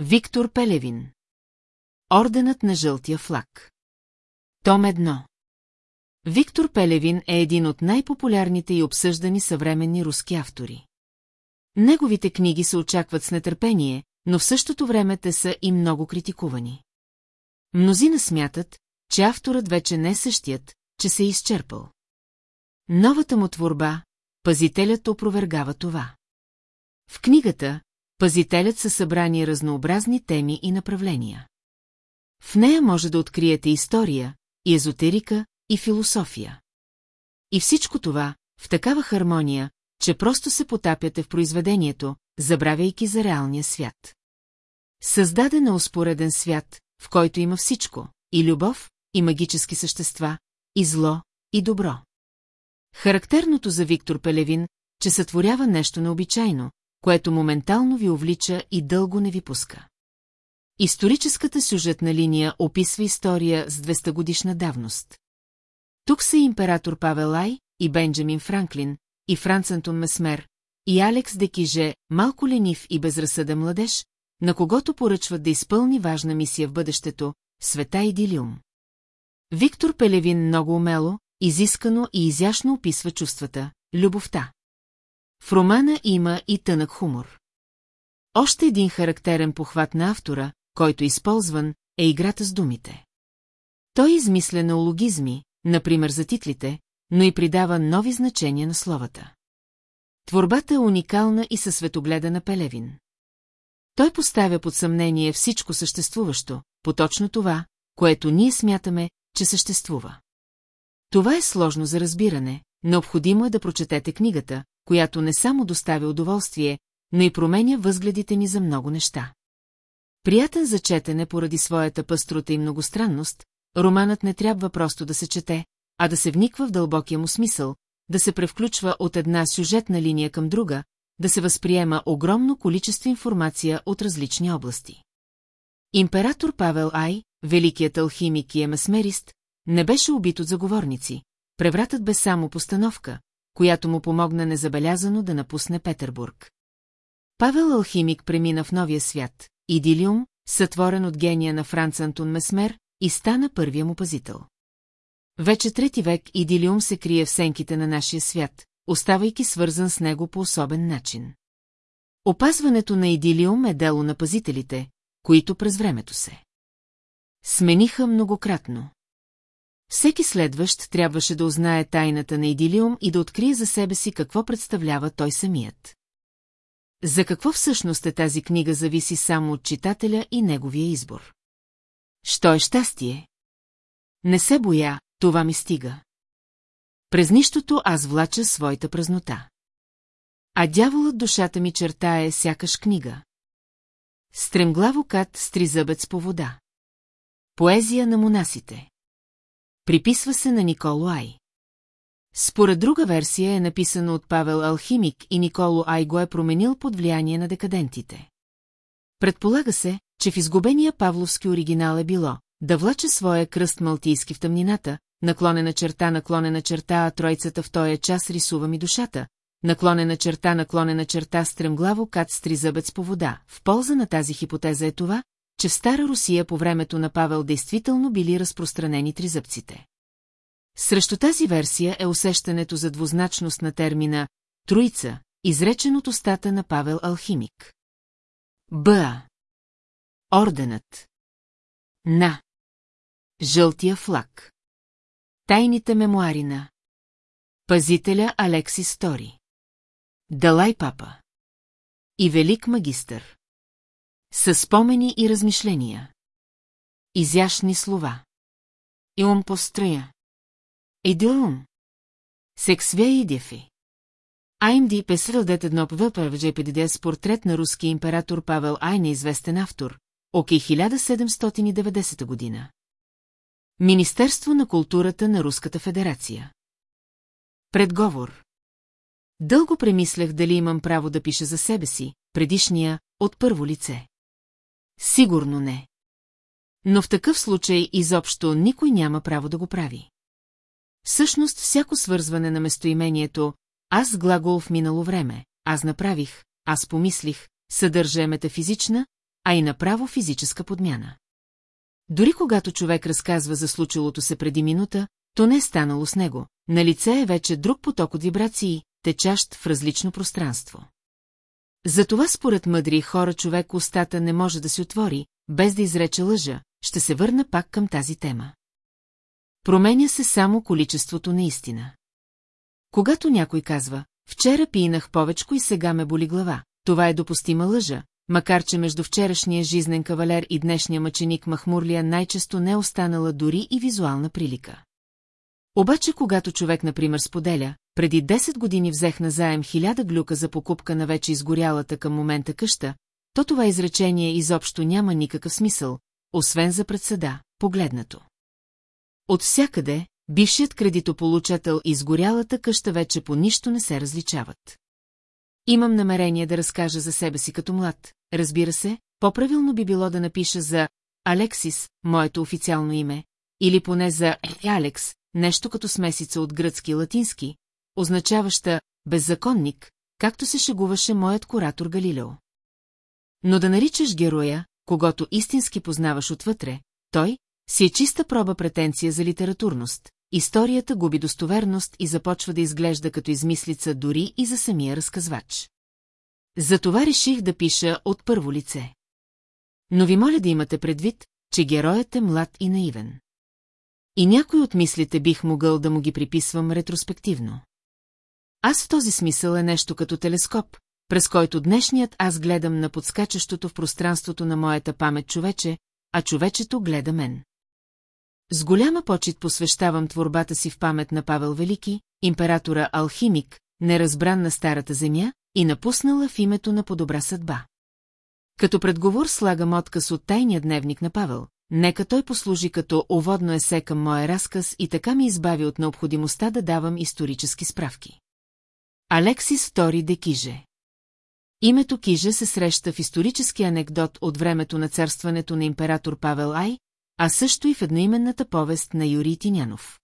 Виктор Пелевин Орденът на жълтия флаг Том 1 Виктор Пелевин е един от най-популярните и обсъждани съвременни руски автори. Неговите книги се очакват с нетърпение, но в същото време те са и много критикувани. Мнозина смятат, че авторът вече не е същият, че се е изчерпал. Новата му творба, пазителят опровергава това. В книгата, пазителят са събрани разнообразни теми и направления. В нея може да откриете история, и езотерика, и философия. И всичко това, в такава хармония, че просто се потапяте в произведението, забравяйки за реалния свят. Създаден е успореден свят, в който има всичко – и любов, и магически същества, и зло, и добро. Характерното за Виктор Пелевин, че сътворява нещо необичайно, което моментално ви увлича и дълго не ви пуска. Историческата сюжетна линия описва история с 200 годишна давност. Тук са император Павел Ай, и Бенджамин Франклин, и Франц Антон Месмер, и Алекс Декиже, малко ленив и безразсъден младеж, на когото поръчват да изпълни важна мисия в бъдещето – света идилиум. Виктор Пелевин много умело, изискано и изящно описва чувствата, любовта. В романа има и тънък хумор. Още един характерен похват на автора, който е използван, е играта с думите. Той измисля неологизми, например за титлите, но и придава нови значения на словата. Творбата е уникална и със светогледа на Пелевин. Той поставя под съмнение всичко съществуващо, поточно това, което ние смятаме, че съществува. Това е сложно за разбиране, необходимо е да прочетете книгата, която не само доставя удоволствие, но и променя възгледите ни за много неща. Приятен за четене поради своята пъстрота и многостранност, романът не трябва просто да се чете, а да се вниква в дълбокия му смисъл, да се превключва от една сюжетна линия към друга, да се възприема огромно количество информация от различни области. Император Павел Ай, великият алхимик и емасмерист, не беше убит от заговорници. Превратът бе само постановка, която му помогна незабелязано да напусне Петербург. Павел Алхимик премина в новия свят, идилиум, сътворен от гения на Франц Антон Месмер, и стана първия му пазител. Вече трети век идилиум се крие в сенките на нашия свят, оставайки свързан с него по особен начин. Опазването на идилиум е дело на пазителите, които през времето се смениха многократно. Всеки следващ трябваше да узнае тайната на идилиум и да открие за себе си какво представлява той самият. За какво всъщност е тази книга зависи само от читателя и неговия избор. Що е щастие? Не се боя, това ми стига. През нищото аз влача своята празнота. А дяволът душата ми чертае сякаш книга. Стремглаво кат с тризъбец по вода. Поезия на монасите. Приписва се на Николо Ай. Според друга версия е написано от Павел Алхимик и Николо Ай го е променил под влияние на декадентите. Предполага се, че в изгубения павловски оригинал е било да влаче своя кръст малтийски в тъмнината, наклонена черта, наклонена черта, а тройцата в този час рисува ми душата, наклонена черта, наклонена черта, стремглаво кат с тризъбец по вода. В полза на тази хипотеза е това, че в Стара Русия по времето на Павел действително били разпространени тризъбците. Срещу тази версия е усещането за двузначност на термина «троица», изречен от устата на Павел Алхимик. Б. Орденът. На. Жълтия флаг. Тайните мемуари на. Пазителя Алексис Стори. Далай Папа. И велик магистър. Със спомени и размишления. Изящни слова. И ум построя. Идеум. Сексве и дефи. АМД песрал дет едно ПВП с портрет на руски император Павел Ай, неизвестен автор, окей 1790 година. Министерство на културата на Руската федерация. Предговор. Дълго премислях дали имам право да пиша за себе си, предишния, от първо лице. Сигурно не. Но в такъв случай изобщо никой няма право да го прави. Всъщност всяко свързване на местоимението «аз глагол в минало време», «аз направих», «аз помислих», съдържа метафизична, а и направо физическа подмяна. Дори когато човек разказва за случилото се преди минута, то не е станало с него. На лице е вече друг поток от вибрации, течащ в различно пространство. Затова според мъдри хора човек устата не може да си отвори, без да изрече лъжа, ще се върна пак към тази тема. Променя се само количеството на истина. Когато някой казва, вчера пинах повечко и сега ме боли глава, това е допустима лъжа, макар че между вчерашния жизнен кавалер и днешния мъченик Махмурлия най-често не е останала дори и визуална прилика. Обаче когато човек, например, споделя, преди 10 години взех на заем хиляда глюка за покупка на вече изгорялата към момента къща, то това изречение изобщо няма никакъв смисъл, освен за предсъда, погледнато. От всякъде, бившият кредитополучател и изгорялата къща вече по нищо не се различават. Имам намерение да разкажа за себе си като млад, разбира се, по-правилно би било да напиша за Алексис, моето официално име, или поне за Алекс, нещо като смесица от гръцки и латински, означаваща беззаконник, както се шегуваше моят куратор Галилео. Но да наричаш героя, когато истински познаваш отвътре, той си е чиста проба претенция за литературност. Историята губи достоверност и започва да изглежда като измислица дори и за самия разказвач. Затова реших да пиша от първо лице. Но ви моля да имате предвид, че героят е млад и наивен. И някой от мислите бих могъл да му ги приписвам ретроспективно. Аз в този смисъл е нещо като телескоп, през който днешният аз гледам на подскачащото в пространството на моята памет човече, а човечето гледа мен. С голяма почет посвещавам творбата си в памет на Павел Велики, императора Алхимик, неразбран на Старата земя и напуснала в името на подобра съдба. Като предговор слагам отказ от тайния дневник на Павел, нека той послужи като оводно есе към моя разказ и така ми избави от необходимостта да давам исторически справки. Алексис II де Киже Името Киже се среща в исторически анекдот от времето на царстването на император Павел Ай, а също и в едноименната повест на Юрий Тинянов.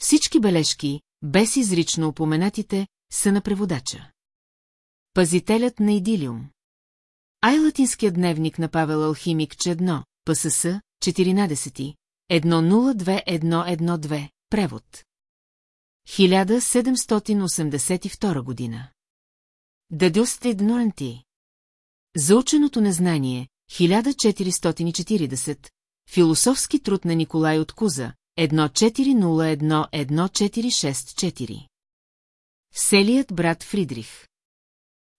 Всички бележки, без изрично упоменатите, са на преводача. Пазителят на идилиум Ай латинският дневник на Павел Алхимик, че едно, ПСС, 14, 102112, превод. 1782 година. Дадюст игноранти. За незнание, 1440, философски труд на Николай от Куза, 1401-1464. Вселият брат Фридрих.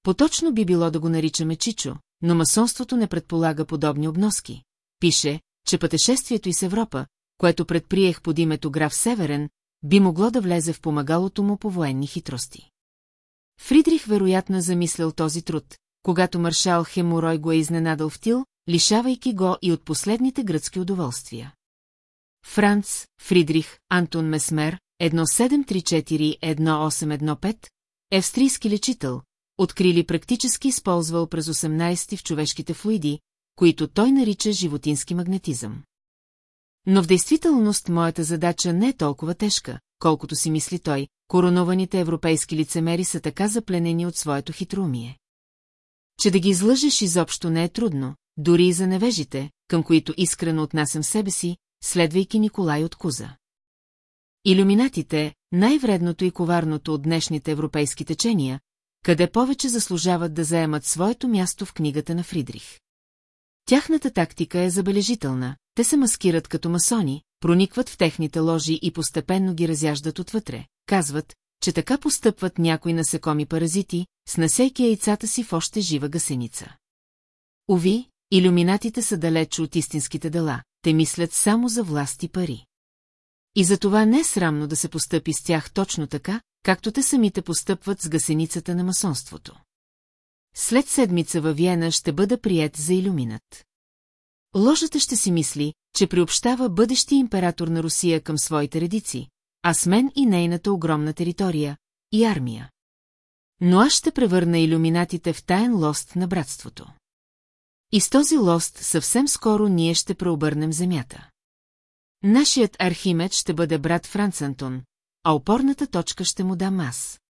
Поточно би било да го наричаме Чичо, но масонството не предполага подобни обноски. Пише, че пътешествието из Европа, което предприех под името граф Северен, би могло да влезе в помагалото му по военни хитрости. Фридрих вероятно замислял този труд, когато маршал Хеморой го е изненадал в тил, лишавайки го и от последните гръцки удоволствия. Франц, Фридрих, Антон Месмер, 1734-1815, австрийски лечител, открили практически използвал през 18 в човешките флуиди, които той нарича животински магнетизъм. Но в действителност моята задача не е толкова тежка, колкото си мисли той, коронованите европейски лицемери са така запленени от своето хитроумие. Че да ги излъжеш изобщо не е трудно, дори и за невежите, към които искрено отнасям себе си, следвайки Николай от Куза. Илюминатите, най-вредното и коварното от днешните европейски течения, къде повече заслужават да заемат своето място в книгата на Фридрих. Тяхната тактика е забележителна, те се маскират като масони, проникват в техните ложи и постепенно ги разяждат отвътре. Казват, че така постъпват някои насекоми паразити, снасейки яйцата си в още жива гасеница. Ови, иллюминатите са далеч от истинските дела, те мислят само за власт и пари. И за това не е срамно да се постъпи с тях точно така, както те самите постъпват с гасеницата на масонството. След седмица във Виена ще бъда прият за иллюминат. Ложата ще си мисли, че приобщава бъдещи император на Русия към своите редици, а с мен и нейната огромна територия и армия. Но аз ще превърна иллюминатите в таен лост на братството. И с този лост съвсем скоро ние ще преобърнем земята. Нашият архимед ще бъде брат Франц Антон, а опорната точка ще му дам аз.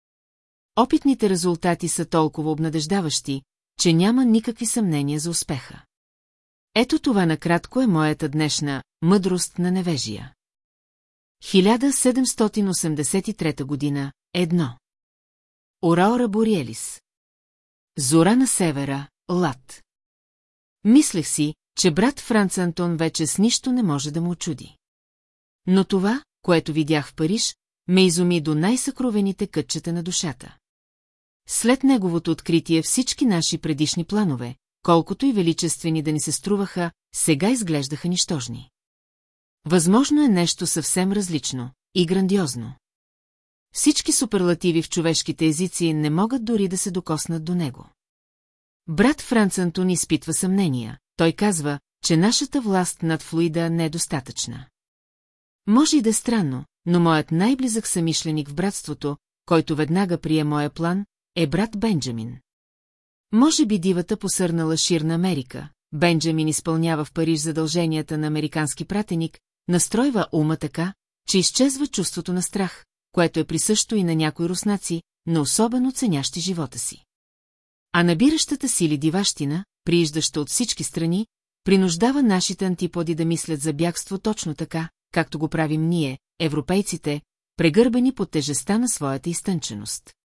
Опитните резултати са толкова обнадеждаващи, че няма никакви съмнения за успеха. Ето това накратко е моята днешна мъдрост на невежия. 1783 година, едно. Ораора Бориелис. Зора на севера, Лад. Мислех си, че брат Франц Антон вече с нищо не може да му очуди. Но това, което видях в Париж, ме изуми до най-съкровените кътчета на душата. След неговото откритие всички наши предишни планове, колкото и величествени да ни се струваха, сега изглеждаха нищожни. Възможно е нещо съвсем различно и грандиозно. Всички суперлативи в човешките езици не могат дори да се докоснат до него. Брат Франц Антон изпитва съмнения. Той казва, че нашата власт над флуида не е достатъчна. Може и да е странно, но моят най-близък самишленик в братството, който веднага прие моя план, е брат Бенджамин. Може би дивата посърнала ширна Америка, Бенджамин изпълнява в Париж задълженията на американски пратеник, настройва ума така, че изчезва чувството на страх, което е присъщо и на някои руснаци, но особено ценящи живота си. А набиращата сили диващина, прииждаща от всички страни, принуждава нашите антиподи да мислят за бягство точно така, както го правим ние, европейците, прегърбени под тежеста на своята изтънченост.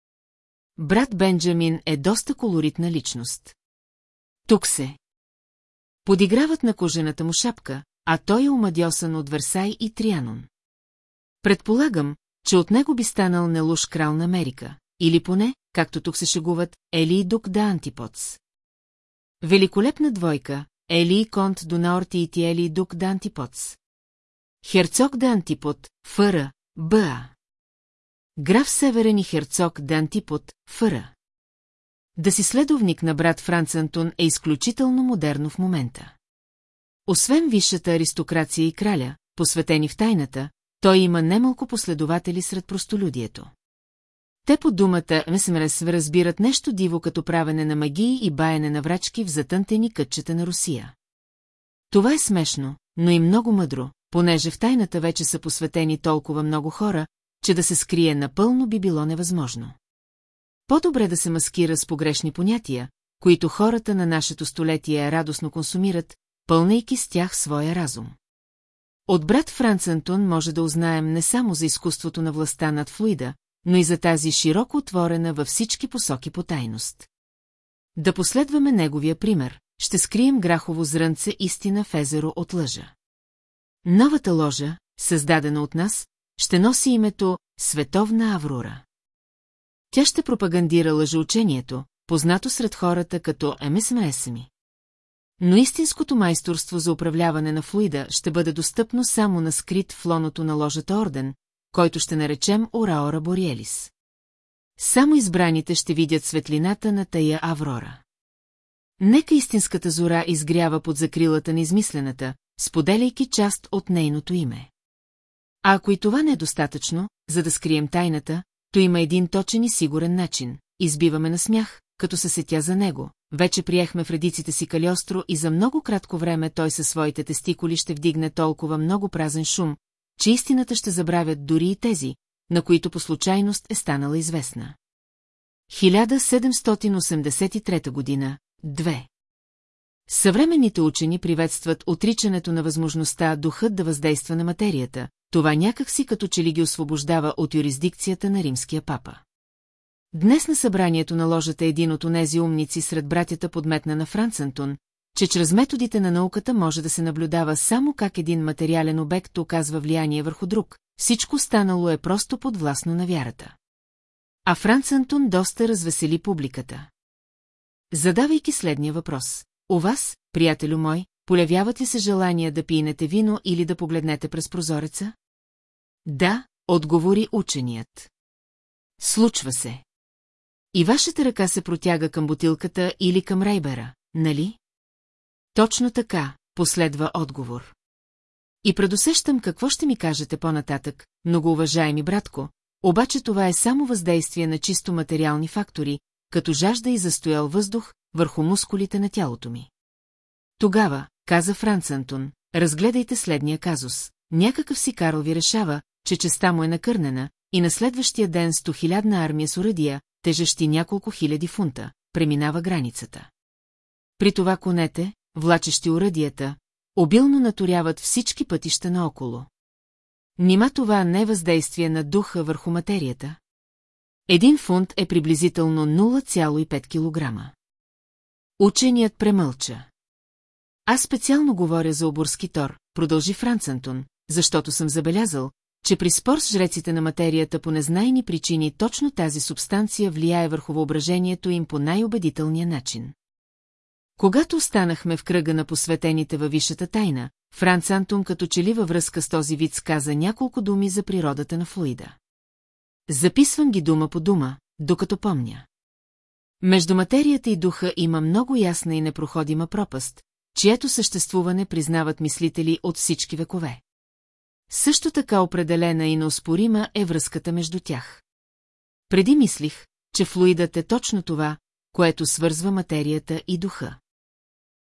Брат Бенджамин е доста колоритна личност. Тук се. Подиграват на кожената му шапка, а той е омадьосан от Версай и Трианон. Предполагам, че от него би станал нелуш крал на Америка, или поне, както тук се шегуват, Ели и Дук да Антипоц. Великолепна двойка, Ели и Конт до Наорти и Тиели и Дук да Антипоц. Херцог да Антипот, Фъра, Бъа. Граф Северен и херцог да Антипот, Фъра. Да си следовник на брат Франц Антон е изключително модерно в момента. Освен висшата аристокрация и краля, посветени в тайната, той има немалко последователи сред простолюдието. Те по думата МСМРС разбират нещо диво като правене на магии и баяне на врачки в затънтени кътчета на Русия. Това е смешно, но и много мъдро, понеже в тайната вече са посветени толкова много хора, че да се скрие напълно би било невъзможно. По-добре да се маскира с погрешни понятия, които хората на нашето столетие радостно консумират, пълнейки с тях своя разум. От брат Франц Антон може да узнаем не само за изкуството на властта над флуида, но и за тази широко отворена във всички посоки по тайност. Да последваме неговия пример, ще скрием грахово зрънце истина в езеро от лъжа. Новата ложа, създадена от нас, ще носи името Световна Аврора. Тя ще пропагандира лъжеучението, познато сред хората като МСМСМИ. Но истинското майсторство за управляване на флуида ще бъде достъпно само на скрит в лоното на ложата орден, който ще наречем Ораора Бориелис. Само избраните ще видят светлината на тая Аврора. Нека истинската зора изгрява под закрилата на измислената, споделяйки част от нейното име. А ако и това не е достатъчно, за да скрием тайната, то има един точен и сигурен начин. Избиваме на смях, като се сетя за него. Вече приехме в редиците си Калиостро и за много кратко време той със своите тестикули ще вдигне толкова много празен шум, че истината ще забравят дори и тези, на които по случайност е станала известна. 1783 година, 2 Съвременните учени приветстват отричането на възможността духът да въздейства на материята, това някакси като че ли ги освобождава от юрисдикцията на римския папа. Днес на събранието на ложата един от онези умници сред братята подметна на Франц Антон, че чрез методите на науката може да се наблюдава само как един материален обект оказва влияние върху друг, всичко станало е просто подвластно на вярата. А Франц Антон доста развесели публиката. Задавайки следния въпрос. У вас, приятелю мой, полявяват ли се желания да пинете вино или да погледнете през прозореца? Да, отговори ученият. Случва се. И вашата ръка се протяга към бутилката или към рейбера, нали? Точно така, последва отговор. И предусещам какво ще ми кажете по-нататък, многоуважаеми братко, обаче това е само въздействие на чисто материални фактори, като жажда и застоял въздух върху мускулите на тялото ми. Тогава, каза Франц Антон, разгледайте следния казус. Някакъв си Карл ви решава, че честа му е накърнена, и на следващия ден стохилядна армия с урадия, тежащи няколко хиляди фунта, преминава границата. При това конете, влачещи уръдията, обилно наторяват всички пътища наоколо. Нима това не е въздействие на духа върху материята? Един фунт е приблизително 0,5 кг. Ученият премълча. Аз специално говоря за оборски тор, продължи Франц Антон, защото съм забелязал, че при спор с жреците на материята по незнайни причини точно тази субстанция влияе върху въображението им по най-убедителния начин. Когато останахме в кръга на посветените във висшата тайна, Франц Антон като че във връзка с този вид сказа няколко думи за природата на флуида. Записвам ги дума по дума, докато помня. Между материята и духа има много ясна и непроходима пропаст, чието съществуване признават мислители от всички векове. Също така определена и неоспорима е връзката между тях. Преди мислих, че флуидът е точно това, което свързва материята и духа.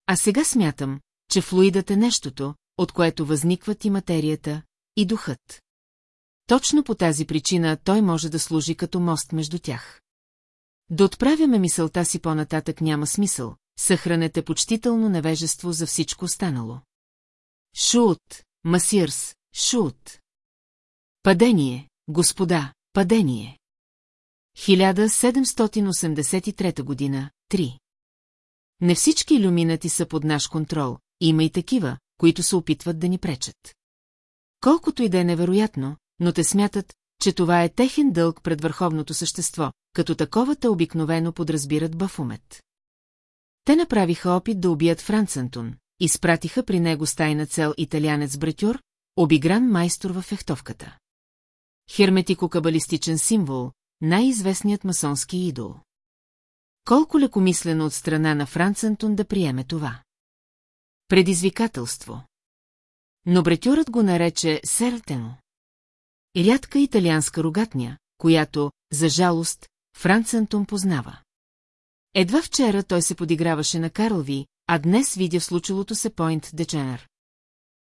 А сега смятам, че флуидът е нещото, от което възникват и материята, и духът. Точно по тази причина той може да служи като мост между тях. Да отправяме мисълта си по-нататък няма смисъл, съхранете почтително невежество за всичко останало. Шут, масирс, шут. Падение, господа, падение. 1783 година, 3. Не всички иллюминати са под наш контрол, има и такива, които се опитват да ни пречат. Колкото и да е невероятно, но те смятат, че това е техен дълг пред върховното същество, като такова те обикновено подразбират Бафумет. Те направиха опит да убият Франц Антон, изпратиха при него стайна цел италянец братюр, обигран майстор в фехтовката. Херметико-кабалистичен символ, най-известният масонски идол. Колко лекомислено от страна на Франц Антон да приеме това. Предизвикателство. Но бретюрът го нарече Сертено. Рядка италианска рогатня, която, за жалост, Франц Антон познава. Едва вчера той се подиграваше на Карлви, а днес видя случилото се Пойнт Деченър.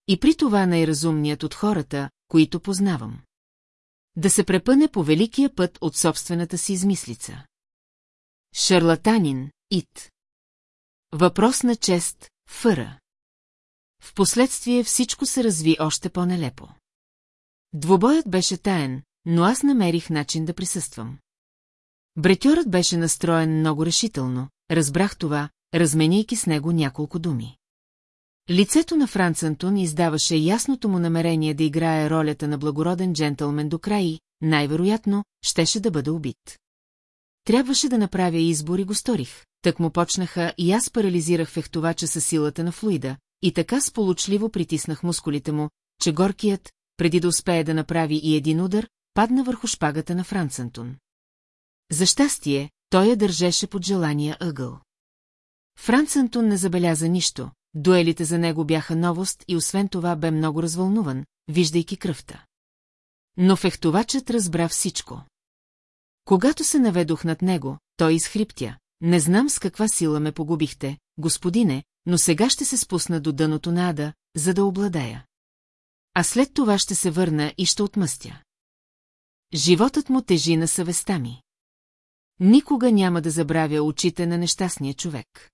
И при това най-разумният от хората, които познавам. Да се препъне по великия път от собствената си измислица. Шарлатанин, Ит. Въпрос на чест, Фъра. Впоследствие всичко се разви още по-нелепо. Двобоят беше таен, но аз намерих начин да присъствам. Бретьорът беше настроен много решително, разбрах това, разменяйки с него няколко думи. Лицето на Франц Антон издаваше ясното му намерение да играе ролята на благороден джентълмен до край най-вероятно, щеше да бъде убит. Трябваше да направя избор и го сторих, так му почнаха и аз парализирах фехтовача със силата на флуида, и така сполучливо притиснах мускулите му, че горкият, преди да успее да направи и един удар, падна върху шпагата на Франц Антон. За щастие, той я държеше под желания ъгъл. Франц Антон не забеляза нищо, дуелите за него бяха новост и освен това бе много развълнуван, виждайки кръвта. Но фехтовачът разбра всичко. Когато се наведох над него, той изхриптя. Не знам с каква сила ме погубихте, господине, но сега ще се спусна до дъното на ада, за да обладая. А след това ще се върна и ще отмъстя. Животът му тежи на съвестта ми. Никога няма да забравя очите на нещастния човек.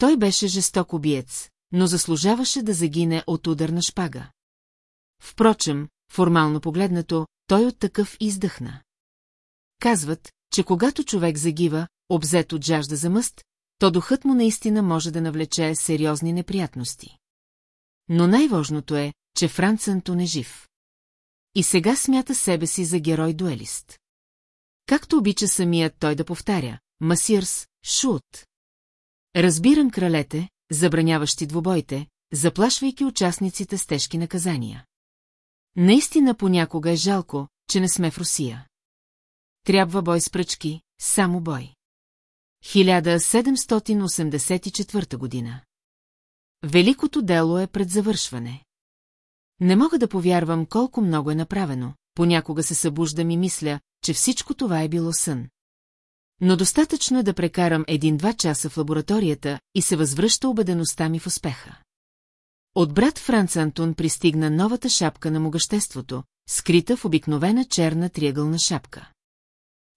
Той беше жесток убиец, но заслужаваше да загине от удар на шпага. Впрочем, формално погледнато, той от такъв издъхна. Казват, че когато човек загива, обзет от жажда за мъст, то духът му наистина може да навлече сериозни неприятности. Но най-важното е, че Франц Антон е жив. И сега смята себе си за герой-дуелист. Както обича самият той да повтаря, Масирс, Шут. Разбирам кралете, забраняващи двобойте, заплашвайки участниците с тежки наказания. Наистина понякога е жалко, че не сме в Русия. Трябва бой с пръчки, само бой. 1784 година. Великото дело е пред завършване. Не мога да повярвам колко много е направено, понякога се събуждам и мисля, че всичко това е било сън. Но достатъчно е да прекарам един-два часа в лабораторията и се възвръща убедеността ми в успеха. От брат Франц Антон пристигна новата шапка на могъществото, скрита в обикновена черна триъгълна шапка.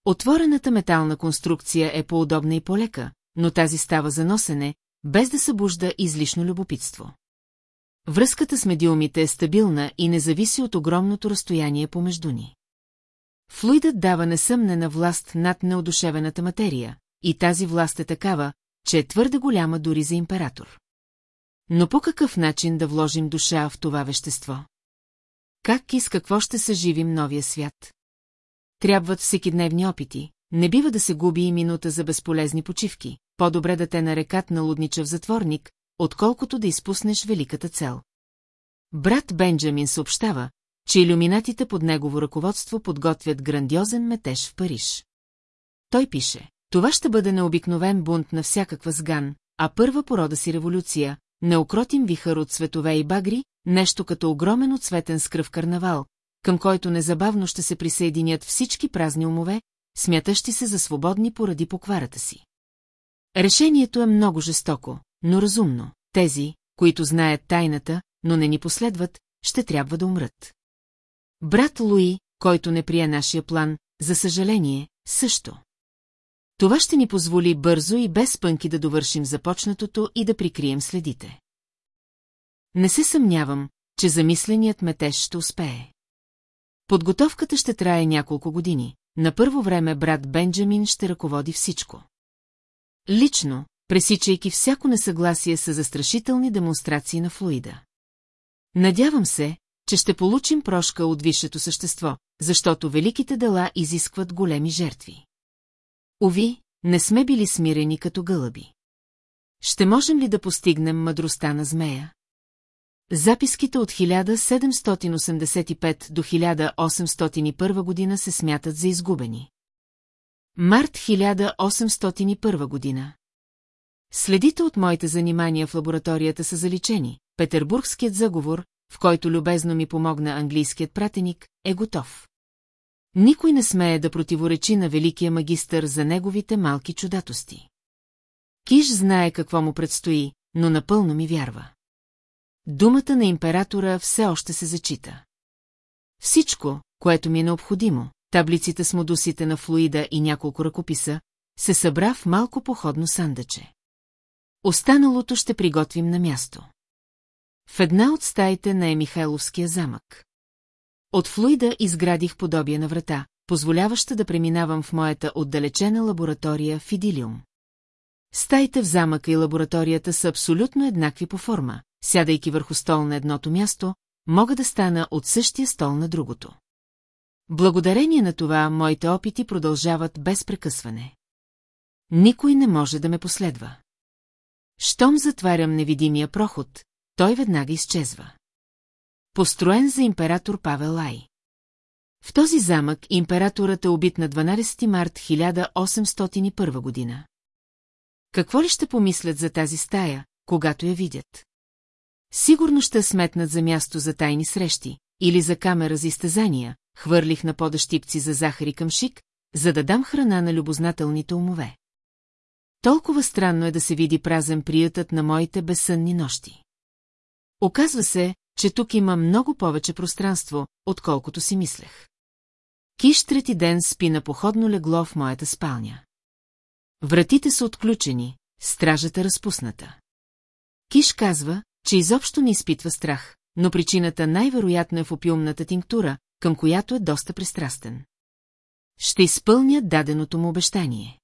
Отворената метална конструкция е по-удобна и по-лека, но тази става за носене, без да събужда излишно любопитство. Връзката с медиумите е стабилна и не зависи от огромното разстояние помежду ни. Флуидът дава несъмнена власт над неодушевената материя, и тази власт е такава, че е твърде голяма дори за император. Но по какъв начин да вложим душа в това вещество? Как и с какво ще съживим новия свят? Трябват всекидневни опити, не бива да се губи и минута за безполезни почивки, по-добре да те нарекат на лудничав затворник, отколкото да изпуснеш великата цел. Брат Бенджамин съобщава, че иллюминатите под негово ръководство подготвят грандиозен метеж в Париж. Той пише, това ще бъде необикновен бунт на всякаква сган, а първа порода си революция, неукротим вихър от светове и багри, нещо като огромен отцветен скръв карнавал, към който незабавно ще се присъединят всички празни умове, смятащи се за свободни поради покварата си. Решението е много жестоко, но разумно. Тези, които знаят тайната, но не ни последват, ще трябва да умрат. Брат Луи, който не прие нашия план, за съжаление, също. Това ще ни позволи бързо и без спънки да довършим започнатото и да прикрием следите. Не се съмнявам, че замисленият метеж ще успее. Подготовката ще трае няколко години. На първо време брат Бенджамин ще ръководи всичко. Лично, пресичайки всяко несъгласие с застрашителни демонстрации на флуида. Надявам се, че ще получим прошка от висшето същество, защото великите дела изискват големи жертви. Ови, не сме били смирени като гълъби. Ще можем ли да постигнем мъдростта на змея? Записките от 1785 до 1801 година се смятат за изгубени. Март 1801 година. Следите от моите занимания в лабораторията са заличени. Петербургският заговор, в който любезно ми помогна английският пратеник, е готов. Никой не смее да противоречи на великия магистър за неговите малки чудатости. Киш знае какво му предстои, но напълно ми вярва. Думата на императора все още се зачита. Всичко, което ми е необходимо, таблиците с модусите на флуида и няколко ръкописа, се събра в малко походно сандъче. Останалото ще приготвим на място. В една от стаите на Емихайловския замък. От флуида изградих подобие на врата, позволяваща да преминавам в моята отдалечена лаборатория в Идилиум. Стаите в замъка и лабораторията са абсолютно еднакви по форма, сядайки върху стол на едното място, мога да стана от същия стол на другото. Благодарение на това, моите опити продължават без прекъсване. Никой не може да ме последва. Щом затварям невидимия проход, той веднага изчезва. Построен за император Павел Лай. В този замък императорът е убит на 12 март 1801 година. Какво ли ще помислят за тази стая, когато я видят? Сигурно ще сметнат за място за тайни срещи или за камера за изтезания, хвърлих на пода щипци за захар и къмшик, за да дам храна на любознателните умове. Толкова странно е да се види празен приютът на моите безсънни нощи. Оказва се, че тук има много повече пространство, отколкото си мислех. Киш трети ден спи на походно легло в моята спалня. Вратите са отключени, стражата разпусната. Киш казва, че изобщо не изпитва страх, но причината най-вероятно е в опиумната тинктура, към която е доста пристрастен. Ще изпълня даденото му обещание.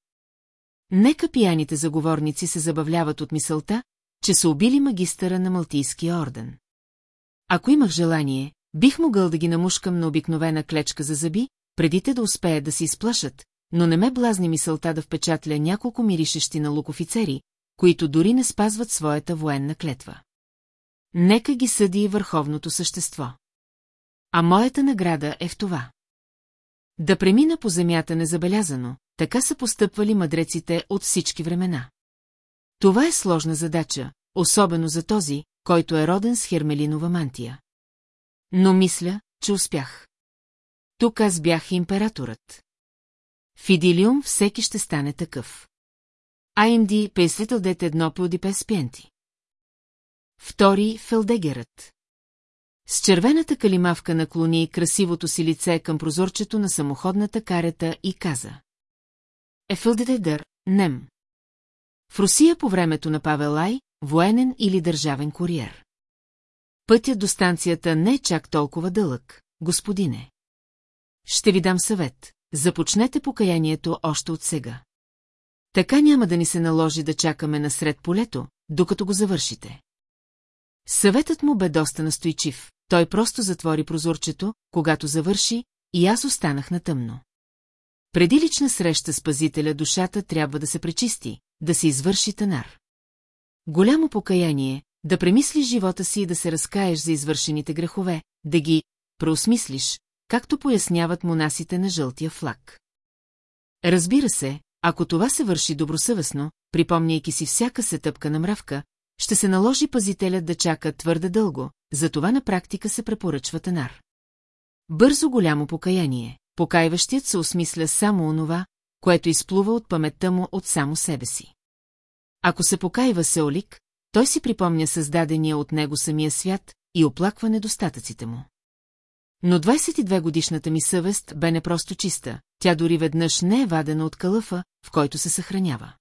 Нека пияните заговорници се забавляват от мисълта, че са убили магистъра на Малтийския орден. Ако имах желание, бих могъл да ги намушкам на обикновена клечка за зъби, преди те да успеят да се изплашат, но не ме блазни мисълта да впечатля няколко миришещи на лук офицери, които дори не спазват своята военна клетва. Нека ги съди и върховното същество. А моята награда е в това. Да премина по земята незабелязано, така са постъпвали мъдреците от всички времена. Това е сложна задача, особено за този, който е роден с хермелинова мантия. Но мисля, че успях. Тук аз бях императорът. В Идилиум всеки ще стане такъв. АМД песлител дете едно по пиенти. Втори Фелдегерът. С червената калимавка наклони красивото си лице към прозорчето на самоходната карета и каза. Ефълдедедър, нем. В Русия по времето на Павел Лай, военен или държавен куриер. Пътят до станцията не е чак толкова дълъг, господине. Ще ви дам съвет. Започнете покаянието още от сега. Така няма да ни се наложи да чакаме насред полето, докато го завършите. Съветът му бе доста настойчив. Той просто затвори прозорчето, когато завърши, и аз останах на тъмно. Преди лична среща с пазителя душата трябва да се пречисти, да се извърши танар. Голямо покаяние, да премислиш живота си и да се разкаеш за извършените грехове, да ги преосмислиш, както поясняват монасите на жълтия флаг. Разбира се, ако това се върши добросъвестно, припомняйки си всяка сетъпка на мравка, ще се наложи пазителят да чака твърде дълго, затова на практика се препоръчва тенар. Бързо голямо покаяние, покайващият се осмисля само онова, което изплува от паметта му от само себе си. Ако се покайва Сеолик, той си припомня създадения от него самия свят и оплаква недостатъците му. Но 22-годишната ми съвест бе не просто чиста, тя дори веднъж не е вадена от калъфа, в който се съхранява.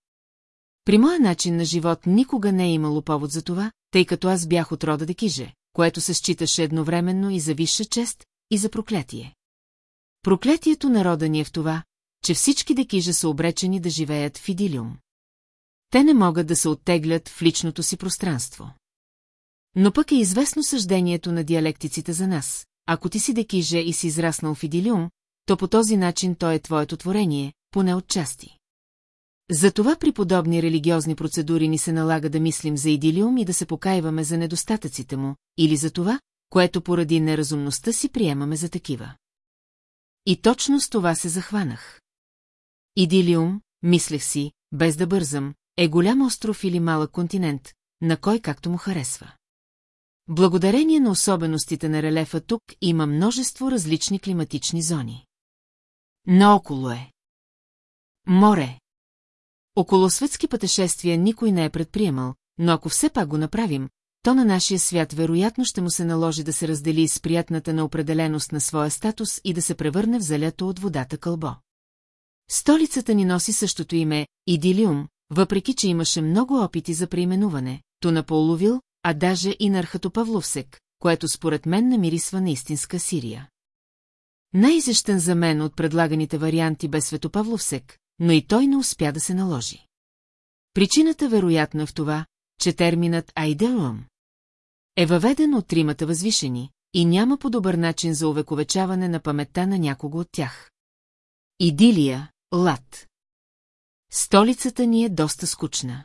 При моя начин на живот никога не е имало повод за това, тъй като аз бях от рода Декиже, което се считаше едновременно и за висша чест, и за проклятие. Проклятието народа ни е в това, че всички декижа са обречени да живеят в идилиум. Те не могат да се оттеглят в личното си пространство. Но пък е известно съждението на диалектиците за нас. Ако ти си декиже и си израснал в идилиум, то по този начин той е твоето творение, поне отчасти. Затова при подобни религиозни процедури ни се налага да мислим за идилиум и да се покаиваме за недостатъците му, или за това, което поради неразумността си приемаме за такива. И точно с това се захванах. Идилиум, мислех си, без да бързам, е голям остров или малък континент, на кой както му харесва. Благодарение на особеностите на релефа тук има множество различни климатични зони. Наоколо е. Море. Около светски пътешествия никой не е предприемал, но ако все пак го направим, то на нашия свят вероятно ще му се наложи да се раздели с приятната на определеност на своя статус и да се превърне в залято от водата кълбо. Столицата ни носи същото име – Идилиум, въпреки че имаше много опити за преименуване, то на Половил, а даже и на Архатопавловсек, което според мен намирисва на истинска Сирия. Най-изещен за мен от предлаганите варианти бе Светопавловсек, но и той не успя да се наложи. Причината вероятно е в това, че терминът «айделуам» е въведен от тримата възвишени и няма по-добър начин за увековечаване на паметта на някого от тях. Идилия, лад. Столицата ни е доста скучна.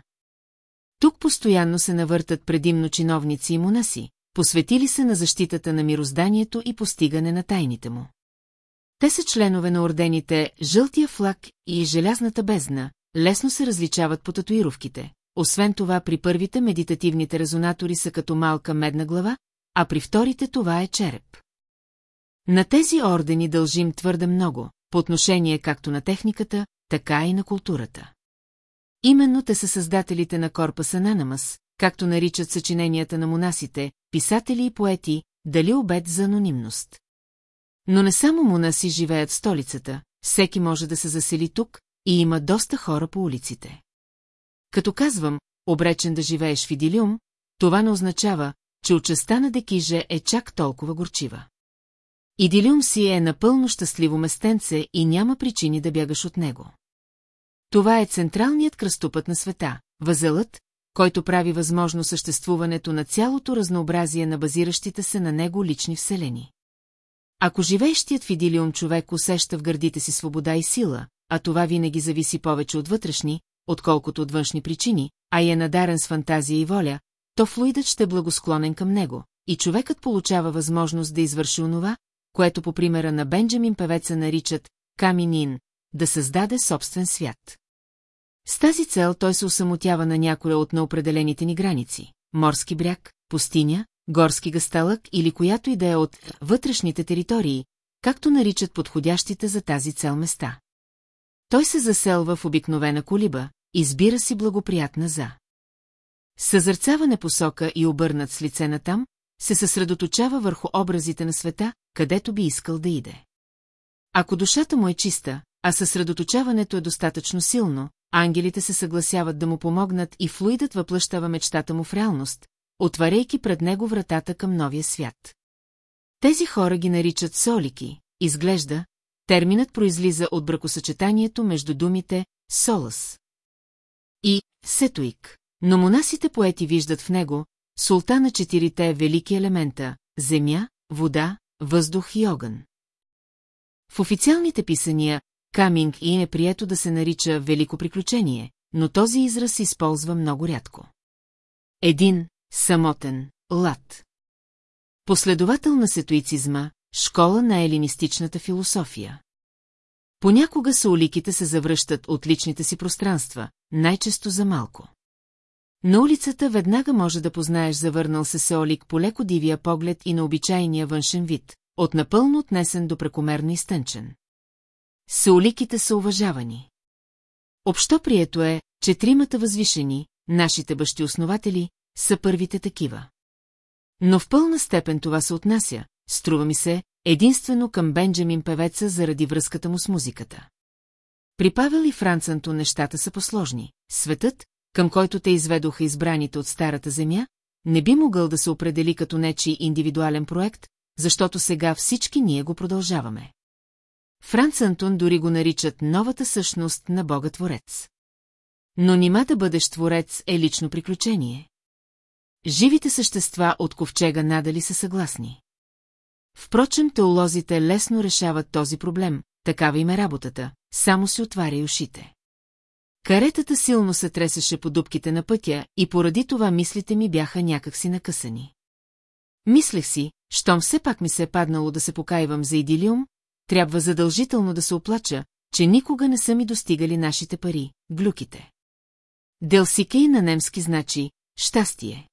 Тук постоянно се навъртат предимно чиновници и монаси, посветили се на защитата на мирозданието и постигане на тайните му. Те са членове на ордените Жълтия флаг и Желязната бездна, лесно се различават по татуировките. Освен това при първите медитативните резонатори са като малка медна глава, а при вторите това е череп. На тези ордени дължим твърде много, по отношение както на техниката, така и на културата. Именно те са създателите на Корпуса Нанамас, както наричат съчиненията на монасите, писатели и поети, дали обед за анонимност. Но не само монаси живеят в столицата, всеки може да се засели тук и има доста хора по улиците. Като казвам, обречен да живееш в идилиум, това не означава, че участа на Декиже е чак толкова горчива. Идилиум си е напълно щастливо местенце и няма причини да бягаш от него. Това е централният кръстопът на света, възелът, който прави възможно съществуването на цялото разнообразие на базиращите се на него лични вселени. Ако живеещият в идилиум човек усеща в гърдите си свобода и сила, а това винаги зависи повече от вътрешни, отколкото от външни причини, а е надарен с фантазия и воля, то флуидът ще е благосклонен към него, и човекът получава възможност да извърши онова, което по примера на Бенджамин певеца наричат «каминин», да създаде собствен свят. С тази цел той се усамотява на някоя от неопределените ни граници – морски бряг, пустиня, горски гасталък или която и да е от вътрешните територии, както наричат подходящите за тази цел места. Той се заселва в обикновена колиба, избира си благоприятна за. Съзърцаване посока и обърнат с лице на там, се съсредоточава върху образите на света, където би искал да иде. Ако душата му е чиста, а съсредоточаването е достатъчно силно, ангелите се съгласяват да му помогнат и флуидът въплъщава мечтата му в реалност, отваряйки пред него вратата към новия свят. Тези хора ги наричат солики, изглежда, терминът произлиза от бракосъчетанието между думите «солас» и «сетуик», но монасите поети виждат в него султана четирите велики елемента – земя, вода, въздух и огън. В официалните писания Каминг и е прието да се нарича Велико приключение, но този израз използва много рядко. Един, самотен, лад. Последовател на сетуицизма, школа на елинистичната философия. Понякога сауликите се завръщат от личните си пространства, най-често за малко. На улицата веднага може да познаеш завърнал се сеолик по леко дивия поглед и на обичайния външен вид, от напълно отнесен до прекомерно изтънчен. Сеоликите са уважавани. Общо прието е, че тримата възвишени, нашите бащи-основатели, са първите такива. Но в пълна степен това се отнася, струва ми се, единствено към Бенджамин певеца заради връзката му с музиката. При Павел и Францанто нещата са посложни. Светът, към който те изведоха избраните от Старата Земя, не би могъл да се определи като нечи индивидуален проект, защото сега всички ние го продължаваме. Франц Антон дори го наричат новата същност на Бога Творец. Но нима да бъдеш Творец е лично приключение. Живите същества от ковчега надали са съгласни. Впрочем, теолозите лесно решават този проблем, такава им е работата, само си отваря ушите. Каретата силно се тресеше по дубките на пътя и поради това мислите ми бяха някакси накъсани. Мислех си, щом все пак ми се е паднало да се покаивам за идилиум, трябва задължително да се оплача, че никога не са ми достигали нашите пари, глюките. Делсикей на немски значи «щастие».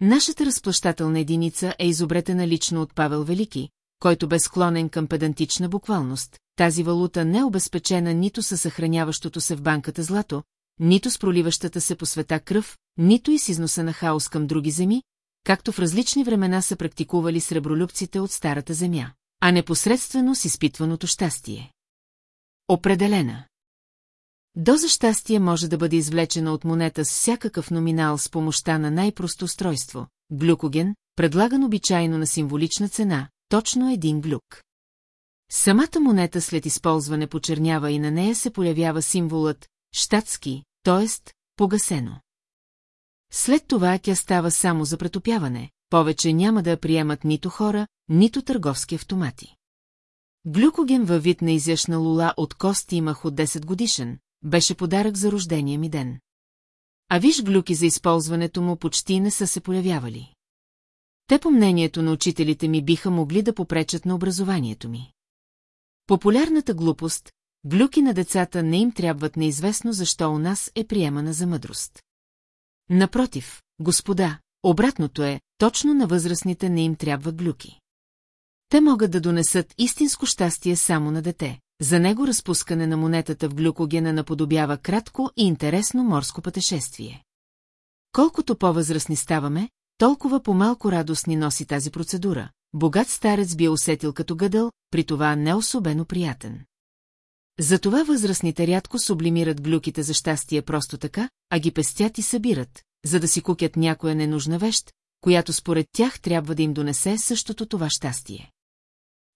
Нашата разплащателна единица е изобретена лично от Павел Велики, който бе склонен към педантична буквалност. Тази валута не е обезпечена нито със съхраняващото се в банката злато, нито с проливащата се по света кръв, нито и с износа на хаос към други земи, както в различни времена са практикували сребролюбците от Старата земя, а непосредствено с изпитваното щастие. Определена. Доза щастие може да бъде извлечена от монета с всякакъв номинал с помощта на най-просто устройство – глюкоген, предлаган обичайно на символична цена, точно един глюк. Самата монета след използване почернява и на нея се появява символът «щатски», т.е. погасено. След това тя става само за претопяване, повече няма да я приемат нито хора, нито търговски автомати. Глюкоген във вид на изящна лула от кости имах от 10 годишен, беше подарък за рождения ми ден. А виж глюки за използването му почти не са се появявали. Те по мнението на учителите ми биха могли да попречат на образованието ми. Популярната глупост, глюки на децата не им трябват неизвестно защо у нас е приемана за мъдрост. Напротив, господа, обратното е, точно на възрастните не им трябва глюки. Те могат да донесат истинско щастие само на дете. За него разпускане на монетата в глюкогена наподобява кратко и интересно морско пътешествие. Колкото по-възрастни ставаме, толкова по-малко радост ни носи тази процедура. Богат старец би усетил като гъдъл, при това не особено приятен. Затова възрастните рядко сублимират глюките за щастие просто така, а ги пестят и събират, за да си кукят някоя ненужна вещ, която според тях трябва да им донесе същото това щастие.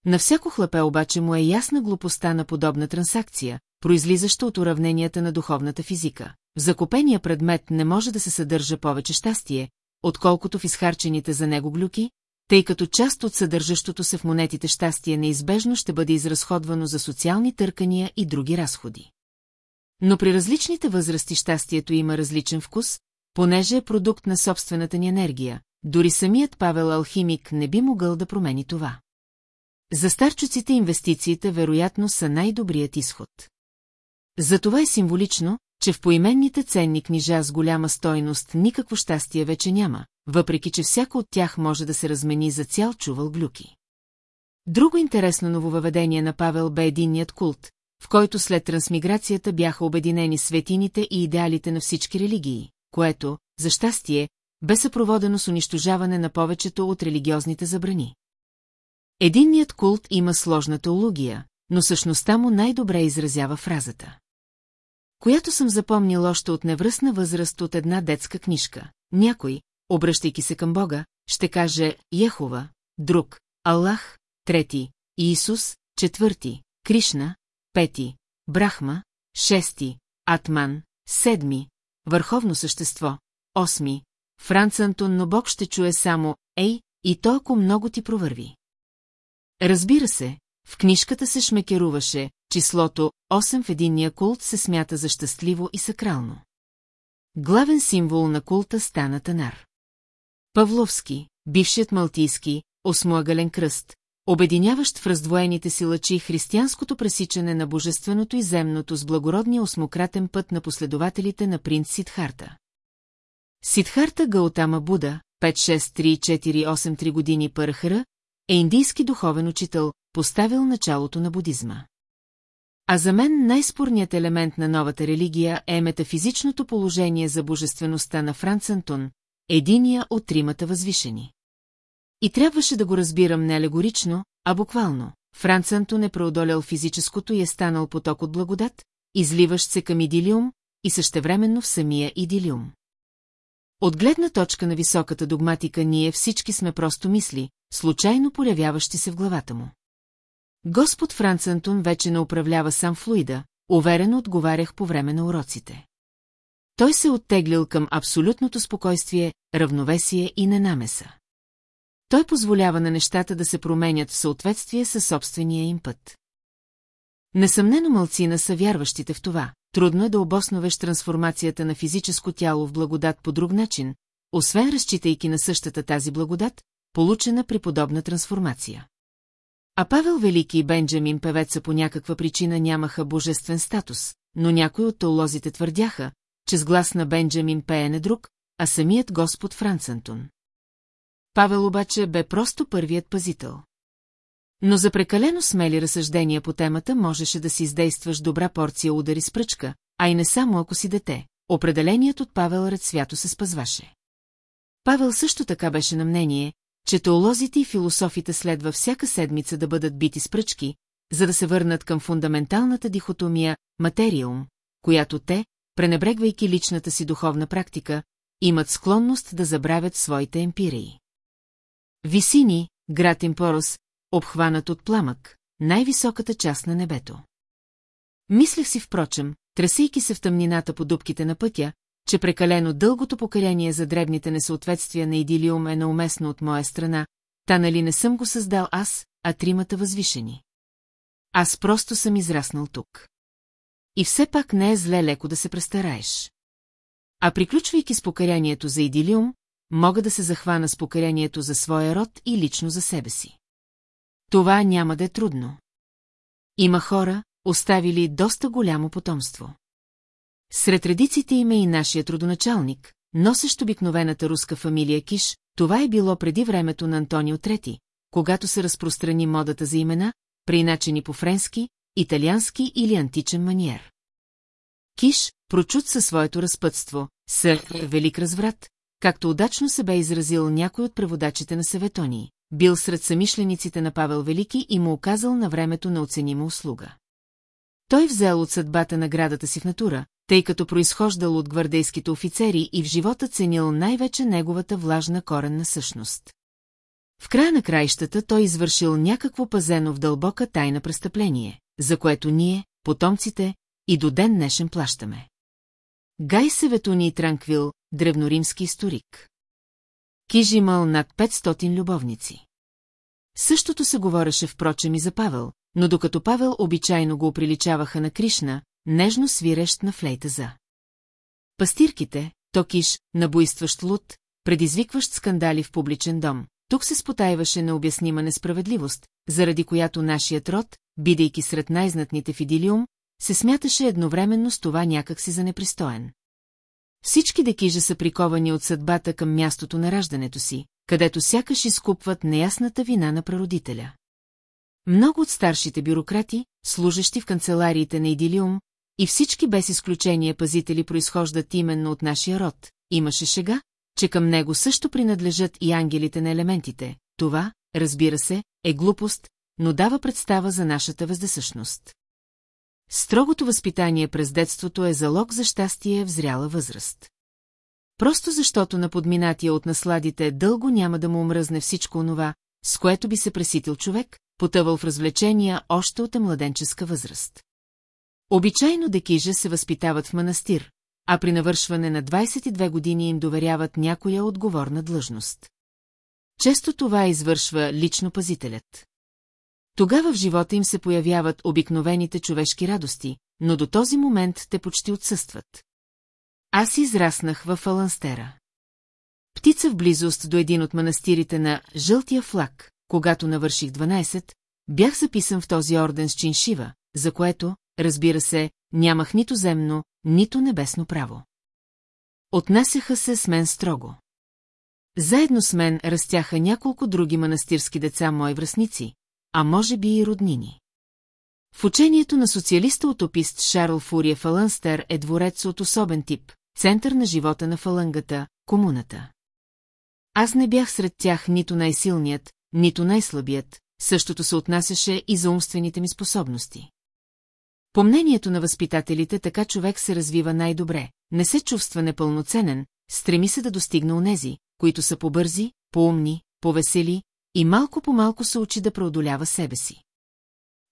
На всяко хлапе обаче му е ясна глупостта на подобна трансакция, произлизаща от уравненията на духовната физика. В закупения предмет не може да се съдържа повече щастие, отколкото в изхарчените за него глюки, тъй като част от съдържащото се в монетите щастие неизбежно ще бъде изразходвано за социални търкания и други разходи. Но при различните възрасти щастието има различен вкус, понеже е продукт на собствената ни енергия, дори самият Павел Алхимик не би могъл да промени това. За старчуците инвестициите вероятно са най-добрият изход. Затова е символично, че в поименните ценни книжа с голяма стойност никакво щастие вече няма, въпреки че всяко от тях може да се размени за цял чувал глюки. Друго интересно нововъведение на Павел бе единният култ, в който след трансмиграцията бяха обединени светините и идеалите на всички религии, което, за щастие, бе съпроводено с унищожаване на повечето от религиозните забрани. Единният култ има сложна теология, но същността му най-добре изразява фразата. Която съм запомнил още от невръсна възраст от една детска книжка. Някой, обръщайки се към Бога, ще каже Яхова, друг, Аллах, трети, Иисус, четвърти, Кришна, пети, Брахма, шести, Атман, седми, върховно същество, осми, Франц Антон, но Бог ще чуе само «Ей» и то много ти провърви. Разбира се, в книжката се шмекеруваше, числото 8 в единния култ се смята за щастливо и сакрално. Главен символ на култа стана Танар. Павловски, бившият малтийски, осмоъгълен кръст, обединяващ в раздвоените си лъчи християнското пресичане на божественото и земното с благородния осмократен път на последователите на принц Сидхарта. Сидхарта Гаутама Буда, 5-6-3-4-8-3 години Парахара, е индийски духовен учител, поставил началото на будизма. А за мен най-спорният елемент на новата религия е метафизичното положение за божествеността на Франц Антон, единия от тримата възвишени. И трябваше да го разбирам не алегорично, а буквално. Франц Антон е преодолял физическото и е станал поток от благодат, изливащ се към идилиум и същевременно в самия идилиум. От гледна точка на високата догматика ние всички сме просто мисли, случайно появяващи се в главата му. Господ Франц Антон вече не управлява сам флуида, уверено отговарях по време на уроците. Той се оттеглил към абсолютното спокойствие, равновесие и ненамеса. Той позволява на нещата да се променят в съответствие със собствения им път. Несъмнено мълцина са вярващите в това. Трудно е да обосновеш трансформацията на физическо тяло в благодат по друг начин, освен разчитайки на същата тази благодат, получена при подобна трансформация. А Павел Велики и Бенджамин Певеца по някаква причина нямаха божествен статус, но някои от теолозите твърдяха, че с глас на Бенджамин пее не друг, а самият Господ Францантон. Павел обаче бе просто първият пазител. Но за прекалено смели разсъждения по темата можеше да си издействаш добра порция удари с пръчка, а и не само ако си дете. Определеният от Павел ред свято се спазваше. Павел също така беше на мнение, че теолозите и философите следва всяка седмица да бъдат бити с пръчки, за да се върнат към фундаменталната дихотомия материум, която те, пренебрегвайки личната си духовна практика, имат склонност да забравят своите емпирии. Висини, град Импорос, обхванат от пламък, най-високата част на небето. Мислех си, впрочем, трасейки се в тъмнината по дубките на пътя, че прекалено дългото покарение за дребните несъответствия на идилиум е неуместно от моя страна, та нали не съм го създал аз, а тримата възвишени. Аз просто съм израснал тук. И все пак не е зле леко да се престараеш. А приключвайки с покаянието за идилиум, мога да се захвана с покаянието за своя род и лично за себе си. Това няма да е трудно. Има хора, оставили доста голямо потомство. Сред редиците има и нашият родоначалник, носещ обикновената руска фамилия Киш, това е било преди времето на Антонио Трети, когато се разпространи модата за имена, приначени по френски, италиански или античен маниер. Киш, прочут със своето разпътство, с велик разврат, както удачно се бе изразил някой от преводачите на Севетонии, бил сред самишлениците на Павел Велики и му оказал на времето на оценима услуга. Той взел от съдбата наградата си в натура, тъй като произхождал от гвардейските офицери и в живота ценил най-вече неговата влажна коренна същност. В края на краищата той извършил някакво пазено в дълбока тайна престъпление, за което ние, потомците, и до ден днешен плащаме. Гай Севетуни Транквил, древноримски историк. Киж имал над 500 любовници. Същото се говореше впрочем и за Павел, но докато Павел обичайно го оприличаваха на Кришна, нежно свирещ на флейта за. Пастирките, токиш, набуйстващ луд, предизвикващ скандали в публичен дом. Тук се спотаиваше необяснима несправедливост, заради която нашият род, бидейки сред най-знатните в идилиум, се смяташе едновременно с това някакси за непристоен. Всички декижа са приковани от съдбата към мястото на раждането си, където сякаш изкупват неясната вина на прародителя. Много от старшите бюрократи, служещи в канцелариите на Идилиум, и всички без изключение пазители произхождат именно от нашия род. Имаше шега, че към него също принадлежат и ангелите на елементите. Това, разбира се, е глупост, но дава представа за нашата въздесъщност. строгото възпитание през детството е залог за щастие в зряла възраст. Просто защото на подминатия от насладите дълго няма да му омръзне всичко онова, с което би се преситил човек, потъвал в развлечения още от е младенческа възраст. Обичайно декижа се възпитават в манастир, а при навършване на 22 години им доверяват някоя отговорна длъжност. Често това извършва лично пазителят. Тогава в живота им се появяват обикновените човешки радости, но до този момент те почти отсъстват. Аз израснах в Фаланстера. Птица в близост до един от манастирите на Жълтия флаг, когато навърших 12, бях записан в този орден с чиншива, за което, разбира се, нямах нито земно, нито небесно право. Отнасяха се с мен строго. Заедно с мен растяха няколко други манастирски деца мои връзници, а може би и роднини. В учението на социалиста-утопист Шарл Фурия Фалънстер е дворец от особен тип, център на живота на фалангата, комуната. Аз не бях сред тях нито най-силният, нито най-слабият, същото се отнасяше и за умствените ми способности. По мнението на възпитателите, така човек се развива най-добре, не се чувства непълноценен, стреми се да достигне онези, които са побързи, поумни, повесели и малко по малко се учи да преодолява себе си.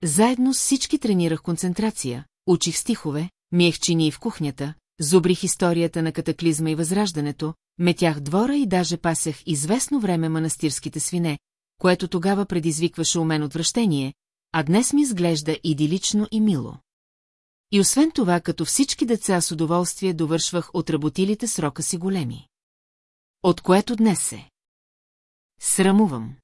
Заедно с всички тренирах концентрация, учих стихове, миех чини в кухнята, зубрих историята на катаклизма и възраждането, метях двора и даже пасях известно време манастирските свине, което тогава предизвикваше у мен отвращение, а днес ми изглежда идилично и мило. И освен това, като всички деца с удоволствие довършвах от работилите срока си големи. От което днес се. Срамувам.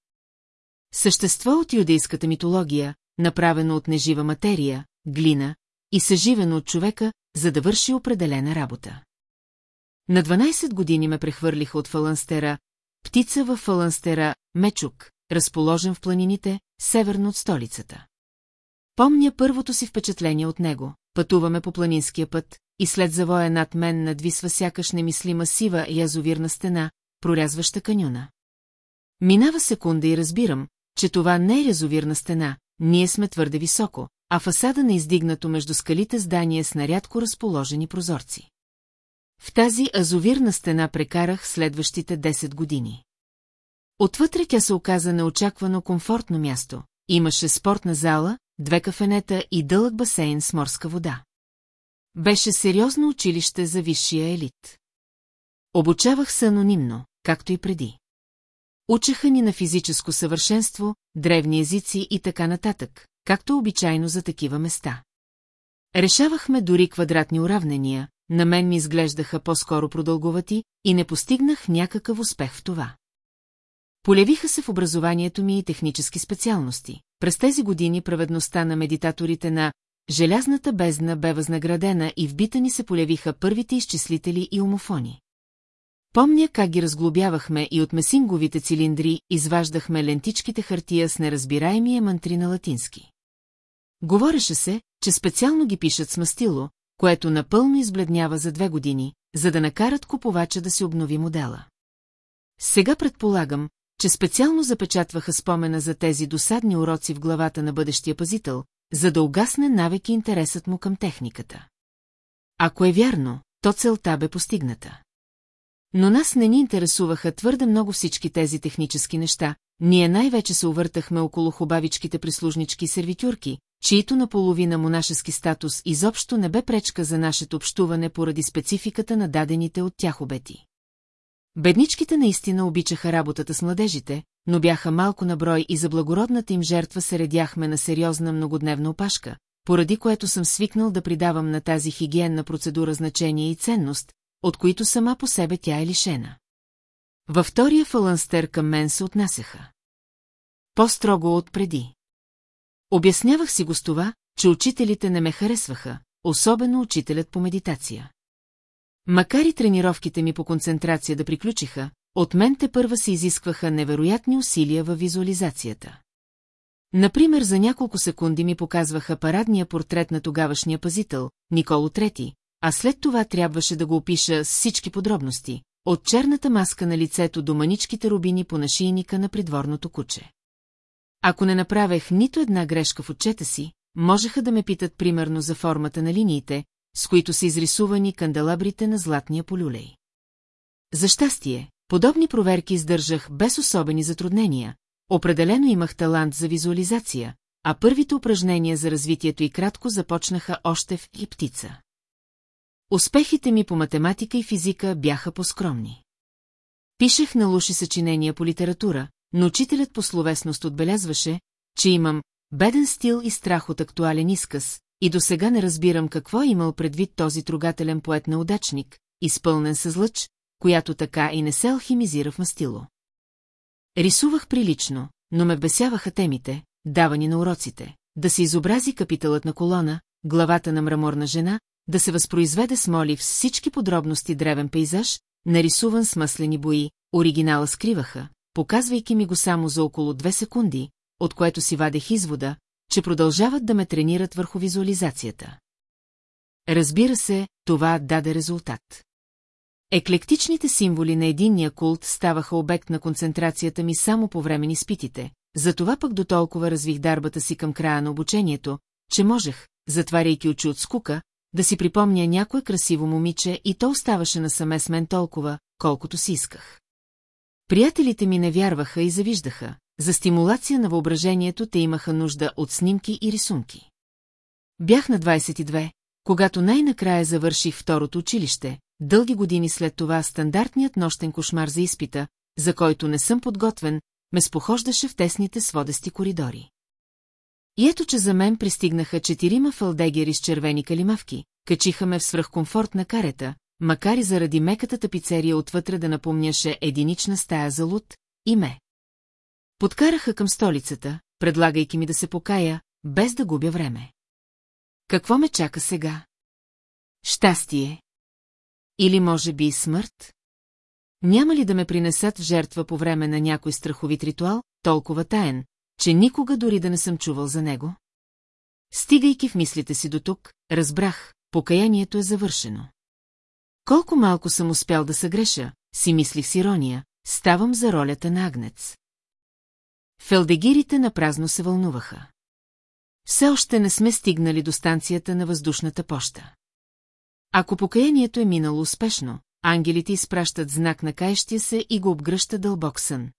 Същество от юдейската митология, направено от нежива материя, глина, и съживено от човека, за да върши определена работа. На 12 години ме прехвърлиха от Фаланстера, птица в Фаланстера, Мечук, разположен в планините, северно от столицата. Помня първото си впечатление от него, пътуваме по планинския път, и след завоя над мен надвисва сякаш немислима сива язовирна стена, прорязваща канюна. Минава секунда и разбирам, че това не е язовирна стена, ние сме твърде високо, а фасада на издигнато между скалите здание с нарядко разположени прозорци. В тази азовирна стена прекарах следващите 10 години. Отвътре тя се оказа неочаквано комфортно място. Имаше спортна зала, две кафенета и дълъг басейн с морска вода. Беше сериозно училище за висшия елит. Обучавах се анонимно, както и преди. Учеха ни на физическо съвършенство, древни езици и така нататък, както обичайно за такива места. Решавахме дори квадратни уравнения, на мен ми изглеждаха по-скоро продълговати и не постигнах някакъв успех в това. Полявиха се в образованието ми и технически специалности. През тези години праведността на медитаторите на Желязната бездна бе възнаградена и в бита ни се полявиха първите изчислители и умофони. Помня как ги разглобявахме и от месинговите цилиндри изваждахме лентичките хартия с неразбираемия мантри на латински. Говореше се, че специално ги пишат с мастило, което напълно избледнява за две години, за да накарат купувача да си обнови модела. Сега предполагам, че специално запечатваха спомена за тези досадни уроци в главата на бъдещия пазител, за да угасне навеки интересът му към техниката. Ако е вярно, то целта бе постигната. Но нас не ни интересуваха твърде много всички тези технически неща, ние най-вече се увъртахме около хубавичките прислужнички и сервитюрки, чието наполовина монашески статус изобщо не бе пречка за нашето общуване поради спецификата на дадените от тях обети. Бедничките наистина обичаха работата с младежите, но бяха малко на брой и за благородната им жертва се редяхме на сериозна многодневна опашка, поради което съм свикнал да придавам на тази хигиенна процедура значение и ценност, от които сама по себе тя е лишена. Във втория фаланстер към мен се отнасяха. По-строго от преди. Обяснявах си го с това, че учителите не ме харесваха, особено учителят по медитация. Макар и тренировките ми по концентрация да приключиха, от мен те първа се изискваха невероятни усилия във визуализацията. Например, за няколко секунди ми показваха парадния портрет на тогавашния пазител, Николо Трети, а след това трябваше да го опиша с всички подробности, от черната маска на лицето до маничките рубини по нашийника на придворното куче. Ако не направех нито една грешка в отчета си, можеха да ме питат примерно за формата на линиите, с които са изрисувани канделабрите на златния полюлей. За щастие, подобни проверки издържах без особени затруднения, определено имах талант за визуализация, а първите упражнения за развитието и кратко започнаха още в и птица. Успехите ми по математика и физика бяха по-скромни. Пишех на лоши съчинения по литература, но учителят по словесност отбелязваше, че имам беден стил и страх от актуален изказ, и до сега не разбирам какво е имал предвид този трогателен поет на удачник, изпълнен с лъч, която така и не се алхимизира в мастило. Рисувах прилично, но ме бесяваха темите, давани на уроците, да се изобрази капиталът на колона, главата на мраморна жена, да се възпроизведе с молив с всички подробности древен пейзаж, нарисуван с маслени бои, оригинала скриваха, показвайки ми го само за около две секунди, от което си вадех извода, че продължават да ме тренират върху визуализацията. Разбира се, това даде резултат. Еклектичните символи на единния култ ставаха обект на концентрацията ми само по време на изпитите, затова пък до толкова развих дарбата си към края на обучението, че можех, затваряйки очи от скука, да си припомня някое красиво момиче и то оставаше насаме с мен толкова, колкото си исках. Приятелите ми не вярваха и завиждаха, за стимулация на въображението те имаха нужда от снимки и рисунки. Бях на 22, когато най-накрая завърших второто училище, дълги години след това стандартният нощен кошмар за изпита, за който не съм подготвен, ме спохождаше в тесните сводести коридори. И ето, че за мен пристигнаха четирима фалдегери с червени калимавки, качиха ме в свръхкомфортна карета, макар и заради меката тапицерия отвътре да напомняше единична стая за луд, и ме. Подкараха към столицата, предлагайки ми да се покая, без да губя време. Какво ме чака сега? Щастие. Или може би и смърт? Няма ли да ме принесат в жертва по време на някой страховит ритуал, толкова таен, че никога дори да не съм чувал за него? Стигайки в мислите си до тук, разбрах, покаянието е завършено. Колко малко съм успял да съгреша, си мислих с ирония, ставам за ролята на агнец. Фелдегирите напразно се вълнуваха. Все още не сме стигнали до станцията на въздушната поща. Ако покаянието е минало успешно, ангелите изпращат знак на каещия се и го обгръща дълбок сън.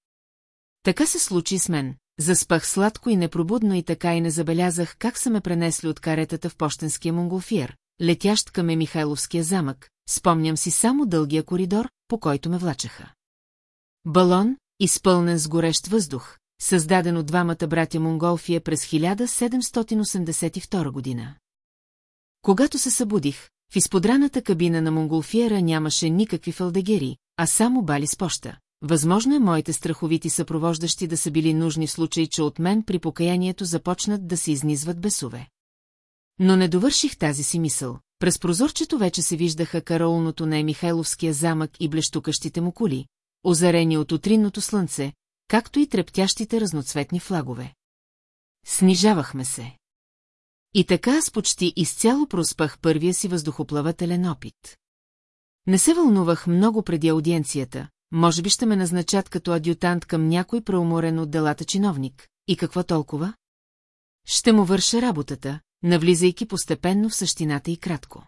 Така се случи с мен, заспах сладко и непробудно и така и не забелязах как са ме пренесли от каретата в почтенския монголфиер, летящ към Михайловския замък, спомням си само дългия коридор, по който ме влачаха. Балон, изпълнен с горещ въздух, създаден от двамата братя Монголфия през 1782 година. Когато се събудих, в изподраната кабина на Монголфиера нямаше никакви фалдегери, а само бали с поща. Възможно е моите страховити съпровождащи да са били нужни в случай, че от мен при покаянието започнат да се изнизват бесове. Но не довърших тази си мисъл. През прозорчето вече се виждаха караулното на Емихайловския замък и блещукащите му кули, озарени от утринното слънце, както и трептящите разноцветни флагове. Снижавахме се. И така аз почти изцяло проспах първия си въздухоплавателен опит. Не се вълнувах много преди аудиенцията, може би ще ме назначат като адютант към някой преуморен от делата чиновник. И какво толкова? Ще му върша работата, навлизайки постепенно в същината и кратко.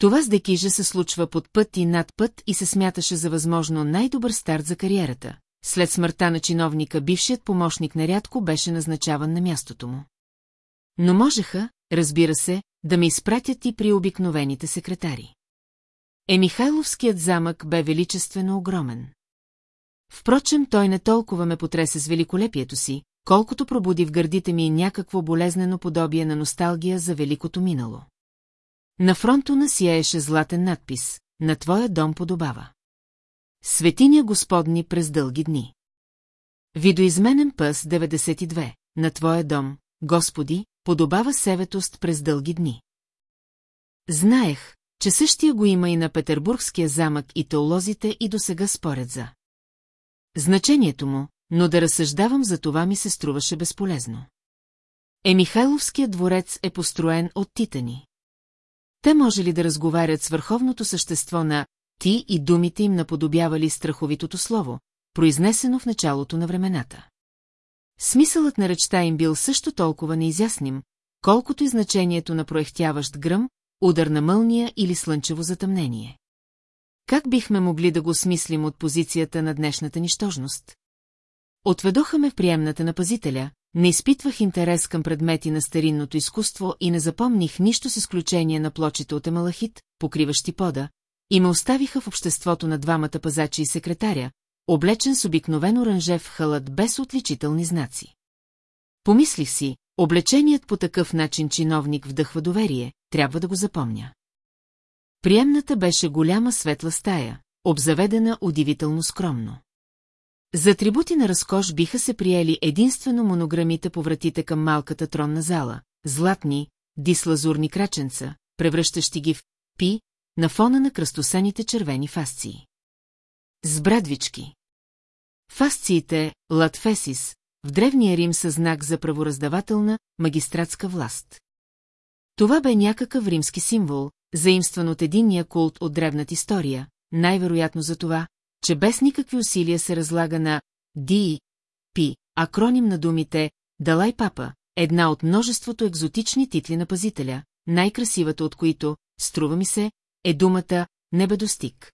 Това с Декижа се случва под път и над път и се смяташе за възможно най-добър старт за кариерата. След смъртта на чиновника бившият помощник нарядко беше назначаван на мястото му. Но можеха, разбира се, да ме изпратят и при обикновените секретари. Емихайловският замък бе величествено огромен. Впрочем, той не толкова ме потресе с великолепието си, колкото пробуди в гърдите ми някакво болезнено подобие на носталгия за великото минало. На фронту насияеше златен надпис «На твоя дом подобава». Светиня Господни през дълги дни. Видоизменен пъс 92. На твоя дом, Господи, подобава севетост през дълги дни. Знаех, че същия го има и на Петербургския замък и теолозите и досега спорят за. Значението му, но да разсъждавам за това ми се струваше безполезно. Емихайловският дворец е построен от титани. Те може ли да разговарят с върховното същество на «ти» и думите им наподобявали страховитото слово, произнесено в началото на времената. Смисълът на речта им бил също толкова неизясним, колкото и значението на проехтяващ гръм, удар на мълния или слънчево затъмнение. Как бихме могли да го смислим от позицията на днешната нищожност? Отведоха ме в приемната на пазителя, не изпитвах интерес към предмети на старинното изкуство и не запомних нищо с изключение на плочите от емалахит, покриващи пода, и ме оставиха в обществото на двамата пазачи и секретаря, облечен с обикновен оранжев халат без отличителни знаци. Помислих си, облеченият по такъв начин чиновник вдъхва доверие, трябва да го запомня. Приемната беше голяма светла стая, обзаведена удивително скромно. За атрибути на разкош биха се приели единствено монограмите по вратите към малката тронна зала, златни, дислазурни краченца, превръщащи ги в пи, на фона на кръстосаните червени фасции. С брадвички. Фасциите, латфесис, в Древния Рим са знак за правораздавателна, магистратска власт. Това бе някакъв римски символ, заимстван от единния култ от древната история, най-вероятно за това, че без никакви усилия се разлага на Ди, Пи, акроним на думите Далай Папа, една от множеството екзотични титли на пазителя, най-красивата от които, струва ми се, е думата «небедостиг».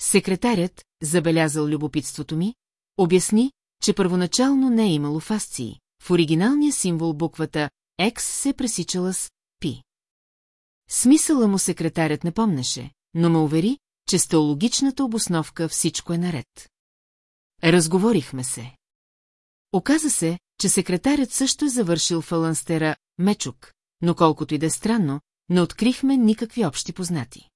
Секретарят, забелязал любопитството ми, обясни, че първоначално не е имало фасции. В оригиналния символ буквата X се пресичала с Пи. Смисъла му секретарят не помнеше, но ме увери, че с теологичната обосновка всичко е наред. Разговорихме се. Оказа се, че секретарят също е завършил фаланстера Мечук, но колкото и да е странно, не открихме никакви общи познати.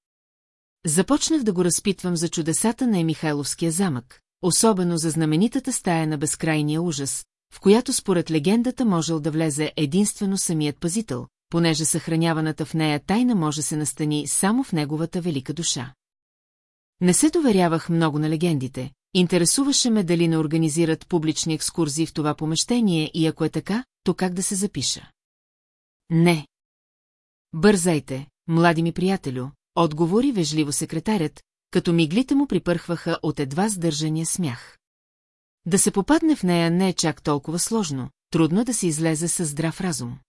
Започнах да го разпитвам за чудесата на Емихайловския замък, особено за знаменитата стая на безкрайния ужас, в която според легендата можел да влезе единствено самият пазител, понеже съхраняваната в нея тайна може се настани само в неговата велика душа. Не се доверявах много на легендите, интересуваше ме дали не организират публични екскурзии в това помещение и ако е така, то как да се запиша. Не. Бързайте, млади ми приятелю, отговори вежливо секретарят, като миглите му припърхваха от едва сдържания смях. Да се попадне в нея не е чак толкова сложно, трудно е да се излезе със здрав разум.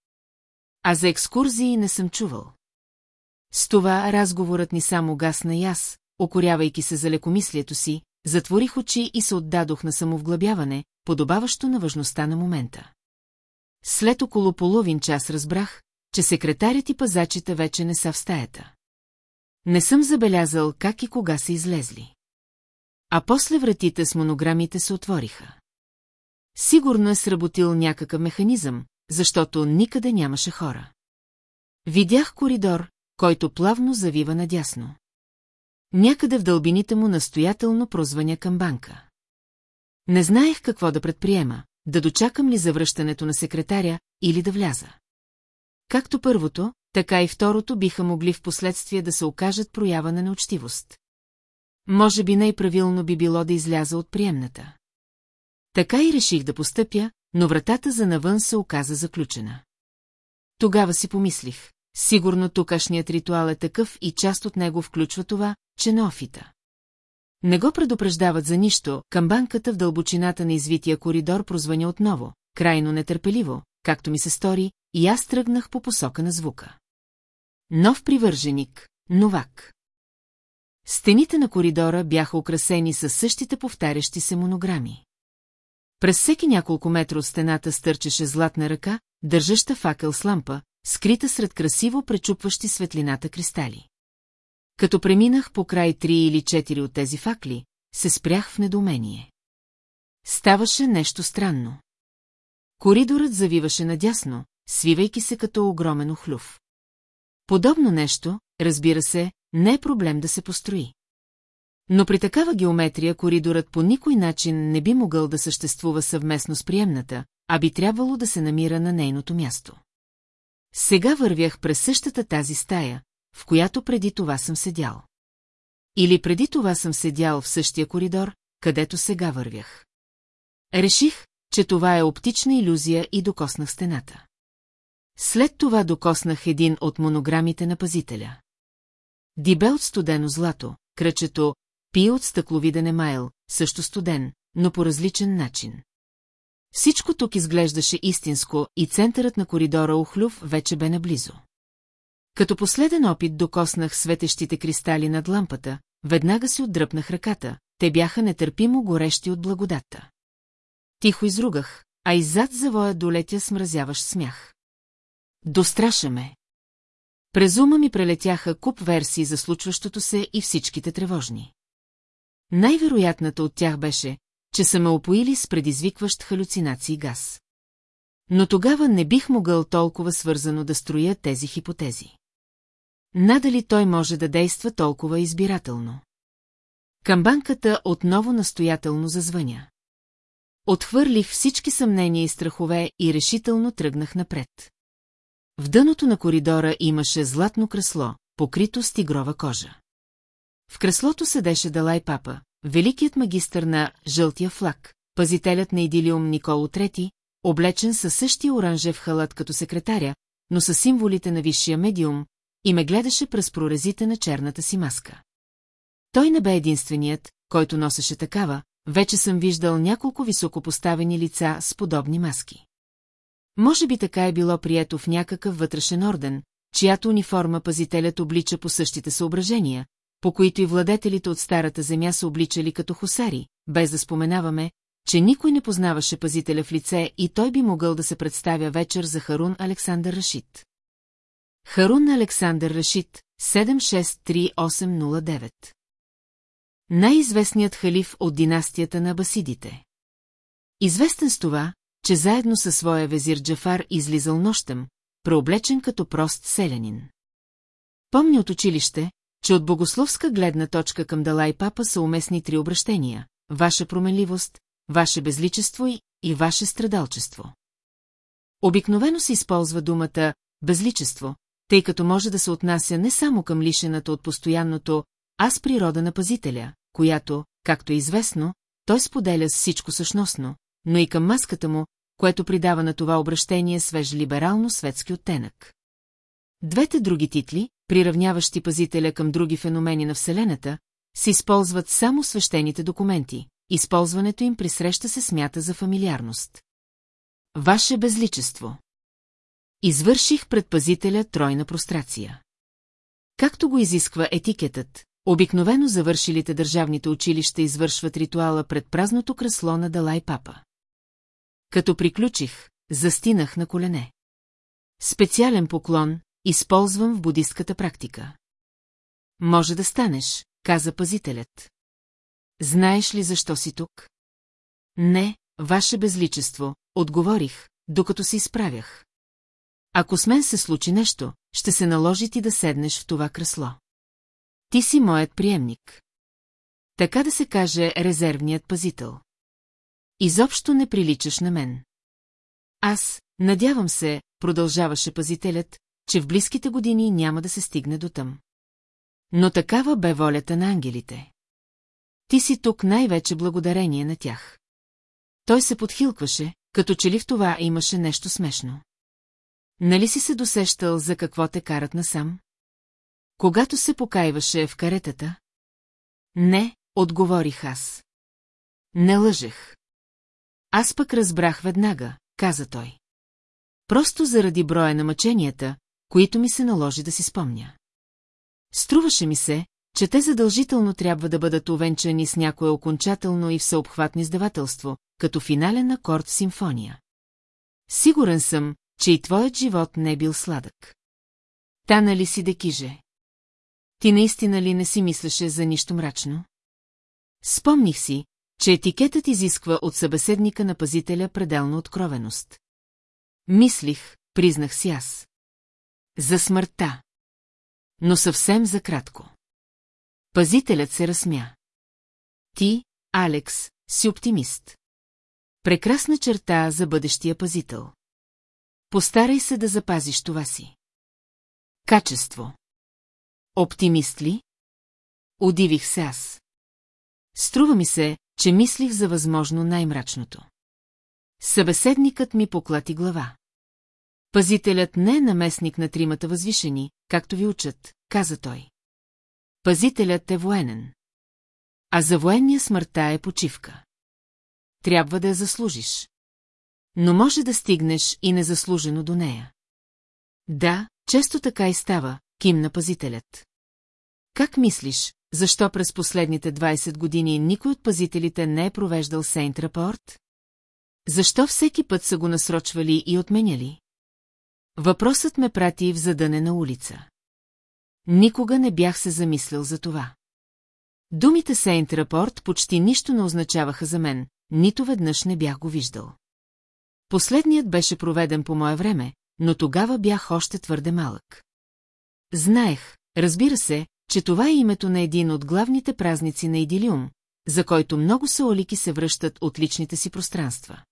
А за екскурзии не съм чувал. С това разговорът ни само гасна и аз, окорявайки се за лекомислието си, затворих очи и се отдадох на самовглъбяване, подобаващо на важността на момента. След около половин час разбрах, че секретарят и пазачите вече не са в стаята. Не съм забелязал как и кога са излезли. А после вратите с монограмите се отвориха. Сигурно е сработил някакъв механизъм, защото никъде нямаше хора. Видях коридор, който плавно завива надясно. Някъде в дълбините му настоятелно прозвъня към банка. Не знаех какво да предприема, да дочакам ли завръщането на секретаря или да вляза. Както първото, така и второто биха могли в последствие да се окажат проява на неучтивост. Може би най-правилно би било да изляза от приемната. Така и реших да постъпя, но вратата за навън се оказа заключена. Тогава си помислих, сигурно тукашният ритуал е такъв и част от него включва това, че неофита. Не го предупреждават за нищо, към банката в дълбочината на извития коридор прозвъня отново, крайно нетърпеливо, както ми се стори, и аз тръгнах по посока на звука. Нов привърженик, новак. Стените на коридора бяха украсени със същите повтарящи се монограми. През всеки няколко метра от стената стърчеше златна ръка, държаща факел с лампа, скрита сред красиво пречупващи светлината кристали. Като преминах по край три или четири от тези факли, се спрях в недоумение. Ставаше нещо странно. Коридорът завиваше надясно, свивайки се като огромен охлюв. Подобно нещо, разбира се, не е проблем да се построи. Но при такава геометрия коридорът по никой начин не би могъл да съществува съвместно с приемната, а би трябвало да се намира на нейното място. Сега вървях през същата тази стая, в която преди това съм седял. Или преди това съм седял в същия коридор, където сега вървях. Реших, че това е оптична иллюзия и докоснах стената. След това докоснах един от монограмите на пазителя. Дибе от студено злато, кръчето, пи от стъкловиден емайл, също студен, но по различен начин. Всичко тук изглеждаше истинско и центърът на коридора Охлюв вече бе наблизо. Като последен опит докоснах светещите кристали над лампата, веднага си отдръпнах ръката, те бяха нетърпимо горещи от благодата. Тихо изругах, а иззад завоя долетя смразяваш смях. Достраша ме. През ума ми прелетяха куп версии за случващото се и всичките тревожни. Най-вероятната от тях беше, че са ме опоили с предизвикващ халюцинации газ. Но тогава не бих могъл толкова свързано да строя тези хипотези. Надали той може да действа толкова избирателно. Камбанката отново настоятелно зазвъня. Отхвърлих всички съмнения и страхове и решително тръгнах напред. В дъното на коридора имаше златно кресло, покрито с тигрова кожа. В креслото седеше Далай Папа, великият магистър на «Жълтия флаг», пазителят на идилиум Николо III, облечен със същия оранжев халат като секретаря, но с символите на висшия медиум, и ме гледаше през прорезите на черната си маска. Той не бе единственият, който носеше такава, вече съм виждал няколко високопоставени лица с подобни маски. Може би така е било прието в някакъв вътрешен орден, чиято униформа пазителят облича по същите съображения, по които и владетелите от Старата земя са обличали като хусари, без да споменаваме, че никой не познаваше пазителя в лице и той би могъл да се представя вечер за Харун Александър Рашид. Харун Александър Рашид, 763809 Най-известният халиф от династията на Басидите. Известен с това, че заедно със своя везир Джафар излизал нощем, преоблечен като прост селянин. Помни от училище, че от богословска гледна точка към Далай Папа са уместни три обращения – ваша променливост, ваше безличество и, и ваше страдалчество. Обикновено се използва думата «безличество», тъй като може да се отнася не само към лишената от постоянното «аз природа на пазителя», която, както е известно, той споделя с всичко същностно, но и към маската му, което придава на това обращение свеж либерално-светски оттенък. Двете други титли, приравняващи пазителя към други феномени на Вселената, се използват само свещените документи, използването им при среща се смята за фамилиарност. Ваше безличество Извърших пред пазителя тройна прострация. Както го изисква етикетът, обикновено завършилите държавните училища извършват ритуала пред празното кресло на Далай Папа. Като приключих, застинах на колене. Специален поклон, използвам в будистката практика. Може да станеш, каза пазителят. Знаеш ли защо си тук? Не, ваше безличество, отговорих, докато се изправях. Ако с мен се случи нещо, ще се наложи ти да седнеш в това кресло. Ти си моят приемник. Така да се каже резервният пазител. Изобщо не приличаш на мен. Аз, надявам се, продължаваше пазителят, че в близките години няма да се стигне до тъм. Но такава бе волята на ангелите. Ти си тук най-вече благодарение на тях. Той се подхилкваше, като че ли в това имаше нещо смешно. Нали си се досещал за какво те карат насам? Когато се покайваше в каретата? Не, отговорих аз. Не лъжех. Аз пък разбрах веднага, каза той. Просто заради броя на мъченията, които ми се наложи да си спомня. Струваше ми се, че те задължително трябва да бъдат увенчани с някое окончателно и всеобхватно издавателство, като финален акорд в симфония. Сигурен съм, че и твоят живот не е бил сладък. Та нали си декиже? Ти наистина ли не си мислеше за нищо мрачно? Спомних си, че етикетът изисква от събеседника на пазителя пределна откровеност. Мислих, признах си аз. За смъртта. Но съвсем за кратко. Пазителят се разсмя. Ти, Алекс, си оптимист. Прекрасна черта за бъдещия пазител. Постарай се да запазиш това си. Качество. Оптимист ли? Удивих се аз. Струва ми се, че мислих за възможно най-мрачното. Събеседникът ми поклати глава. Пазителят не е наместник на тримата възвишени, както ви учат, каза той. Пазителят е военен. А за военния смъртта е почивка. Трябва да я заслужиш. но може да стигнеш и незаслужено до нея. Да, често така и става, кимна пазителят. Как мислиш, защо през последните 20 години никой от пазителите не е провеждал Сейнт Рапорт? Защо всеки път са го насрочвали и отменяли? Въпросът ме прати в задънена улица. Никога не бях се замислил за това. Думите Сейнт Рапорт почти нищо не означаваха за мен, нито веднъж не бях го виждал. Последният беше проведен по мое време, но тогава бях още твърде малък. Знаех, разбира се, че това е името на един от главните празници на Идилиум, за който много саолики се връщат от личните си пространства.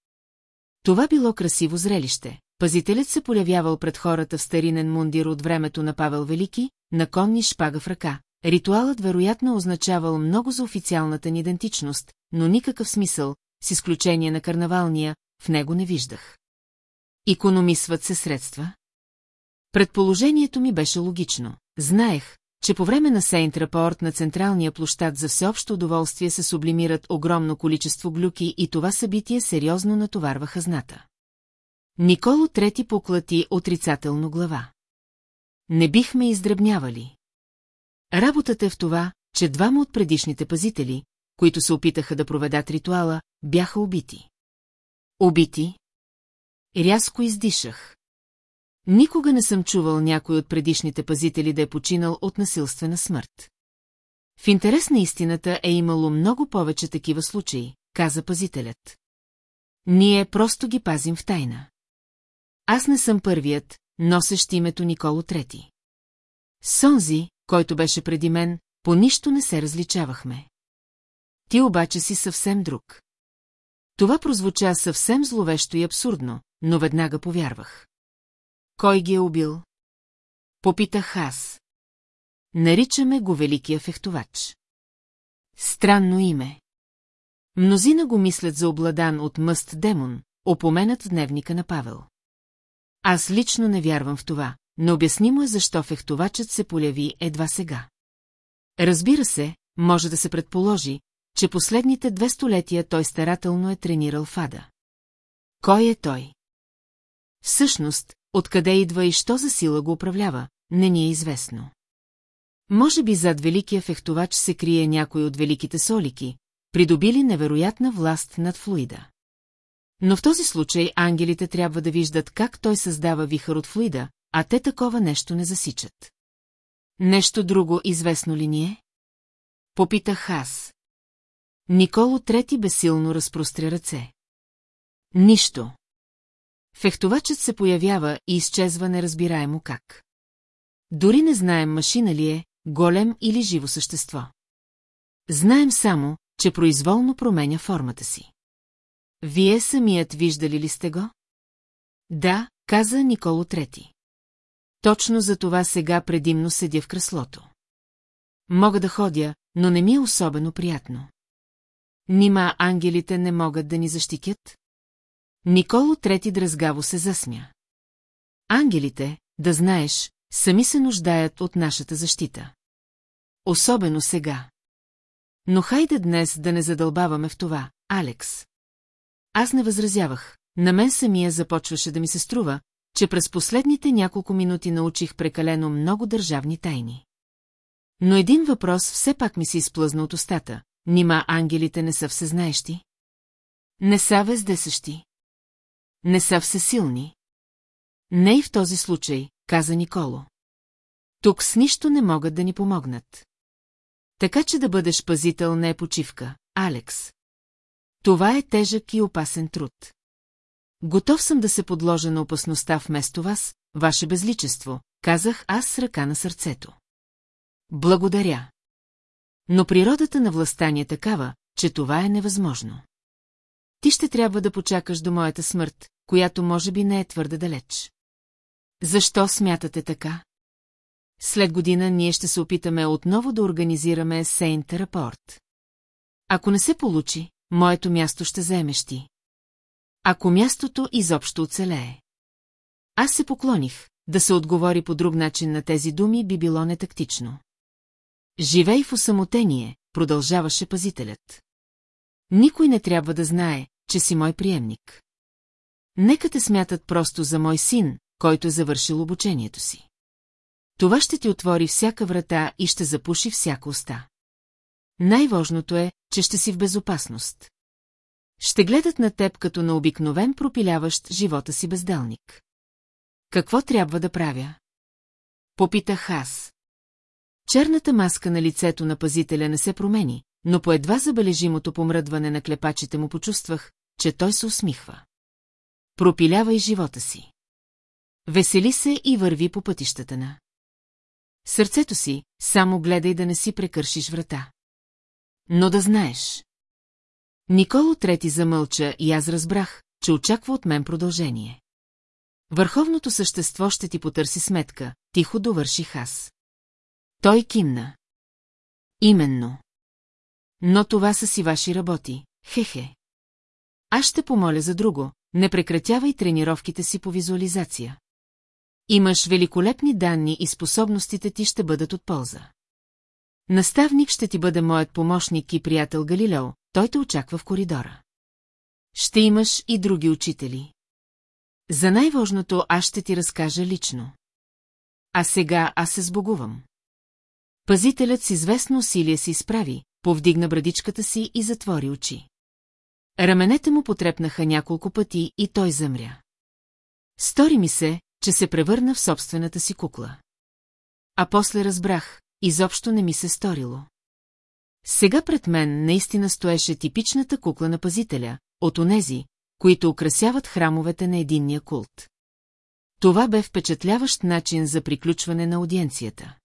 Това било красиво зрелище. Пазителят се полявявал пред хората в старинен мундир от времето на Павел Велики, на конни шпага в ръка. Ритуалът вероятно означавал много за официалната ни идентичност, но никакъв смисъл, с изключение на карнавалния, в него не виждах. Икономисват се средства? Предположението ми беше логично. Знаех, че по време на Сейнт Рапорт на Централния площад за всеобщо удоволствие се сублимират огромно количество глюки и това събитие сериозно натоварва хазната. Николо трети поклати отрицателно глава. Не бихме издръбнявали. Работата е в това, че двама от предишните пазители, които се опитаха да проведат ритуала, бяха убити. Убити? Рязко издишах. Никога не съм чувал някой от предишните пазители да е починал от насилствена смърт. В интерес на истината е имало много повече такива случаи, каза пазителят. Ние просто ги пазим в тайна. Аз не съм първият, носещ името Николо Трети. Сонзи, който беше преди мен, по нищо не се различавахме. Ти обаче си съвсем друг. Това прозвуча съвсем зловещо и абсурдно, но веднага повярвах. Кой ги е убил? Попитах аз. Наричаме го Великия фехтовач. Странно име. Мнозина го мислят за обладан от мъст демон, опоменат в дневника на Павел. Аз лично не вярвам в това, необяснимо е защо фехтовачът се поляви едва сега. Разбира се, може да се предположи, че последните две столетия той старателно е тренирал фада. Кой е той? Всъщност, откъде идва и що за сила го управлява, не ни е известно. Може би зад великия фехтовач се крие някой от великите солики, придобили невероятна власт над флуида. Но в този случай ангелите трябва да виждат как той създава вихър от флуида, а те такова нещо не засичат. Нещо друго известно ли ни е? Попитах аз. Николо трети безсилно разпростря ръце. Нищо. Фехтовачът се появява и изчезва неразбираемо как. Дори не знаем машина ли е, голем или живо същество. Знаем само, че произволно променя формата си. Вие самият виждали ли сте го? Да, каза Николо Трети. Точно за това сега предимно седя в креслото. Мога да ходя, но не ми е особено приятно. Нима ангелите не могат да ни защитят? Николо трети дразгаво се засмя. Ангелите, да знаеш, сами се нуждаят от нашата защита. Особено сега. Но хайде днес да не задълбаваме в това, Алекс. Аз не възразявах. На мен самия започваше да ми се струва, че през последните няколко минути научих прекалено много държавни тайни. Но един въпрос все пак ми се изплъзна от устата. Нима ангелите не са всезнаещи? Не са вездесъщи. Не са всесилни. Не и в този случай, каза Николо. Тук с нищо не могат да ни помогнат. Така че да бъдеш пазител не е почивка, Алекс. Това е тежък и опасен труд. Готов съм да се подложа на опасността вместо вас, ваше безличество, казах аз с ръка на сърцето. Благодаря. Но природата на властта ни е такава, че това е невъзможно. Ти ще трябва да почакаш до моята смърт, която може би не е твърде далеч. Защо смятате така? След година ние ще се опитаме отново да организираме Сейнт Рапорт. Ако не се получи, моето място ще заемеш ти. Ако мястото изобщо оцелее. Аз се поклоних, да се отговори по друг начин на тези думи би било нетактично. Живей в осамотение, продължаваше пазителят. Никой не трябва да знае, че си мой приемник. Нека те смятат просто за мой син, който е завършил обучението си. Това ще ти отвори всяка врата и ще запуши всяка уста. Най-важното е, че ще си в безопасност. Ще гледат на теб като на обикновен пропиляващ живота си безделник. Какво трябва да правя? Попитах аз. Черната маска на лицето на пазителя не се промени, но по едва забележимото помръдване на клепачите му почувствах, че той се усмихва. Пропилявай живота си. Весели се и върви по пътищата на. Сърцето си, само гледай да не си прекършиш врата. Но да знаеш. Николо трети замълча и аз разбрах, че очаква от мен продължение. Върховното същество ще ти потърси сметка, тихо довърших аз. Той кимна. Именно. Но това са си ваши работи, хе-хе. Аз ще помоля за друго, не прекратявай тренировките си по визуализация. Имаш великолепни данни и способностите ти ще бъдат от полза. Наставник ще ти бъде моят помощник и приятел Галилео, той те очаква в коридора. Ще имаш и други учители. За най-важното аз ще ти разкажа лично. А сега аз се сбогувам. Пазителят с известно усилие се изправи, повдигна брадичката си и затвори очи. Раменете му потрепнаха няколко пъти и той замря. Стори ми се, че се превърна в собствената си кукла. А после разбрах, изобщо не ми се сторило. Сега пред мен наистина стоеше типичната кукла на пазителя, от онези, които украсяват храмовете на единния култ. Това бе впечатляващ начин за приключване на аудиенцията.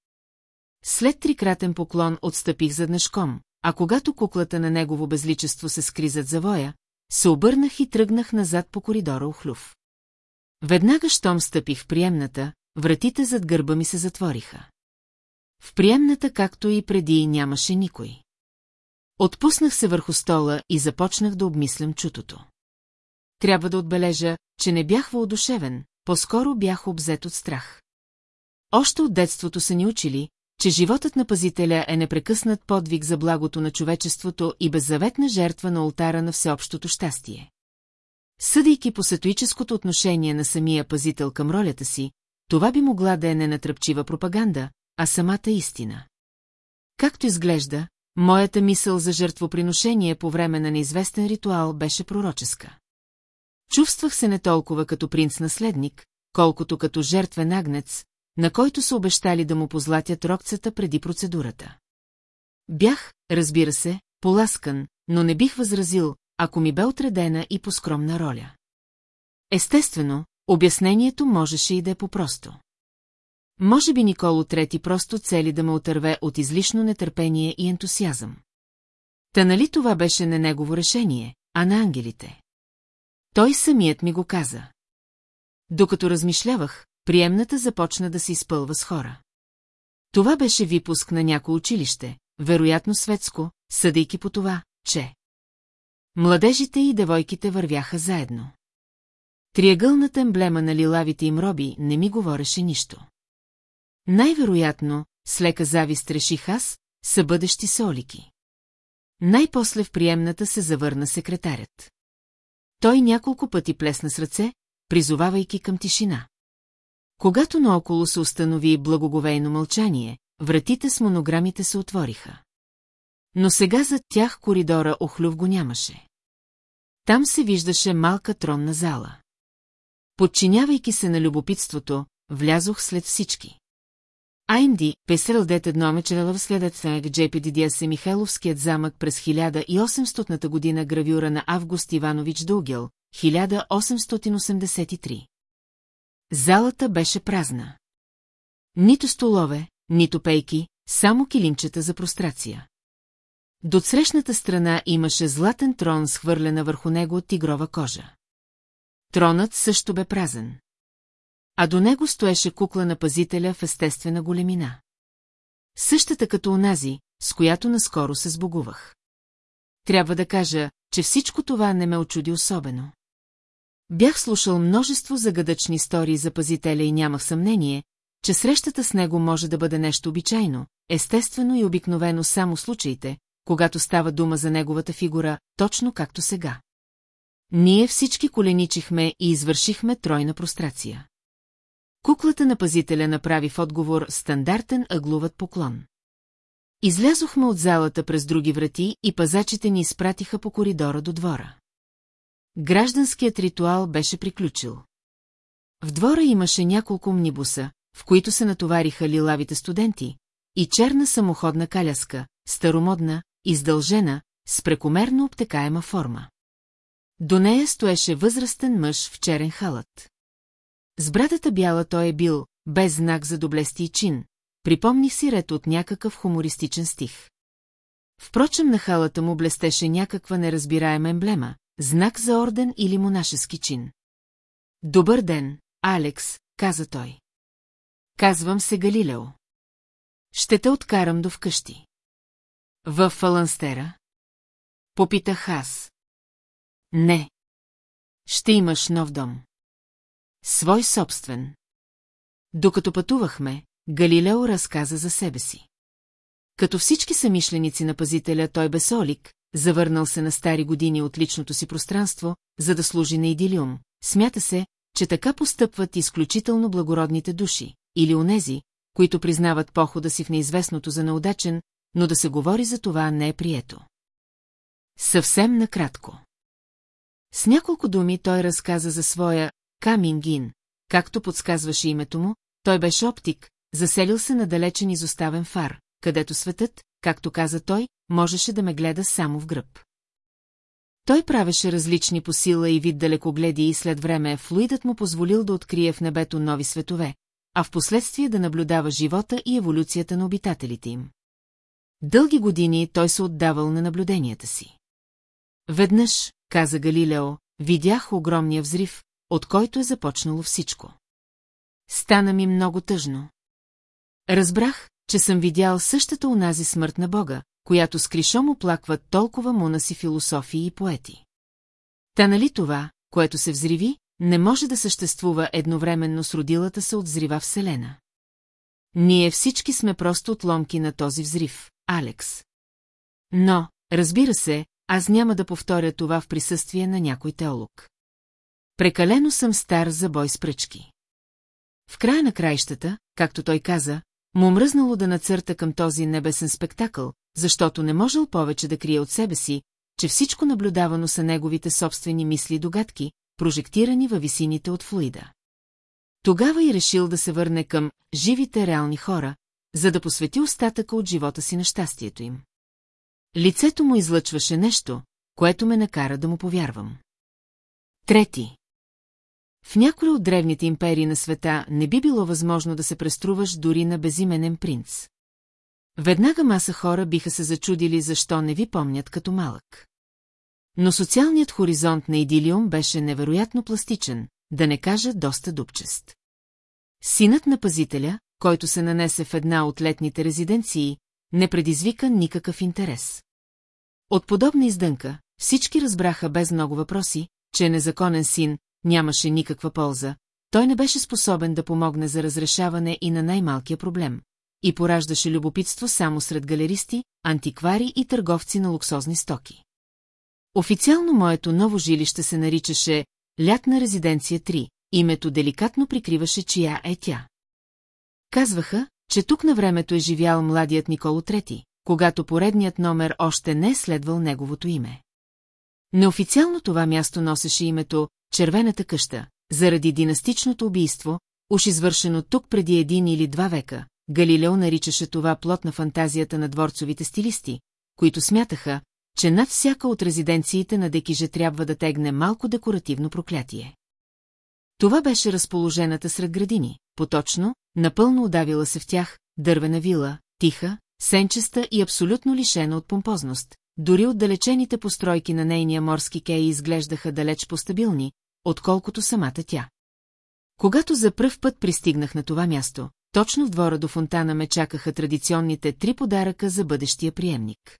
След трикратен поклон отстъпих заднешком, а когато куклата на негово безличество се скри зад завоя, се обърнах и тръгнах назад по коридора Охлюв. Веднага, щом стъпих в приемната, вратите зад гърба ми се затвориха. В приемната, както и преди, нямаше никой. Отпуснах се върху стола и започнах да обмислям чутото. Трябва да отбележа, че не бях въодушевен, по-скоро бях обзет от страх. Още от детството са ни учили, че животът на пазителя е непрекъснат подвиг за благото на човечеството и беззаветна жертва на ултара на всеобщото щастие. Съдейки по сатуическото отношение на самия пазител към ролята си, това би могла да е ненатръпчива пропаганда, а самата истина. Както изглежда, моята мисъл за жертвоприношение по време на неизвестен ритуал беше пророческа. Чувствах се не толкова като принц-наследник, колкото като жертвен агнец, на който са обещали да му позлатят рокцата преди процедурата. Бях, разбира се, поласкан, но не бих възразил, ако ми бе отредена и по скромна роля. Естествено, обяснението можеше и да е по-просто. Може би Николо Трети просто цели да ме отърве от излишно нетърпение и ентусиазъм. Та нали това беше не негово решение, а на ангелите? Той самият ми го каза. Докато размишлявах, приемната започна да се изпълва с хора. Това беше випуск на някое училище, вероятно светско, съдейки по това, че... Младежите и девойките вървяха заедно. Триъгълната емблема на лилавите им роби не ми говореше нищо. Най-вероятно, с лека завист реших аз, са бъдещи солики. Най-после в приемната се завърна секретарят. Той няколко пъти плесна с ръце, призовавайки към тишина. Когато наоколо се установи благоговейно мълчание, вратите с монограмите се отвориха. Но сега зад тях коридора Охлюв го нямаше. Там се виждаше малка тронна зала. Подчинявайки се на любопитството, влязох след всички. АМД, песрал дет едно следът в Джепи Михайловският замък през 1800 година гравюра на Август Иванович Дългел, 1883. Залата беше празна. Нито столове, нито пейки, само килимчета за прострация. До срещната страна имаше златен трон с хвърлена върху него тигрова кожа. Тронът също бе празен. А до него стоеше кукла на пазителя в естествена големина. Същата като онази, с която наскоро се сбогувах. Трябва да кажа, че всичко това не ме очуди особено. Бях слушал множество загадъчни истории за пазителя и нямах съмнение, че срещата с него може да бъде нещо обичайно, естествено и обикновено само случаите, когато става дума за неговата фигура, точно както сега. Ние всички коленичихме и извършихме тройна прострация. Куклата на пазителя направи в отговор стандартен ъгловат поклон. Излязохме от залата през други врати и пазачите ни изпратиха по коридора до двора. Гражданският ритуал беше приключил. В двора имаше няколко мнибуса, в които се натовариха лилавите студенти, и черна самоходна каляска, старомодна, издължена, с прекомерно обтекаема форма. До нея стоеше възрастен мъж в черен халат. С брадата бяла той е бил, без знак за доблести и чин, припомних си ред от някакъв хумористичен стих. Впрочем на халата му блестеше някаква неразбираема емблема, знак за орден или монашески чин. Добър ден, Алекс, каза той. Казвам се Галилео. Ще те откарам до вкъщи. В Фаланстера? Попитах аз. Не. Ще имаш нов дом. Свой собствен. Докато пътувахме, Галилео разказа за себе си. Като всички самишленици на пазителя, той бе солик, завърнал се на стари години от личното си пространство, за да служи на идилиум. Смята се, че така постъпват изключително благородните души, или онези, които признават похода си в неизвестното за неудачен, но да се говори за това не е прието. Съвсем накратко. С няколко думи той разказа за своя Камингин, както подсказваше името му, той беше оптик, заселил се на далечен изоставен фар, където светът, както каза той, можеше да ме гледа само в гръб. Той правеше различни по сила и вид далекогледи и след време флуидът му позволил да открие в небето нови светове, а в последствие да наблюдава живота и еволюцията на обитателите им. Дълги години той се отдавал на наблюденията си. Веднъж, каза Галилео, видях огромния взрив, от който е започнало всичко. Стана ми много тъжно. Разбрах, че съм видял същата унази смърт на Бога, която с кришом оплакват толкова монаси философии и поети. Та нали това, което се взриви, не може да съществува едновременно с родилата се от взрива Вселена. Ние всички сме просто отломки на този взрив, Алекс. Но, разбира се, аз няма да повторя това в присъствие на някой теолог. Прекалено съм стар за бой с пръчки. В края на краищата, както той каза, му мръзнало да нацърта към този небесен спектакъл, защото не можел повече да крие от себе си, че всичко наблюдавано са неговите собствени мисли и догадки, прожектирани във висините от флуида. Тогава и решил да се върне към живите реални хора, за да посвети остатъка от живота си на щастието им. Лицето му излъчваше нещо, което ме накара да му повярвам. Трети. В някои от древните империи на света не би било възможно да се преструваш дори на безименен принц. Веднага маса хора биха се зачудили защо не ви помнят като малък. Но социалният хоризонт на Идилиум беше невероятно пластичен, да не кажа доста дупчест. Синът на пазителя, който се нанесе в една от летните резиденции, не предизвика никакъв интерес. От подобна издънка всички разбраха без много въпроси, че незаконен син, нямаше никаква полза, той не беше способен да помогне за разрешаване и на най-малкия проблем. И пораждаше любопитство само сред галеристи, антиквари и търговци на луксозни стоки. Официално моето ново жилище се наричаше Лятна резиденция 3, името деликатно прикриваше чия е тя. Казваха, че тук на времето е живял младият Николо III, когато поредният номер още не е следвал неговото име. Неофициално това място носеше името Червената къща, заради династичното убийство, уж извършено тук преди един или два века. Галилео наричаше това плод на фантазията на дворцовите стилисти, които смятаха, че над всяка от резиденциите на Декиже трябва да тегне малко декоративно проклятие. Това беше разположената сред градини, поточно, напълно удавила се в тях, дървена вила, тиха, сенчеста и абсолютно лишена от помпозност. Дори отдалечените постройки на нейния морски кей изглеждаха далеч по-стабилни, отколкото самата тя. Когато за пръв път пристигнах на това място, точно в двора до фонтана ме чакаха традиционните три подаръка за бъдещия приемник.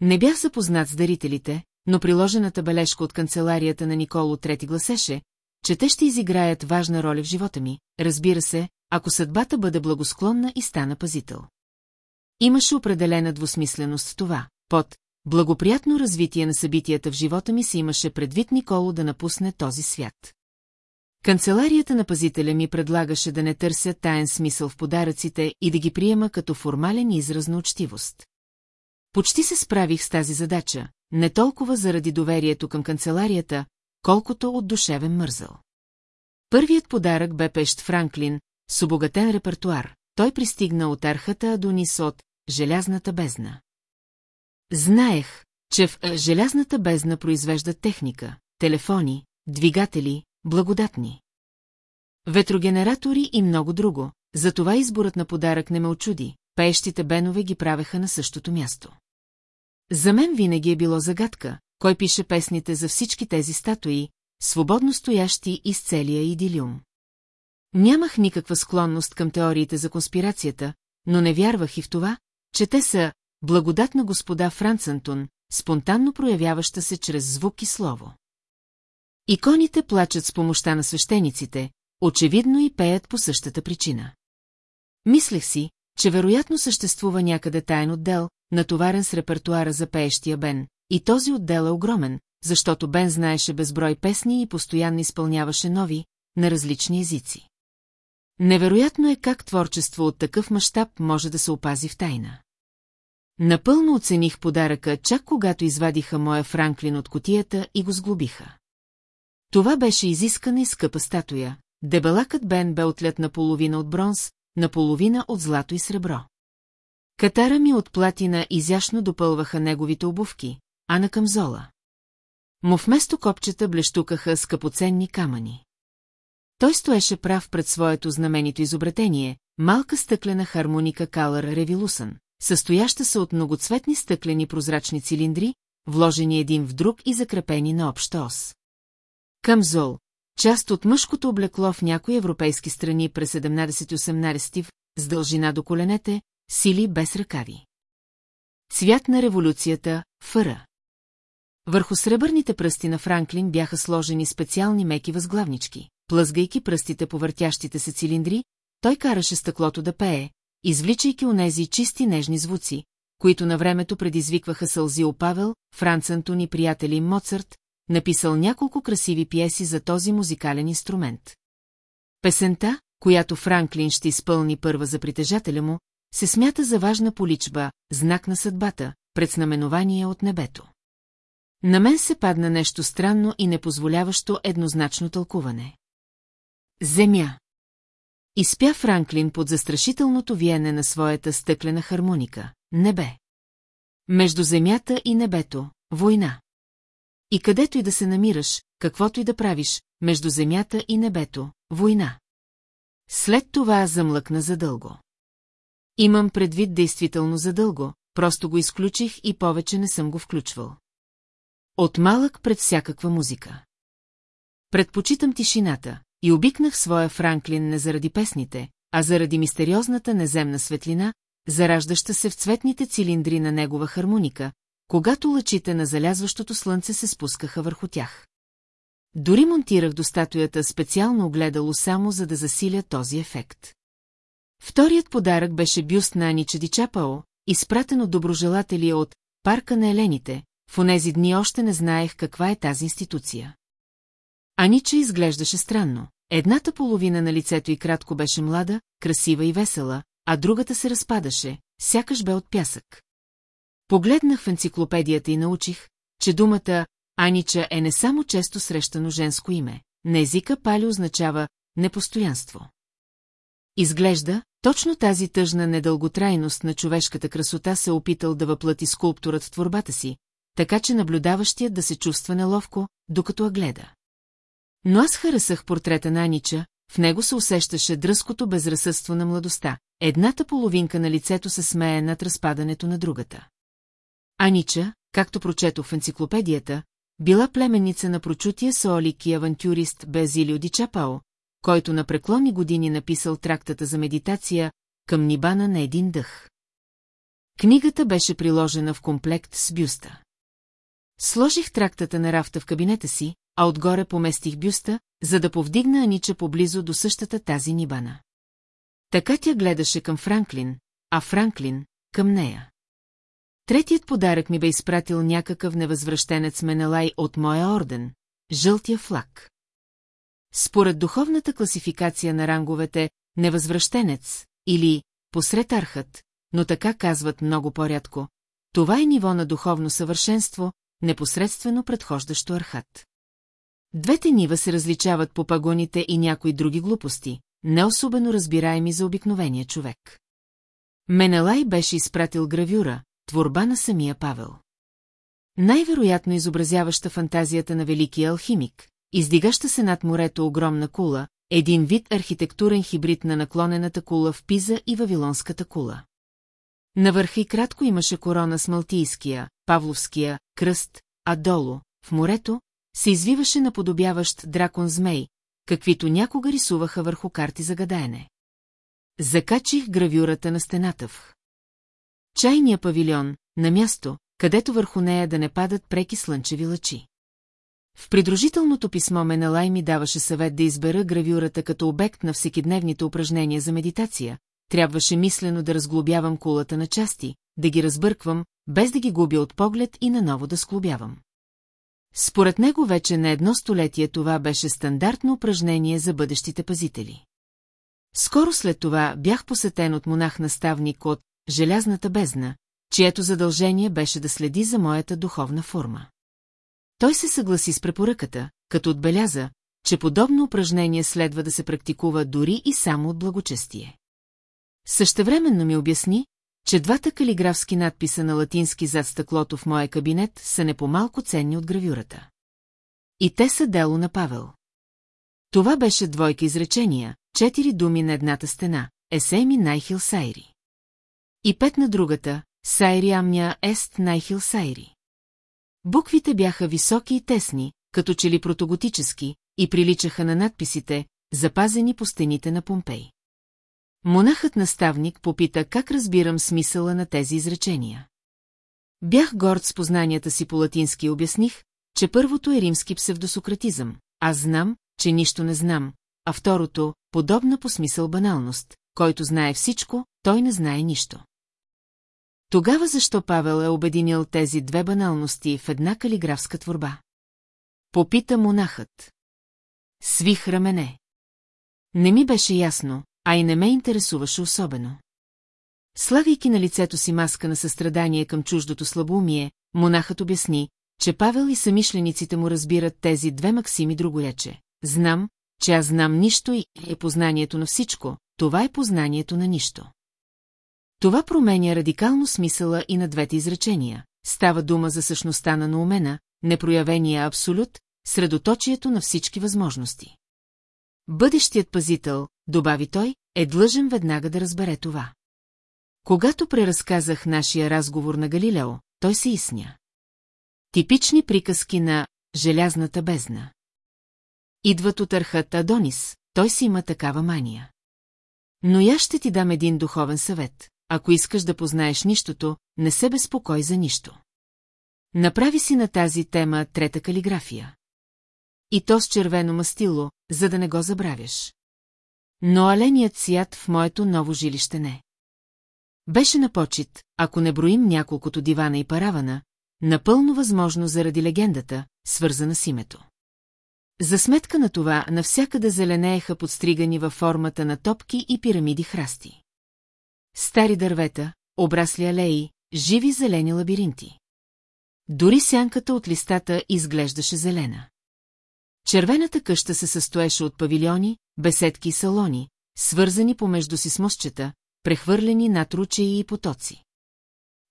Не бях запознат с дарителите, но приложената бележка от канцеларията на Николо Трети гласеше, че те ще изиграят важна роля в живота ми, разбира се, ако съдбата бъде благосклонна и стана пазител. Имаше определена двусмисленост в това. Под благоприятно развитие на събитията в живота ми се имаше предвид Николо да напусне този свят. Канцеларията на пазителя ми предлагаше да не търся таен смисъл в подаръците и да ги приема като формален израз на учтивост. Почти се справих с тази задача, не толкова заради доверието към канцеларията, колкото от душевен мързъл. Първият подарък бе пещ Франклин, с обогатен репертуар. Той пристигна от архата Адонис от «Желязната бездна». Знаех, че в «Желязната бездна» произвеждат техника, телефони, двигатели, благодатни. Ветрогенератори и много друго, затова изборът на подарък не ме очуди, пеещите бенове ги правеха на същото място. За мен винаги е било загадка, кой пише песните за всички тези статуи, свободно стоящи из целия идилиум. Нямах никаква склонност към теориите за конспирацията, но не вярвах и в това, че те са благодатна господа Франц Антон, спонтанно проявяваща се чрез звук и слово. Иконите плачат с помощта на свещениците, очевидно и пеят по същата причина. Мислех си, че вероятно съществува някъде таен отдел, натоварен с репертуара за пеещия Бен, и този отдел е огромен, защото Бен знаеше безброй песни и постоянно изпълняваше нови, на различни езици. Невероятно е как творчество от такъв мащаб може да се опази в тайна. Напълно оцених подаръка, чак когато извадиха моя Франклин от котията и го сглобиха. Това беше изискана и скъпа статуя. Дебелакът Бен бе отлят наполовина от бронз, наполовина от злато и сребро. Катара ми от платина изящно допълваха неговите обувки, а на камзола. Му вместо копчета блещукаха скъпоценни камъни. Той стоеше прав пред своето знаменито изобретение, малка стъклена хармоника Калър Ревилусън, състояща се от многоцветни стъклени прозрачни цилиндри, вложени един в друг и закрепени на обща ос. Камзол, част от мъжкото облекло в някои европейски страни през 17-18 с дължина до коленете, сили без ръкави. Цвят на революцията, фъра. Върху сребърните пръсти на Франклин бяха сложени специални меки възглавнички. Плъзгайки пръстите по въртящите се цилиндри, той караше стъклото да пее, извличайки онези чисти нежни звуци, които на времето предизвикваха сълзи у Павел, Франц Антони приятели Моцарт, написал няколко красиви пиеси за този музикален инструмент. Песента, която Франклин ще изпълни първа за притежателя му, се смята за важна поличба, знак на съдбата, предзнаменование от небето. На мен се падна нещо странно и непозволяващо еднозначно тълкуване. Земя. Изпя Франклин под застрашителното виене на своята стъклена хармоника. Небе. Между земята и небето – война. И където и да се намираш, каквото и да правиш, между земята и небето – война. След това замлъкна задълго. Имам предвид действително задълго, просто го изключих и повече не съм го включвал. От малък пред всякаква музика. Предпочитам тишината и обикнах своя Франклин не заради песните, а заради мистериозната неземна светлина, зараждаща се в цветните цилиндри на негова хармоника, когато лъчите на залязващото слънце се спускаха върху тях. Дори монтирах до статуята специално огледало само за да засиля този ефект. Вторият подарък беше бюст на Анича Дичапао, изпратен от доброжелатели от Парка на Елените, в онези дни още не знаех каква е тази институция. Анича изглеждаше странно. Едната половина на лицето й кратко беше млада, красива и весела, а другата се разпадаше, сякаш бе от пясък. Погледнах в енциклопедията и научих, че думата Анича е не само често срещано женско име. На езика пали означава непостоянство. Изглежда, точно тази тъжна недълготрайност на човешката красота се опитал да въплати скулптурът в творбата си, така че наблюдаващият да се чувства неловко, докато я гледа. Но аз харесах портрета на Анича, в него се усещаше дръското безразсъдство на младостта. Едната половинка на лицето се смее над разпадането на другата. Анича, както прочетох в енциклопедията, била племенница на прочутия соолик и авантюрист Безилио Дичапао, който на преклонни години написал трактата за медитация към Нибана на един дъх. Книгата беше приложена в комплект с бюста. Сложих трактата на рафта в кабинета си, а отгоре поместих бюста, за да повдигна Анича поблизо до същата тази нибана. Така тя гледаше към Франклин, а Франклин – към нея. Третият подарък ми бе изпратил някакъв невъзвръщенец Менелай от моя орден – жълтия флаг. Според духовната класификация на ранговете, невъзвръщенец или посред архът, но така казват много по-рядко, това е ниво на духовно съвършенство, непосредствено предхождащо архат. Двете нива се различават по пагоните и някои други глупости, не особено разбираеми за обикновения човек. Менелай беше изпратил гравюра, творба на самия Павел. Най-вероятно изобразяваща фантазията на великия алхимик, издигаща се над морето огромна кула, един вид архитектурен хибрид на наклонената кула в Пиза и Вавилонската кула. На върха и кратко имаше корона с Малтийския, Павловския, кръст, а долу, в морето, се извиваше наподобяващ дракон-змей, каквито някога рисуваха върху карти за гадаене. Закачих гравюрата на стената в. Чайния павилион, на място, където върху нея да не падат преки слънчеви лъчи. В придружителното писмо Менелай ми даваше съвет да избера гравюрата като обект на всекидневните упражнения за медитация, трябваше мислено да разглобявам кулата на части, да ги разбърквам, без да ги губя от поглед и наново да склобявам. Според него вече на едно столетие това беше стандартно упражнение за бъдещите пазители. Скоро след това бях посетен от монах-наставник от Желязната бездна, чието задължение беше да следи за моята духовна форма. Той се съгласи с препоръката, като отбеляза, че подобно упражнение следва да се практикува дори и само от благочестие. Същевременно ми обясни, че двата калиграфски надписа на латински зад стъклото в моя кабинет са не по-малко ценни от гравюрата. И те са дело на Павел. Това беше двойка изречения, четири думи на едната стена, есеми найхил сайри. И пет на другата, сайри амня ест найхил сайри. Буквите бяха високи и тесни, като че ли протоготически, и приличаха на надписите, запазени по стените на Помпей. Монахът-наставник попита как разбирам смисъла на тези изречения. Бях горд с познанията си по латински и обясних, че първото е римски псевдосократизъм. Аз знам, че нищо не знам, а второто – подобна по смисъл баналност. Който знае всичко, той не знае нищо. Тогава защо Павел е обединил тези две баналности в една калиграфска творба? Попита монахът. Свих рамене. Не ми беше ясно, а и не ме интересуваше особено. Слагайки на лицето си маска на състрадание към чуждото слабоумие, монахът обясни, че Павел и самишлениците му разбират тези две максими другорече. Знам, че аз знам нищо и е познанието на всичко, това е познанието на нищо. Това променя радикално смисъла и на двете изречения. Става дума за същността на наумена, непроявения абсолют, средоточието на всички възможности. Бъдещият пазител, добави той, е длъжен веднага да разбере това. Когато преразказах нашия разговор на Галилео, той се изсня. Типични приказки на «Желязната бездна». Идват от архът Адонис, той си има такава мания. Но я ще ти дам един духовен съвет. Ако искаш да познаеш нищото, не се безпокой за нищо. Направи си на тази тема трета калиграфия. И то с червено мастило, за да не го забравяш. Но аленият сият в моето ново жилище не. Беше на почет, ако не броим няколкото дивана и паравана, напълно възможно заради легендата, свързана с името. За сметка на това, навсякъде зеленееха подстригани във формата на топки и пирамиди храсти. Стари дървета, обрасли алеи, живи зелени лабиринти. Дори сянката от листата изглеждаше зелена. Червената къща се състоеше от павилиони, беседки и салони, свързани помежду си с мостчета, прехвърлени над ручеи и потоци.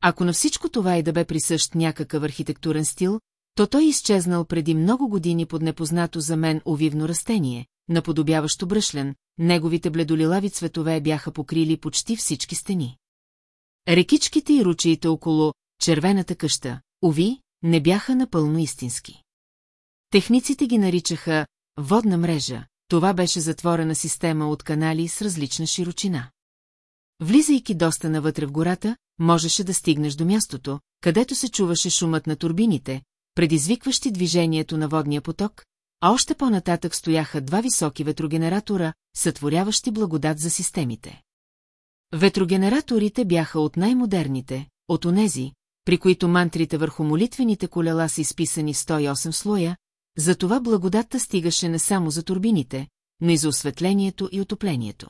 Ако на всичко това и да бе присъщ някакъв архитектурен стил, то той изчезнал преди много години под непознато за мен овивно растение, наподобяващо бръшлен, неговите бледолилави цветове бяха покрили почти всички стени. Рекичките и ручеите около червената къща, уви, не бяха напълно истински. Техниците ги наричаха водна мрежа, това беше затворена система от канали с различна широчина. Влизайки доста навътре в гората, можеше да стигнеш до мястото, където се чуваше шумът на турбините, предизвикващи движението на водния поток, а още по-нататък стояха два високи ветрогенератора, сътворяващи благодат за системите. Ветрогенераторите бяха от най-модерните, от онези, при които мантрите върху молитвените колела са изписани 108 слоя, затова благодатта стигаше не само за турбините, но и за осветлението и отоплението.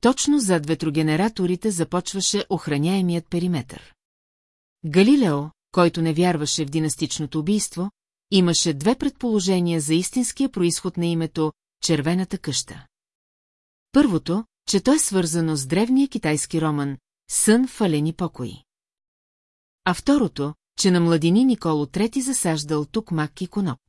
Точно зад ветрогенераторите започваше охраняемият периметър. Галилео, който не вярваше в династичното убийство, имаше две предположения за истинския происход на името «Червената къща». Първото, че то е свързано с древния китайски роман «Сън фалени покои». А второто, че на младини Николо III засаждал тук мак и коноп.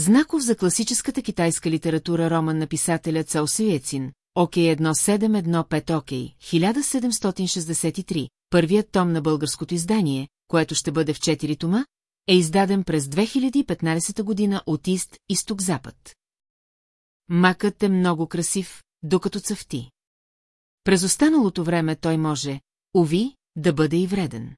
Знаков за класическата китайска литература роман на писателя Цао Сюецин, Окей 1715 Окей, 1763, първият том на българското издание, което ще бъде в 4 тома, е издаден през 2015 година от Ист, Изток-Запад. Макът е много красив, докато цъфти. През останалото време той може, уви, да бъде и вреден.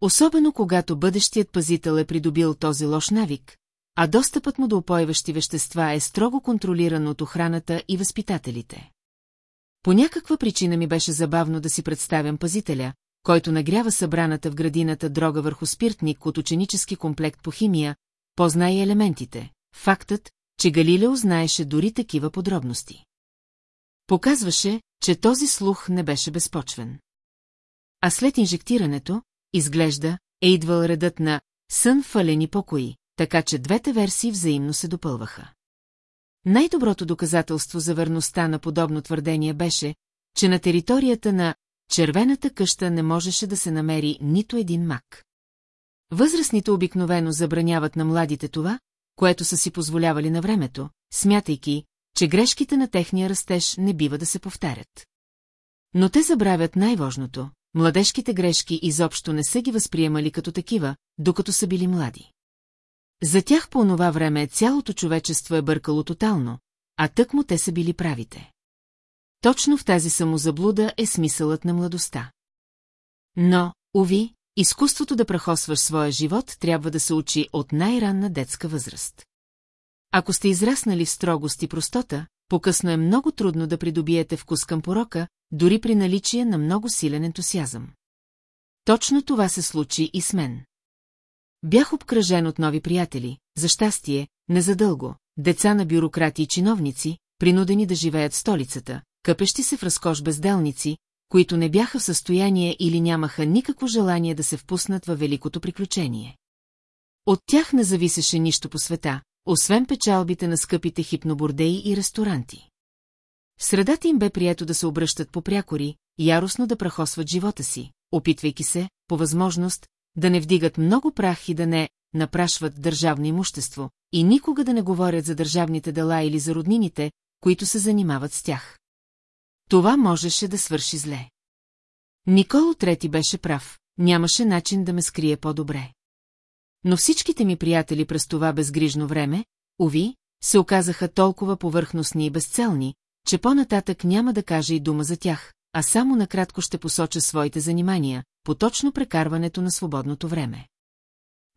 Особено когато бъдещият пазител е придобил този лош навик, а достъпът му до опойващи вещества е строго контролиран от охраната и възпитателите. По някаква причина ми беше забавно да си представям пазителя, който нагрява събраната в градината дрога върху спиртник от ученически комплект по химия, познай и елементите. Фактът, че Галилео знаеше дори такива подробности. Показваше, че този слух не беше безпочвен. А след инжектирането, изглежда, е идвал редът на сън фалени покои, така че двете версии взаимно се допълваха. Най-доброто доказателство за верността на подобно твърдение беше, че на територията на червената къща не можеше да се намери нито един мак. Възрастните обикновено забраняват на младите това, което са си позволявали на времето, смятайки, че грешките на техния растеж не бива да се повтарят. Но те забравят най-важното, младежките грешки изобщо не са ги възприемали като такива, докато са били млади. За тях по онова време цялото човечество е бъркало тотално, а тък му те са били правите. Точно в тази самозаблуда е смисълът на младостта. Но, уви, изкуството да прахосваш своя живот трябва да се учи от най-ранна детска възраст. Ако сте израснали в строгост и простота, по-късно е много трудно да придобиете вкус към порока, дори при наличие на много силен ентусиазъм. Точно това се случи и с мен. Бях обкръжен от нови приятели, за щастие, незадълго, деца на бюрократи и чиновници, принудени да живеят в столицата, къпещи се в разкош безделници, които не бяха в състояние или нямаха никакво желание да се впуснат във великото приключение. От тях не зависеше нищо по света, освен печалбите на скъпите хипнобордеи и ресторанти. В средата им бе прието да се обръщат по прякори, яростно да прахосват живота си, опитвайки се, по възможност, да не вдигат много прах и да не напрашват държавно имущество, и никога да не говорят за държавните дела или за роднините, които се занимават с тях. Това можеше да свърши зле. Николо Трети беше прав, нямаше начин да ме скрие по-добре. Но всичките ми приятели през това безгрижно време, уви, се оказаха толкова повърхностни и безцелни, че по-нататък няма да кажа и дума за тях, а само накратко ще посоча своите занимания, поточно прекарването на свободното време.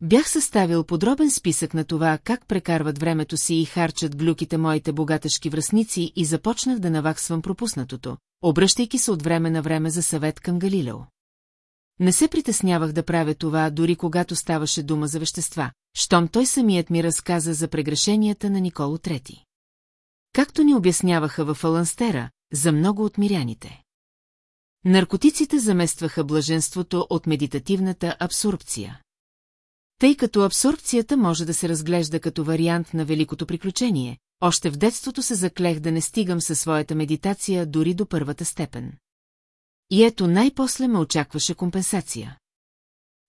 Бях съставил подробен списък на това, как прекарват времето си и харчат глюките моите богаташки връзници и започнах да наваксвам пропуснатото, обръщайки се от време на време за съвет към Галилео. Не се притеснявах да правя това, дори когато ставаше дума за вещества, щом той самият ми разказа за прегрешенията на Николо Трети. Както ни обясняваха в Аланстера, за много от миряните. Наркотиците заместваха блаженството от медитативната абсорбция. Тъй като абсорбцията може да се разглежда като вариант на великото приключение, още в детството се заклех да не стигам със своята медитация дори до първата степен. И ето най-после ме очакваше компенсация.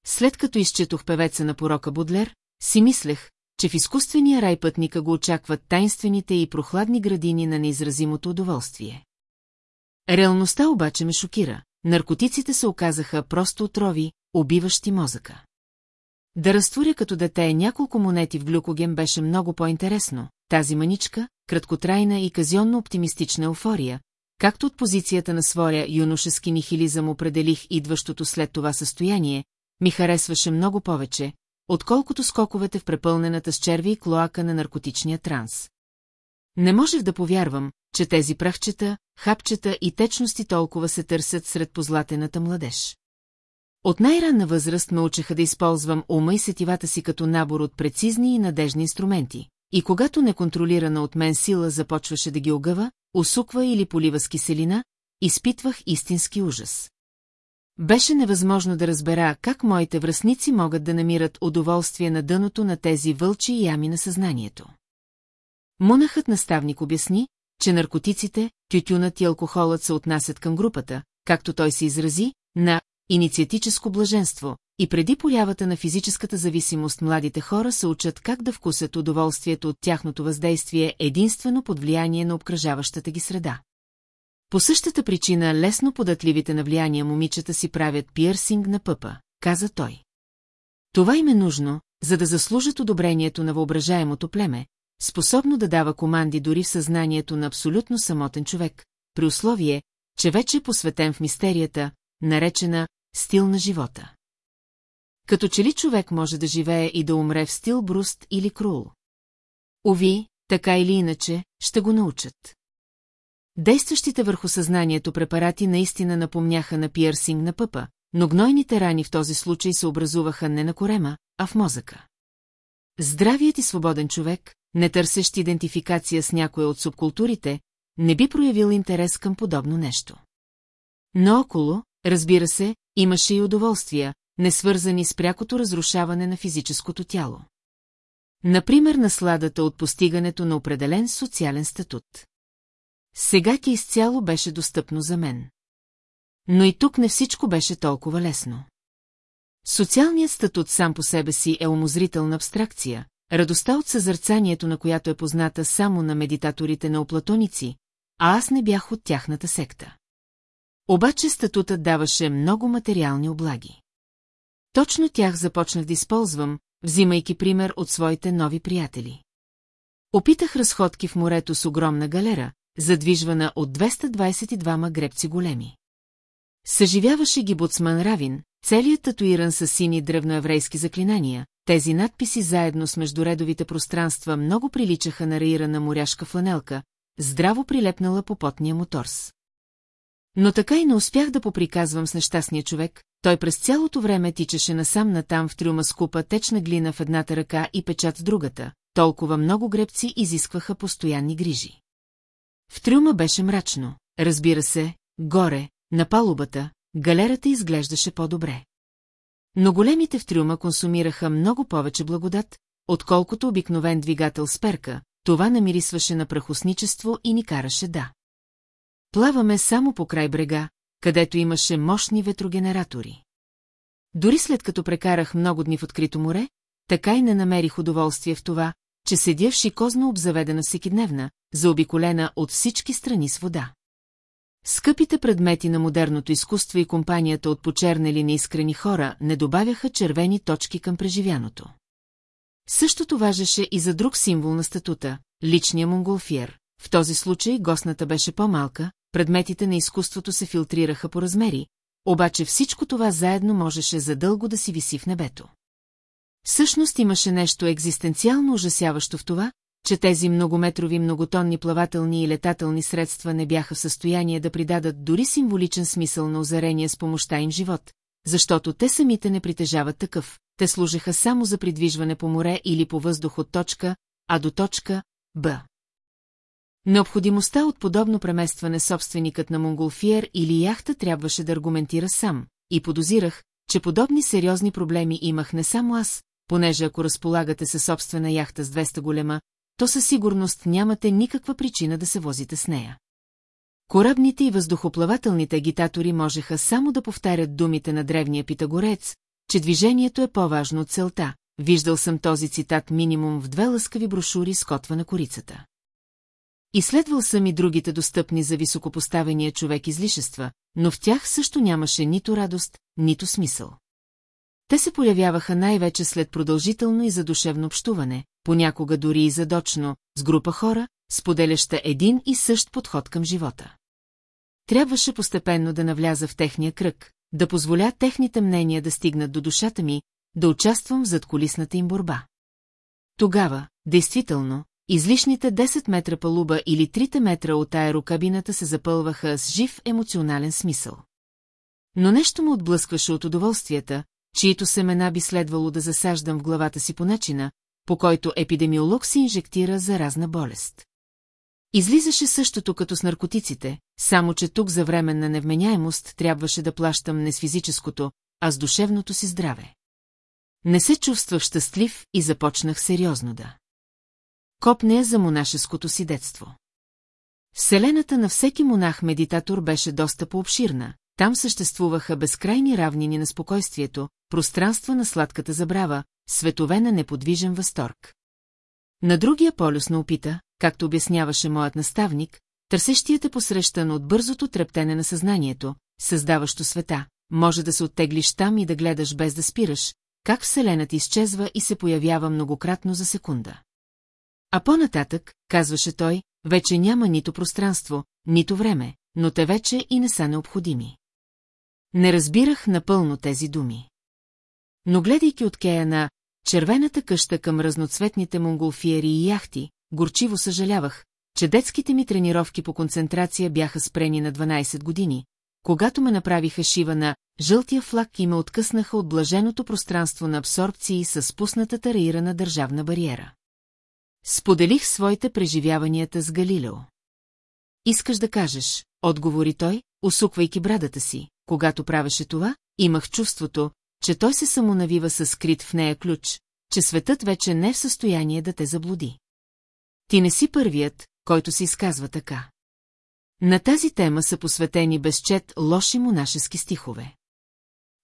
След като изчетох певеца на порока Будлер, си мислех, че в изкуствения рай пътника го очакват тайнствените и прохладни градини на неизразимото удоволствие. Реалността обаче ме шокира. Наркотиците се оказаха просто отрови, убиващи мозъка. Да разтворя като дете няколко монети в глюкоген беше много по-интересно. Тази маничка, краткотрайна и казионно оптимистична еуфория, както от позицията на своя юношески нихилизъм определих идващото след това състояние, ми харесваше много повече, отколкото скоковете в препълнената с черви и клоака на наркотичния транс. Не можех да повярвам, че тези прахчета, хапчета и течности толкова се търсят сред позлатената младеж. От най-ранна възраст ме учеха да използвам ума и сетивата си като набор от прецизни и надежни инструменти, и когато неконтролирана от мен сила започваше да ги огъва, усуква или полива с киселина, изпитвах истински ужас. Беше невъзможно да разбера как моите връзници могат да намират удоволствие на дъното на тези вълчи ями на съзнанието. Монахът наставник обясни, че наркотиците, тютюнът и алкохолът се отнасят към групата, както той се изрази, на инициатическо блаженство, и преди появата на физическата зависимост младите хора се учат как да вкусят удоволствието от тяхното въздействие единствено под влияние на обкръжаващата ги среда. По същата причина лесно податливите на влияние момичета си правят пиърсинг на пъпа, каза той. Това им е нужно, за да заслужат одобрението на въображаемото племе, способно да дава команди дори в съзнанието на абсолютно самотен човек, при условие, че вече е посветен в мистерията, наречена стил на живота. Като че ли човек може да живее и да умре в стил бруст или крул? Ови, така или иначе, ще го научат. Действащите върху съзнанието препарати наистина напомняха на пиърсинг на пъпа, но гнойните рани в този случай се образуваха не на корема, а в мозъка. Здравият и свободен човек, не търсещ идентификация с някоя от субкултурите, не би проявил интерес към подобно нещо. Но около, разбира се, имаше и удоволствия, не свързани с прякото разрушаване на физическото тяло. Например, насладата от постигането на определен социален статут. Сега ти изцяло беше достъпно за мен. Но и тук не всичко беше толкова лесно. Социалният статут сам по себе си е умозрителна абстракция, радостта от съзърцанието на която е позната само на медитаторите на оплатоници, а аз не бях от тяхната секта. Обаче статутът даваше много материални облаги. Точно тях започнах да използвам, взимайки пример от своите нови приятели. Опитах разходки в морето с огромна галера, задвижвана от 222 гребци големи. Съживяваше ги Буцман Равин, целият татуиран с сини древноеврейски заклинания, тези надписи заедно с междуредовите пространства много приличаха на раирана моряшка фланелка, здраво прилепнала по потния му торс. Но така и не успях да поприказвам с нещастния човек, той през цялото време тичаше насам натам в трюма с купа течна глина в едната ръка и печат в другата, толкова много гребци изискваха постоянни грижи. В трюма беше мрачно, разбира се, горе, на палубата, галерата изглеждаше по-добре. Но големите в трюма консумираха много повече благодат, отколкото обикновен двигател с перка, това намирисваше на прахосничество и ни караше да. Плаваме само по край брега, където имаше мощни ветрогенератори. Дори след като прекарах много дни в открито море, така и не намерих удоволствие в това, че седя в шикозно обзаведена всекидневна, заобиколена от всички страни с вода. Скъпите предмети на модерното изкуство и компанията от почернели неискрени хора не добавяха червени точки към преживяното. Същото важеше и за друг символ на статута – личния монголфиер. В този случай гостната беше по-малка, предметите на изкуството се филтрираха по размери, обаче всичко това заедно можеше задълго да си виси в небето. Всъщност имаше нещо екзистенциално ужасяващо в това, че тези многометрови многотонни плавателни и летателни средства не бяха в състояние да придадат дори символичен смисъл на озарение с помощта им живот, защото те самите не притежават такъв, те служеха само за придвижване по море или по въздух от точка А до точка Б. Необходимостта от подобно преместване собственикът на Монголфиер или яхта трябваше да аргументира сам, и подозирах, че подобни сериозни проблеми имах не само аз, понеже ако разполагате със собствена яхта с 200 голема, то със сигурност нямате никаква причина да се возите с нея. Корабните и въздухоплавателните агитатори можеха само да повтарят думите на древния питагорец, че движението е по-важно от целта. Виждал съм този цитат минимум в две лъскави брошури с котва на корицата. Изследвал съм и другите достъпни за високопоставения човек излишества, но в тях също нямаше нито радост, нито смисъл. Те се появяваха най-вече след продължително и задушевно общуване, понякога дори и задочно, с група хора, споделяща един и същ подход към живота. Трябваше постепенно да навляза в техния кръг, да позволя техните мнения да стигнат до душата ми, да участвам в задколисната им борба. Тогава, действително, излишните 10 метра палуба или 3 метра от аерокабината се запълваха с жив емоционален смисъл. Но нещо му отблъскваше от удоволствията, чието семена би следвало да засаждам в главата си по начина, по който епидемиолог си инжектира заразна болест. Излизаше същото като с наркотиците, само че тук за временна невменяемост трябваше да плащам не с физическото, а с душевното си здраве. Не се чувствах щастлив и започнах сериозно да. Копнея за монашеското си детство. Вселената на всеки монах-медитатор беше доста пообширна, там съществуваха безкрайни равнини на спокойствието, пространства на сладката забрава, светове на неподвижен възторг. На другия полюс на опита, както обясняваше моят наставник, търсещият е посрещан от бързото трептене на съзнанието, създаващо света, може да се оттеглиш там и да гледаш без да спираш, как Вселената изчезва и се появява многократно за секунда. А по-нататък, казваше той, вече няма нито пространство, нито време, но те вече и не са необходими. Не разбирах напълно тези думи. Но гледайки от кея на червената къща към разноцветните монголфиери и яхти, горчиво съжалявах, че детските ми тренировки по концентрация бяха спрени на 12 години, когато ме направиха шива на жълтия флаг и ме откъснаха от блаженото пространство на абсорбции с спуснатата раирана държавна бариера. Споделих своите преживяванията с Галилео. Искаш да кажеш, отговори той, усуквайки брадата си, когато правеше това, имах чувството, че той се самонавива със скрит в нея ключ, че светът вече не е в състояние да те заблуди. Ти не си първият, който се изказва така. На тази тема са посветени безчет лоши монашески стихове.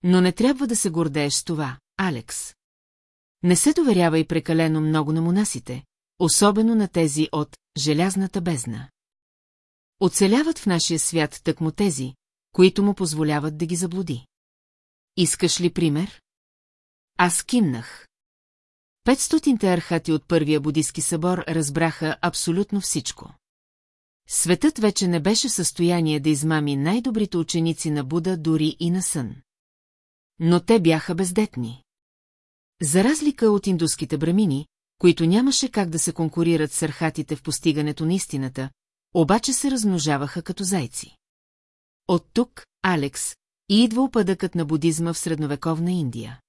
Но не трябва да се гордееш с това, Алекс. Не се доверявай прекалено много на монасите, особено на тези от «желязната бездна». Оцеляват в нашия свят тъкмо тези, които му позволяват да ги заблуди. Искаш ли пример? Аз кимнах. Петстотинте архати от първия будистки събор разбраха абсолютно всичко. Светът вече не беше в състояние да измами най-добрите ученици на Буда дори и на сън. Но те бяха бездетни. За разлика от индуските брамини, които нямаше как да се конкурират с архатите в постигането на истината, обаче се размножаваха като зайци. От тук, Алекс, и идва опадъкът на будизма в средновековна Индия.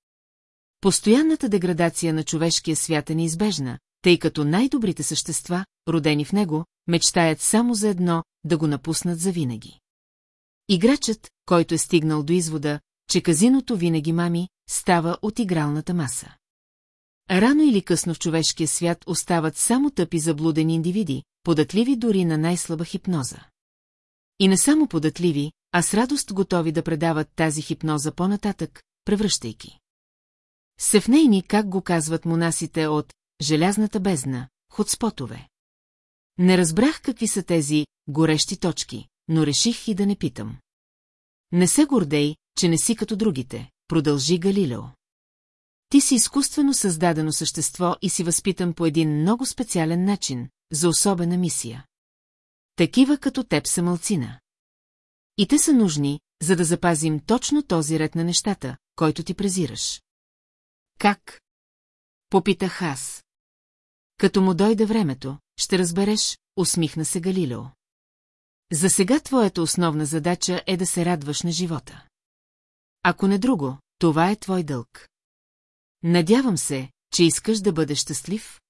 Постоянната деградация на човешкия свят е неизбежна, тъй като най-добрите същества, родени в него, мечтаят само за едно, да го напуснат завинаги. Играчът, който е стигнал до извода, че казиното винаги мами, става от игралната маса. Рано или късно в човешкия свят остават само тъпи заблудени индивиди, податливи дори на най-слаба хипноза. И не само податливи, а с радост готови да предават тази хипноза по-нататък, превръщайки. Севнейни, как го казват монасите от «желязната бездна», ходспотове. Не разбрах какви са тези горещи точки, но реших и да не питам. Не се гордей, че не си като другите, продължи Галилео. Ти си изкуствено създадено същество и си възпитан по един много специален начин, за особена мисия. Такива като теб са мълцина. И те са нужни, за да запазим точно този ред на нещата, който ти презираш. Как? Попитах аз. Като му дойде времето, ще разбереш, усмихна се Галилео. За сега твоята основна задача е да се радваш на живота. Ако не друго, това е твой дълг. Надявам се, че искаш да бъдеш щастлив?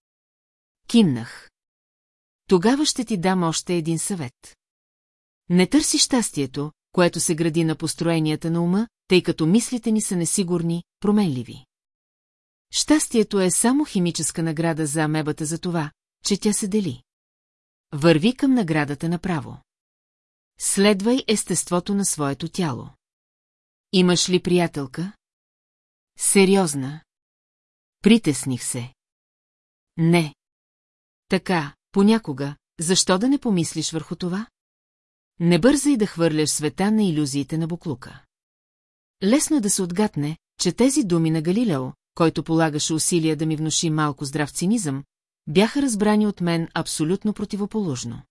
Кимнах. Тогава ще ти дам още един съвет. Не търси щастието, което се гради на построенията на ума, тъй като мислите ни са несигурни, променливи. Щастието е само химическа награда за амебата за това, че тя се дели. Върви към наградата направо. Следвай естеството на своето тяло. Имаш ли приятелка? Сериозна. Притесних се. Не. Така, понякога, защо да не помислиш върху това? Не бързай да хвърляш света на иллюзиите на буклука. Лесно е да се отгатне, че тези думи на Галилео, който полагаше усилия да ми внуши малко здрав цинизъм, бяха разбрани от мен абсолютно противоположно.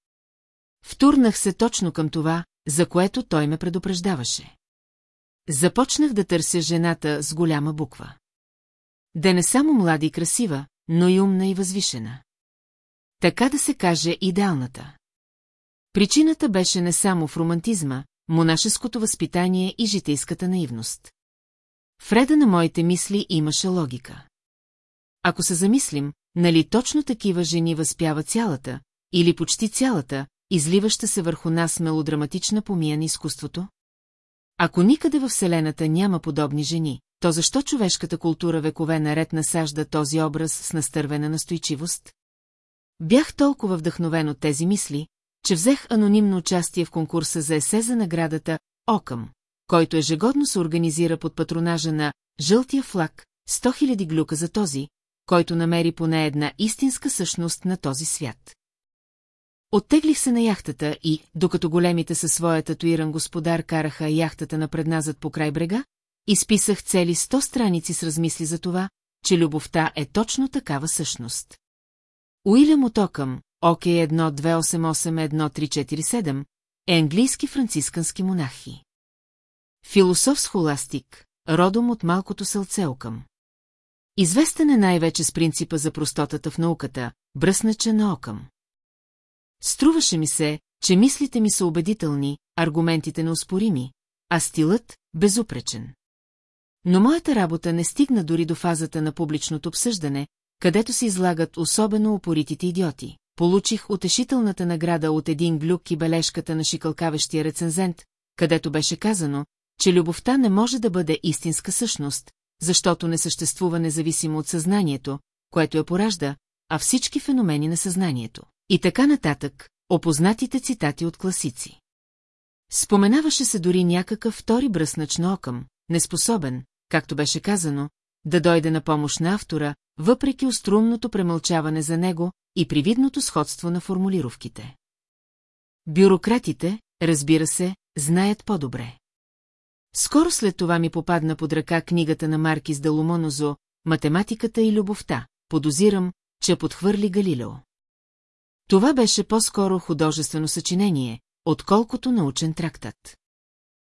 Втурнах се точно към това, за което той ме предупреждаваше. Започнах да търся жената с голяма буква. Да не само млада и красива, но и умна и възвишена. Така да се каже идеалната. Причината беше не само в романтизма, монашеското възпитание и житейската наивност. В реда на моите мисли имаше логика. Ако се замислим, нали точно такива жени възпява цялата, или почти цялата, изливаща се върху нас мелодраматична помия на изкуството? Ако никъде във Вселената няма подобни жени, то защо човешката култура векове наред насажда този образ с настървена настойчивост? Бях толкова вдъхновен от тези мисли, че взех анонимно участие в конкурса за есе за наградата Окъм, който ежегодно се организира под патронажа на «Жълтия флаг» 100 000 глюка за този, който намери поне една истинска същност на този свят. Оттеглих се на яхтата и, докато големите със своя татуиран господар караха яхтата напредназад по край брега, изписах цели сто страници с размисли за това, че любовта е точно такава същност. Уилям Отокъм, ОК 12881347, е английски францискански монахи. Философ схоластик, родом от малкото сълце Окъм. Известен е най-вече с принципа за простотата в науката, бръснача на Окъм. Струваше ми се, че мислите ми са убедителни, аргументите неоспорими, а стилът – безупречен. Но моята работа не стигна дори до фазата на публичното обсъждане, където се излагат особено опоритите идиоти. Получих утешителната награда от един глюк и бележката на шикалкавещия рецензент, където беше казано, че любовта не може да бъде истинска същност, защото не съществува независимо от съзнанието, което я поражда, а всички феномени на съзнанието. И така нататък, опознатите цитати от класици. Споменаваше се дори някакъв втори бръснач на окъм, неспособен, както беше казано, да дойде на помощ на автора, въпреки острумното премълчаване за него и привидното сходство на формулировките. Бюрократите, разбира се, знаят по-добре. Скоро след това ми попадна под ръка книгата на Маркис Далумонозо «Математиката и любовта». Подозирам, че подхвърли Галилео. Това беше по-скоро художествено съчинение, отколкото научен трактат.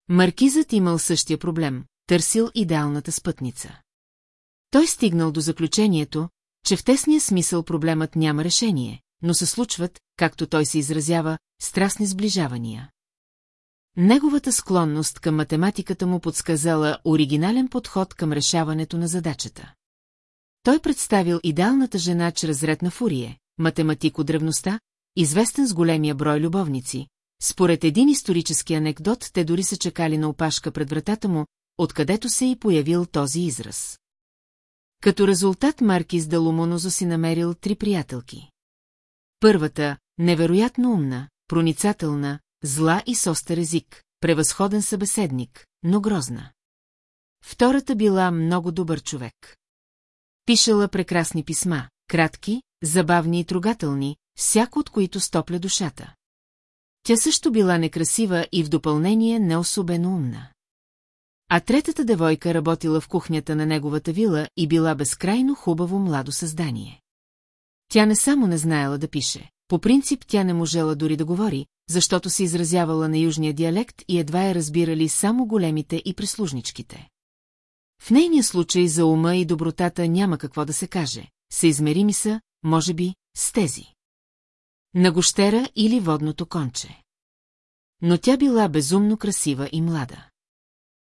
Маркизът имал същия проблем, търсил идеалната спътница. Той стигнал до заключението, че в тесния смисъл проблемът няма решение, но се случват, както той се изразява, страстни сближавания. Неговата склонност към математиката му подсказала оригинален подход към решаването на задачата. Той представил идеалната жена чрез ред на фурие, математик от древността, известен с големия брой любовници. Според един исторически анекдот, те дори са чекали на опашка пред вратата му, откъдето се и появил този израз. Като резултат Маркис Далумонозо си намерил три приятелки. Първата – невероятно умна, проницателна, зла и с остър език, превъзходен събеседник, но грозна. Втората била много добър човек. Пишела прекрасни писма, кратки, забавни и трогателни, всяко от които стопля душата. Тя също била некрасива и в допълнение не особено умна. А третата девойка работила в кухнята на неговата вила и била безкрайно хубаво младо създание. Тя не само не знаела да пише, по принцип тя не можела дори да говори, защото се изразявала на южния диалект и едва я разбирали само големите и прислужничките. В нейния случай за ума и добротата няма какво да се каже, се измерими са, може би, с тези. На гощера или водното конче. Но тя била безумно красива и млада.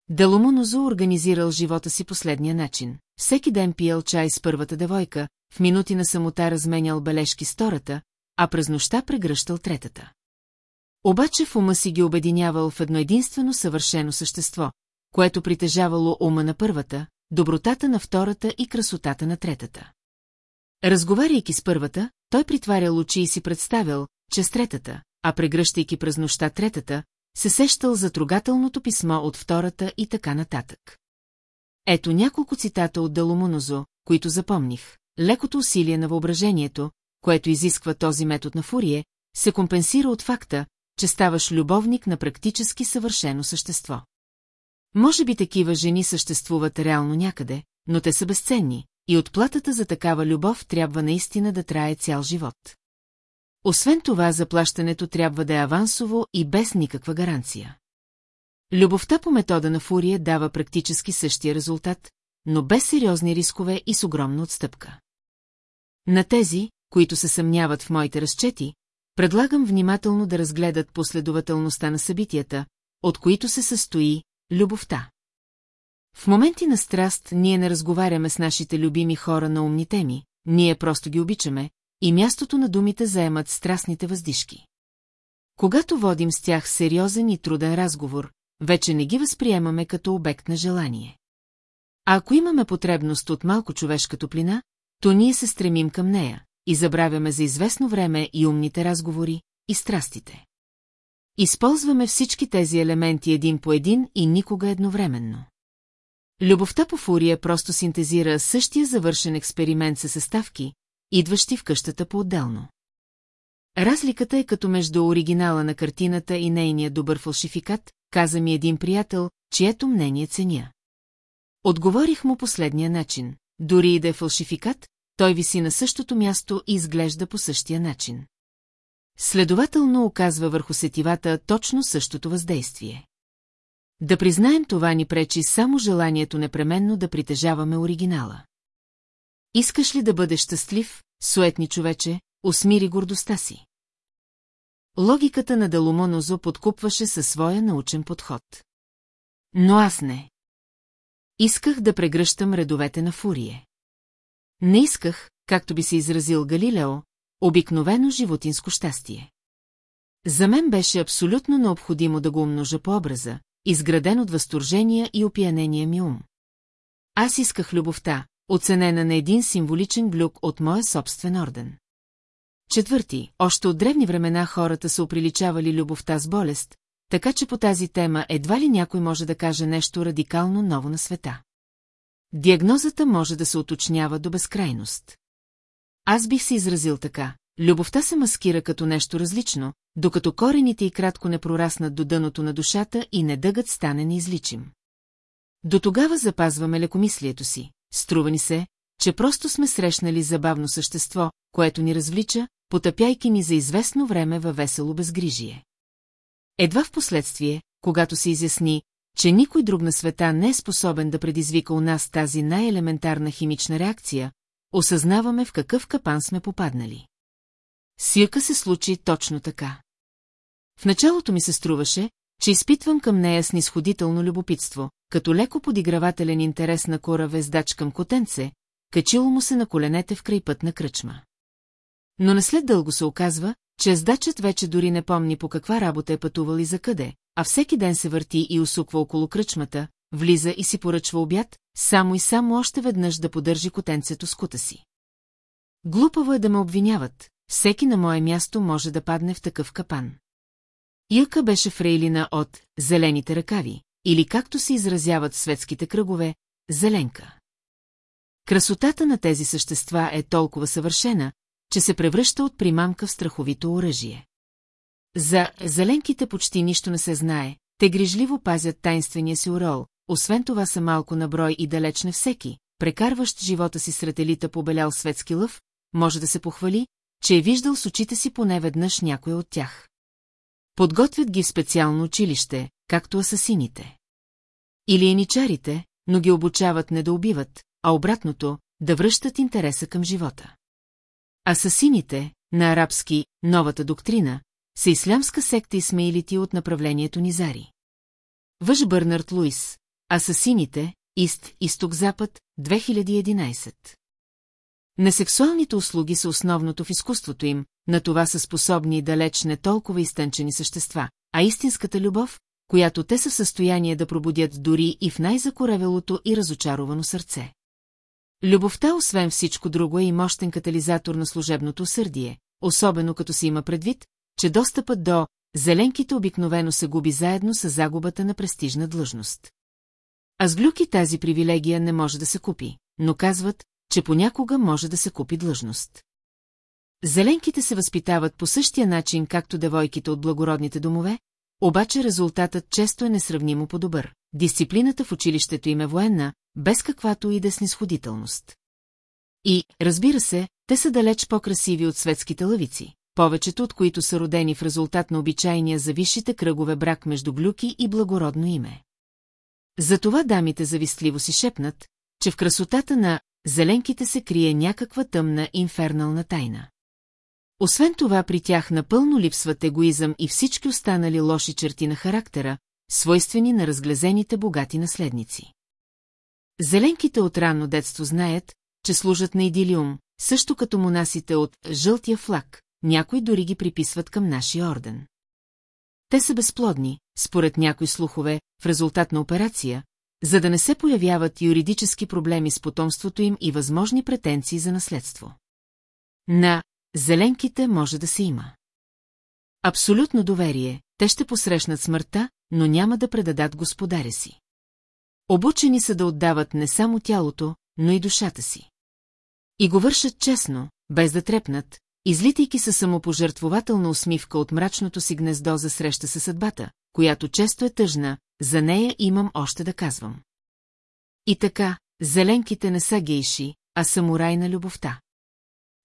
Даломонозо организирал живота си последния начин. Всеки ден пиел чай с първата девойка, в минути на самота разменял бележки с втората, а през нощта прегръщал третата. Обаче в ума си ги обединявал в едно единствено съвършено същество, което притежавало ума на първата, добротата на втората и красотата на третата. Разговаряйки с първата, той притварял очи и си представял, че с третата, а прегръщайки през нощта третата, се сещал за трогателното писмо от втората и така нататък. Ето няколко цитата от Даломонозо, които запомних. Лекото усилие на въображението, което изисква този метод на фурие, се компенсира от факта, че ставаш любовник на практически съвършено същество. Може би такива жени съществуват реално някъде, но те са безценни, и отплатата за такава любов трябва наистина да трае цял живот. Освен това, заплащането трябва да е авансово и без никаква гаранция. Любовта по метода на Фурия дава практически същия резултат, но без сериозни рискове и с огромна отстъпка. На тези, които се съмняват в моите разчети, предлагам внимателно да разгледат последователността на събитията, от които се състои любовта. В моменти на страст ние не разговаряме с нашите любими хора на умни теми, ние просто ги обичаме, и мястото на думите заемат страстните въздишки. Когато водим с тях сериозен и труден разговор, вече не ги възприемаме като обект на желание. А ако имаме потребност от малко човешка топлина, то ние се стремим към нея и забравяме за известно време и умните разговори, и страстите. Използваме всички тези елементи един по един и никога едновременно. Любовта по фурия просто синтезира същия завършен експеримент със съставки, идващи в къщата по-отделно. Разликата е като между оригинала на картината и нейния добър фалшификат, каза ми един приятел, чието мнение ценя. Отговорих му последния начин. Дори и да е фалшификат, той виси на същото място и изглежда по същия начин. Следователно оказва върху сетивата точно същото въздействие. Да признаем това ни пречи само желанието непременно да притежаваме оригинала. Искаш ли да бъдеш щастлив, суетни човече, усмири гордостта си. Логиката на Даломонозо подкупваше със своя научен подход. Но аз не. Исках да прегръщам редовете на фурие. Не исках, както би се изразил Галилео, обикновено животинско щастие. За мен беше абсолютно необходимо да го умножа по образа, изграден от възторжения и опиянения ми ум. Аз исках любовта, оценена на един символичен глюк от моя собствен орден. Четвърти, още от древни времена хората са оприличавали любовта с болест, така че по тази тема едва ли някой може да каже нещо радикално ново на света. Диагнозата може да се уточнява до безкрайност. Аз бих се изразил така. Любовта се маскира като нещо различно, докато корените и кратко не прораснат до дъното на душата и не дъгът стане неизличим. До тогава запазваме лекомислието си. Струва ни се, че просто сме срещнали забавно същество, което ни развлича, потъпяйки ни за известно време във весело безгрижие. Едва в последствие, когато се изясни, че никой друг на света не е способен да предизвика у нас тази най-елементарна химична реакция, осъзнаваме в какъв капан сме попаднали. Сирка се случи точно така. В началото ми се струваше, че изпитвам към нея снисходително любопитство, като леко подигравателен интерес на кора вездач към котенце, качило му се на коленете в крайпът на кръчма. Но не след дълго се оказва, че ездачът вече дори не помни по каква работа е пътувал и за къде, а всеки ден се върти и усуква около кръчмата, влиза и си поръчва обяд, само и само още веднъж да поддържи котенцето с кута си. Глупаво е да ме обвиняват, всеки на мое място може да падне в такъв капан. Илка беше фрейлина от «зелените ръкави», или както се изразяват в светските кръгове, «зеленка». Красотата на тези същества е толкова съвършена, че се превръща от примамка в страховито оръжие. За зеленките почти нищо не се знае, те грижливо пазят тайнствения си орол, освен това са малко на брой и далеч не всеки, прекарващ живота си сред елита побелял светски лъв, може да се похвали, че е виждал с очите си поне веднъж някой от тях. Подготвят ги в специално училище, както асасините. Или еничарите, но ги обучават не да убиват, а обратното, да връщат интереса към живота. Асасините, на арабски «новата доктрина», са ислямска секта смейлити от направлението Низари. Въж Бърнард Луис, Асасините, Ист, Изток-Запад, 2011. Несексуалните услуги са основното в изкуството им, на това са способни далеч не толкова изтънчени същества, а истинската любов, която те са в състояние да пробудят дори и в най-закоревелото и разочаровано сърце. Любовта, освен всичко друго, е и мощен катализатор на служебното усърдие, особено като се има предвид, че достъпът до зеленките обикновено се губи заедно с загубата на престижна длъжност. А с глюки тази привилегия не може да се купи, но казват, че понякога може да се купи длъжност. Зеленките се възпитават по същия начин, както девойките от благородните домове, обаче резултатът често е несравнимо по-добър. Дисциплината в училището им е военна, без каквато и да снисходителност. И, разбира се, те са далеч по-красиви от светските лъвици, повечето от които са родени в резултат на обичайния за висшите кръгове брак между глюки и благородно име. Затова дамите завистливо си шепнат, че в красотата на зеленките се крие някаква тъмна инфернална тайна. Освен това при тях напълно липсват егоизъм и всички останали лоши черти на характера, свойствени на разглезените богати наследници. Зеленките от ранно детство знаят, че служат на идилиум, също като монасите от «жълтия флаг», някои дори ги приписват към нашия орден. Те са безплодни, според някои слухове, в резултат на операция, за да не се появяват юридически проблеми с потомството им и възможни претенции за наследство. На зеленките може да се има. Абсолютно доверие, те ще посрещнат смъртта, но няма да предадат господаря си. Обучени са да отдават не само тялото, но и душата си. И го вършат честно, без да трепнат, излитайки със самопожертвователна усмивка от мрачното си гнездо за среща със съдбата, която често е тъжна, за нея имам още да казвам. И така, зеленките не са гейши, а самурай на любовта.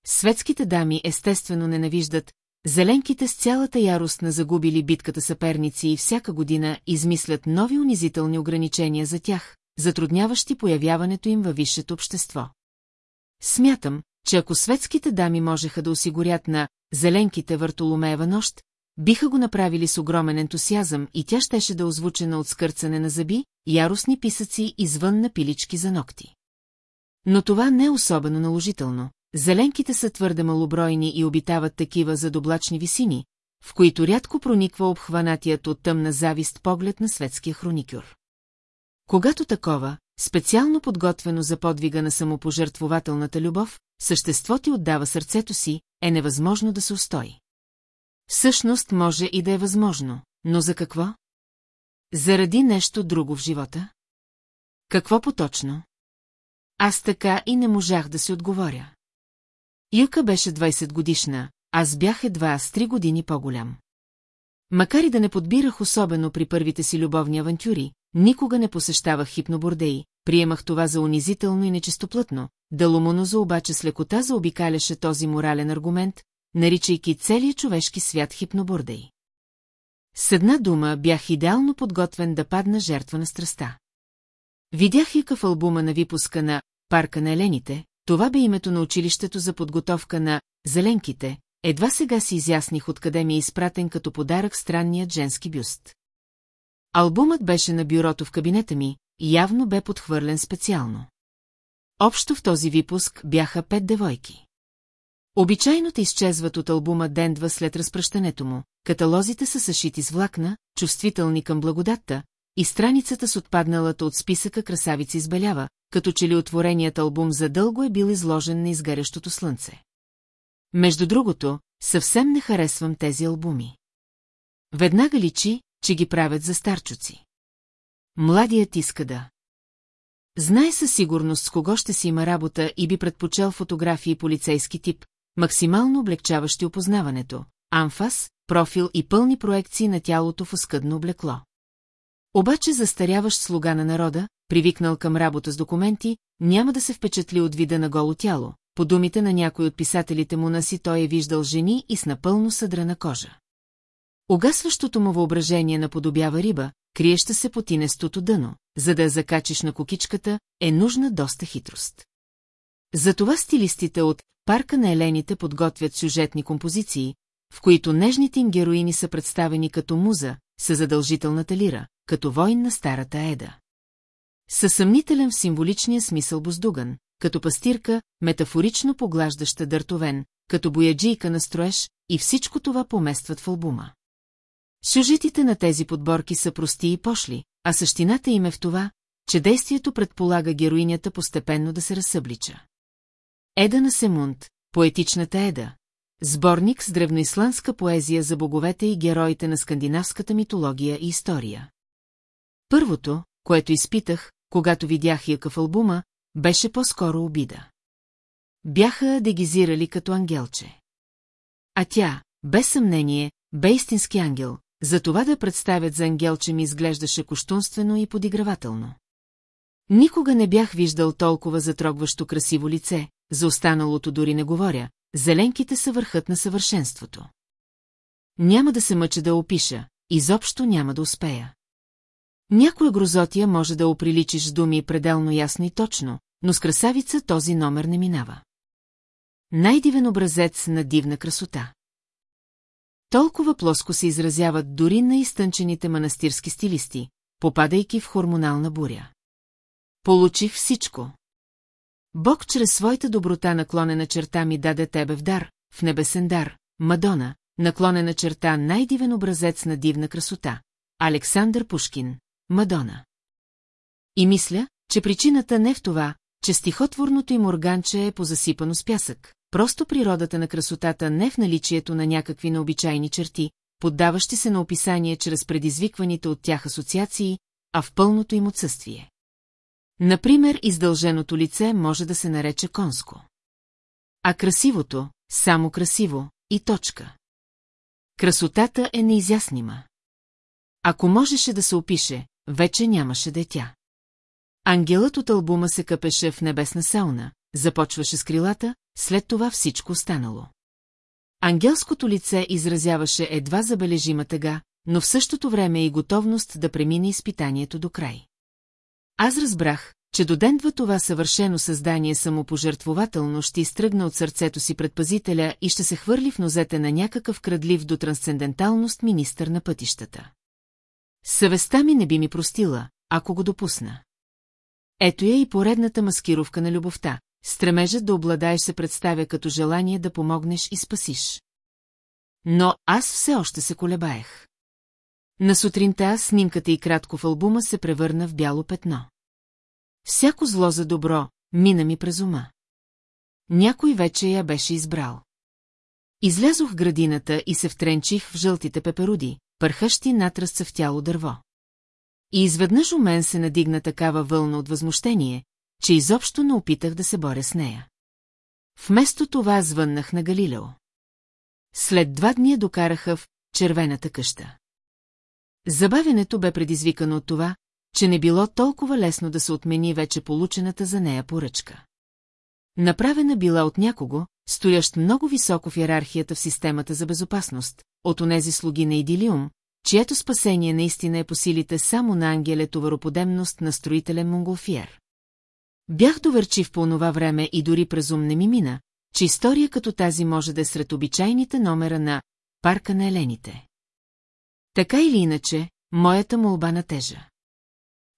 Светските дами естествено ненавиждат зеленките с цялата ярост на загубили битката съперници и всяка година измислят нови унизителни ограничения за тях, затрудняващи появяването им във висшето общество. Смятам, че ако светските дами можеха да осигурят на зеленките Вартоломеева нощ, биха го направили с огромен ентусиазъм и тя щеше да озвучена от скърцане на зъби, яростни писъци извън на пилички за ногти. Но това не е особено наложително. Зеленките са твърде малобройни и обитават такива задоблачни висини, в които рядко прониква обхванатият от тъмна завист поглед на светския хроникюр. Когато такова, специално подготвено за подвига на самопожертвователната любов, същество ти отдава сърцето си, е невъзможно да се устои. Всъщност може и да е възможно, но за какво? Заради нещо друго в живота? Какво поточно? Аз така и не можах да си отговоря. Юка беше 20 годишна, аз бях едва с 3 години по-голям. Макар и да не подбирах особено при първите си любовни авантюри, никога не посещавах хипнобордеи, приемах това за унизително и нечистоплътно, Даломонозо обаче с лекота заобикаляше този морален аргумент, наричайки целият човешки свят хипнобордей. С една дума бях идеално подготвен да падна жертва на страста. Видях и в албума на випуска на «Парка на елените», това бе името на училището за подготовка на «Зеленките», едва сега си изясних откъде ми е изпратен като подарък странният женски бюст. Албумът беше на бюрото в кабинета ми, явно бе подхвърлен специално. Общо в този випуск бяха пет девойки. Обичайно те изчезват от албума ден-два след разпръщането му, каталозите са съшити с влакна, чувствителни към благодатта, и страницата с отпадналата от списъка красавица избелява, като че ли отвореният албум задълго е бил изложен на изгарящото слънце. Между другото, съвсем не харесвам тези албуми. Веднага личи, че ги правят за старчуци. Младият иска да. Знае със сигурност с кого ще си има работа и би предпочел фотографии полицейски тип, максимално облегчаващи опознаването, амфас, профил и пълни проекции на тялото в оскъдно облекло. Обаче застаряващ слуга на народа, привикнал към работа с документи, няма да се впечатли от вида на голо тяло. По думите на някой от писателите му наси той е виждал жени и с напълно съдрана кожа. Огасващото му въображение наподобява риба, криеща се по тинестото дъно, за да я закачиш на кокичката, е нужна доста хитрост. Затова стилистите от «Парка на елените» подготвят сюжетни композиции, в които нежните им героини са представени като муза, са задължителната лира, като войн на старата Еда. Със съмнителен в символичния смисъл Боздуган, като пастирка, метафорично поглаждаща дъртовен, като бояджийка на строеж, и всичко това поместват в албума. Сюжетите на тези подборки са прости и пошли, а същината им е в това, че действието предполага героинята постепенно да се разсъблича. Еда на Семунд, поетичната Еда, сборник с древноисландска поезия за боговете и героите на скандинавската митология и история. Първото, което изпитах, когато видях Якъв албума, беше по-скоро обида. Бяха дегизирали като ангелче. А тя, без съмнение, бе истински ангел, за това да представят за ангелче ми изглеждаше коштунствено и подигравателно. Никога не бях виждал толкова затрогващо красиво лице, за останалото дори не говоря, зеленките са върхът на съвършенството. Няма да се мъча да опиша, изобщо няма да успея. Някоя грозотия може да оприличиш с думи пределно ясно и точно, но с красавица този номер не минава. Най-дивен образец на дивна красота. Толкова плоско се изразяват дори на изтънчените манастирски стилисти, попадайки в хормонална буря. Получих всичко. Бог чрез своята доброта наклонена черта ми даде тебе в дар, в небесен дар, Мадона, наклонена черта най-дивен образец на дивна красота. Александър Пушкин, Мадона. И мисля, че причината не в това, че стихотворното им органче е позасипано с пясък, просто природата на красотата не в наличието на някакви необичайни черти, поддаващи се на описание чрез предизвикваните от тях асоциации, а в пълното им отсъствие. Например, издълженото лице може да се нарече конско. А красивото, само красиво, и точка. Красотата е неизяснима. Ако можеше да се опише, вече нямаше да. Ангелът от албума се къпеше в небесна сауна, започваше с крилата, след това всичко останало. Ангелското лице изразяваше едва забележима тъга, но в същото време и готовност да премине изпитанието до край. Аз разбрах, че до дендва това съвършено създание самопожертвователно ще изтръгна от сърцето си предпазителя и ще се хвърли в нозете на някакъв крадлив до трансценденталност министър на пътищата. Съвестта ми не би ми простила, ако го допусна. Ето я и поредната маскировка на любовта. Стремежът да обладаеш се представя като желание да помогнеш и спасиш. Но аз все още се колебаех. На сутринта снимката и кратко в албума се превърна в бяло петно. Всяко зло за добро мина ми през ума. Някой вече я беше избрал. Излязох в градината и се втренчих в жълтите пеперуди, пърхащи над разцъфтяло дърво. И изведнъж у мен се надигна такава вълна от възмущение, че изобщо не опитах да се боря с нея. Вместо това звъннах на Галилео. След два дни докараха в червената къща. Забавянето бе предизвикано от това, че не било толкова лесно да се отмени вече получената за нея поръчка. Направена била от някого, стоящ много високо в иерархията в системата за безопасност, от онези слуги на Идилиум, чието спасение наистина е по силите само на ангеле товароподемност на строителен монголфиер. Бях доверчив по онова време и дори през не ми мина, че история като тази може да е сред обичайните номера на «Парка на елените». Така или иначе, моята молба натежа.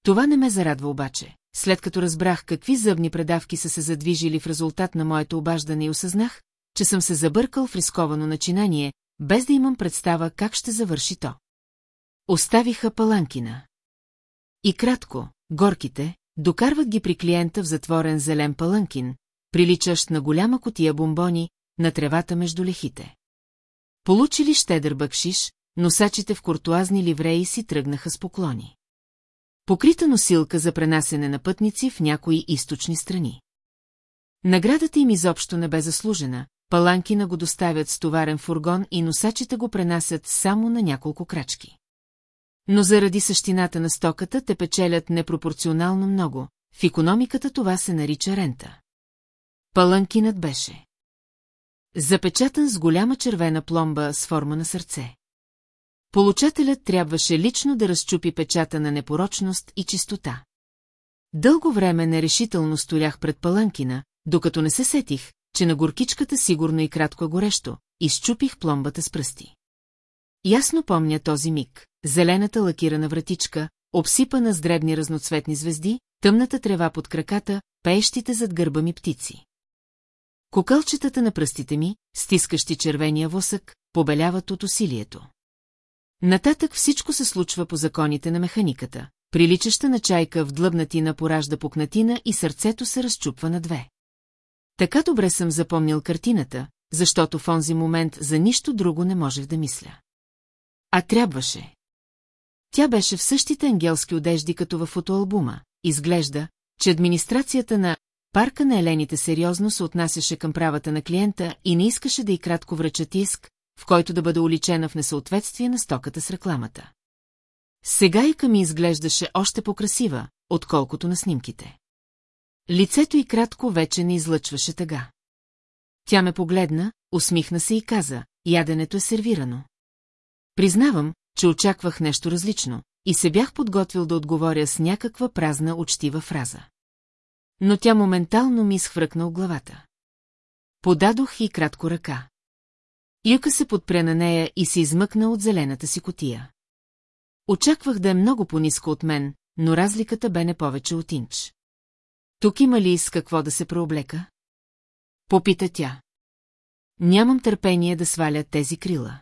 Това не ме зарадва обаче. След като разбрах какви зъбни предавки са се задвижили в резултат на моето обаждане и осъзнах, че съм се забъркал в рисковано начинание, без да имам представа как ще завърши то. Оставиха паланкина. И кратко, горките, докарват ги при клиента в затворен зелен паланкин, приличащ на голяма котия бомбони, на тревата между лехите. Получили щедър бъкшиш, носачите в куртуазни ливреи си тръгнаха с поклони. Покрита носилка за пренасене на пътници в някои източни страни. Наградата им изобщо не бе заслужена, паланкина го доставят с товарен фургон и носачите го пренасят само на няколко крачки. Но заради същината на стоката те печелят непропорционално много, в економиката това се нарича рента. Паланкинът беше. Запечатан с голяма червена пломба с форма на сърце. Получателят трябваше лично да разчупи печата на непорочност и чистота. Дълго време нерешително столях пред паланкина, докато не се сетих, че на горкичката сигурно и кратко е горещо, изчупих пломбата с пръсти. Ясно помня този миг. Зелената лакирана вратичка, обсипана с дребни разноцветни звезди, тъмната трева под краката, пеещите зад гърба ми птици. Кокълчетата на пръстите ми, стискащи червения восък, побеляват от усилието. Нататък всичко се случва по законите на механиката. Приличаща на чайка в длъбнатина поражда пукнатина и сърцето се разчупва на две. Така добре съм запомнил картината, защото в онзи момент за нищо друго не можех да мисля. А трябваше. Тя беше в същите ангелски одежди като във фотоалбума. Изглежда, че администрацията на парка на елените сериозно се отнасяше към правата на клиента и не искаше да и кратко връчат иск, в който да бъде уличена в несъответствие на стоката с рекламата. Сега и ми изглеждаше още по-красива, отколкото на снимките. Лицето й кратко вече не излъчваше тъга. Тя ме погледна, усмихна се и каза, яденето е сервирано. Признавам, че очаквах нещо различно, и се бях подготвил да отговоря с някаква празна учтива фраза. Но тя моментално ми изхвъркна от главата. Подадох и кратко ръка. Юка се подпря на нея и се измъкна от зелената си котия. Очаквах да е много по-ниско от мен, но разликата бе не повече от инч. Тук има ли с какво да се прооблека? Попита тя. Нямам търпение да сваля тези крила.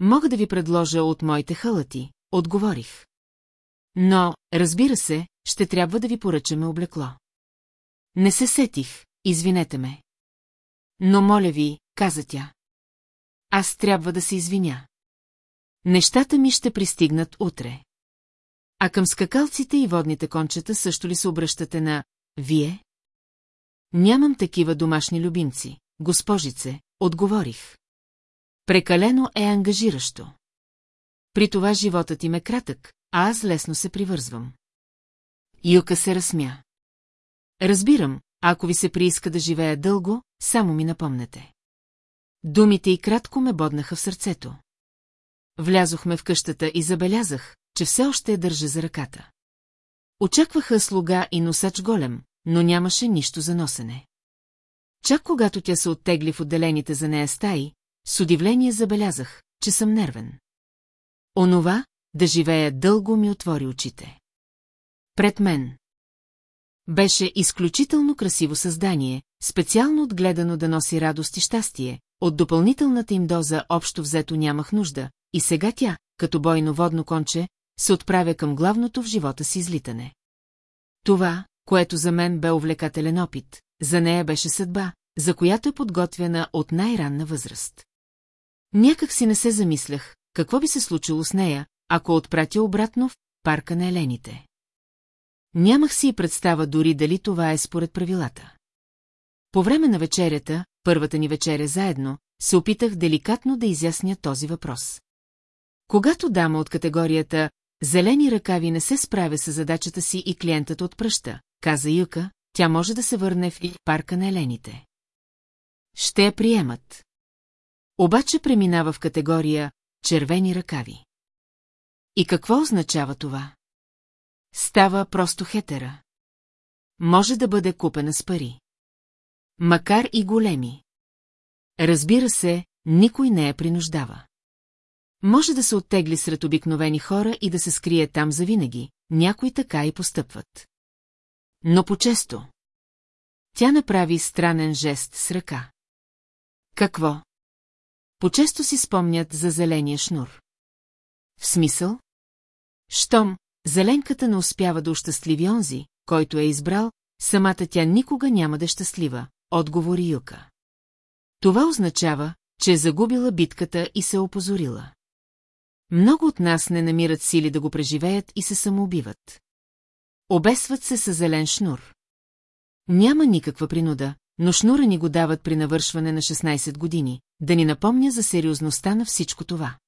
Мога да ви предложа от моите халати, отговорих. Но, разбира се, ще трябва да ви поръчаме облекло. Не се сетих, извинете ме. Но моля ви, каза тя. Аз трябва да се извиня. Нещата ми ще пристигнат утре. А към скакалците и водните кончета също ли се обръщате на «Вие»? Нямам такива домашни любимци, госпожице, отговорих. Прекалено е ангажиращо. При това животът им е кратък, а аз лесно се привързвам. Юка се разсмя. Разбирам, ако ви се прииска да живея дълго, само ми напомнете. Думите и кратко ме боднаха в сърцето. Влязохме в къщата и забелязах, че все още я държа за ръката. Очакваха слуга и носач голем, но нямаше нищо за носене. Чак когато тя се оттегли в отделените за нея стаи, с удивление забелязах, че съм нервен. Онова, да живея дълго ми отвори очите. Пред мен. Беше изключително красиво създание, специално отгледано да носи радост и щастие, от допълнителната им доза общо взето нямах нужда, и сега тя, като бойно водно конче, се отправя към главното в живота си излитане. Това, което за мен бе увлекателен опит, за нея беше съдба, за която е подготвена от най-ранна възраст. Някак си не се замислях, какво би се случило с нея, ако отпратя обратно в парка на елените. Нямах си и представа дори дали това е според правилата. По време на вечерята, първата ни вечеря заедно, се опитах деликатно да изясня този въпрос. Когато дама от категорията «Зелени ръкави не се справя с задачата си и клиентът отпръща», каза Юка, тя може да се върне в парка на елените. Ще я приемат. Обаче преминава в категория «червени ръкави». И какво означава това? Става просто хетера. Може да бъде купена с пари. Макар и големи. Разбира се, никой не я принуждава. Може да се оттегли сред обикновени хора и да се скрие там завинаги, някои така и постъпват. Но по-често. Тя направи странен жест с ръка. Какво? Почесто си спомнят за зеления шнур. В смисъл? Щом, зеленката не успява да ощастливи онзи, който е избрал, самата тя никога няма да е щастлива, отговори Юка. Това означава, че е загубила битката и се опозорила. Много от нас не намират сили да го преживеят и се самоубиват. Обесват се с зелен шнур. Няма никаква принуда, но шнура ни го дават при навършване на 16 години, да ни напомня за сериозността на всичко това.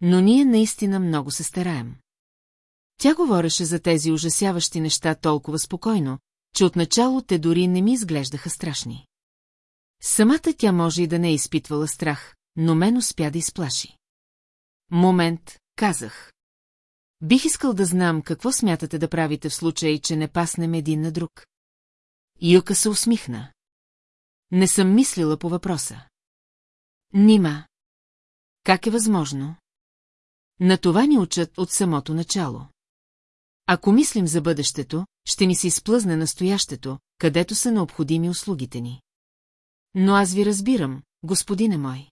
Но ние наистина много се стараем. Тя говореше за тези ужасяващи неща толкова спокойно, че отначало те дори не ми изглеждаха страшни. Самата тя може и да не е изпитвала страх, но мен успя да изплаши. Момент, казах. Бих искал да знам какво смятате да правите в случай, че не паснем един на друг. Юка се усмихна. Не съм мислила по въпроса. Нима. Как е възможно? На това ни учат от самото начало. Ако мислим за бъдещето, ще ни се изплъзне настоящето, където са необходими услугите ни. Но аз ви разбирам, господине мой.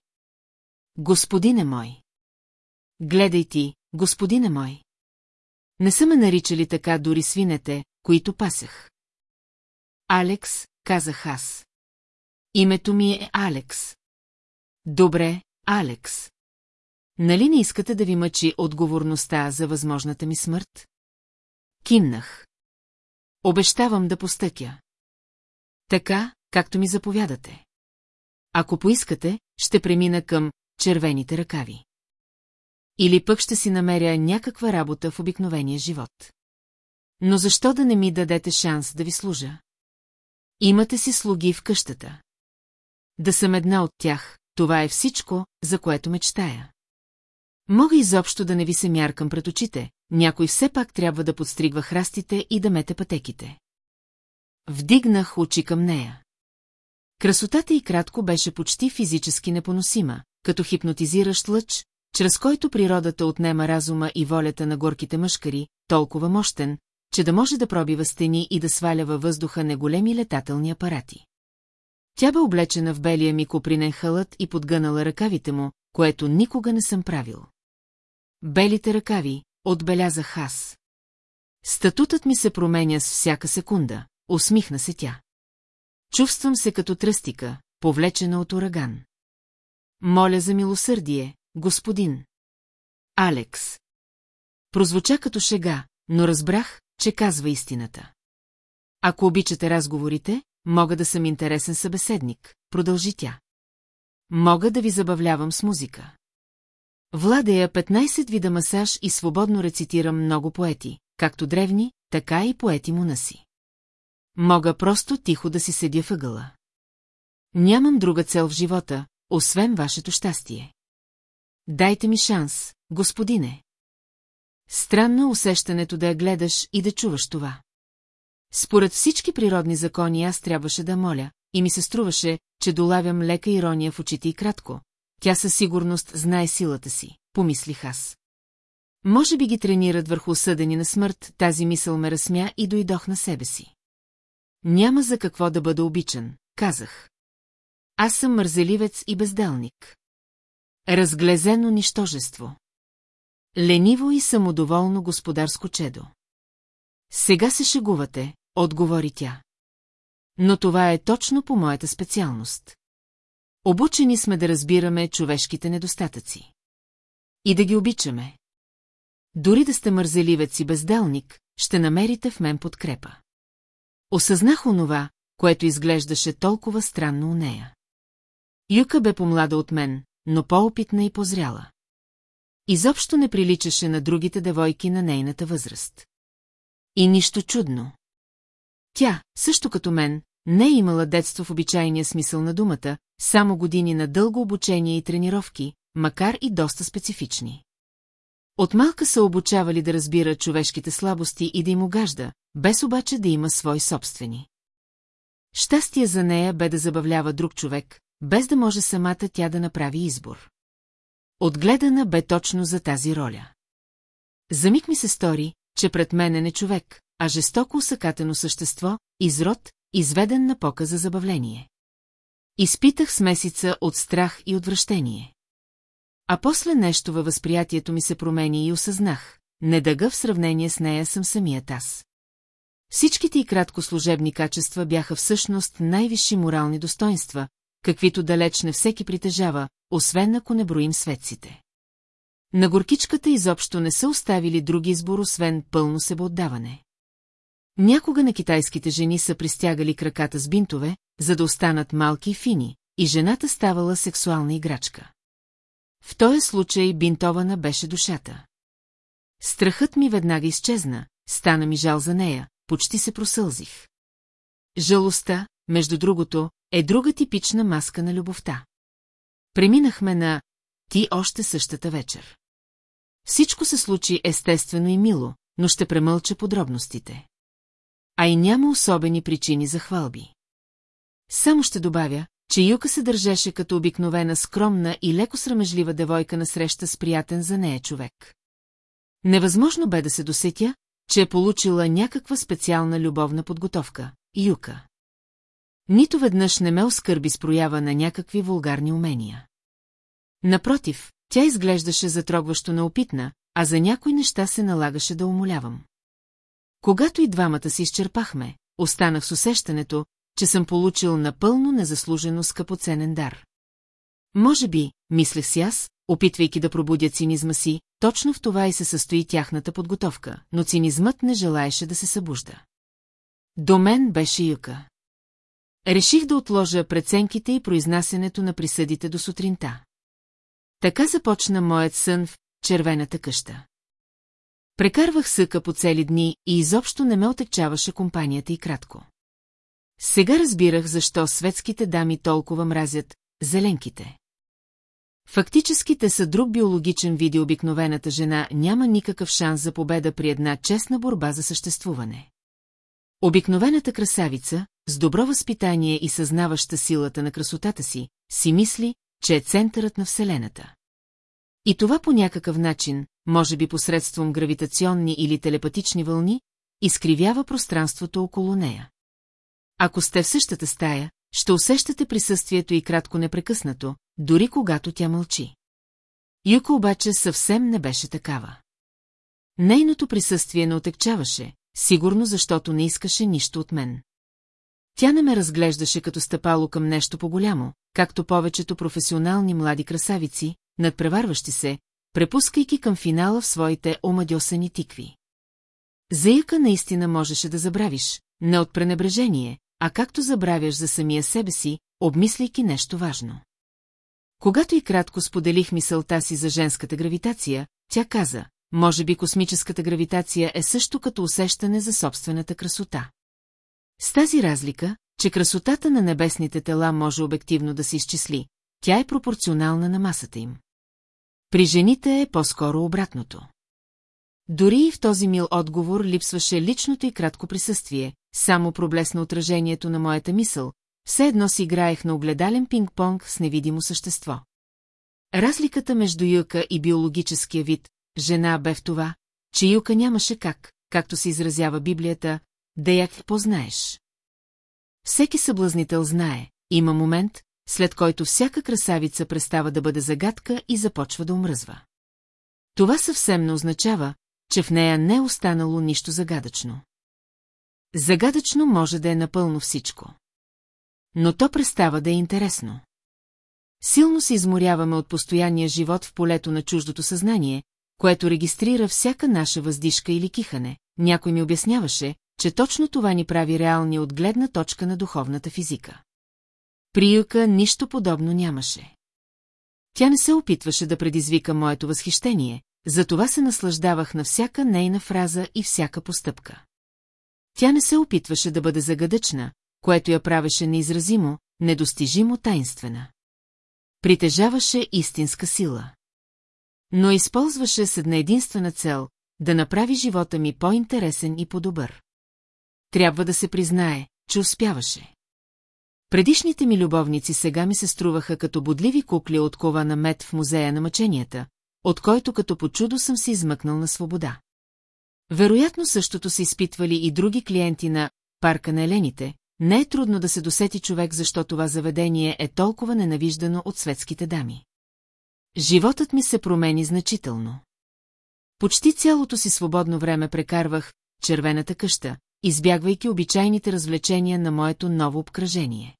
Господине мой. Гледай ти, господине мой. Не са ме наричали така дори свинете, които пасех. Алекс, казах аз. Името ми е Алекс. Добре, Алекс. Нали не искате да ви мъчи отговорността за възможната ми смърт? Кимнах. Обещавам да постъкя. Така, както ми заповядате. Ако поискате, ще премина към червените ръкави. Или пък ще си намеря някаква работа в обикновения живот. Но защо да не ми дадете шанс да ви служа? Имате си слуги в къщата. Да съм една от тях, това е всичко, за което мечтая. Мога изобщо да не ви се мяркам пред очите, някой все пак трябва да подстригва храстите и да мете пътеките. Вдигнах очи към нея. Красотата и кратко беше почти физически непоносима, като хипнотизиращ лъч, чрез който природата отнема разума и волята на горките мъжкари, толкова мощен, че да може да пробива стени и да сваля във въздуха неголеми летателни апарати. Тя бе облечена в белия ми купринен халът и подгънала ръкавите му, което никога не съм правил. Белите ръкави, отбелязах аз. Статутът ми се променя с всяка секунда, усмихна се тя. Чувствам се като тръстика, повлечена от ураган. Моля за милосърдие, господин. Алекс. Прозвуча като шега, но разбрах, че казва истината. Ако обичате разговорите, мога да съм интересен събеседник, продължи тя. Мога да ви забавлявам с музика. Владея 15 вида масаж и свободно рецитирам много поети, както древни, така и поети мунаси. Мога просто тихо да си седя въгъла. Нямам друга цел в живота, освен вашето щастие. Дайте ми шанс, господине. Странно усещането да я гледаш и да чуваш това. Според всички природни закони аз трябваше да моля, и ми се струваше, че долавям лека ирония в очите и кратко. Тя със сигурност знае силата си, помислих аз. Може би ги тренират върху осъдени на смърт, тази мисъл ме разсмя и дойдох на себе си. Няма за какво да бъда обичан, казах. Аз съм мързеливец и безделник. Разглезено нищожество. Лениво и самодоволно господарско чедо. Сега се шегувате, отговори тя. Но това е точно по моята специалност. Обучени сме да разбираме човешките недостатъци. И да ги обичаме. Дори да сте мързеливец и безделник, ще намерите в мен подкрепа. Осъзнах онова, което изглеждаше толкова странно у нея. Юка бе помлада от мен, но по-опитна и позряла. Изобщо не приличаше на другите девойки на нейната възраст. И нищо чудно. Тя, също като мен, не е имала детство в обичайния смисъл на думата, само години на дълго обучение и тренировки, макар и доста специфични. От малка са обучавали да разбира човешките слабости и да им огажда, без обаче да има свои собствени. Щастие за нея бе да забавлява друг човек, без да може самата тя да направи избор. Отгледана бе точно за тази роля. За миг ми се стори, че пред мен е не човек, а жестоко усъкатено същество, изрод, изведен на пока за забавление. Изпитах смесица от страх и отвращение. А после нещо във възприятието ми се промени и осъзнах, не дъга в сравнение с нея съм самият аз. Всичките и краткослужебни качества бяха всъщност най-висши морални достоинства, каквито далеч не всеки притежава, освен ако не броим светците. На горкичката изобщо не са оставили други избор, освен пълно себеотдаване. Някога на китайските жени са пристягали краката с бинтове, за да останат малки и фини, и жената ставала сексуална играчка. В този случай бинтована беше душата. Страхът ми веднага изчезна, стана ми жал за нея, почти се просълзих. Жалостта, между другото, е друга типична маска на любовта. Преминахме на «Ти още същата вечер». Всичко се случи естествено и мило, но ще премълча подробностите. А и няма особени причини за хвалби. Само ще добавя, че Юка се държеше като обикновена скромна и леко срамежлива девойка на среща с приятен за нея човек. Невъзможно бе да се досетя, че е получила някаква специална любовна подготовка. Юка. Нито веднъж не ме оскърби с проява на някакви вулгарни умения. Напротив, тя изглеждаше затрогващо неопитна, а за някои неща се налагаше да умолявам. Когато и двамата се изчерпахме, останах с усещането, че съм получил напълно незаслужено скъпоценен дар. Може би, мислех си аз, опитвайки да пробудя цинизма си, точно в това и се състои тяхната подготовка, но цинизмът не желаеше да се събужда. До мен беше юка. Реших да отложа преценките и произнасянето на присъдите до сутринта. Така започна моят сън в червената къща. Прекарвах съка по цели дни и изобщо не ме отекчаваше компанията и кратко. Сега разбирах защо светските дами толкова мразят зеленките. Фактически те са друг биологичен вид и обикновената жена няма никакъв шанс за победа при една честна борба за съществуване. Обикновената красавица, с добро възпитание и съзнаваща силата на красотата си, си мисли, че е центърът на Вселената. И това по някакъв начин, може би посредством гравитационни или телепатични вълни, изкривява пространството около нея. Ако сте в същата стая, ще усещате присъствието и кратко непрекъснато, дори когато тя мълчи. Юко обаче съвсем не беше такава. Нейното присъствие не отекчаваше, сигурно защото не искаше нищо от мен. Тя не ме разглеждаше като стъпало към нещо по-голямо, както повечето професионални млади красавици, надпреварващи се, препускайки към финала в своите омадьосани тикви. Заяка наистина можеше да забравиш, не от пренебрежение, а както забравяш за самия себе си, обмисляйки нещо важно. Когато и кратко споделих мисълта си за женската гравитация, тя каза, може би космическата гравитация е също като усещане за собствената красота. С тази разлика, че красотата на небесните тела може обективно да се изчисли, тя е пропорционална на масата им. При жените е по-скоро обратното. Дори и в този мил отговор липсваше личното и кратко присъствие, само проблесна отражението на моята мисъл, все едно си играех на огледален пинг-понг с невидимо същество. Разликата между Юка и биологическия вид, жена бе в това, че Юка нямаше как, както се изразява Библията, да я познаеш. Всеки съблазнител знае, има момент, след който всяка красавица престава да бъде загадка и започва да омръзва. Това съвсем не означава, че в нея не е останало нищо загадъчно. Загадъчно може да е напълно всичко. Но то престава да е интересно. Силно се изморяваме от постоянния живот в полето на чуждото съзнание, което регистрира всяка наша въздишка или кихане. Някой ми обясняваше, че точно това ни прави реални от гледна точка на духовната физика. При Юка нищо подобно нямаше. Тя не се опитваше да предизвика моето възхищение, затова се наслаждавах на всяка нейна фраза и всяка постъпка. Тя не се опитваше да бъде загадъчна, което я правеше неизразимо, недостижимо таинствена. Притежаваше истинска сила. Но използваше с една единствена цел да направи живота ми по-интересен и по-добър. Трябва да се признае, че успяваше. Предишните ми любовници сега ми се струваха като бодливи кукли от кова на мед в музея на мъченията, от който като по чудо съм се измъкнал на свобода. Вероятно същото са изпитвали и други клиенти на парка на елените, не е трудно да се досети човек, защо това заведение е толкова ненавиждано от светските дами. Животът ми се промени значително. Почти цялото си свободно време прекарвах червената къща, избягвайки обичайните развлечения на моето ново обкръжение.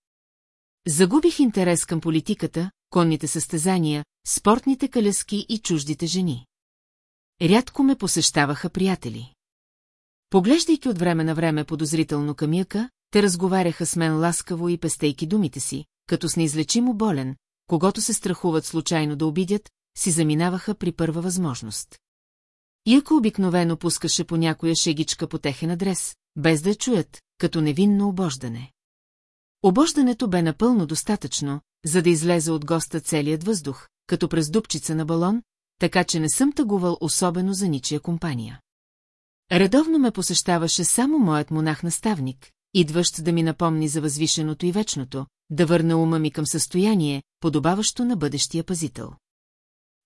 Загубих интерес към политиката, конните състезания, спортните каляски и чуждите жени. Рядко ме посещаваха приятели. Поглеждайки от време на време подозрително към Яка, те разговаряха с мен ласкаво и пестейки думите си, като с неизлечимо болен, когато се страхуват случайно да обидят, си заминаваха при първа възможност. Яко обикновено пускаше по някоя шегичка по техен адрес, без да чуят, като невинно обождане. Обождането бе напълно достатъчно, за да излезе от госта целият въздух, като през дупчица на балон, така че не съм тъгувал особено за ничия компания. Редовно ме посещаваше само моят монах-наставник, идващ да ми напомни за възвишеното и вечното, да върна ума ми към състояние, подобаващо на бъдещия пазител.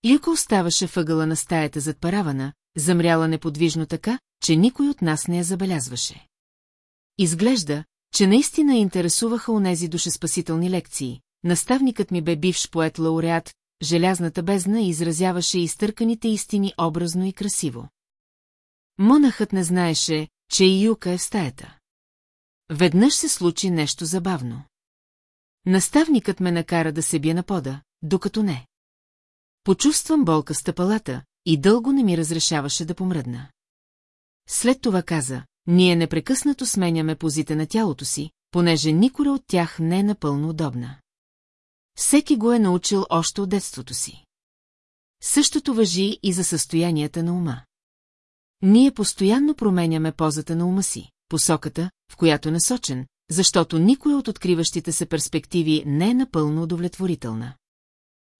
Юко оставаше въгъла на стаята зад паравана, замряла неподвижно така, че никой от нас не я забелязваше. Изглежда, че наистина интересуваха онези душеспасителни лекции. Наставникът ми бе бивш поет-лауреат, желязната бездна изразяваше изтърканите истини образно и красиво. Монахът не знаеше, че и Юка е в стаята. Веднъж се случи нещо забавно. Наставникът ме накара да се бия на пода, докато не. Почувствам болка в стъпалата и дълго не ми разрешаваше да помръдна. След това каза, ние непрекъснато сменяме позите на тялото си, понеже никора от тях не е напълно удобна. Всеки го е научил още от детството си. Същото въжи и за състоянията на ума. Ние постоянно променяме позата на ума си, посоката, в която е насочен, защото никой от откриващите се перспективи не е напълно удовлетворителна.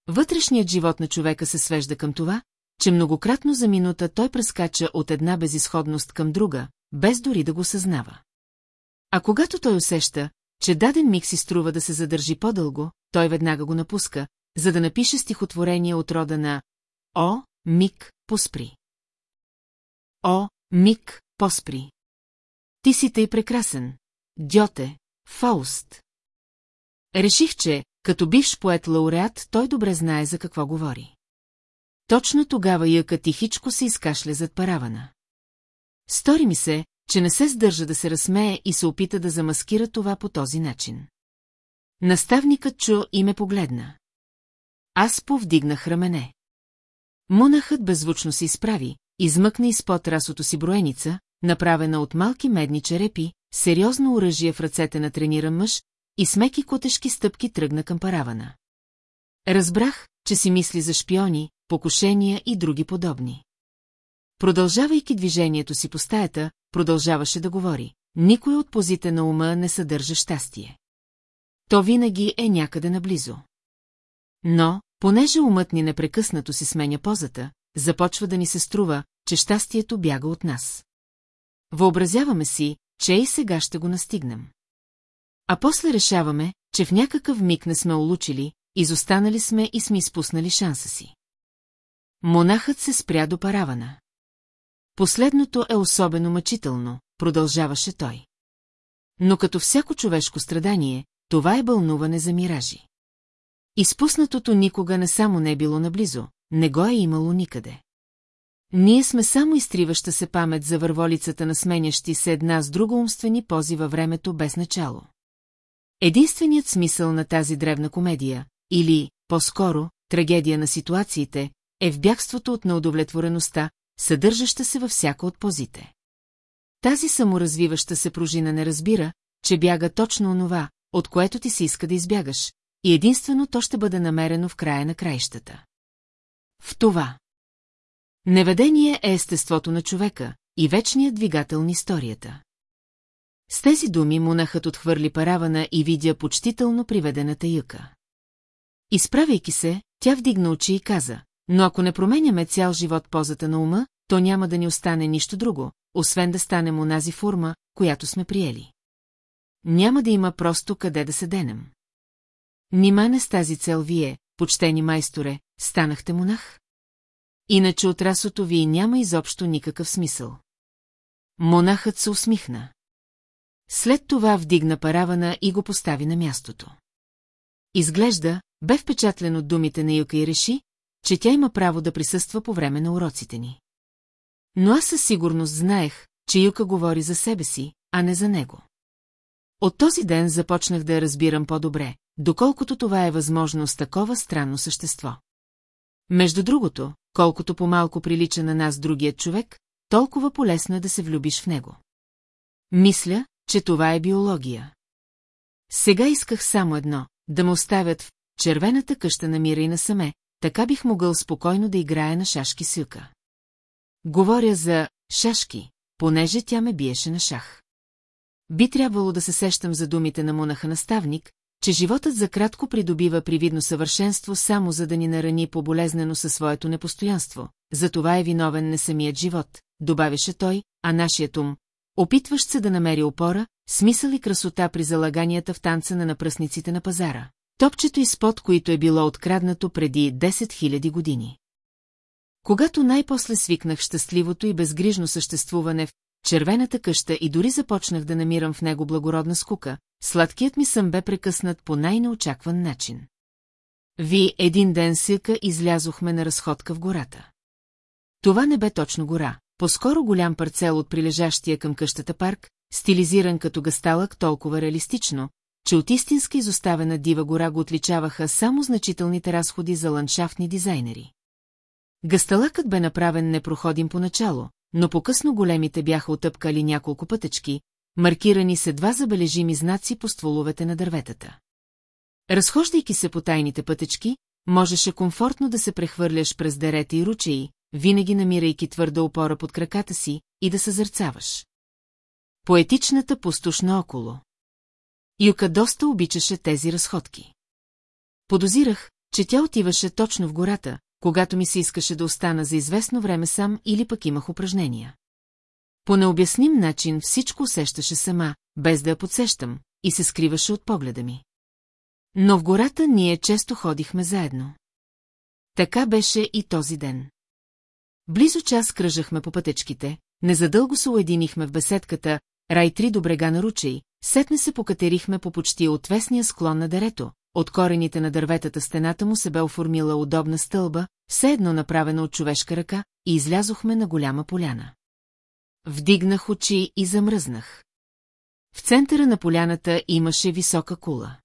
Вътрешният живот на човека се свежда към това, че многократно за минута той прескача от една безисходност към друга, без дори да го съзнава. А когато той усеща, че даден миг си струва да се задържи по-дълго, той веднага го напуска, за да напише стихотворение от рода на О, миг, поспри. О, миг, поспри. Ти си тъй прекрасен. Дьоте, Фауст. Реших, че, като бивш поет-лауреат, той добре знае за какво говори. Точно тогава яка тихичко се изкашля зад паравана. Стори ми се, че не се сдържа да се разсмее и се опита да замаскира това по този начин. Наставникът чу и ме погледна. Аз повдигнах рамене. Мунахът беззвучно се изправи, измъкна изпод расото си броеница, направена от малки медни черепи, сериозно оръжие в ръцете на трениран мъж и с меки котешки стъпки тръгна към паравана. Разбрах, че си мисли за шпиони, покушения и други подобни. Продължавайки движението си по стаята, продължаваше да говори. Никой от позите на ума не съдържа щастие. То винаги е някъде наблизо. Но, понеже умът ни непрекъснато си сменя позата, започва да ни се струва, че щастието бяга от нас. Въобразяваме си, че и сега ще го настигнем. А после решаваме, че в някакъв миг не сме улучили, изостанали сме и сме изпуснали шанса си. Монахът се спря до паравана. Последното е особено мъчително, продължаваше той. Но като всяко човешко страдание, това е бълнуване за миражи. Изпуснатото никога не само не е било наблизо, не го е имало никъде. Ние сме само изтриваща се памет за върволицата на сменящи се една с друга умствени пози във времето без начало. Единственият смисъл на тази древна комедия, или, по-скоро, трагедия на ситуациите, е в бягството от неудовлетвореността, съдържаща се във всяка от позите. Тази саморазвиваща се пружина не разбира, че бяга точно онова, от което ти се иска да избягаш, и единствено то ще бъде намерено в края на краищата. В това. Неведение е естеството на човека и вечният двигател на историята. С тези думи монахът отхвърли паравана и видя почтително приведената юка. Изправяйки се, тя вдигна очи и каза, но ако не променяме цял живот позата на ума, то няма да ни остане нищо друго, освен да станем онази форма, която сме приели. Няма да има просто къде да се денем. Нима не с тази цел вие, почтени майсторе, станахте монах? Иначе от расото ви няма изобщо никакъв смисъл. Монахът се усмихна. След това вдигна паравана и го постави на мястото. Изглежда, бе впечатлен от думите на Юка и реши, че тя има право да присъства по време на уроците ни. Но аз със сигурност знаех, че Юка говори за себе си, а не за него. От този ден започнах да я разбирам по-добре, доколкото това е възможно с такова странно същество. Между другото, колкото по-малко прилича на нас другият човек, толкова полезно е да се влюбиш в него. Мисля, че това е биология. Сега исках само едно – да ме оставят в червената къща на мира и насаме, така бих могъл спокойно да играя на шашки с Юка. Говоря за шашки, понеже тя ме биеше на шах. Би трябвало да се сещам за думите на монаха наставник, че животът за кратко придобива привидно съвършенство само за да ни нарани поболезнено със своето непостоянство. За това е виновен не самият живот, добавяше той, а нашият ум, опитващ се да намери опора, смисъл и красота при залаганията в танца на напръсниците на пазара. Топчето изпод, които е било откраднато преди 10 000 години. Когато най-после свикнах щастливото и безгрижно съществуване в червената къща и дори започнах да намирам в него благородна скука, сладкият ми сън бе прекъснат по най-неочакван начин. Ви един ден силка излязохме на разходка в гората. Това не бе точно гора, по-скоро голям парцел от прилежащия към къщата парк, стилизиран като гасталък толкова реалистично, че от истинска изоставена дива гора го отличаваха само значителните разходи за ландшафтни дизайнери. Гасталъкът бе направен непроходим поначало, но по-късно големите бяха отъпкали няколко пътечки, маркирани се два забележими знаци по стволовете на дърветата. Разхождайки се по тайните пътечки, можеше комфортно да се прехвърляш през дерета и ручеи, винаги намирайки твърда опора под краката си и да съзърцаваш. Поетичната пустош наоколо. Юка доста обичаше тези разходки. Подозирах, че тя отиваше точно в гората, когато ми се искаше да остана за известно време сам или пък имах упражнения. По необясним начин всичко усещаше сама, без да я подсещам, и се скриваше от погледа ми. Но в гората ние често ходихме заедно. Така беше и този ден. Близо час кръжахме по пътечките, незадълго се уединихме в беседката, рай три до брега на ручей, сетне се покатерихме по почти отвесния склон на дерето, от корените на дърветата стената му се бе оформила удобна стълба, все едно направена от човешка ръка, и излязохме на голяма поляна. Вдигнах очи и замръзнах. В центъра на поляната имаше висока кула.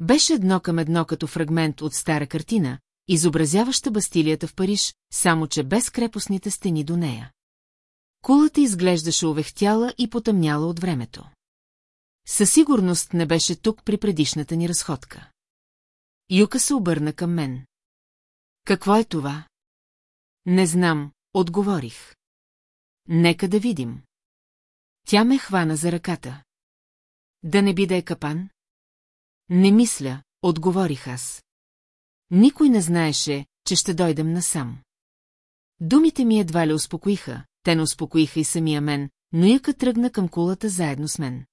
Беше едно към едно като фрагмент от стара картина, изобразяваща Бастилията в Париж, само че без крепостните стени до нея. Кулата изглеждаше увехтяла и потъмняла от времето. Със сигурност не беше тук при предишната ни разходка. Юка се обърна към мен. Какво е това? Не знам, отговорих. Нека да видим. Тя ме хвана за ръката. Да не би да е капан? Не мисля, отговорих аз. Никой не знаеше, че ще дойдем насам. Думите ми едва ли успокоиха, те не успокоиха и самия мен, но яка тръгна към кулата заедно с мен.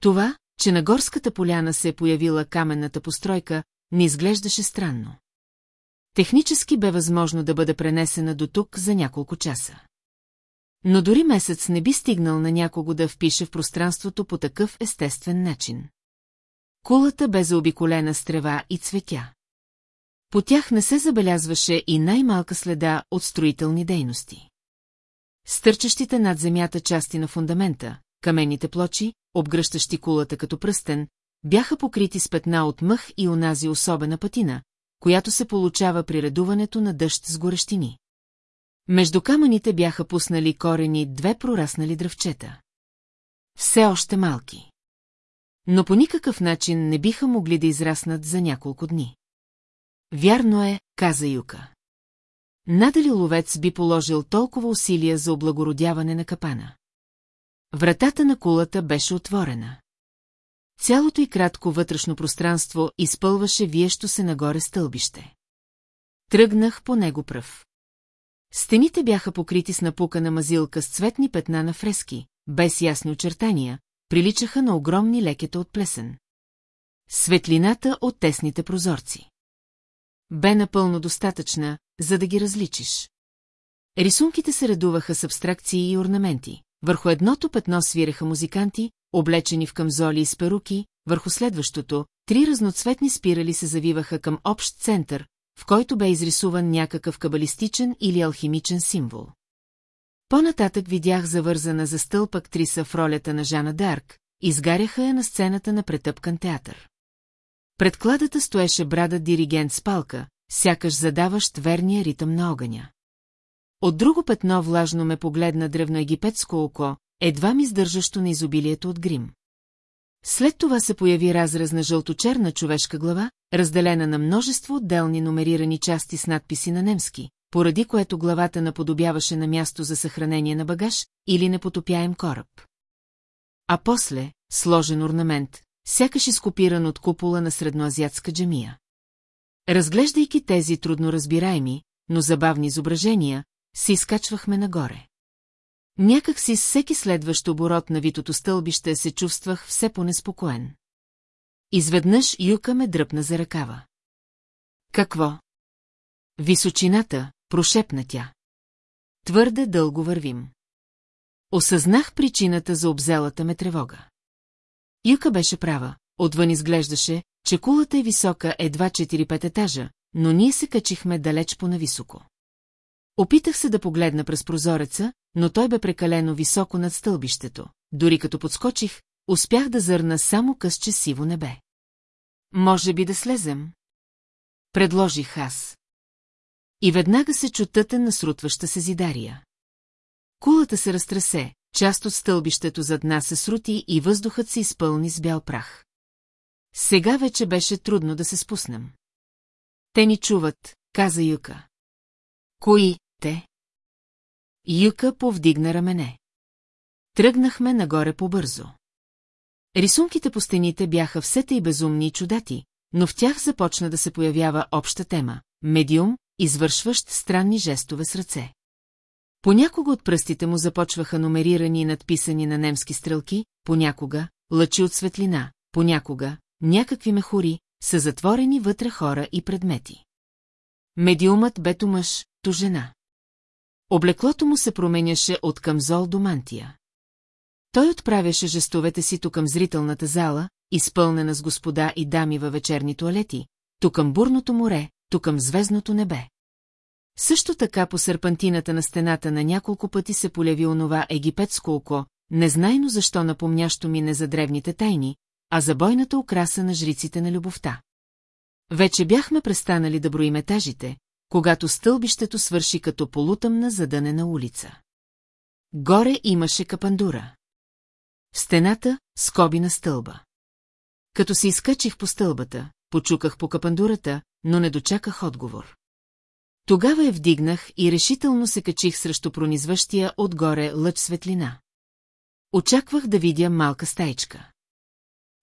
Това, че на горската поляна се е появила каменната постройка, не изглеждаше странно. Технически бе възможно да бъде пренесена до тук за няколко часа. Но дори месец не би стигнал на някого да впише в пространството по такъв естествен начин. Кулата бе заобиколена с трева и цветя. По тях не се забелязваше и най-малка следа от строителни дейности. Стърчащите над земята части на фундамента, каменните плочи, обгръщащи кулата като пръстен, бяха покрити с петна от мъх и онази особена патина, която се получава при редуването на дъжд с горещини. Между камъните бяха пуснали корени две прораснали дръвчета. Все още малки. Но по никакъв начин не биха могли да израснат за няколко дни. Вярно е, каза Юка. Надали ловец би положил толкова усилия за облагородяване на капана. Вратата на кулата беше отворена. Цялото и кратко вътрешно пространство изпълваше виещо се нагоре стълбище. Тръгнах по него пръв. Стените бяха покрити с напукана мазилка с цветни петна на фрески, без ясни очертания, приличаха на огромни лекета от плесен. Светлината от тесните прозорци. Бе напълно достатъчна, за да ги различиш. Рисунките се редуваха с абстракции и орнаменти. Върху едното петно свиреха музиканти, облечени в камзоли и с перуки, върху следващото, три разноцветни спирали се завиваха към общ център, в който бе изрисуван някакъв кабалистичен или алхимичен символ. По-нататък видях завързана за стълб актриса в ролята на Жана Дарк, изгаряха я на сцената на претъпкан театър. Пред кладата стоеше брада диригент с палка, сякаш задаващ верния ритъм на огъня. От друго петно влажно ме погледна древноегипетско око, едва ми издържащо на изобилието от грим. След това се появи разраз на жълточерна човешка глава, разделена на множество отделни номерирани части с надписи на немски, поради което главата наподобяваше на място за съхранение на багаж или непотопяем кораб. А после, сложен орнамент, сякаш изкопиран от купола на средноазиатска джамия. Разглеждайки тези трудноразбираеми, но забавни изображения, се изкачвахме нагоре. Някак си с всеки следващ оборот на витото стълбище се чувствах все по-неспокоен. Изведнъж Юка ме дръпна за ръкава. Какво? Височината, прошепна тя. Твърде дълго вървим. Осъзнах причината за обзелата ме тревога. Юка беше права, отвън изглеждаше, че кулата е висока едва 4-5 етажа, но ние се качихме далеч по-нависоко. Опитах се да погледна през прозореца, но той бе прекалено високо над стълбището. Дори като подскочих, успях да зърна само късче сиво небе. Може би да слезем? Предложих аз. И веднага се чу тътен насрутваща се зидария. Кулата се разтресе, част от стълбището зад нас се срути и въздухът се изпълни с бял прах. Сега вече беше трудно да се спуснем. Те ни чуват, каза Юка. Кои, те? Юка повдигна рамене. Тръгнахме нагоре побързо. Рисунките по стените бяха все и безумни и чудати, но в тях започна да се появява обща тема – медиум, извършващ странни жестове с ръце. Понякога от пръстите му започваха номерирани и надписани на немски стрелки, понякога лъчи от светлина, понякога някакви мехури, са затворени вътре хора и предмети. Медиумът бе то мъж, то жена. Облеклото му се променяше от камзол до мантия. Той отправяше жестовете си то към зрителната зала, изпълнена с господа и дами във вечерни туалети, то към бурното море, то към звездното небе. Също така по серпантината на стената на няколко пъти се поляви онова египетско око, незнайно защо напомнящо ми не за древните тайни, а за бойната украса на жриците на любовта. Вече бяхме престанали да броим етажите, когато стълбището свърши като полутъмна задънена улица. Горе имаше капандура. В стената – скоби на стълба. Като се изкачих по стълбата, почуках по капандурата, но не дочаках отговор. Тогава я вдигнах и решително се качих срещу пронизващия отгоре лъч светлина. Очаквах да видя малка стайчка.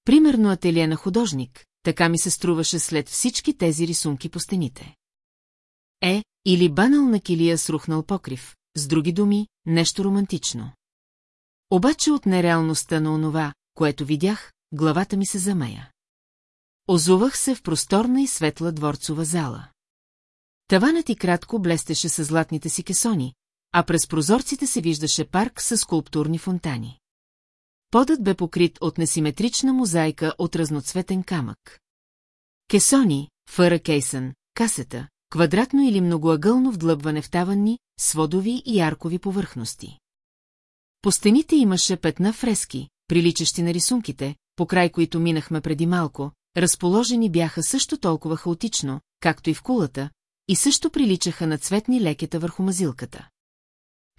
Примерно ателие на художник, така ми се струваше след всички тези рисунки по стените. Е, или банал на килия с рухнал покрив, с други думи, нещо романтично. Обаче от нереалността на онова, което видях, главата ми се замея. Озувах се в просторна и светла дворцова зала. Таванът и кратко блестеше с златните си кесони, а през прозорците се виждаше парк с скулптурни фонтани. Подът бе покрит от несиметрична мозайка от разноцветен камък. Кесони, фъра кейсън, касета, квадратно или многоъгълно вдлъбване в таванни, сводови и яркови повърхности. По стените имаше петна фрески, приличащи на рисунките, по край които минахме преди малко, разположени бяха също толкова хаотично, както и в кулата, и също приличаха на цветни лекета върху мазилката.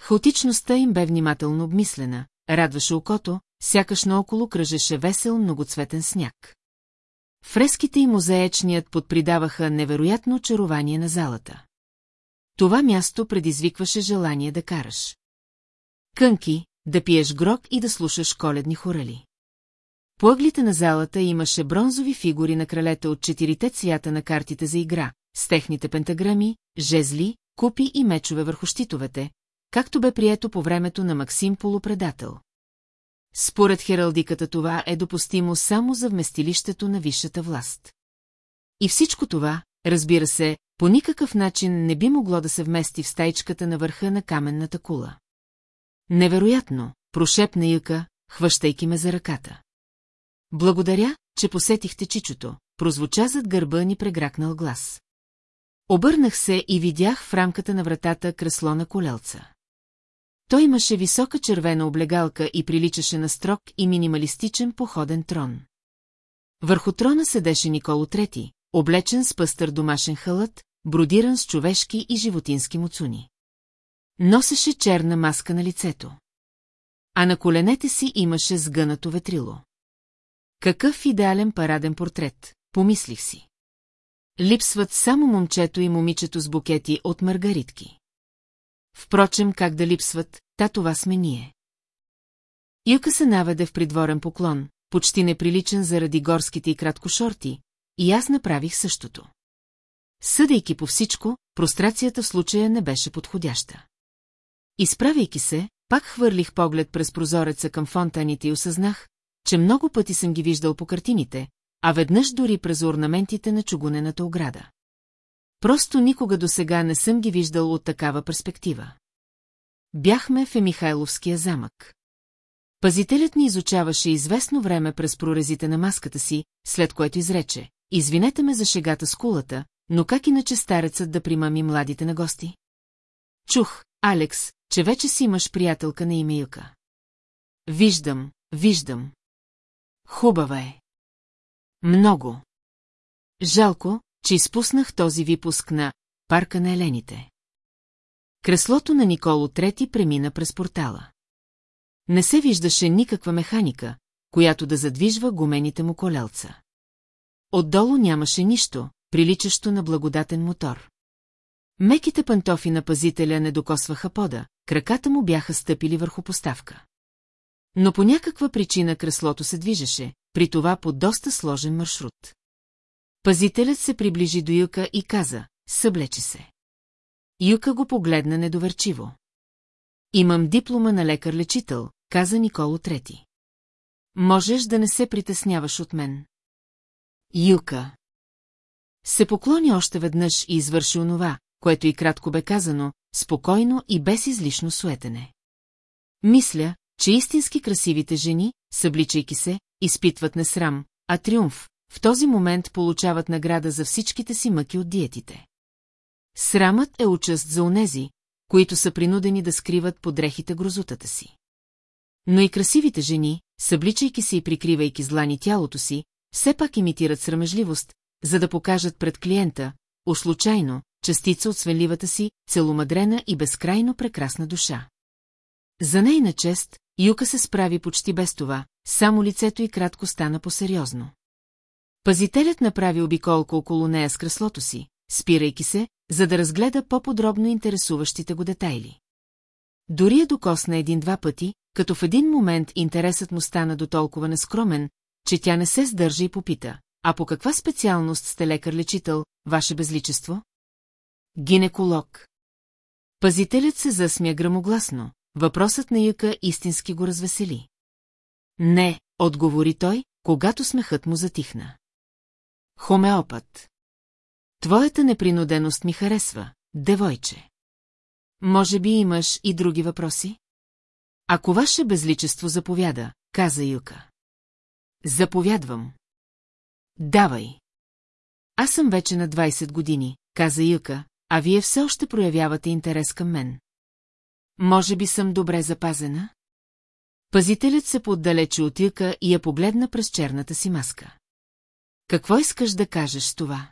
Хаотичността им бе внимателно обмислена, радваше окото, сякаш наоколо кръжеше весел многоцветен сняг. Фреските и мозаечният подпридаваха невероятно очарование на залата. Това място предизвикваше желание да караш. Кънки, да пиеш грок и да слушаш коледни хорали. По ъглите на залата имаше бронзови фигури на кралета от четирите цвята на картите за игра, с техните пентаграми, жезли, купи и мечове върху щитовете, както бе прието по времето на Максим Полупредател. Според хералдиката това е допустимо само за вместилището на висшата власт. И всичко това, разбира се, по никакъв начин не би могло да се вмести в стайчката на върха на каменната кула. Невероятно, прошепна Юка, хващайки ме за ръката. Благодаря, че посетихте чичото, прозвуча зад гърба ни прегракнал глас. Обърнах се и видях в рамката на вратата кресло на колелца. Той имаше висока червена облегалка и приличаше на строг и минималистичен походен трон. Върху трона седеше Николо Трети, облечен с пъстър домашен халът, бродиран с човешки и животински муцуни. Носеше черна маска на лицето. А на коленете си имаше сгънато ветрило. Какъв идеален параден портрет, помислих си. Липсват само момчето и момичето с букети от маргаритки. Впрочем, как да липсват, та това сме ние. Юка се наведе в придворен поклон, почти неприличен заради горските и краткошорти, и аз направих същото. Съдейки по всичко, прострацията в случая не беше подходяща. Изправяйки се, пак хвърлих поглед през прозореца към фонтаните и осъзнах, че много пъти съм ги виждал по картините, а веднъж дори през орнаментите на чугунената ограда. Просто никога до сега не съм ги виждал от такава перспектива. Бяхме в Емихайловския замък. Пазителят ни изучаваше известно време през прорезите на маската си, след което изрече. Извинете ме за шегата с кулата, но как иначе старецът да примами младите на гости? Чух, Алекс, че вече си имаш приятелка на име Юка. Виждам, виждам. Хубава е. Много. Жалко, че изпуснах този випуск на «Парка на елените». Креслото на Николо Трети премина през портала. Не се виждаше никаква механика, която да задвижва гумените му колелца. Отдолу нямаше нищо, приличащо на благодатен мотор. Меките пантофи на пазителя не докосваха пода, краката му бяха стъпили върху поставка. Но по някаква причина креслото се движеше, при това по доста сложен маршрут. Пазителят се приближи до Юка и каза, съблечи се. Юка го погледна недоверчиво. Имам диплома на лекар-лечител, каза Николо Трети. Можеш да не се притесняваш от мен. Юка. Се поклони още веднъж и извърши онова, което и кратко бе казано, спокойно и без излишно суетене. Мисля, че истински красивите жени, събличайки се, изпитват не срам, а триумф, в този момент получават награда за всичките си мъки от диетите. Срамът е участ за онези, които са принудени да скриват под дрехите грозутата си. Но и красивите жени, събличайки се и прикривайки злани тялото си, все пак имитират срамежливост, за да покажат пред клиента, уж случайно, частица от свенливата си, целомадрена и безкрайно прекрасна душа. За нейна чест, Юка се справи почти без това, само лицето й кратко стана по-сериозно. Пазителят направи обиколка около нея с креслото си, спирайки се, за да разгледа по-подробно интересуващите го детайли. Дори я докосна един-два пъти, като в един момент интересът му стана до толкова нескромен, че тя не се сдържа и попита. А по каква специалност сте лекар-лечител, ваше безличество? Гинеколог. Пазителят се засмя грамогласно. Въпросът на Яка истински го развесели. Не, отговори той, когато смехът му затихна. Хомеопат. Твоята непринуденост ми харесва, девойче. Може би имаш и други въпроси? Ако ваше безличество заповяда, каза Юка. Заповядвам. Давай. Аз съм вече на 20 години, каза Юка, а вие все още проявявате интерес към мен. Може би съм добре запазена? Пазителят се поддалече от Юка и я погледна през черната си маска. Какво искаш да кажеш това?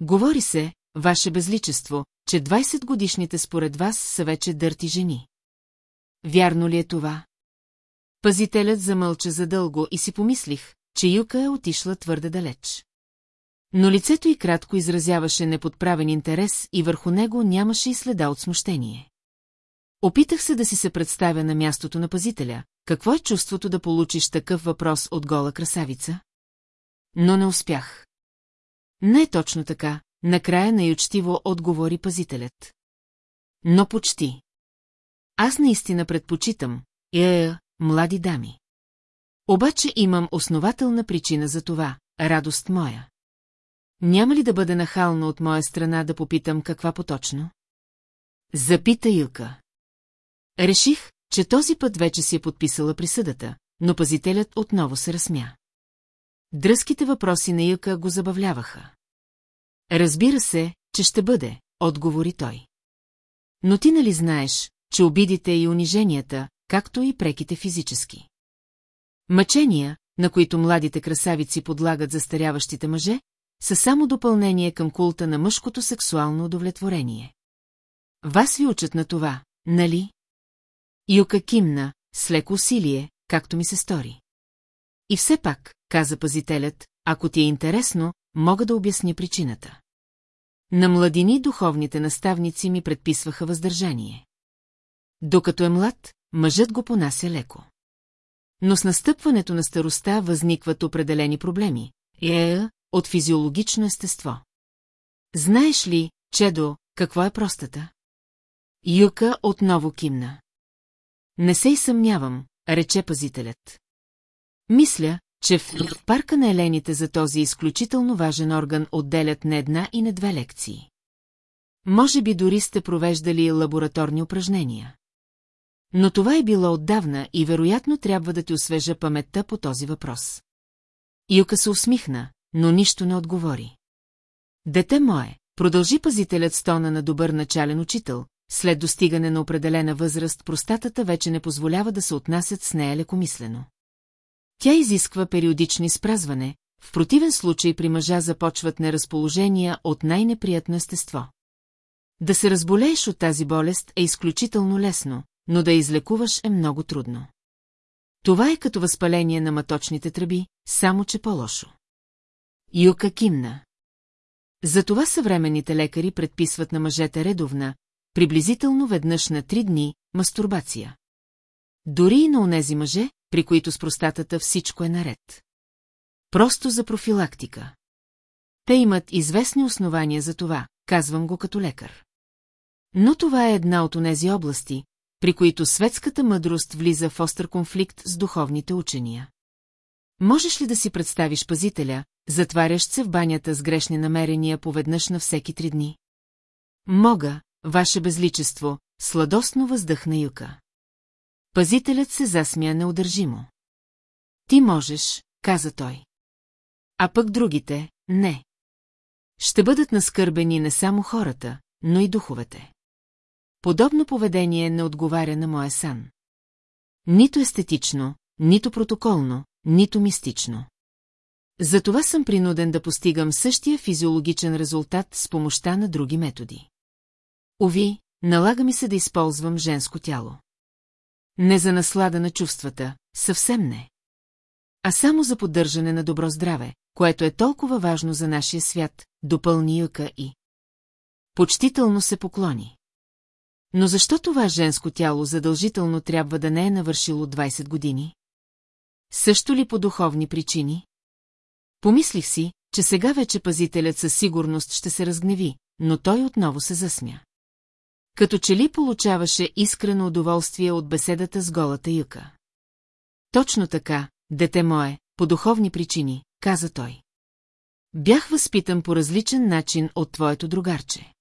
Говори се, ваше безличество, че 20 годишните според вас са вече дърти жени. Вярно ли е това? Пазителят замълча задълго и си помислих, че Юка е отишла твърде далеч. Но лицето й кратко изразяваше неподправен интерес и върху него нямаше и следа от смущение. Опитах се да си се представя на мястото на пазителя, какво е чувството да получиш такъв въпрос от гола красавица? Но не успях. Не е точно така, накрая наючтиво отговори пазителят. Но почти. Аз наистина предпочитам, е, е, млади дами. Обаче имам основателна причина за това, радост моя. Няма ли да бъде нахално от моя страна да попитам каква поточно? Запита Илка. Реших, че този път вече си е подписала присъдата, но пазителят отново се разсмя. Дръзките въпроси на Илка го забавляваха. Разбира се, че ще бъде, отговори той. Но ти нали знаеш, че обидите и униженията, както и преките физически. Мъчения, на които младите красавици подлагат застаряващите мъже, са само допълнение към култа на мъжкото сексуално удовлетворение. Вас ви учат на това, нали? Юка кимна, с леко усилие, както ми се стори. И все пак, каза пазителят, ако ти е интересно, мога да обясня причината. На младини духовните наставници ми предписваха въздържание. Докато е млад, мъжът го понася леко. Но с настъпването на староста възникват определени проблеми, е, от физиологично естество. Знаеш ли, Чедо, какво е простата? Юка отново кимна. Не се и съмнявам, рече пазителят. Мисля, че в парка на елените за този изключително важен орган отделят не една и не две лекции. Може би дори сте провеждали лабораторни упражнения. Но това е било отдавна и вероятно трябва да ти освежа паметта по този въпрос. Юка се усмихна, но нищо не отговори. Дете мое, продължи пазителят стона на добър начален учител, след достигане на определена възраст простатата вече не позволява да се отнасят с нея лекомислено. Тя изисква периодични изпразване, в противен случай при мъжа започват неразположения от най-неприятно естество. Да се разболееш от тази болест е изключително лесно, но да излекуваш е много трудно. Това е като възпаление на маточните тръби, само че по-лошо. Юка кимна. Затова съвременните лекари предписват на мъжете редовна, приблизително веднъж на три дни, мастурбация. Дори и на онези мъже, при които с простатата всичко е наред. Просто за профилактика. Те имат известни основания за това, казвам го като лекар. Но това е една от онези области, при които светската мъдрост влиза в остър конфликт с духовните учения. Можеш ли да си представиш пазителя, затварящ се в банята с грешни намерения поведнъж на всеки три дни? Мога, ваше безличество, сладостно въздъхна Юка. Пазителят се засмя неудържимо. Ти можеш, каза той. А пък другите, не. Ще бъдат наскърбени не само хората, но и духовете. Подобно поведение не отговаря на моя сан. Нито естетично, нито протоколно, нито мистично. Затова съм принуден да постигам същия физиологичен резултат с помощта на други методи. Ови, налага ми се да използвам женско тяло. Не за наслада на чувствата, съвсем не. А само за поддържане на добро здраве, което е толкова важно за нашия свят, допълни Юка и... Почтително се поклони. Но защо това женско тяло задължително трябва да не е навършило 20 години? Също ли по духовни причини? Помислих си, че сега вече пазителят със сигурност ще се разгневи, но той отново се засмя. Като че ли получаваше искрено удоволствие от беседата с голата юка. Точно така, дете мое, по духовни причини, каза той. Бях възпитан по различен начин от твоето другарче.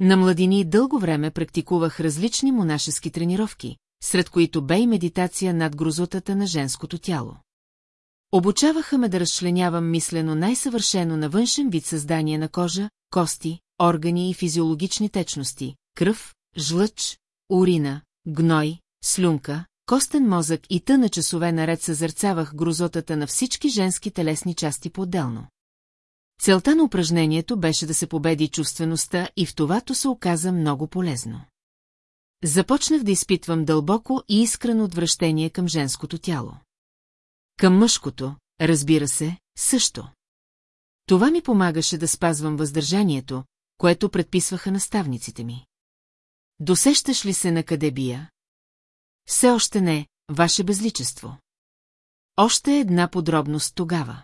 На младини дълго време практикувах различни монашески тренировки, сред които бе и медитация над грозотата на женското тяло. Обучаваха ме да разчленявам мислено най-съвършено на външен вид създание на кожа, кости, органи и физиологични течности, кръв, жлъч, урина, гной, слюнка, костен мозък и тъна часове наред съзърцавах грозотата на всички женски телесни части по-отделно. Целта на упражнението беше да се победи чувствеността и в товато се оказа много полезно. Започнах да изпитвам дълбоко и искрено отвращение към женското тяло. Към мъжкото, разбира се, също. Това ми помагаше да спазвам въздържанието, което предписваха наставниците ми. Досещаш ли се на къде бия? Все още не, ваше безличество. Още една подробност тогава.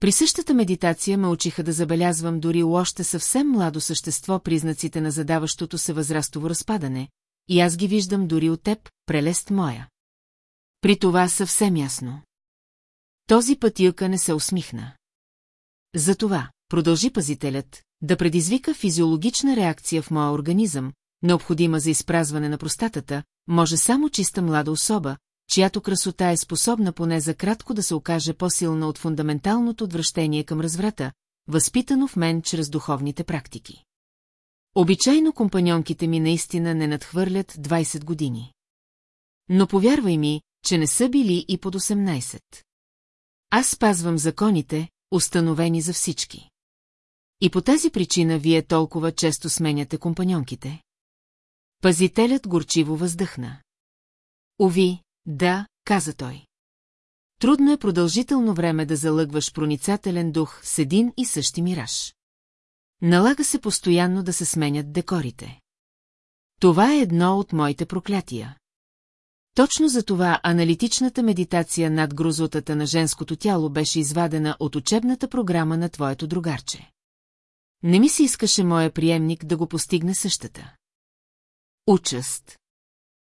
При същата медитация ме учиха да забелязвам дори у още съвсем младо същество признаците на задаващото се възрастово разпадане, и аз ги виждам дори от теб, прелест моя. При това съвсем ясно. Този път Илка не се усмихна. Затова, продължи пазителят, да предизвика физиологична реакция в моя организъм, необходима за изпразване на простатата, може само чиста млада особа, чиято красота е способна поне за кратко да се окаже по-силна от фундаменталното отвращение към разврата, възпитано в мен чрез духовните практики. Обичайно компаньонките ми наистина не надхвърлят 20 години. Но повярвай ми, че не са били и под 18. Аз спазвам законите, установени за всички. И по тази причина вие толкова често сменяте компаньонките. Пазителят горчиво въздъхна. Ови, да, каза той. Трудно е продължително време да залъгваш проницателен дух с един и същи мираж. Налага се постоянно да се сменят декорите. Това е едно от моите проклятия. Точно за това аналитичната медитация над грозотата на женското тяло беше извадена от учебната програма на твоето другарче. Не ми се искаше моя приемник да го постигне същата. Участ.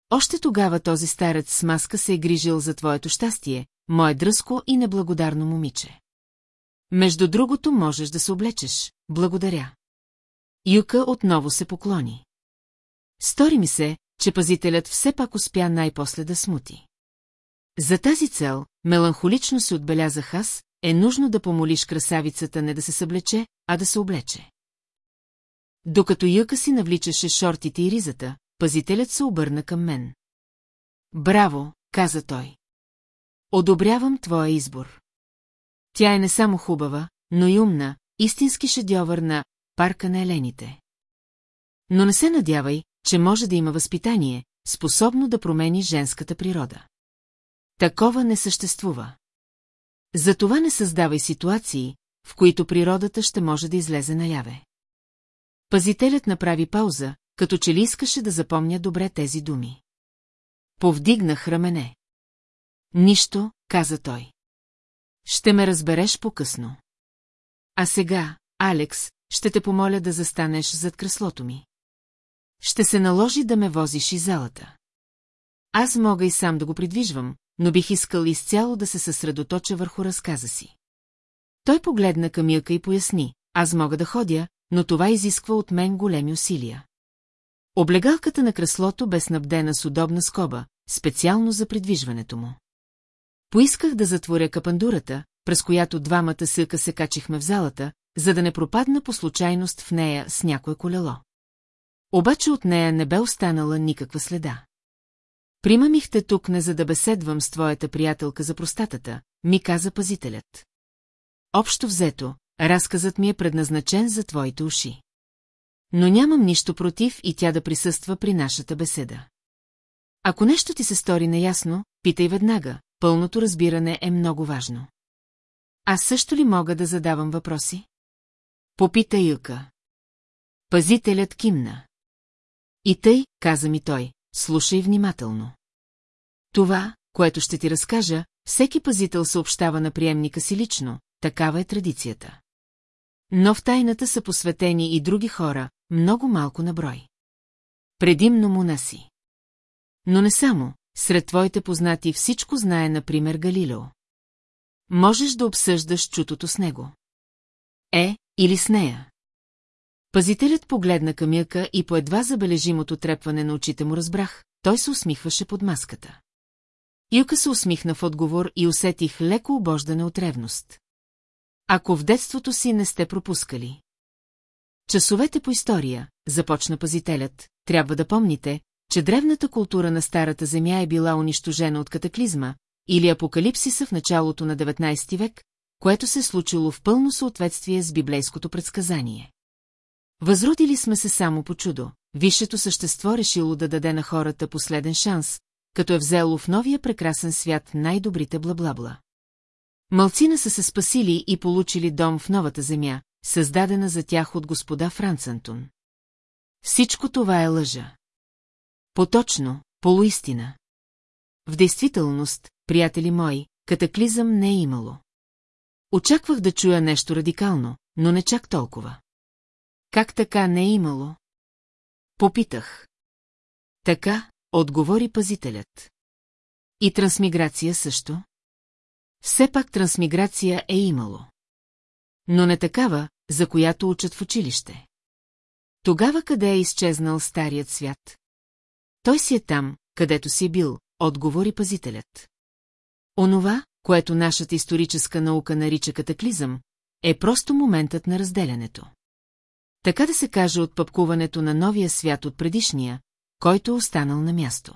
Още тогава този старец с маска се е грижил за твоето щастие, мое дръско и неблагодарно момиче. Между другото можеш да се облечеш, благодаря. Юка отново се поклони. Стори ми се, че пазителят все пак успя най-после да смути. За тази цел, меланхолично се отбелязах аз, е нужно да помолиш красавицата не да се съблече, а да се облече. Докато Юка си навличаше шортите и ризата, пазителят се обърна към мен. Браво, каза той. Одобрявам твоя избор. Тя е не само хубава, но и умна, истински шедьовър на парка на елените. Но не се надявай, че може да има възпитание, способно да промени женската природа. Такова не съществува. Затова не създавай ситуации, в които природата ще може да излезе наяве. Пазителят направи пауза, като че ли искаше да запомня добре тези думи. Повдигнах рамене. Нищо, каза той. Ще ме разбереш по-късно. А сега, Алекс, ще те помоля да застанеш зад креслото ми. Ще се наложи да ме возиш и залата. Аз мога и сам да го придвижвам, но бих искал изцяло да се съсредоточа върху разказа си. Той погледна към Милка и поясни, аз мога да ходя, но това изисква от мен големи усилия. Облегалката на креслото бе снабдена с удобна скоба, специално за придвижването му. Поисках да затворя капандурата, през която двамата силка се качихме в залата, за да не пропадна по случайност в нея с някое колело. Обаче от нея не бе останала никаква следа. Примамихте тук не за да беседвам с твоята приятелка за простатата, ми каза пазителят. Общо взето, разказът ми е предназначен за твоите уши. Но нямам нищо против и тя да присъства при нашата беседа. Ако нещо ти се стори неясно, питай веднага, пълното разбиране е много важно. Аз също ли мога да задавам въпроси? Попита Илка. Пазителят кимна. И тъй, каза ми той, слушай внимателно. Това, което ще ти разкажа, всеки пазител съобщава на приемника си лично, такава е традицията. Но в тайната са посветени и други хора, много малко на брой. Предимно монаси. Но не само, сред твоите познати всичко знае, например, Галилео. Можеш да обсъждаш чутото с него. Е, или с нея. Пазителят погледна към Илка и по едва забележимото трепване на очите му разбрах, той се усмихваше под маската. Илка се усмихна в отговор и усетих леко обождане от ревност. Ако в детството си не сте пропускали. Часовете по история, започна пазителят, трябва да помните, че древната култура на Старата Земя е била унищожена от катаклизма, или апокалипсиса в началото на 19 век, което се случило в пълно съответствие с библейското предсказание. Възродили сме се само по чудо. Висшето същество решило да даде на хората последен шанс, като е взело в новия прекрасен свят най-добрите бла-бла-бла. Малцина са се спасили и получили дом в новата земя, създадена за тях от господа Францантон. Всичко това е лъжа. Поточно, полуистина. В действителност, приятели мои, катаклизъм не е имало. Очаквах да чуя нещо радикално, но не чак толкова. Как така не е имало? Попитах. Така, отговори пазителят. И трансмиграция също? Все пак трансмиграция е имало. Но не такава, за която учат в училище. Тогава къде е изчезнал старият свят? Той си е там, където си е бил, отговори пазителят. Онова, което нашата историческа наука нарича катаклизъм, е просто моментът на разделянето. Така да се каже от пъпкуването на новия свят от предишния, който е останал на място.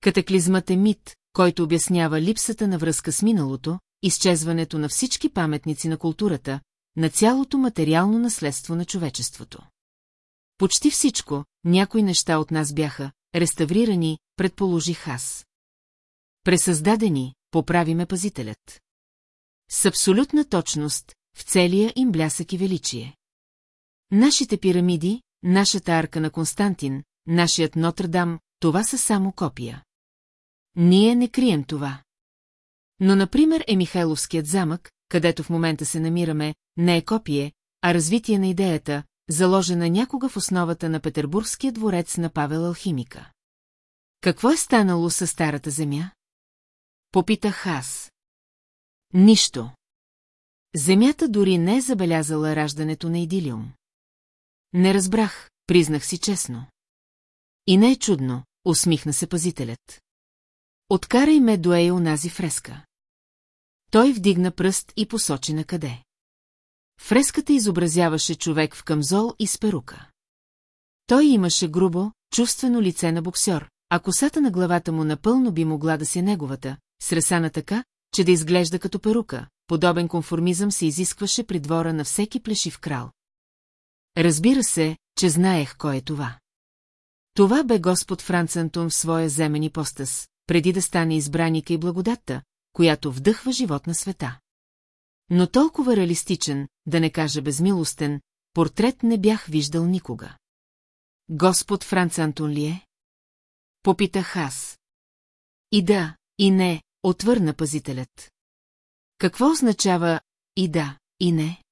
Катаклизмът е мит, който обяснява липсата на връзка с миналото, изчезването на всички паметници на културата, на цялото материално наследство на човечеството. Почти всичко, някои неща от нас бяха реставрирани, предположих аз. Пресъздадени, поправиме пазителят. С абсолютна точност, в целия им блясък и величие. Нашите пирамиди, нашата арка на Константин, нашият Нотр-Дам, това са само копия. Ние не крием това. Но, например, е Михайловският замък, където в момента се намираме, не е копие, а развитие на идеята, заложена някога в основата на Петербургския дворец на Павел Алхимика. Какво е станало със Старата земя? Попитах аз. Нищо. Земята дори не е забелязала раждането на идилиум. Не разбрах, признах си честно. И не е чудно, усмихна се пазителят. Откарай ме до ей онази фреска. Той вдигна пръст и посочи на къде. Фреската изобразяваше човек в камзол и с перука. Той имаше грубо, чувствено лице на боксер, а косата на главата му напълно би могла да се неговата, сресана така, че да изглежда като перука. Подобен конформизъм се изискваше при двора на всеки плешив крал. Разбира се, че знаех кой е това. Това бе Господ Франц Антон в своя земен постас, преди да стане избраника и благодатта, която вдъхва живот на света. Но толкова реалистичен, да не кажа безмилостен, портрет не бях виждал никога. Господ Франц Антон ли е? Попитах аз. И да, и не, отвърна пазителят. Какво означава и да, и не?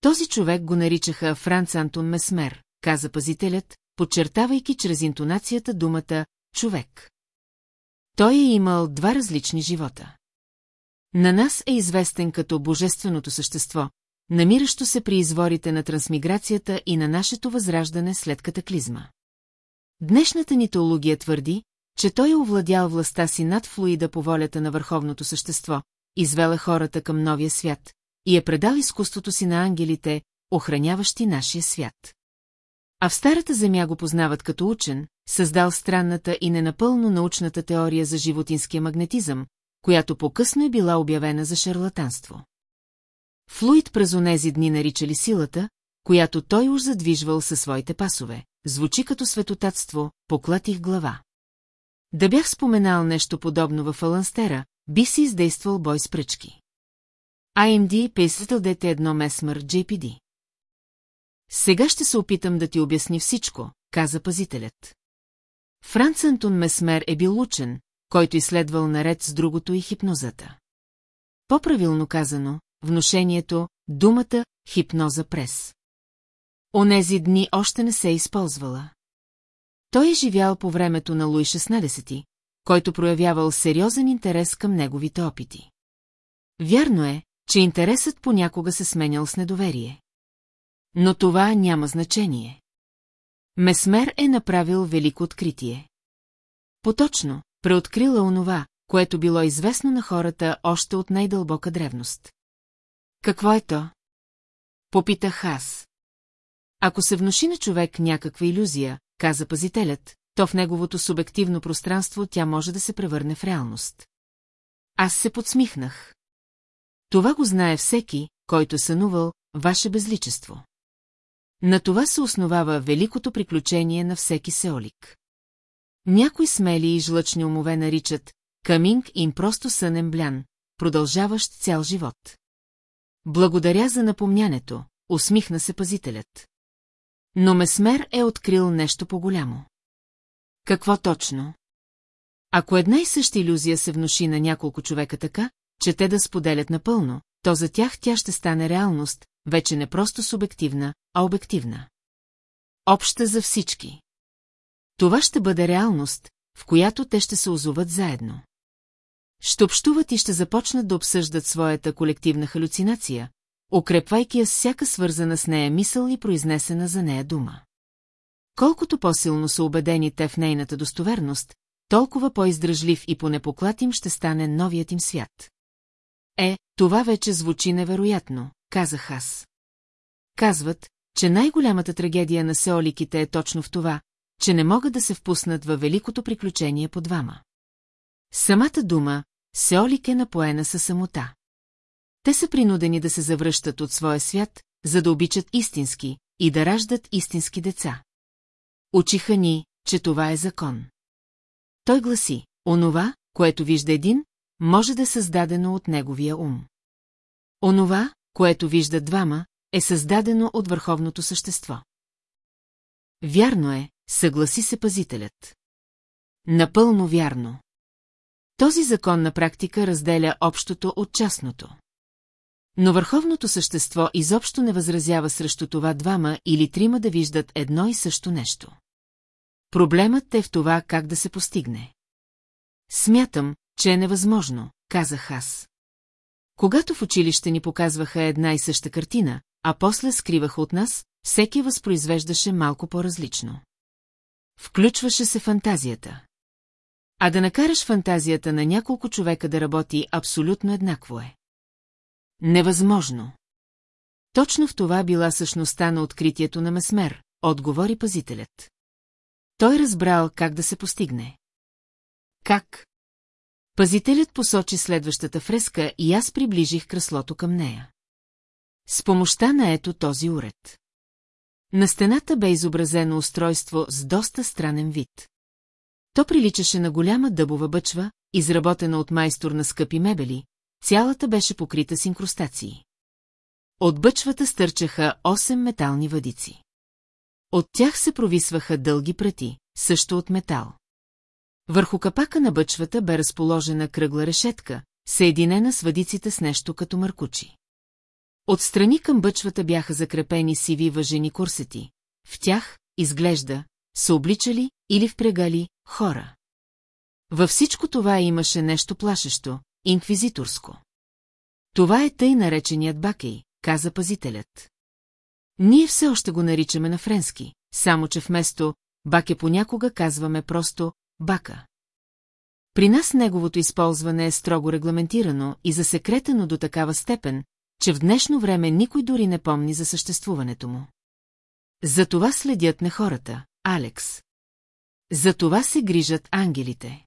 Този човек го наричаха Франц Антон Месмер, каза пазителят, подчертавайки чрез интонацията думата «човек». Той е имал два различни живота. На нас е известен като божественото същество, намиращо се при изворите на трансмиграцията и на нашето възраждане след катаклизма. Днешната ни теология твърди, че той е овладял властта си над флуида по волята на върховното същество, извела хората към новия свят и е предал изкуството си на ангелите, охраняващи нашия свят. А в Старата Земя го познават като учен, създал странната и ненапълно научната теория за животинския магнетизъм, която по-късно е била обявена за шарлатанство. Флуид през онези дни наричали силата, която той уж задвижвал със своите пасове. Звучи като светотатство, поклатих глава. Да бях споменал нещо подобно в Аланстера, би си издействал бой с пръчки. AMD писател дете едно месмър JPD. Сега ще се опитам да ти обясни всичко, каза пазителят. Франц Антон Месмер е бил учен, който изследвал наред с другото и хипнозата. По-правилно казано, внушението, думата хипноза прес. Онези дни още не се е използвала. Той е живял по времето на Луи XVI, който проявявал сериозен интерес към неговите опити. Вярно е, че интересът понякога се сменял с недоверие. Но това няма значение. Месмер е направил велико откритие. Поточно, преоткрила онова, което било известно на хората още от най-дълбока древност. Какво е то? Попитах аз. Ако се внуши на човек някаква иллюзия, каза пазителят, то в неговото субективно пространство тя може да се превърне в реалност. Аз се подсмихнах. Това го знае всеки, който сънувал, ваше безличество. На това се основава великото приключение на всеки сеолик. Някои смели и жлъчни умове наричат каминг им просто сънен блян, продължаващ цял живот. Благодаря за напомнянето, усмихна се пазителят. Но Месмер е открил нещо по-голямо. Какво точно? Ако една и съща иллюзия се внуши на няколко човека така, че те да споделят напълно, то за тях тя ще стане реалност, вече не просто субективна, а обективна. Обща за всички. Това ще бъде реалност, в която те ще се озоват заедно. Ще общуват и ще започнат да обсъждат своята колективна халюцинация, укрепвайки я с всяка свързана с нея мисъл и произнесена за нея дума. Колкото по-силно са убедени те в нейната достоверност, толкова по-издръжлив и понепоклатим ще стане новият им свят. Е, това вече звучи невероятно, казах аз. Казват, че най-голямата трагедия на сеоликите е точно в това, че не могат да се впуснат във великото приключение по двама. Самата дума Сеолик е напоена със самота. Те са принудени да се завръщат от своя свят, за да обичат истински и да раждат истински деца. Учиха ни, че това е закон. Той гласи, онова, което вижда един, може да е създадено от неговия ум. Онова, което вижда двама, е създадено от върховното същество. Вярно е, съгласи се пазителят. Напълно вярно. Този закон на практика разделя общото от частното. Но върховното същество изобщо не възразява срещу това двама или трима да виждат едно и също нещо. Проблемът е в това как да се постигне. Смятам, че е невъзможно, казах аз. Когато в училище ни показваха една и съща картина, а после скриваха от нас, всеки възпроизвеждаше малко по-различно. Включваше се фантазията. А да накараш фантазията на няколко човека да работи абсолютно еднакво е. Невъзможно. Точно в това била същността на откритието на Месмер, отговори пазителят. Той разбрал как да се постигне. Как? Пазителят посочи следващата фреска и аз приближих креслото към нея. С помощта на ето този уред. На стената бе изобразено устройство с доста странен вид. То приличаше на голяма дъбова бъчва, изработена от майстор на скъпи мебели, цялата беше покрита с инкрустации. От бъчвата стърчаха 8 метални въдици. От тях се провисваха дълги прати, също от метал. Върху капака на бъчвата бе разположена кръгла решетка, съединена с въдиците с нещо като мъркучи. Отстрани към бъчвата бяха закрепени сиви въжени курсети. В тях, изглежда, са обличали или впрягали хора. Във всичко това имаше нещо плашещо, инквизиторско. Това е тъй нареченият Бакей, каза пазителят. Ние все още го наричаме на френски, само че вместо Баке понякога казваме просто Бака. При нас неговото използване е строго регламентирано и засекретено до такава степен, че в днешно време никой дори не помни за съществуването му. За това следят не хората, Алекс. За това се грижат ангелите.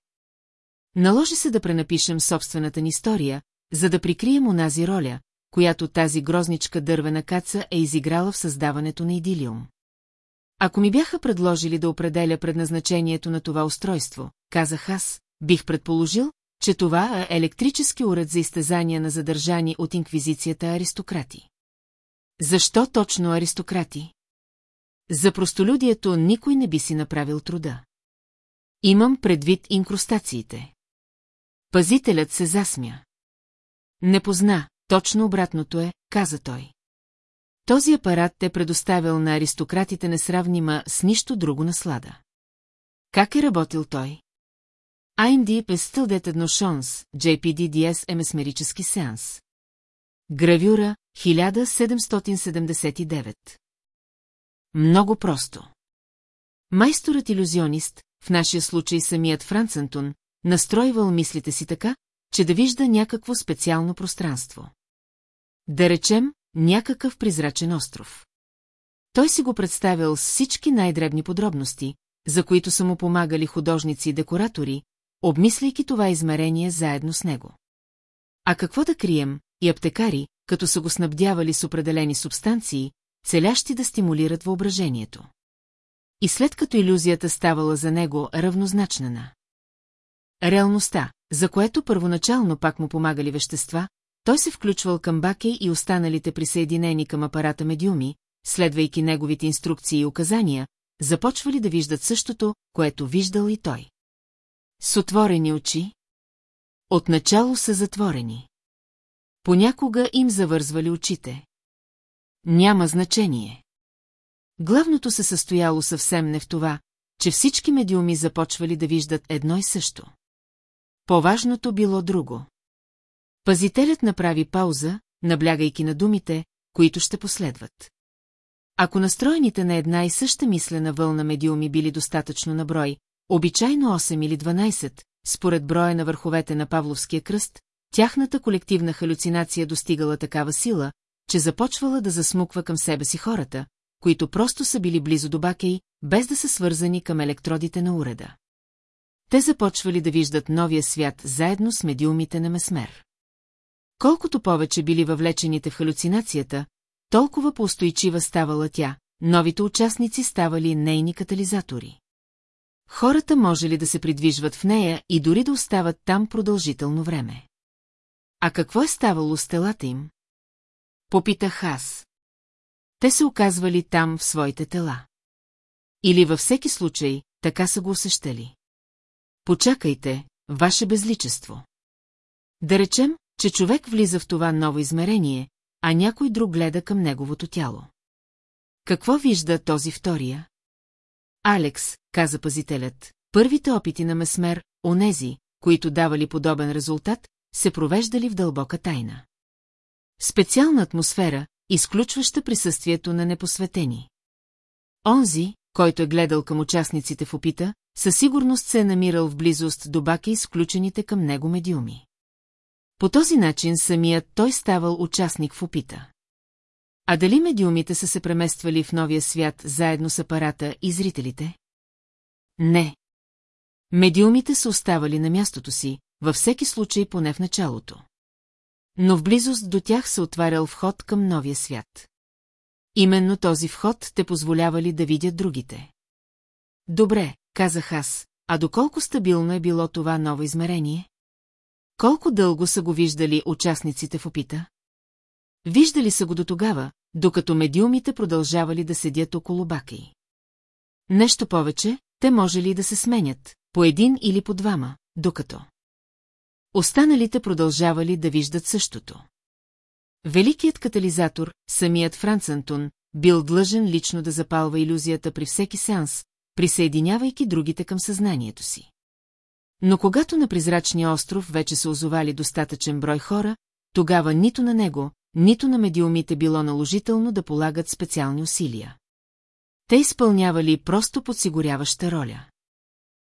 Наложи се да пренапишем собствената ни история, за да прикрием онази роля, която тази грозничка дървена каца е изиграла в създаването на идилиум. Ако ми бяха предложили да определя предназначението на това устройство, казах аз, бих предположил, че това е електрически уред за изтезания на задържани от инквизицията аристократи. Защо точно аристократи? За простолюдието никой не би си направил труда. Имам предвид инкрустациите. Пазителят се засмя. Не позна, точно обратното е, каза той. Този апарат е предоставил на аристократите несравнима с нищо друго наслада. Как е работил той? AMD е still that едно шанс, JPDDS е месмерически сеанс. Гравюра 1779 Много просто. Майсторът-иллюзионист, в нашия случай самият Францентон, настройвал мислите си така, че да вижда някакво специално пространство. Да речем, някакъв призрачен остров. Той си го представил с всички най-дребни подробности, за които са му помагали художници и декоратори, обмисляйки това измерение заедно с него. А какво да крием, и аптекари, като са го снабдявали с определени субстанции, целящи да стимулират въображението. И след като иллюзията ставала за него равнозначна на реалността, за което първоначално пак му помагали вещества, той се включвал към Баке и останалите присъединени към апарата медиуми, следвайки неговите инструкции и указания, започвали да виждат същото, което виждал и той. С отворени очи? Отначало са затворени. Понякога им завързвали очите. Няма значение. Главното се състояло съвсем не в това, че всички медиуми започвали да виждат едно и също. По-важното било друго. Пазителят направи пауза, наблягайки на думите, които ще последват. Ако настроените на една и съща мислена вълна медиуми били достатъчно на брой, обичайно 8 или 12, според броя на върховете на Павловския кръст, тяхната колективна халюцинация достигала такава сила, че започвала да засмуква към себе си хората, които просто са били близо до Бакей, без да са свързани към електродите на уреда. Те започвали да виждат новия свят заедно с медиумите на Месмер. Колкото повече били въвлечените в халюцинацията, толкова поустойчива ставала тя, новите участници ставали нейни катализатори. Хората може ли да се придвижват в нея и дори да остават там продължително време. А какво е ставало с телата им? Попитах аз. Те се оказвали там в своите тела. Или във всеки случай, така са го усещали. Почакайте, ваше безличество. Да речем, че човек влиза в това ново измерение, а някой друг гледа към неговото тяло. Какво вижда този втория? Алекс, каза пазителят, първите опити на Месмер, онези, които давали подобен резултат, се провеждали в дълбока тайна. Специална атмосфера, изключваща присъствието на непосветени. Онзи, който е гледал към участниците в опита, със сигурност се е намирал в близост до баки и сключените към него медиуми. По този начин самият той ставал участник в опита. А дали медиумите са се премествали в новия свят заедно с апарата и зрителите? Не. Медиумите са оставали на мястото си, във всеки случай поне в началото. Но в близост до тях се отварял вход към новия свят. Именно този вход те позволявали да видят другите. Добре, казах аз, а доколко стабилно е било това ново измерение? Колко дълго са го виждали участниците в опита? Виждали са го до тогава, докато медиумите продължавали да седят около баки. Нещо повече, те може ли да се сменят, по един или по двама, докато. Останалите продължавали да виждат същото. Великият катализатор, самият Франц Антон, бил длъжен лично да запалва иллюзията при всеки сеанс, присъединявайки другите към съзнанието си. Но когато на призрачния остров вече се озовали достатъчен брой хора, тогава нито на него, нито на медиумите било наложително да полагат специални усилия. Те изпълнявали просто подсигуряваща роля.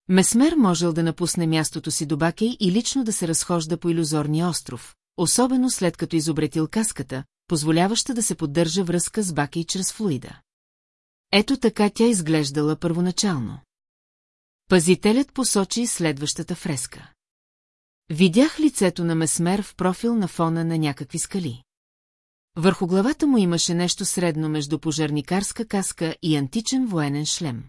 Месмер можел да напусне мястото си до Бакей и лично да се разхожда по иллюзорния остров, особено след като изобретил каската, позволяваща да се поддържа връзка с Бакей чрез флуида. Ето така тя изглеждала първоначално. Пазителят посочи следващата фреска. Видях лицето на Месмер в профил на фона на някакви скали. Върху главата му имаше нещо средно между пожарникарска каска и античен военен шлем.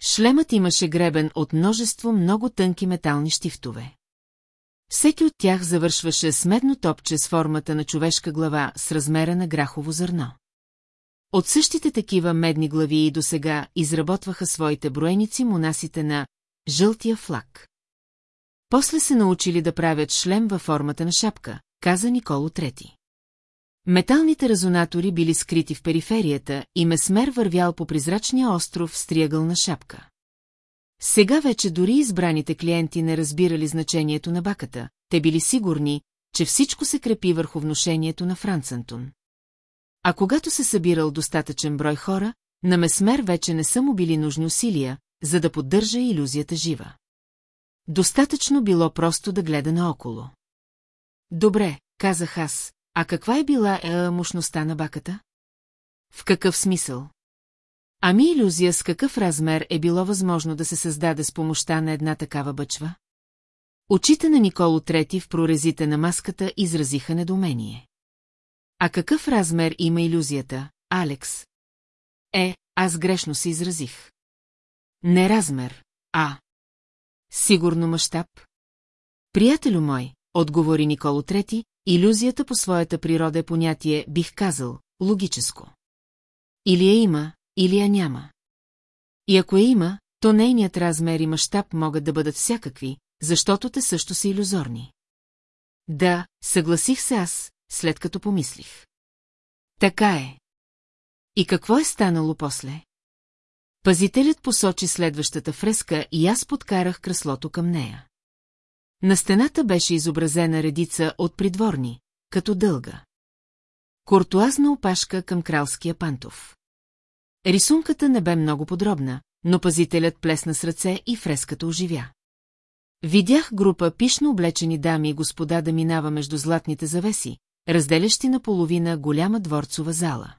Шлемът имаше гребен от множество много тънки метални щифтове. Всеки от тях завършваше с медно топче с формата на човешка глава с размера на грахово зърно. От същите такива медни глави и досега изработваха своите броеници монасите на «жълтия флаг». После се научили да правят шлем във формата на шапка, каза Николо Трети. Металните резонатори били скрити в периферията и Месмер вървял по призрачния остров с триъгълна шапка. Сега вече дори избраните клиенти не разбирали значението на баката, те били сигурни, че всичко се крепи върху вношението на Францантон. А когато се събирал достатъчен брой хора, на Месмер вече не са му били нужни усилия, за да поддържа иллюзията жива. Достатъчно било просто да гледа наоколо. Добре, казах аз, а каква е била е, мощността на баката? В какъв смисъл? Ами иллюзия с какъв размер е било възможно да се създаде с помощта на една такава бъчва? Очите на Николо Трети в прорезите на маската изразиха недомение. А какъв размер има иллюзията, Алекс? Е, аз грешно се изразих. Не размер, а... Сигурно мащаб? Приятелю мой, отговори Николо Трети, иллюзията по своята природа е понятие, бих казал, логическо. Или я има, или я няма. И ако я има, то нейният размер и мащаб могат да бъдат всякакви, защото те също са иллюзорни. Да, съгласих се аз, след като помислих. Така е. И какво е станало после? Пазителят посочи следващата фреска и аз подкарах креслото към нея. На стената беше изобразена редица от придворни, като дълга. Кортуазна опашка към кралския пантов. Рисунката не бе много подробна, но пазителят плесна с ръце и фреската оживя. Видях група пишно облечени дами и господа да минава между златните завеси, разделящи наполовина голяма дворцова зала.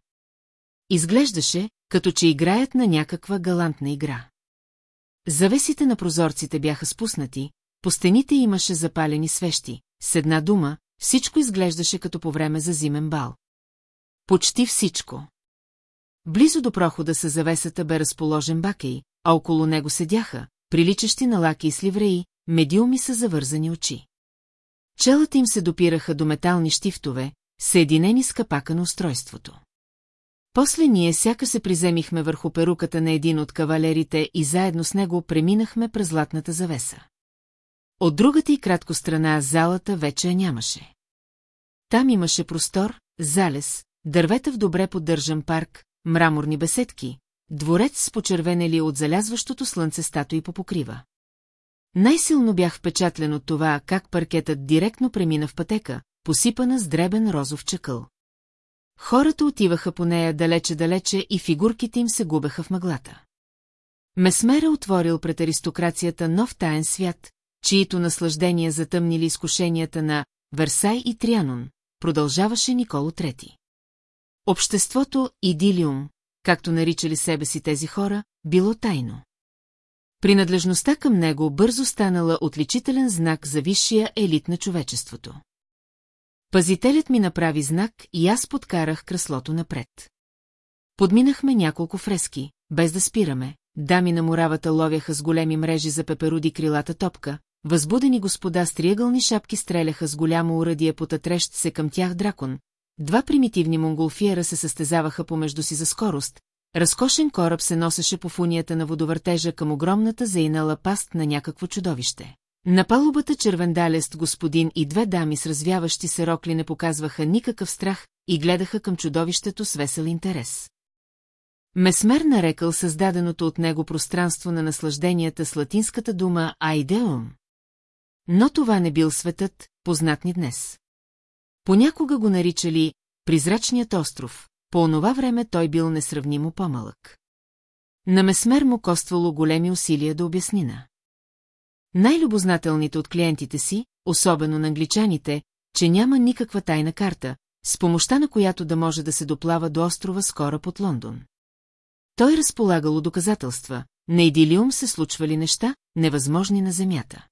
Изглеждаше, като че играят на някаква галантна игра. Завесите на прозорците бяха спуснати, по стените имаше запалени свещи, с една дума, всичко изглеждаше като по време за зимен бал. Почти всичко. Близо до прохода с завесата бе разположен бакей, а около него седяха, приличащи на лаки и сливреи, медиуми са завързани очи. Челата им се допираха до метални щифтове, съединени с капака на устройството. После ние сяка се приземихме върху перуката на един от кавалерите и заедно с него преминахме през златната завеса. От другата и кратко страна залата вече нямаше. Там имаше простор, залез, дървета в добре поддържан парк, мраморни беседки, дворец с почервенели от залязващото слънце статуи по покрива. Най-силно бях впечатлен от това, как паркетът директно премина в пътека, посипана с дребен розов чакъл. Хората отиваха по нея далече-далече и фигурките им се губеха в мъглата. Месмера отворил пред аристокрацията нов таен свят, чието наслаждения затъмнили изкушенията на Версай и Трианон, продължаваше Николо Трети. Обществото идилиум, както наричали себе си тези хора, било тайно. Принадлежността към него бързо станала отличителен знак за висшия елит на човечеството. Пазителят ми направи знак и аз подкарах креслото напред. Подминахме няколко фрески, без да спираме. Дами на муравата ловяха с големи мрежи за пеперуди крилата топка, възбудени господа с триъгълни шапки стреляха с голямо уръдие по татрещ се към тях дракон, два примитивни монголфиера се състезаваха помежду си за скорост, разкошен кораб се носеше по фунията на водовъртежа към огромната заинала паст на някакво чудовище. На палубата червендалест господин и две дами с развяващи се рокли не показваха никакъв страх и гледаха към чудовището с весел интерес. Месмер нарекал създаденото от него пространство на наслажденията с латинската дума «айдеум». Но това не бил светът, познат ни днес. Понякога го наричали «призрачният остров», по онова време той бил несравнимо по-малък. На Месмер му коствало големи усилия да обяснина. Най-любознателните от клиентите си, особено на англичаните, че няма никаква тайна карта, с помощта на която да може да се доплава до острова скоро под Лондон. Той разполагало доказателства, на Идилиум се случвали неща, невъзможни на Земята.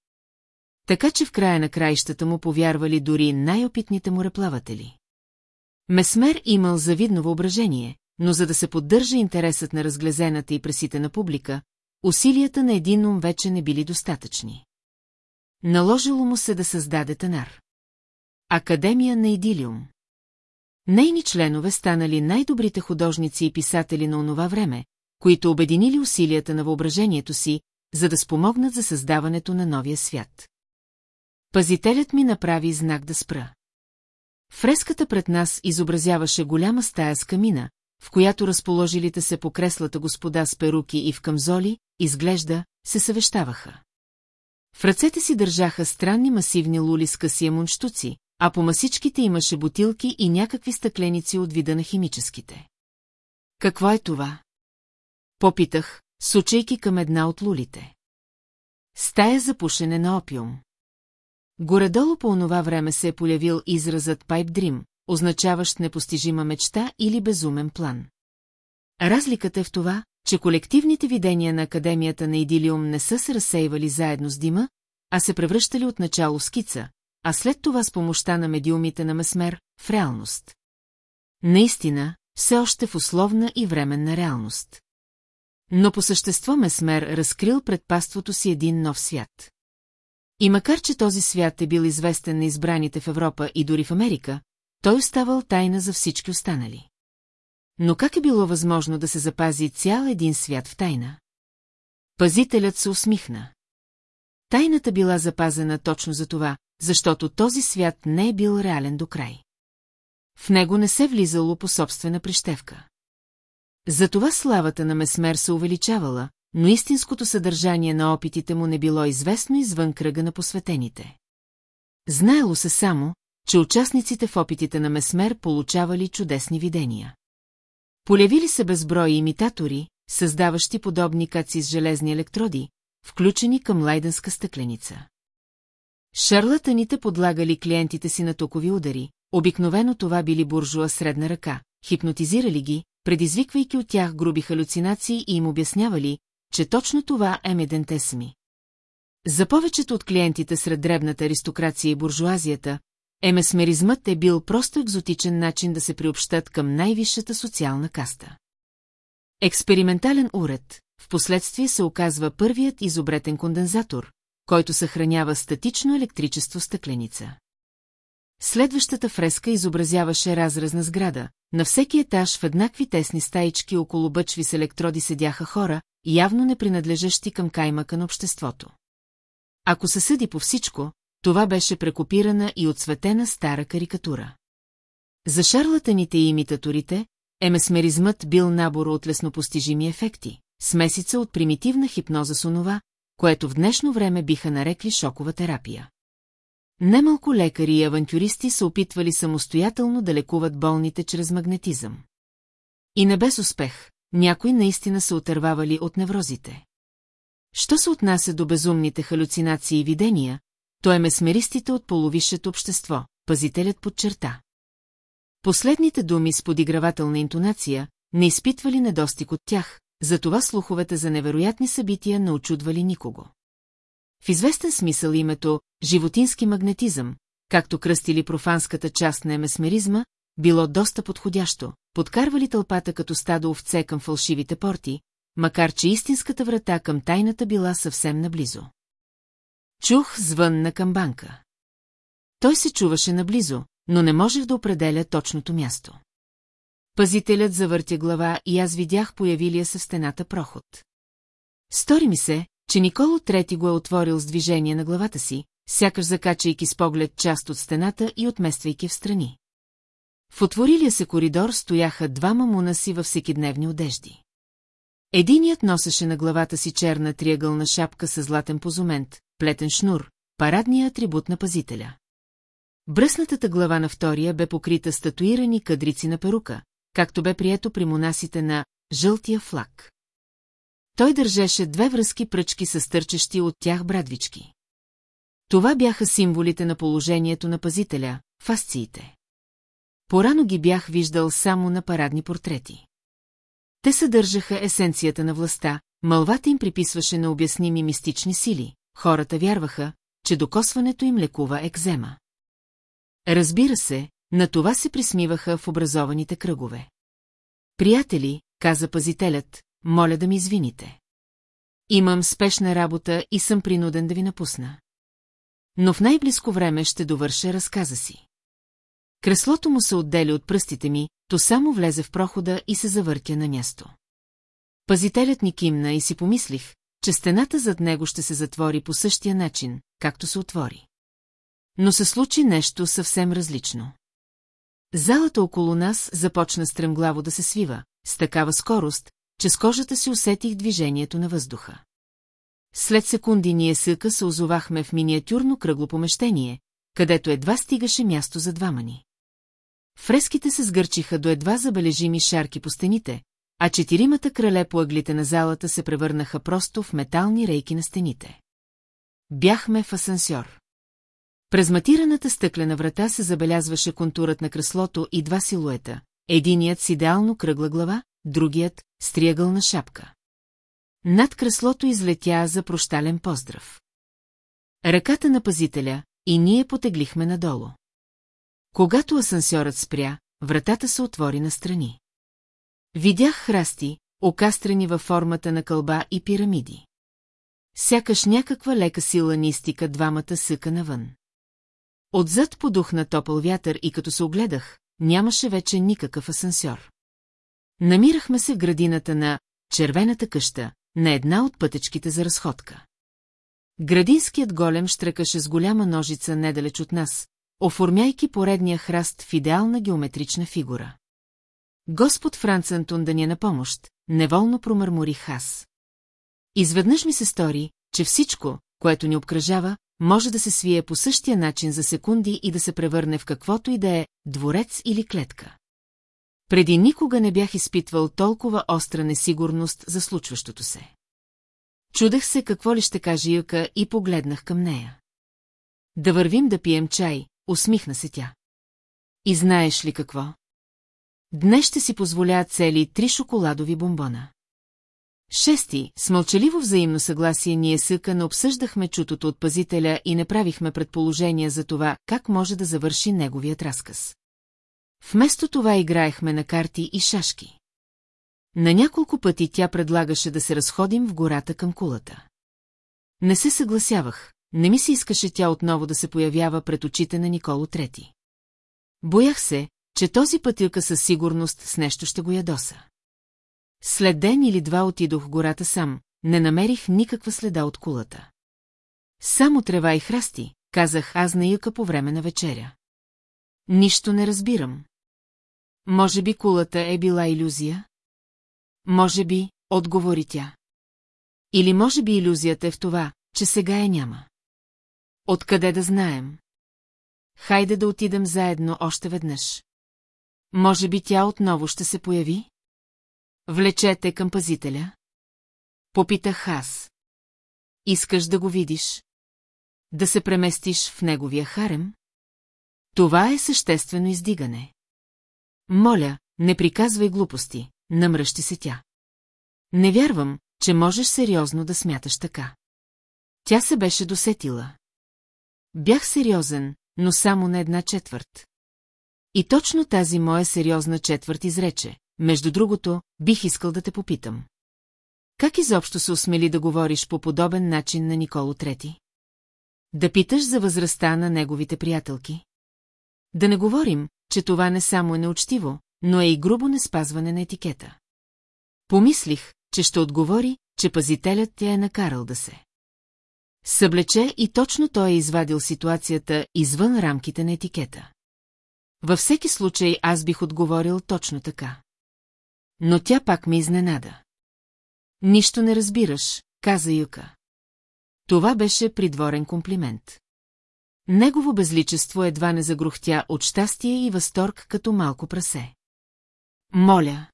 Така че в края на краищата му повярвали дори най-опитните мореплаватели. Месмер имал завидно въображение, но за да се поддържа интересът на разглезената и преситена публика, усилията на един ум вече не били достатъчни. Наложило му се да създаде Танар. Академия на Идилиум. Нейни членове станали най-добрите художници и писатели на онова време, които обединили усилията на въображението си, за да спомогнат за създаването на новия свят. Пазителят ми направи знак да спра. Фреската пред нас изобразяваше голяма стая с камина, в която разположилите се по креслата господа с перуки и в камзоли, изглежда, се съвещаваха. В ръцете си държаха странни масивни лули с късия мунштуци, а по масичките имаше бутилки и някакви стъкленици от вида на химическите. Какво е това? Попитах, сучейки към една от лулите. Стая за пушене на опиум. Горедолу по онова време се е полявил изразът Pipe Dream, означаващ непостижима мечта или безумен план. Разликата е в това, че колективните видения на Академията на Идилиум не са се разсейвали заедно с дима, а се превръщали отначало в скица, а след това с помощта на медиумите на Месмер в реалност. Наистина, все още в условна и временна реалност. Но по същество Месмер разкрил пред паството си един нов свят. И макар, че този свят е бил известен на избраните в Европа и дори в Америка, той оставал тайна за всички останали. Но как е било възможно да се запази цял един свят в тайна? Пазителят се усмихна. Тайната била запазена точно за това, защото този свят не е бил реален до край. В него не се влизало по собствена прищевка. Затова славата на Месмер се увеличавала, но истинското съдържание на опитите му не било известно извън кръга на посветените. Знаело се само, че участниците в опитите на Месмер получавали чудесни видения. Полявили се безброи имитатори, създаващи подобни каци с железни електроди, включени към лайденска стъкленица. Шарлатаните подлагали клиентите си на токови удари, обикновено това били буржуа средна ръка, хипнотизирали ги, предизвиквайки от тях груби халюцинации и им обяснявали, че точно това е медентесми. За повечето от клиентите сред дребната аристокрация и буржуазията, емесмеризмът е бил просто екзотичен начин да се приобщат към най-висшата социална каста. Експериментален уред, в последствие се оказва първият изобретен кондензатор, който съхранява статично електричество стъкленица. Следващата фреска изобразяваше разразна сграда. На всеки етаж в еднакви тесни стаички около бъчви с електроди седяха хора, явно не принадлежащи към каймака на обществото. Ако се съди по всичко, това беше прекопирана и отсветена стара карикатура. За шарлатаните и имитаторите, емесмеризмът бил набор от леснопостижими ефекти, смесица от примитивна хипноза с онова, което в днешно време биха нарекли шокова терапия. Немалко лекари и авантюристи се опитвали самостоятелно да лекуват болните чрез магнетизъм. И не без успех, някои наистина се отървавали от неврозите. Що се отнася до безумните халюцинации и видения, то е месмеристите от половишето общество, пазителят подчерта. Последните думи с подигравателна интонация не изпитвали недостиг от тях, затова слуховете за невероятни събития не очудвали никого. В известен смисъл името «животински магнетизъм», както кръстили профанската част на емесмеризма, било доста подходящо, подкарвали тълпата като стадо овце към фалшивите порти, макар че истинската врата към тайната била съвсем наблизо. Чух звън на камбанка. Той се чуваше наблизо, но не можех да определя точното място. Пазителят завъртя глава и аз видях появилия се в стената проход. Стори ми се, че Николо Трети го е отворил с движение на главата си, сякаш закачайки с поглед част от стената и отмествайки в страни. В отворилия се коридор стояха двама мунаси във всекидневни одежди. Единият носеше на главата си черна триъгълна шапка с златен позумент, плетен шнур, парадния атрибут на пазителя. Бръснатата глава на втория бе покрита статуирани кадрици на перука, както бе прието при монасите на «жълтия флаг». Той държеше две връзки пръчки с търчещи от тях брадвички. Това бяха символите на положението на пазителя, фасциите. Порано ги бях виждал само на парадни портрети. Те съдържаха есенцията на властта, мълвата им приписваше на обясними мистични сили, хората вярваха, че докосването им лекува екзема. Разбира се, на това се присмиваха в образованите кръгове. Приятели, каза пазителят, моля да ми извините. Имам спешна работа и съм принуден да ви напусна. Но в най-близко време ще довърша разказа си. Креслото му се отделя от пръстите ми, то само влезе в прохода и се завъртя на място. Пазителят ни кимна и си помислих, че стената зад него ще се затвори по същия начин, както се отвори. Но се случи нещо съвсем различно. Залата около нас започна стремглаво да се свива, с такава скорост, че с кожата си усетих движението на въздуха. След секунди ние съка се озовахме в миниатюрно кръгло помещение, където едва стигаше място за двама ни. Фреските се сгърчиха до едва забележими шарки по стените, а четиримата крале по ъглите на залата се превърнаха просто в метални рейки на стените. Бяхме в асансьор. През матираната стъклена врата се забелязваше контурът на креслото и два силуета. Единият с идеално кръгла глава, другият с шапка. Над креслото излетя за прощален поздрав. Ръката на пазителя и ние потеглихме надолу. Когато асансьорът спря, вратата се отвори настрани. Видях храсти, окастрени във формата на кълба и пирамиди. Сякаш някаква лека сила ни стика двамата съка навън. Отзад подухна топъл вятър и като се огледах, нямаше вече никакъв асансьор. Намирахме се в градината на червената къща, на една от пътечките за разходка. Градинският голем штръкаше с голяма ножица недалеч от нас, оформяйки поредния храст в идеална геометрична фигура. Господ Франц Антон да ни е на помощ, неволно промърморих аз. Изведнъж ми се стори, че всичко, което ни обкръжава, може да се свие по същия начин за секунди и да се превърне в каквото и да е дворец или клетка. Преди никога не бях изпитвал толкова остра несигурност за случващото се. Чудех се какво ли ще каже Юка и погледнах към нея. Да вървим да пием чай, усмихна се тя. И знаеш ли какво? Днес ще си позволя цели три шоколадови бомбона. Шести, с мълчаливо взаимно съгласие ние съка не обсъждахме чутото от пазителя и не правихме предположения за това, как може да завърши неговият разказ. Вместо това играехме на карти и шашки. На няколко пъти тя предлагаше да се разходим в гората към кулата. Не се съгласявах, не ми се искаше тя отново да се появява пред очите на Николо Трети. Боях се, че този пътилка със сигурност с нещо ще го ядоса. След ден или два отидох в гората сам, не намерих никаква следа от кулата. Само трева и храсти, казах аз на Юка по време на вечеря. Нищо не разбирам. Може би кулата е била иллюзия? Може би, отговори тя. Или може би иллюзията е в това, че сега я няма. Откъде да знаем? Хайде да отидем заедно още веднъж. Може би тя отново ще се появи? Влечете към пазителя? Попитах аз. Искаш да го видиш? Да се преместиш в неговия харем? Това е съществено издигане. Моля, не приказвай глупости, намръщи се тя. Не вярвам, че можеш сериозно да смяташ така. Тя се беше досетила. Бях сериозен, но само на една четвърт. И точно тази моя сериозна четвърт изрече. Между другото, бих искал да те попитам. Как изобщо се осмели да говориш по подобен начин на Николо Трети? Да питаш за възрастта на неговите приятелки? Да не говорим, че това не само е неучтиво, но е и грубо неспазване на етикета. Помислих, че ще отговори, че пазителят тя е накарал да се. Съблече и точно той е извадил ситуацията извън рамките на етикета. Във всеки случай аз бих отговорил точно така. Но тя пак ме изненада. Нищо не разбираш, каза Юка. Това беше придворен комплимент. Негово безличество едва не загрухтя от щастие и възторг като малко прасе. Моля.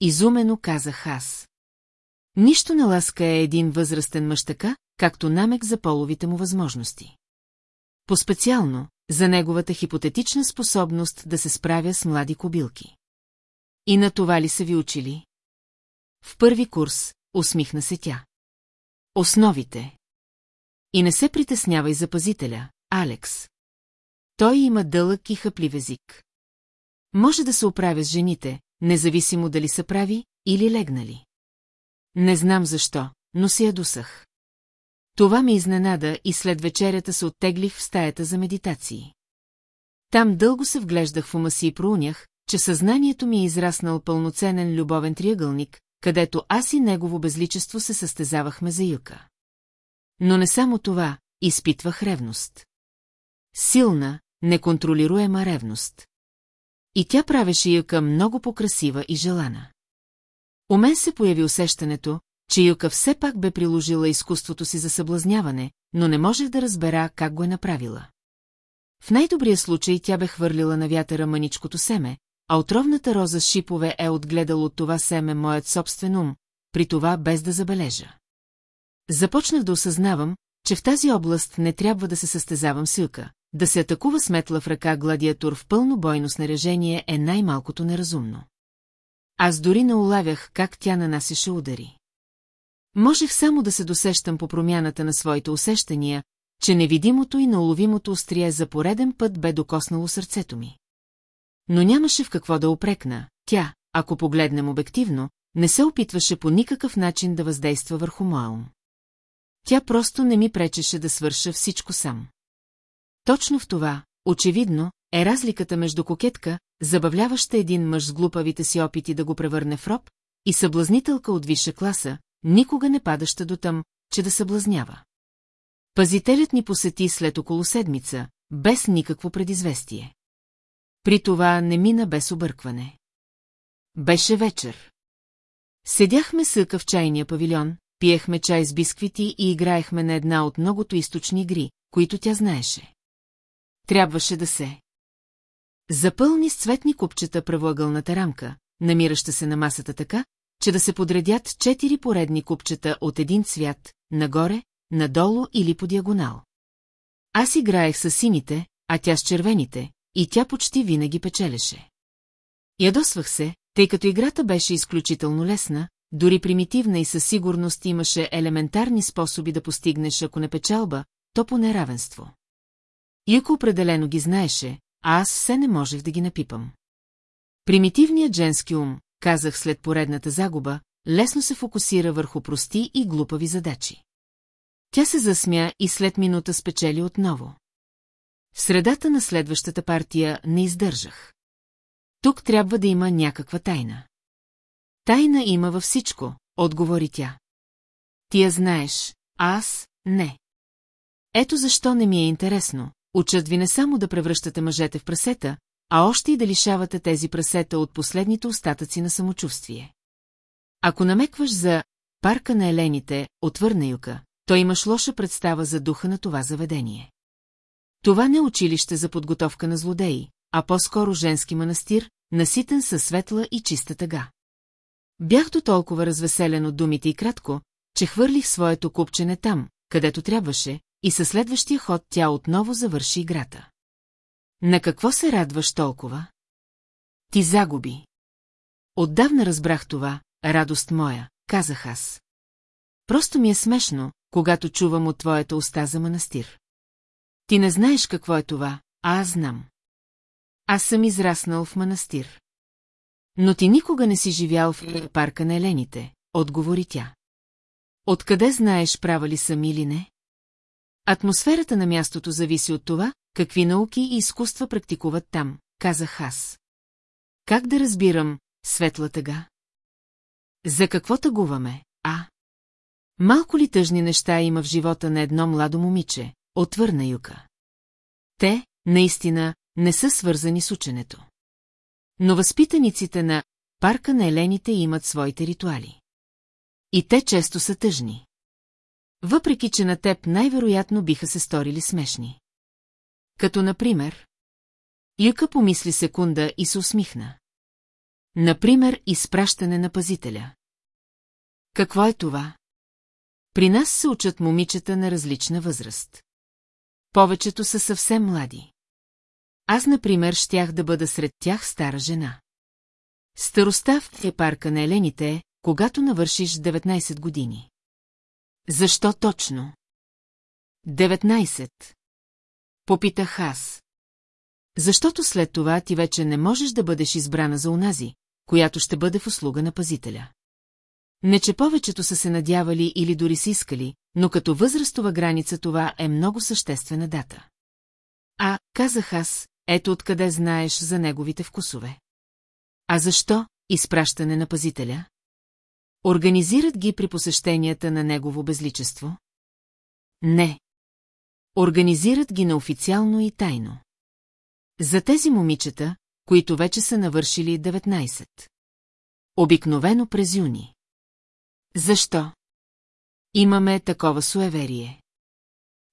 Изумено казах аз. Нищо не ласка е един възрастен мъжтака, както намек за половите му възможности. По-специално, за неговата хипотетична способност да се справя с млади кобилки. И на това ли са ви учили? В първи курс, усмихна се тя. Основите. И не се притеснявай за пазителя, Алекс. Той има дълъг и хъплив език. Може да се оправя с жените, независимо дали са прави или легнали. Не знам защо, но си я дусах. Това ме изненада и след вечерята се оттеглих в стаята за медитации. Там дълго се вглеждах в ума си и проунях, че съзнанието ми е израснал пълноценен любовен триъгълник, където аз и негово безличество се състезавахме за юка. Но не само това, изпитвах ревност. Силна, неконтролируема ревност. И тя правеше Юка много покрасива и желана. У мен се появи усещането, че Юка все пак бе приложила изкуството си за съблазняване, но не можех да разбера как го е направила. В най-добрия случай тя бе хвърлила на вятъра мъничкото семе, а отровната роза с шипове е отгледал от това семе моят собствен ум, при това без да забележа. Започнах да осъзнавам, че в тази област не трябва да се състезавам силка. Да се атакува сметла в ръка гладиатор в пълно бойно снаряжение е най-малкото неразумно. Аз дори не улавях как тя нанасяше удари. Можех само да се досещам по промяната на своите усещания, че невидимото и науловимото острие за пореден път бе докоснало сърцето ми. Но нямаше в какво да опрекна, тя, ако погледнем обективно, не се опитваше по никакъв начин да въздейства върху моя ум. Тя просто не ми пречеше да свърша всичко сам. Точно в това, очевидно, е разликата между кокетка, забавляваща един мъж с глупавите си опити да го превърне в роб, и съблазнителка от висша класа, никога не падаща до там, че да съблазнява. Пазителят ни посети след около седмица, без никакво предизвестие. При това не мина без объркване. Беше вечер. Седяхме съка в чайния павилион, пиехме чай с бисквити и играехме на една от многото източни игри, които тя знаеше. Трябваше да се. Запълни с цветни купчета правоъгълната рамка, намираща се на масата така, че да се подредят четири поредни купчета от един цвят, нагоре, надолу или по диагонал. Аз играех с сините, а тя с червените, и тя почти винаги печелеше. Ядосвах се, тъй като играта беше изключително лесна, дори примитивна и със сигурност имаше елементарни способи да постигнеш, ако не печалба, то по неравенство. Юко определено ги знаеше, а аз все не можех да ги напипам. Примитивният женски ум, казах след поредната загуба, лесно се фокусира върху прости и глупави задачи. Тя се засмя и след минута спечели отново. В средата на следващата партия не издържах. Тук трябва да има някаква тайна. Тайна има във всичко, отговори тя. Ти я знаеш, аз – не. Ето защо не ми е интересно. Учат ви не само да превръщате мъжете в прасета, а още и да лишавате тези прасета от последните остатъци на самочувствие. Ако намекваш за парка на елените, отвърна Юка, то имаш лоша представа за духа на това заведение. Това не е училище за подготовка на злодеи, а по-скоро женски манастир, наситен със светла и чиста тъга. Бях до толкова развеселен от думите и кратко, че хвърлих своето купчене там, където трябваше, и със следващия ход тя отново завърши играта. На какво се радваш толкова? Ти загуби. Отдавна разбрах това, радост моя, казах аз. Просто ми е смешно, когато чувам от твоята уста за манастир. Ти не знаеш какво е това, а аз знам. Аз съм израснал в манастир. Но ти никога не си живял в парка на елените, отговори тя. Откъде знаеш права ли съм или не? Атмосферата на мястото зависи от това, какви науки и изкуства практикуват там, казах аз. Как да разбирам светла тъга? За какво тъгуваме, а? Малко ли тъжни неща има в живота на едно младо момиче, отвърна Юка. Те, наистина, не са свързани с ученето. Но възпитаниците на парка на елените имат своите ритуали. И те често са тъжни. Въпреки, че на теб най-вероятно биха се сторили смешни. Като, например... Юка помисли секунда и се усмихна. Например, изпращане на пазителя. Какво е това? При нас се учат момичета на различна възраст. Повечето са съвсем млади. Аз, например, щях да бъда сред тях стара жена. Старостта в е парка на елените е, когато навършиш 19 години. Защо точно? 19. Попитах аз. Защото след това ти вече не можеш да бъдеш избрана за унази, която ще бъде в услуга на пазителя. Не, че повечето са се надявали или дори си искали, но като възрастова граница това е много съществена дата. А, казах аз, ето откъде знаеш за неговите вкусове. А защо изпращане на пазителя? Организират ги при посещенията на негово безличество? Не. Организират ги неофициално и тайно. За тези момичета, които вече са навършили 19. Обикновено през юни. Защо? Имаме такова суеверие.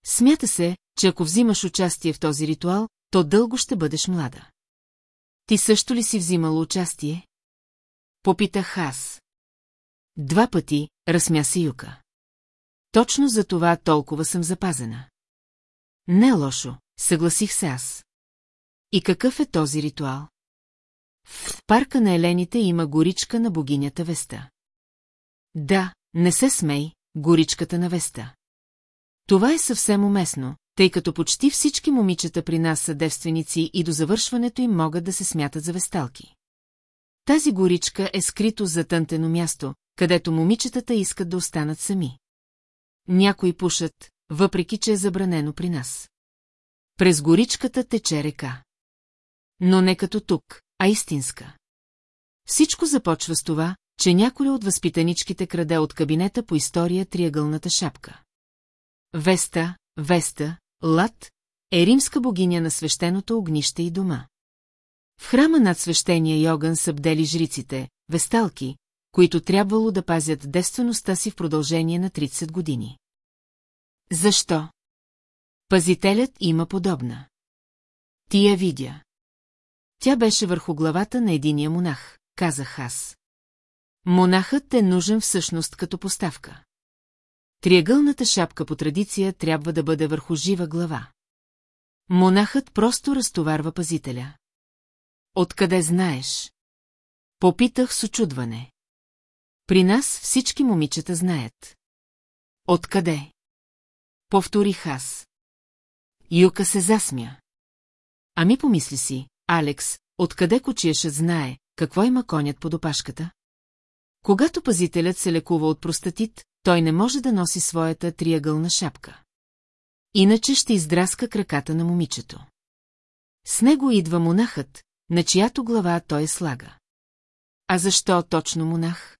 Смята се, че ако взимаш участие в този ритуал, то дълго ще бъдеш млада. Ти също ли си взимала участие? Попитах аз. Два пъти, разсмя се Юка. Точно за това толкова съм запазена. Не лошо, съгласих се аз. И какъв е този ритуал? В парка на елените има горичка на богинята Веста. Да, не се смей, горичката на Веста. Това е съвсем уместно, тъй като почти всички момичета при нас са девственици и до завършването им могат да се смятат за весталки. Тази горичка е скрито затънтено място, където момичетата искат да останат сами. Някои пушат, въпреки че е забранено при нас. През горичката тече река. Но не като тук, а истинска. Всичко започва с това, че някой от възпитаничките краде от кабинета по история триъгълната шапка. Веста, Веста, Лад е римска богиня на свещеното огнище и дома. В храма над свещения Йоган са бдели жриците, весталки, които трябвало да пазят действеността си в продължение на 30 години. Защо? Пазителят има подобна. Ти я видя. Тя беше върху главата на единия монах, казах аз. Монахът е нужен всъщност като поставка. Триъгълната шапка по традиция трябва да бъде върху жива глава. Монахът просто разтоварва пазителя. Откъде знаеш? Попитах с очудване. При нас всички момичета знаят. Откъде? Повторих аз. Юка се засмя. Ами помисли си, Алекс, откъде кочиешът знае, какво има конят под опашката? Когато пазителят се лекува от простатит, той не може да носи своята триъгълна шапка. Иначе ще издраска краката на момичето. С него идва монахът, на чиято глава той е слага. А защо точно монах?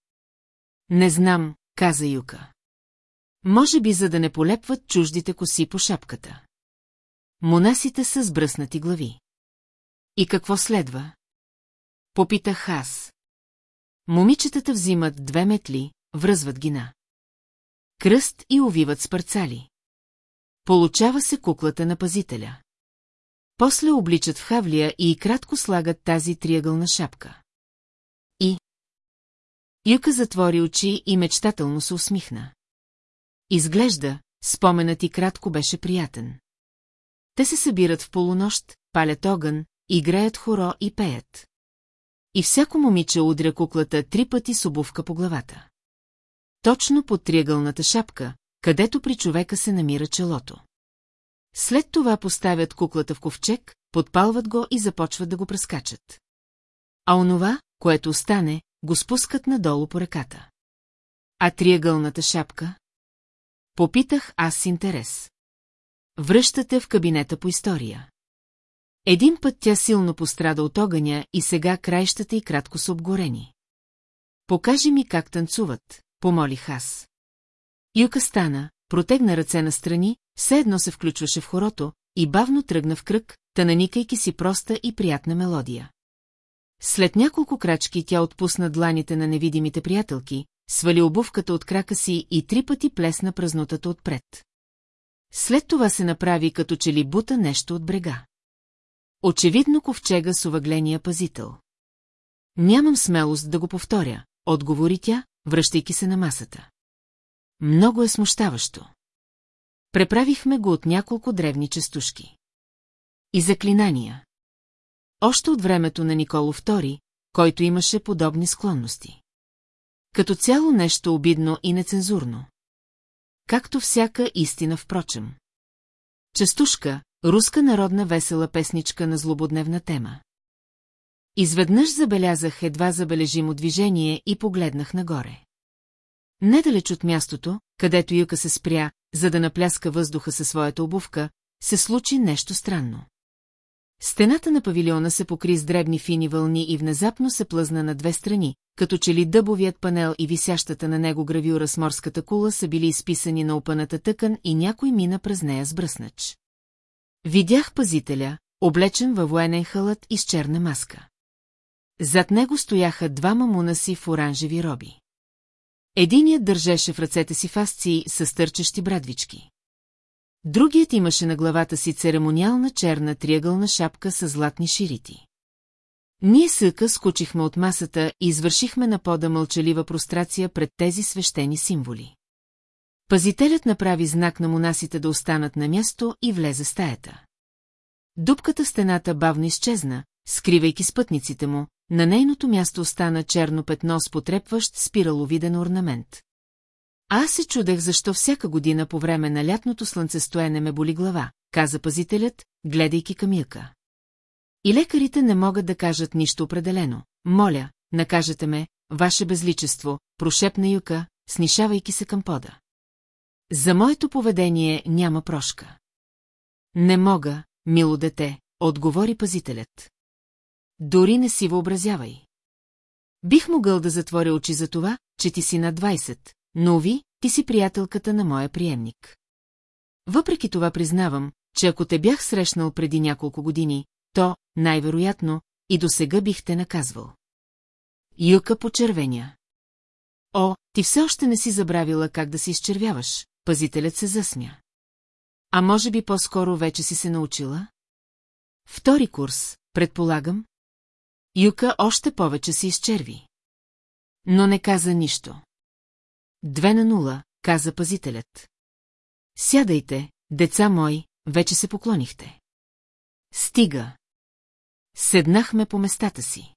Не знам, каза Юка. Може би за да не полепват чуждите коси по шапката. Монасите са с бръснати глави. И какво следва? Попитах аз. Момичетата взимат две метли, връзват ги на. Кръст и увиват с парцали. Получава се куклата на пазителя. После обличат в хавлия и кратко слагат тази триъгълна шапка. И... Юка затвори очи и мечтателно се усмихна. Изглежда, споменът и кратко беше приятен. Те се събират в полунощ, палят огън, играят хоро и пеят. И всяко момиче удря куклата три пъти с обувка по главата. Точно под триъгълната шапка, където при човека се намира челото. След това поставят куклата в ковчег, подпалват го и започват да го прескачат. А онова, което остане, го спускат надолу по ръката. А триъгълната шапка? Попитах аз с интерес. Връщате в кабинета по история. Един път тя силно пострада от огъня и сега краищата й кратко са обгорени. Покажи ми как танцуват, помолих аз. Юка стана, протегна ръце на страни, все едно се включваше в хорото и бавно тръгна в кръг, наникайки си проста и приятна мелодия. След няколко крачки тя отпусна дланите на невидимите приятелки, свали обувката от крака си и три пъти плесна празнутата отпред. След това се направи като че ли бута нещо от брега. Очевидно ковчега с увъгления пазител. Нямам смелост да го повторя, отговори тя, връщайки се на масата. Много е смущаващо. Преправихме го от няколко древни частушки. И заклинания. Още от времето на Николо II, който имаше подобни склонности. Като цяло нещо обидно и нецензурно. Както всяка истина, впрочем. Частушка, руска народна весела песничка на злободневна тема. Изведнъж забелязах едва забележимо движение и погледнах нагоре. Недалеч от мястото, където Юка се спря, за да напляска въздуха със своята обувка, се случи нещо странно. Стената на павилиона се покри с дребни фини вълни и внезапно се плъзна на две страни, като че ли дъбовият панел и висящата на него гравюра с морската кула са били изписани на опаната тъкан и някой мина през нея с бръснач. Видях пазителя, облечен във военен халът и с черна маска. Зад него стояха двама мунаси в оранжеви роби. Единият държеше в ръцете си фасции с търчещи брадвички. Другият имаше на главата си церемониална черна триъгълна шапка с златни ширити. Ние съка скучихме от масата и извършихме на пода мълчалива прострация пред тези свещени символи. Пазителят направи знак на монасите да останат на място и влезе в стаята. Дупката в стената бавно изчезна, скривайки спътниците му, на нейното място остана черно петно с потрепващ спираловиден орнамент. Аз се чудех защо всяка година по време на лятното слънцестоене ме боли глава, каза пазителят, гледайки към Юка. И лекарите не могат да кажат нищо определено. Моля, накажете ме, ваше безличество, прошепна Юка, снишавайки се към пода. За моето поведение няма прошка. Не мога, мило дете, отговори пазителят. Дори не си въобразявай. Бих могъл да затворя очи за това, че ти си на 20, но ви, ти си приятелката на моя приемник. Въпреки това признавам, че ако те бях срещнал преди няколко години, то, най-вероятно, и до сега бих те наказвал. Юка почервеня. О, ти все още не си забравила как да се изчервяваш, пазителят се засмя. А може би по-скоро вече си се научила? Втори курс, предполагам. Юка още повече се изчерви. Но не каза нищо. Две на нула, каза пазителят. Сядайте, деца мои, вече се поклонихте. Стига. Седнахме по местата си.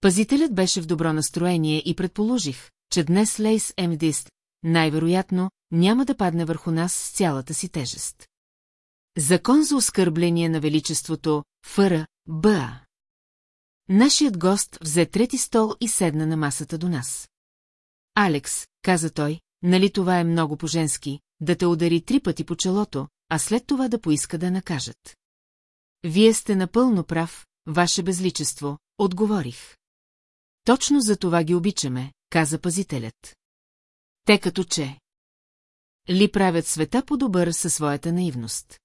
Пазителят беше в добро настроение и предположих, че днес Лейс Емдист, най-вероятно, няма да падне върху нас с цялата си тежест. Закон за оскърбление на величеството, Фъра, Бъа. Нашият гост взе трети стол и седна на масата до нас. Алекс, каза той, нали това е много по-женски, да те удари три пъти по челото, а след това да поиска да накажат. Вие сте напълно прав, ваше безличество, отговорих. Точно за това ги обичаме, каза пазителят. Те като че. Ли правят света по-добър със своята наивност.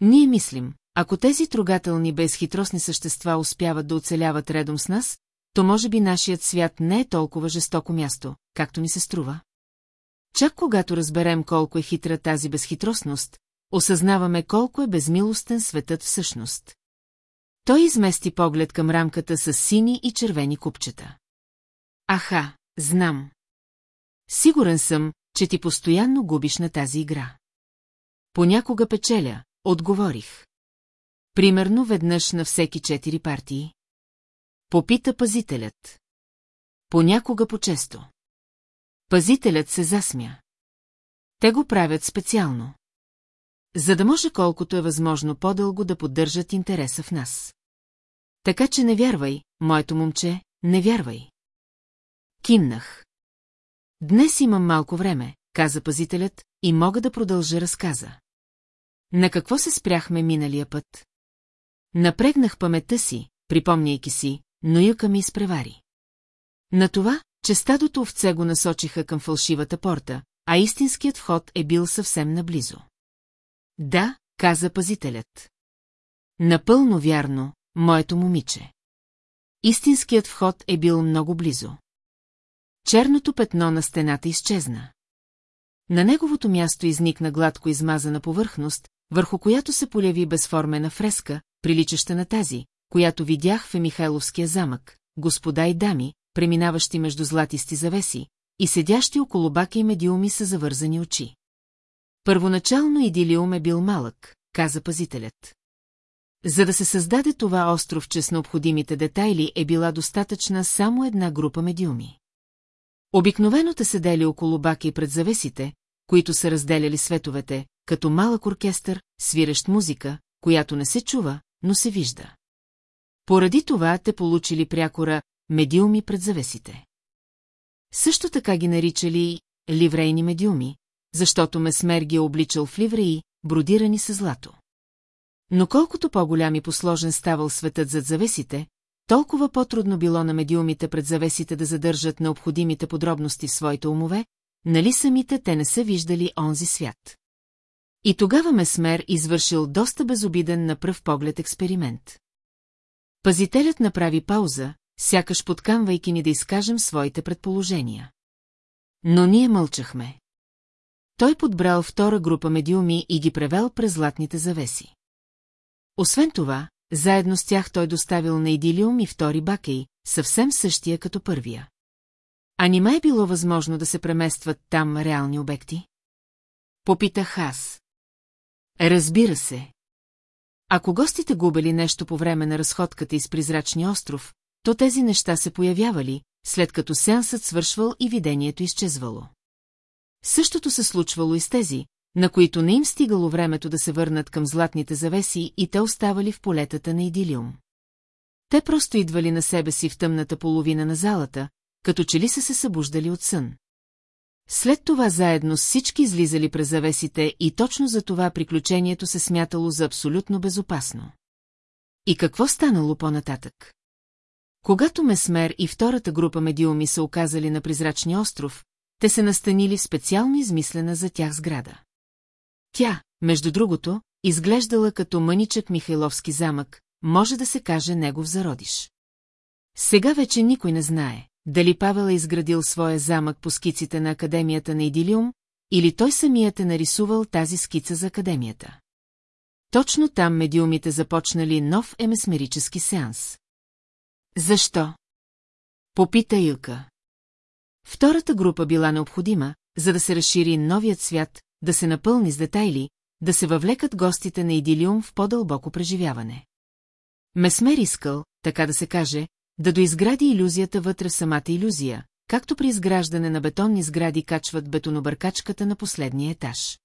Ние мислим, ако тези трогателни безхитростни същества успяват да оцеляват редом с нас, то може би нашият свят не е толкова жестоко място, както ни се струва. Чак когато разберем колко е хитра тази безхитростност, осъзнаваме колко е безмилостен светът всъщност. Той измести поглед към рамката с сини и червени купчета. Аха, знам. Сигурен съм, че ти постоянно губиш на тази игра. Понякога печеля, отговорих. Примерно веднъж на всеки четири партии. Попита пазителят. Понякога по-често. Пазителят се засмя. Те го правят специално. За да може колкото е възможно по-дълго да поддържат интереса в нас. Така че не вярвай, моето момче, не вярвай. Кимнах. Днес имам малко време, каза пазителят, и мога да продължа разказа. На какво се спряхме миналия път? Напрегнах паметта си, припомняйки си, но Юка ми изпревари. На това, че стадото овце го насочиха към фалшивата порта, а истинският вход е бил съвсем наблизо. Да, каза пазителят. Напълно вярно, моето момиче. Истинският вход е бил много близо. черното петно на стената изчезна. На неговото място изникна гладко измазана повърхност, върху която се поляви безформена фреска, приличаща на тази, която видях в Емихайловския замък, господа и дами, преминаващи между златисти завеси, и седящи около бака и медиуми са завързани очи. Първоначално идилиум е бил малък, каза пазителят. За да се създаде това островче с необходимите детайли е била достатъчна само една група медиуми. Обикновено те седели около баки пред завесите, които са разделяли световете, като малък оркестър, свирещ музика, която не се чува, но се вижда. Поради това те получили прякора медиуми пред завесите. Също така ги наричали ливрейни медиуми, защото Месмер ги е обличал в ливреи, бродирани с злато. Но колкото по-голям и посложен ставал светът зад завесите, толкова по-трудно било на медиумите пред завесите да задържат необходимите подробности в своите умове, нали самите те не са виждали онзи свят. И тогава Месмер извършил доста безобиден на пръв поглед експеримент. Пазителят направи пауза, сякаш подкамвайки ни да изкажем своите предположения. Но ние мълчахме. Той подбрал втора група медиуми и ги превел през златните завеси. Освен това, заедно с тях той доставил на Идилиум и втори бакей, съвсем същия като първия. А нима е било възможно да се преместват там реални обекти? Попитах аз. Разбира се. Ако гостите губели нещо по време на разходката из призрачния остров, то тези неща се появявали, след като сеансът свършвал и видението изчезвало. Същото се случвало и с тези, на които не им стигало времето да се върнат към златните завеси и те оставали в полетата на идилиум. Те просто идвали на себе си в тъмната половина на залата, като че ли са се събуждали от сън. След това заедно с всички излизали през завесите и точно за това приключението се смятало за абсолютно безопасно. И какво станало по-нататък? Когато Месмер и втората група медиуми са оказали на призрачния остров, те се настанили в специално измислена за тях сграда. Тя, между другото, изглеждала като мъничък Михайловски замък, може да се каже негов зародиш. Сега вече никой не знае, дали Павел е изградил своя замък по скиците на Академията на Идилиум, или той самият е нарисувал тази скица за Академията. Точно там медиумите започнали нов емесмерически сеанс. Защо? Попита Илка. Втората група била необходима, за да се разшири новият свят, да се напълни с детайли, да се въвлекат гостите на Идилиум в по-дълбоко преживяване. Месмер искал, така да се каже, да доизгради иллюзията вътре в самата иллюзия, както при изграждане на бетонни сгради качват бетонобъркачката на последния етаж.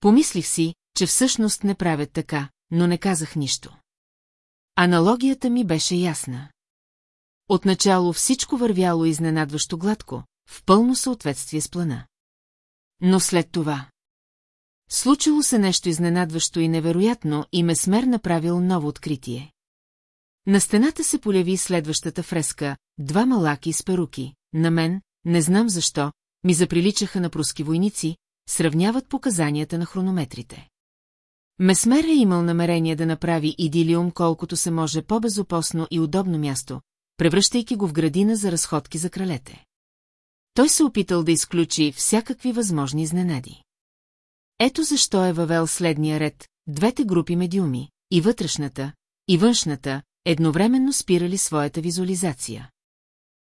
Помислих си, че всъщност не правят така, но не казах нищо. Аналогията ми беше ясна. Отначало всичко вървяло изненадващо гладко, в пълно съответствие с плана. Но след това... Случило се нещо изненадващо и невероятно и Месмер направил ново откритие. На стената се поляви следващата фреска, два малаки с перуки. На мен, не знам защо, ми заприличаха на пруски войници, сравняват показанията на хронометрите. Месмер е имал намерение да направи идилиум колкото се може по-безопасно и удобно място, превръщайки го в градина за разходки за кралете. Той се опитал да изключи всякакви възможни изненади. Ето защо е въвел следния ред, двете групи медиуми, и вътрешната, и външната, едновременно спирали своята визуализация.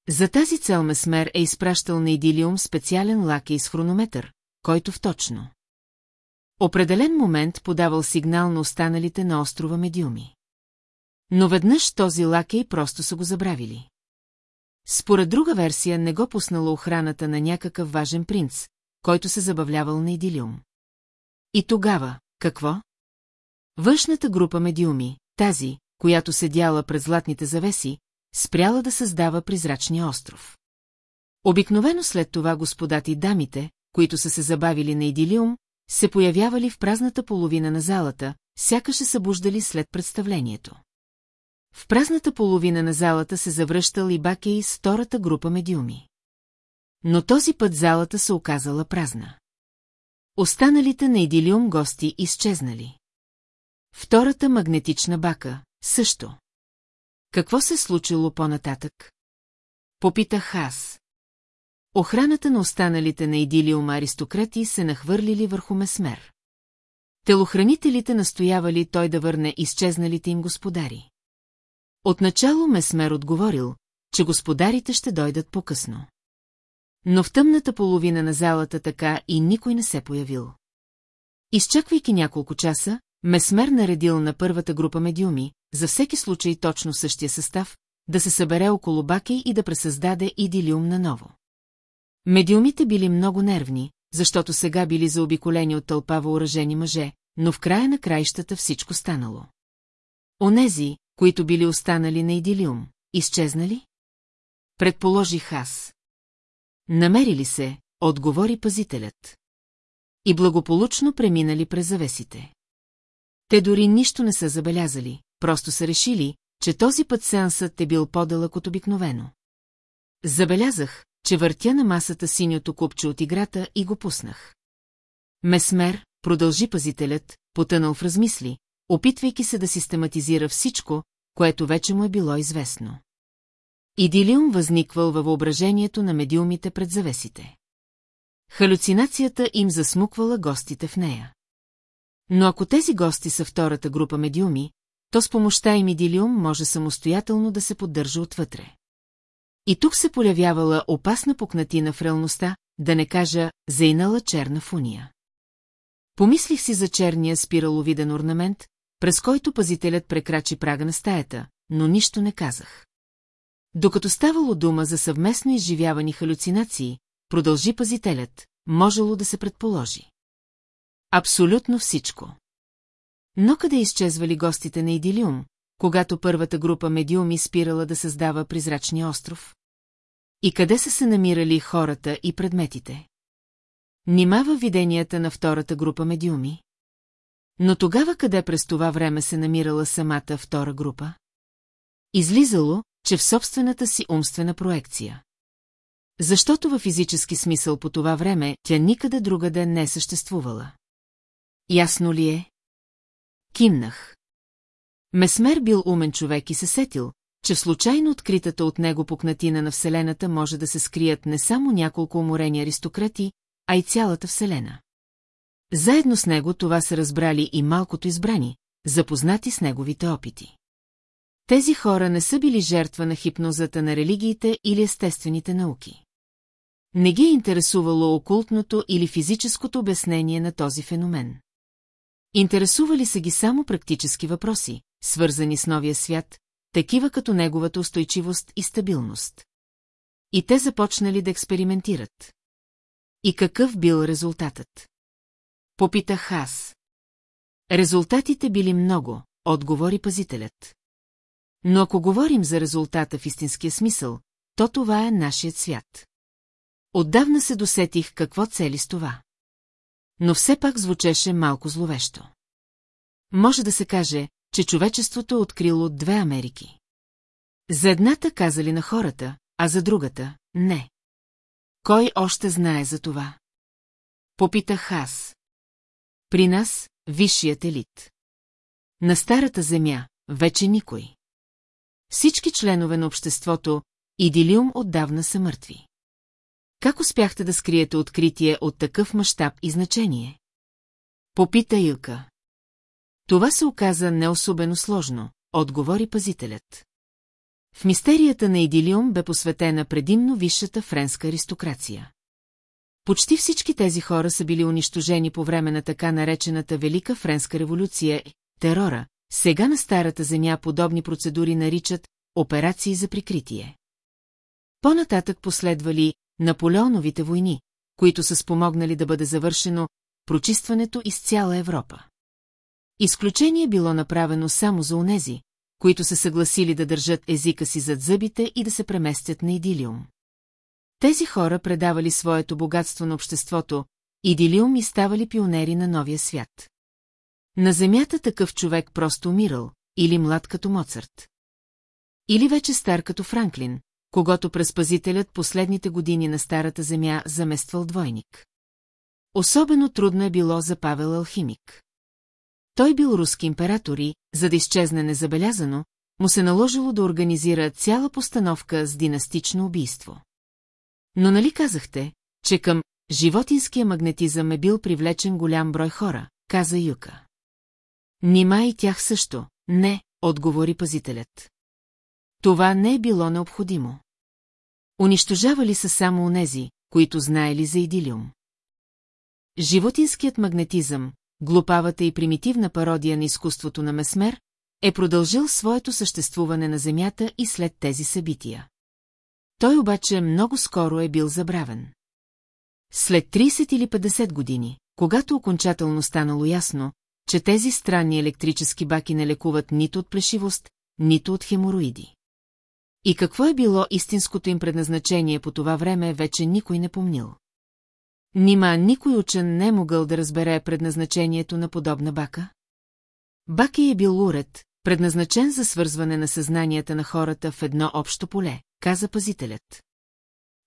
За тази цел Месмер е изпращал на Идилиум специален лакей с хронометър, който в точно. Определен момент подавал сигнал на останалите на острова медиуми. Но веднъж този лакей просто са го забравили. Според друга версия не го пуснала охраната на някакъв важен принц, който се забавлявал на идилиум. И тогава, какво? Външната група медиуми, тази, която седяла пред златните завеси, спряла да създава призрачния остров. Обикновено след това господата и дамите, които са се забавили на идилиум, се появявали в празната половина на залата, сякаш се събуждали след представлението. В празната половина на залата се завръщал и Бакей с втората група медиуми. Но този път залата се оказала празна. Останалите на идилиум гости изчезнали. Втората магнетична бака също. Какво се случило по-нататък? Попитах аз. Охраната на останалите на идилиум аристократи се нахвърлили върху Месмер. Телохранителите настоявали той да върне изчезналите им господари. Отначало Месмер отговорил, че господарите ще дойдат по-късно. Но в тъмната половина на залата така и никой не се появил. Изчаквайки няколко часа, Месмер наредил на първата група медиуми, за всеки случай точно същия състав, да се събере около Баки и да пресъздаде идилиум наново. Медиумите били много нервни, защото сега били заобиколени от тълпа въоръжени мъже, но в края на краищата всичко станало. Онези, които били останали на идилиум, изчезнали? Предположих аз. Намерили се, отговори пазителят. И благополучно преминали през завесите. Те дори нищо не са забелязали, просто са решили, че този път сеансът е бил по-дълъг от обикновено. Забелязах, че въртя на масата синьото купче от играта и го пуснах. Месмер, продължи пазителят, потънал в размисли, опитвайки се да систематизира всичко, което вече му е било известно. Идилиум възниквал във въображението на медиумите пред завесите. Халюцинацията им засмуквала гостите в нея. Но ако тези гости са втората група медиуми, то с помощта им идилиум може самостоятелно да се поддържа отвътре. И тук се полявявала опасна пукнатина в реалността, да не кажа зейнала черна фуния. Помислих си за черния спираловиден орнамент, през който пазителят прекрачи прага на стаята, но нищо не казах. Докато ставало дума за съвместно изживявани халюцинации, продължи пазителят, можело да се предположи. Абсолютно всичко. Но къде изчезвали гостите на Идилиум, когато първата група медиуми спирала да създава призрачния остров? И къде са се намирали хората и предметите? Нимава виденията на втората група медиуми? Но тогава къде през това време се намирала самата втора група? Излизало, че в собствената си умствена проекция. Защото във физически смисъл по това време тя никъде другаде не съществувала. Ясно ли е? Кимнах. Месмер бил умен човек и се сетил, че в случайно откритата от него пукнатина на Вселената може да се скрият не само няколко уморени аристократи, а и цялата Вселена. Заедно с него това са разбрали и малкото избрани, запознати с неговите опити. Тези хора не са били жертва на хипнозата на религиите или естествените науки. Не ги е интересувало окултното или физическото обяснение на този феномен. Интересували са ги само практически въпроси, свързани с новия свят, такива като неговата устойчивост и стабилност. И те започнали да експериментират. И какъв бил резултатът? Попитах аз. Резултатите били много, отговори пазителят. Но ако говорим за резултата в истинския смисъл, то това е нашият свят. Отдавна се досетих какво цели с това. Но все пак звучеше малко зловещо. Може да се каже, че човечеството е открило две Америки. За едната казали на хората, а за другата – не. Кой още знае за това? Попитах аз. При нас – висшият елит. На старата земя – вече никой. Всички членове на обществото Идилиум отдавна са мъртви. Как успяхте да скриете откритие от такъв мащаб и значение? Попита Илка. Това се оказа не особено сложно, отговори пазителят. В мистерията на Идилиум бе посветена предимно висшата френска аристокрация. Почти всички тези хора са били унищожени по време на така наречената Велика френска революция и терора, сега на Старата земя подобни процедури наричат операции за прикритие. По-нататък последвали Наполеоновите войни, които са спомогнали да бъде завършено прочистването из цяла Европа. Изключение било направено само за онези, които се съгласили да държат езика си зад зъбите и да се преместят на идилиум. Тези хора предавали своето богатство на обществото, идилиум и ставали пионери на новия свят. На земята такъв човек просто умирал, или млад като Моцарт. Или вече стар като Франклин, когато през пазителят последните години на Старата земя замествал двойник. Особено трудно е било за Павел Алхимик. Той бил руски император и, за да изчезне незабелязано, му се наложило да организира цяла постановка с династично убийство. Но нали казахте, че към животинския магнетизъм е бил привлечен голям брой хора, каза Юка. Нима и тях също, не, отговори пазителят. Това не е било необходимо. Унищожавали са само онези, които знаели за идилиум. Животинският магнетизъм, глупавата и примитивна пародия на изкуството на Месмер, е продължил своето съществуване на Земята и след тези събития. Той обаче много скоро е бил забравен. След 30 или 50 години, когато окончателно станало ясно, че тези странни електрически баки не лекуват нито от плешивост, нито от хемороиди. И какво е било истинското им предназначение по това време, вече никой не помнил. Нима никой учен не е могъл да разбере предназначението на подобна бака? Баки е бил уред, предназначен за свързване на съзнанията на хората в едно общо поле, каза пазителят.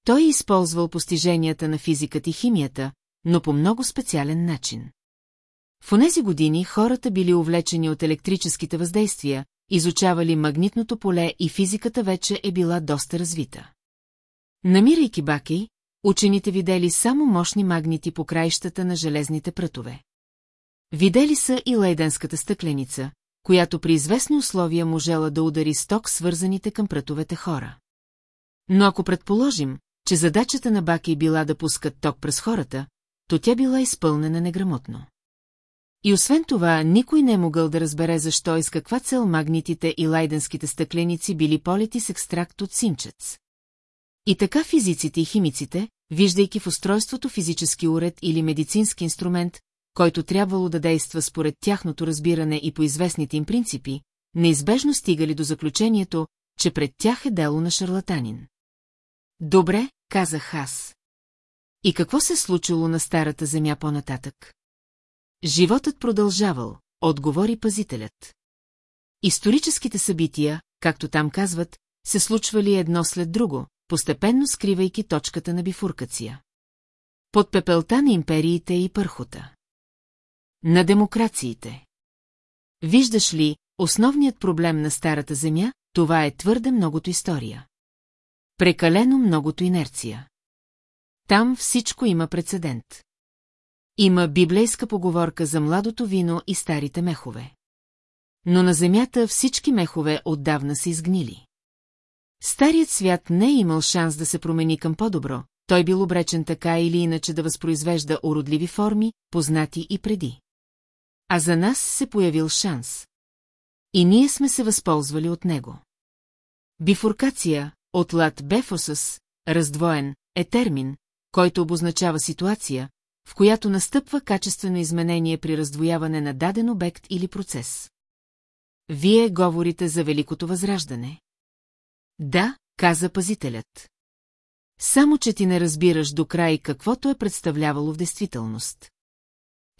Той е използвал постиженията на физиката и химията, но по много специален начин. В онези години хората били увлечени от електрическите въздействия, изучавали магнитното поле и физиката вече е била доста развита. Намирайки Бакей, учените видели само мощни магнити по краищата на железните прътове. Видели са и лейденската стъкленица, която при известни условия можела да удари сток свързаните към прътовете хора. Но ако предположим, че задачата на Баки била да пускат ток през хората, то тя била изпълнена неграмотно. И освен това, никой не е могъл да разбере защо и с каква цел магнитите и лайденските стъкленици били полети с екстракт от синчец. И така физиците и химиците, виждайки в устройството физически уред или медицински инструмент, който трябвало да действа според тяхното разбиране и по известните им принципи, неизбежно стигали до заключението, че пред тях е дело на шарлатанин. Добре, казах аз. И какво се случило на старата земя по-нататък? Животът продължавал, отговори пазителят. Историческите събития, както там казват, се случвали едно след друго, постепенно скривайки точката на бифуркация. Под пепелта на империите и пърхота. На демокрациите. Виждаш ли, основният проблем на Старата Земя, това е твърде многото история. Прекалено многото инерция. Там всичко има прецедент. Има библейска поговорка за младото вино и старите мехове. Но на земята всички мехове отдавна са изгнили. Старият свят не е имал шанс да се промени към по-добро, той бил обречен така или иначе да възпроизвежда уродливи форми, познати и преди. А за нас се появил шанс. И ние сме се възползвали от него. Бифуркация, от лад бефосъс, раздвоен, е термин, който обозначава ситуация, в която настъпва качествено изменение при раздвояване на даден обект или процес. Вие говорите за Великото възраждане. Да, каза пазителят. Само, че ти не разбираш до край каквото е представлявало в действителност.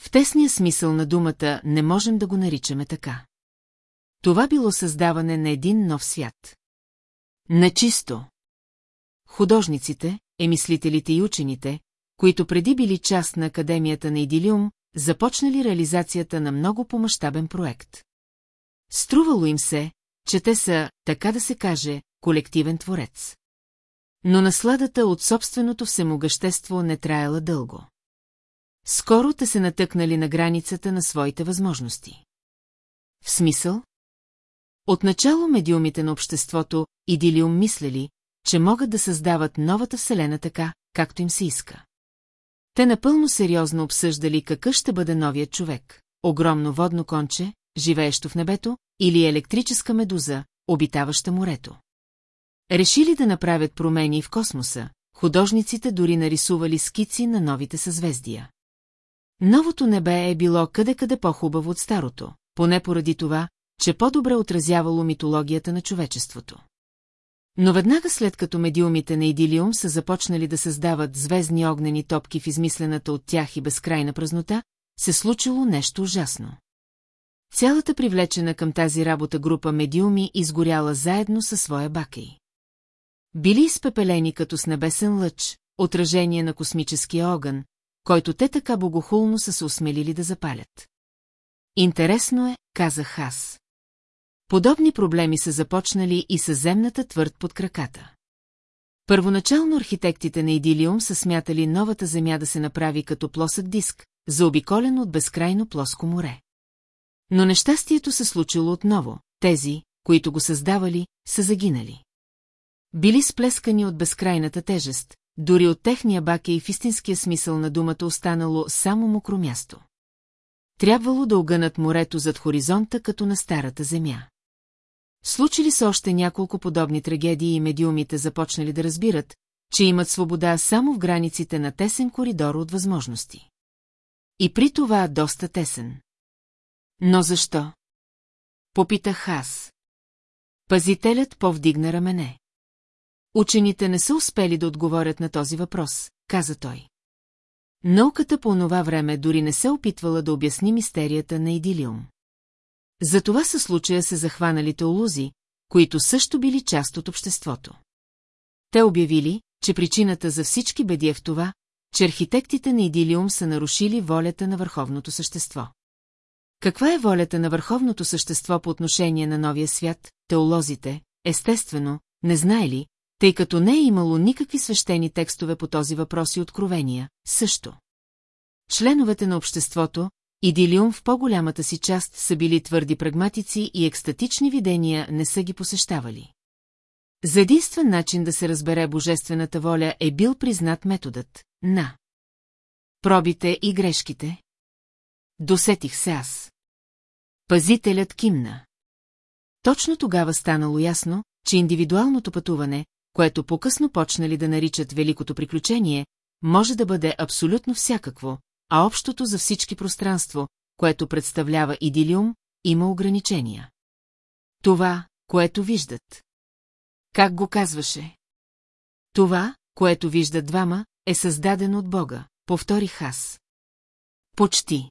В тесния смисъл на думата не можем да го наричаме така. Това било създаване на един нов свят. Начисто. Художниците, емислителите и учените, които преди били част на Академията на Идилиум, започнали реализацията на много помащабен проект. Струвало им се, че те са, така да се каже, колективен творец. Но насладата от собственото всемогъщество не траяла дълго. Скоро те се натъкнали на границата на своите възможности. В смисъл? Отначало медиумите на обществото идилиум мислели, че могат да създават новата вселена така, както им се иска. Те напълно сериозно обсъждали какъв ще бъде новият човек. Огромно водно конче, живеещо в небето, или електрическа медуза, обитаваща морето. Решили да направят промени в космоса, художниците дори нарисували скици на новите съзвездия. Новото небе е било къде-къде по-хубаво от старото, поне поради това, че по-добре отразявало митологията на човечеството. Но веднага след като медиумите на Идилиум са започнали да създават звездни огнени топки в измислената от тях и безкрайна празнота, се случило нещо ужасно. Цялата привлечена към тази работа група медиуми изгоряла заедно със своя бакей. Били изпепелени като с небесен лъч, отражение на космическия огън, който те така богохулно са се осмелили да запалят. Интересно е, казах аз. Подобни проблеми са започнали и със земната твърд под краката. Първоначално архитектите на Идилиум са смятали новата земя да се направи като плосък диск, заобиколен от безкрайно плоско море. Но нещастието се случило отново, тези, които го създавали, са загинали. Били сплескани от безкрайната тежест, дори от техния бак е и в истинския смисъл на думата останало само мокро място. Трябвало да огънат морето зад хоризонта, като на старата земя. Случили се още няколко подобни трагедии и медиумите започнали да разбират, че имат свобода само в границите на тесен коридор от възможности. И при това доста тесен. Но защо? Попитах аз. Пазителят повдигна рамене. Учените не са успели да отговорят на този въпрос, каза той. Науката по онова време дори не се опитвала да обясни мистерията на идилиум. Затова със случая се захванали теолози, които също били част от обществото. Те обявили, че причината за всички беди е в това, че архитектите на идилиум са нарушили волята на върховното същество. Каква е волята на върховното същество по отношение на новия свят, теолозите, естествено, не знаели, тъй като не е имало никакви свещени текстове по този въпрос и откровения, също. Членовете на обществото, Идилиум в по-голямата си част са били твърди прагматици и екстатични видения не са ги посещавали. За единствен начин да се разбере божествената воля е бил признат методът на пробите и грешките. Досетих се аз. Пазителят кимна. Точно тогава станало ясно, че индивидуалното пътуване, което по-късно почнали да наричат великото приключение, може да бъде абсолютно всякакво, а общото за всички пространство, което представлява идилиум, има ограничения. Това, което виждат. Как го казваше? Това, което виждат двама, е създадено от Бога, повторих аз. Почти.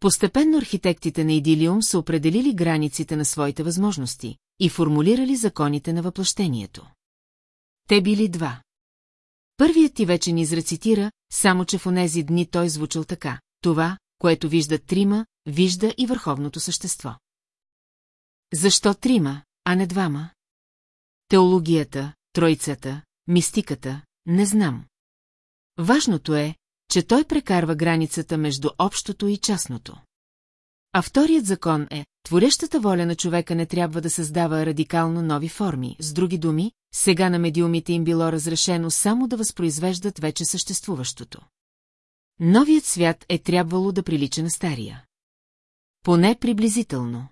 Постепенно архитектите на Идилиум са определили границите на своите възможности и формулирали законите на въплъщението. Те били два. Първият ти вече ни изрецитира, само че в онези дни той звучал така. Това, което виждат трима, вижда и върховното същество. Защо трима, а не двама? Теологията, тройцата, мистиката, не знам. Важното е, че той прекарва границата между общото и частното. А вторият закон е, творещата воля на човека не трябва да създава радикално нови форми, с други думи, сега на медиумите им било разрешено само да възпроизвеждат вече съществуващото. Новият свят е трябвало да прилича на стария. Поне приблизително.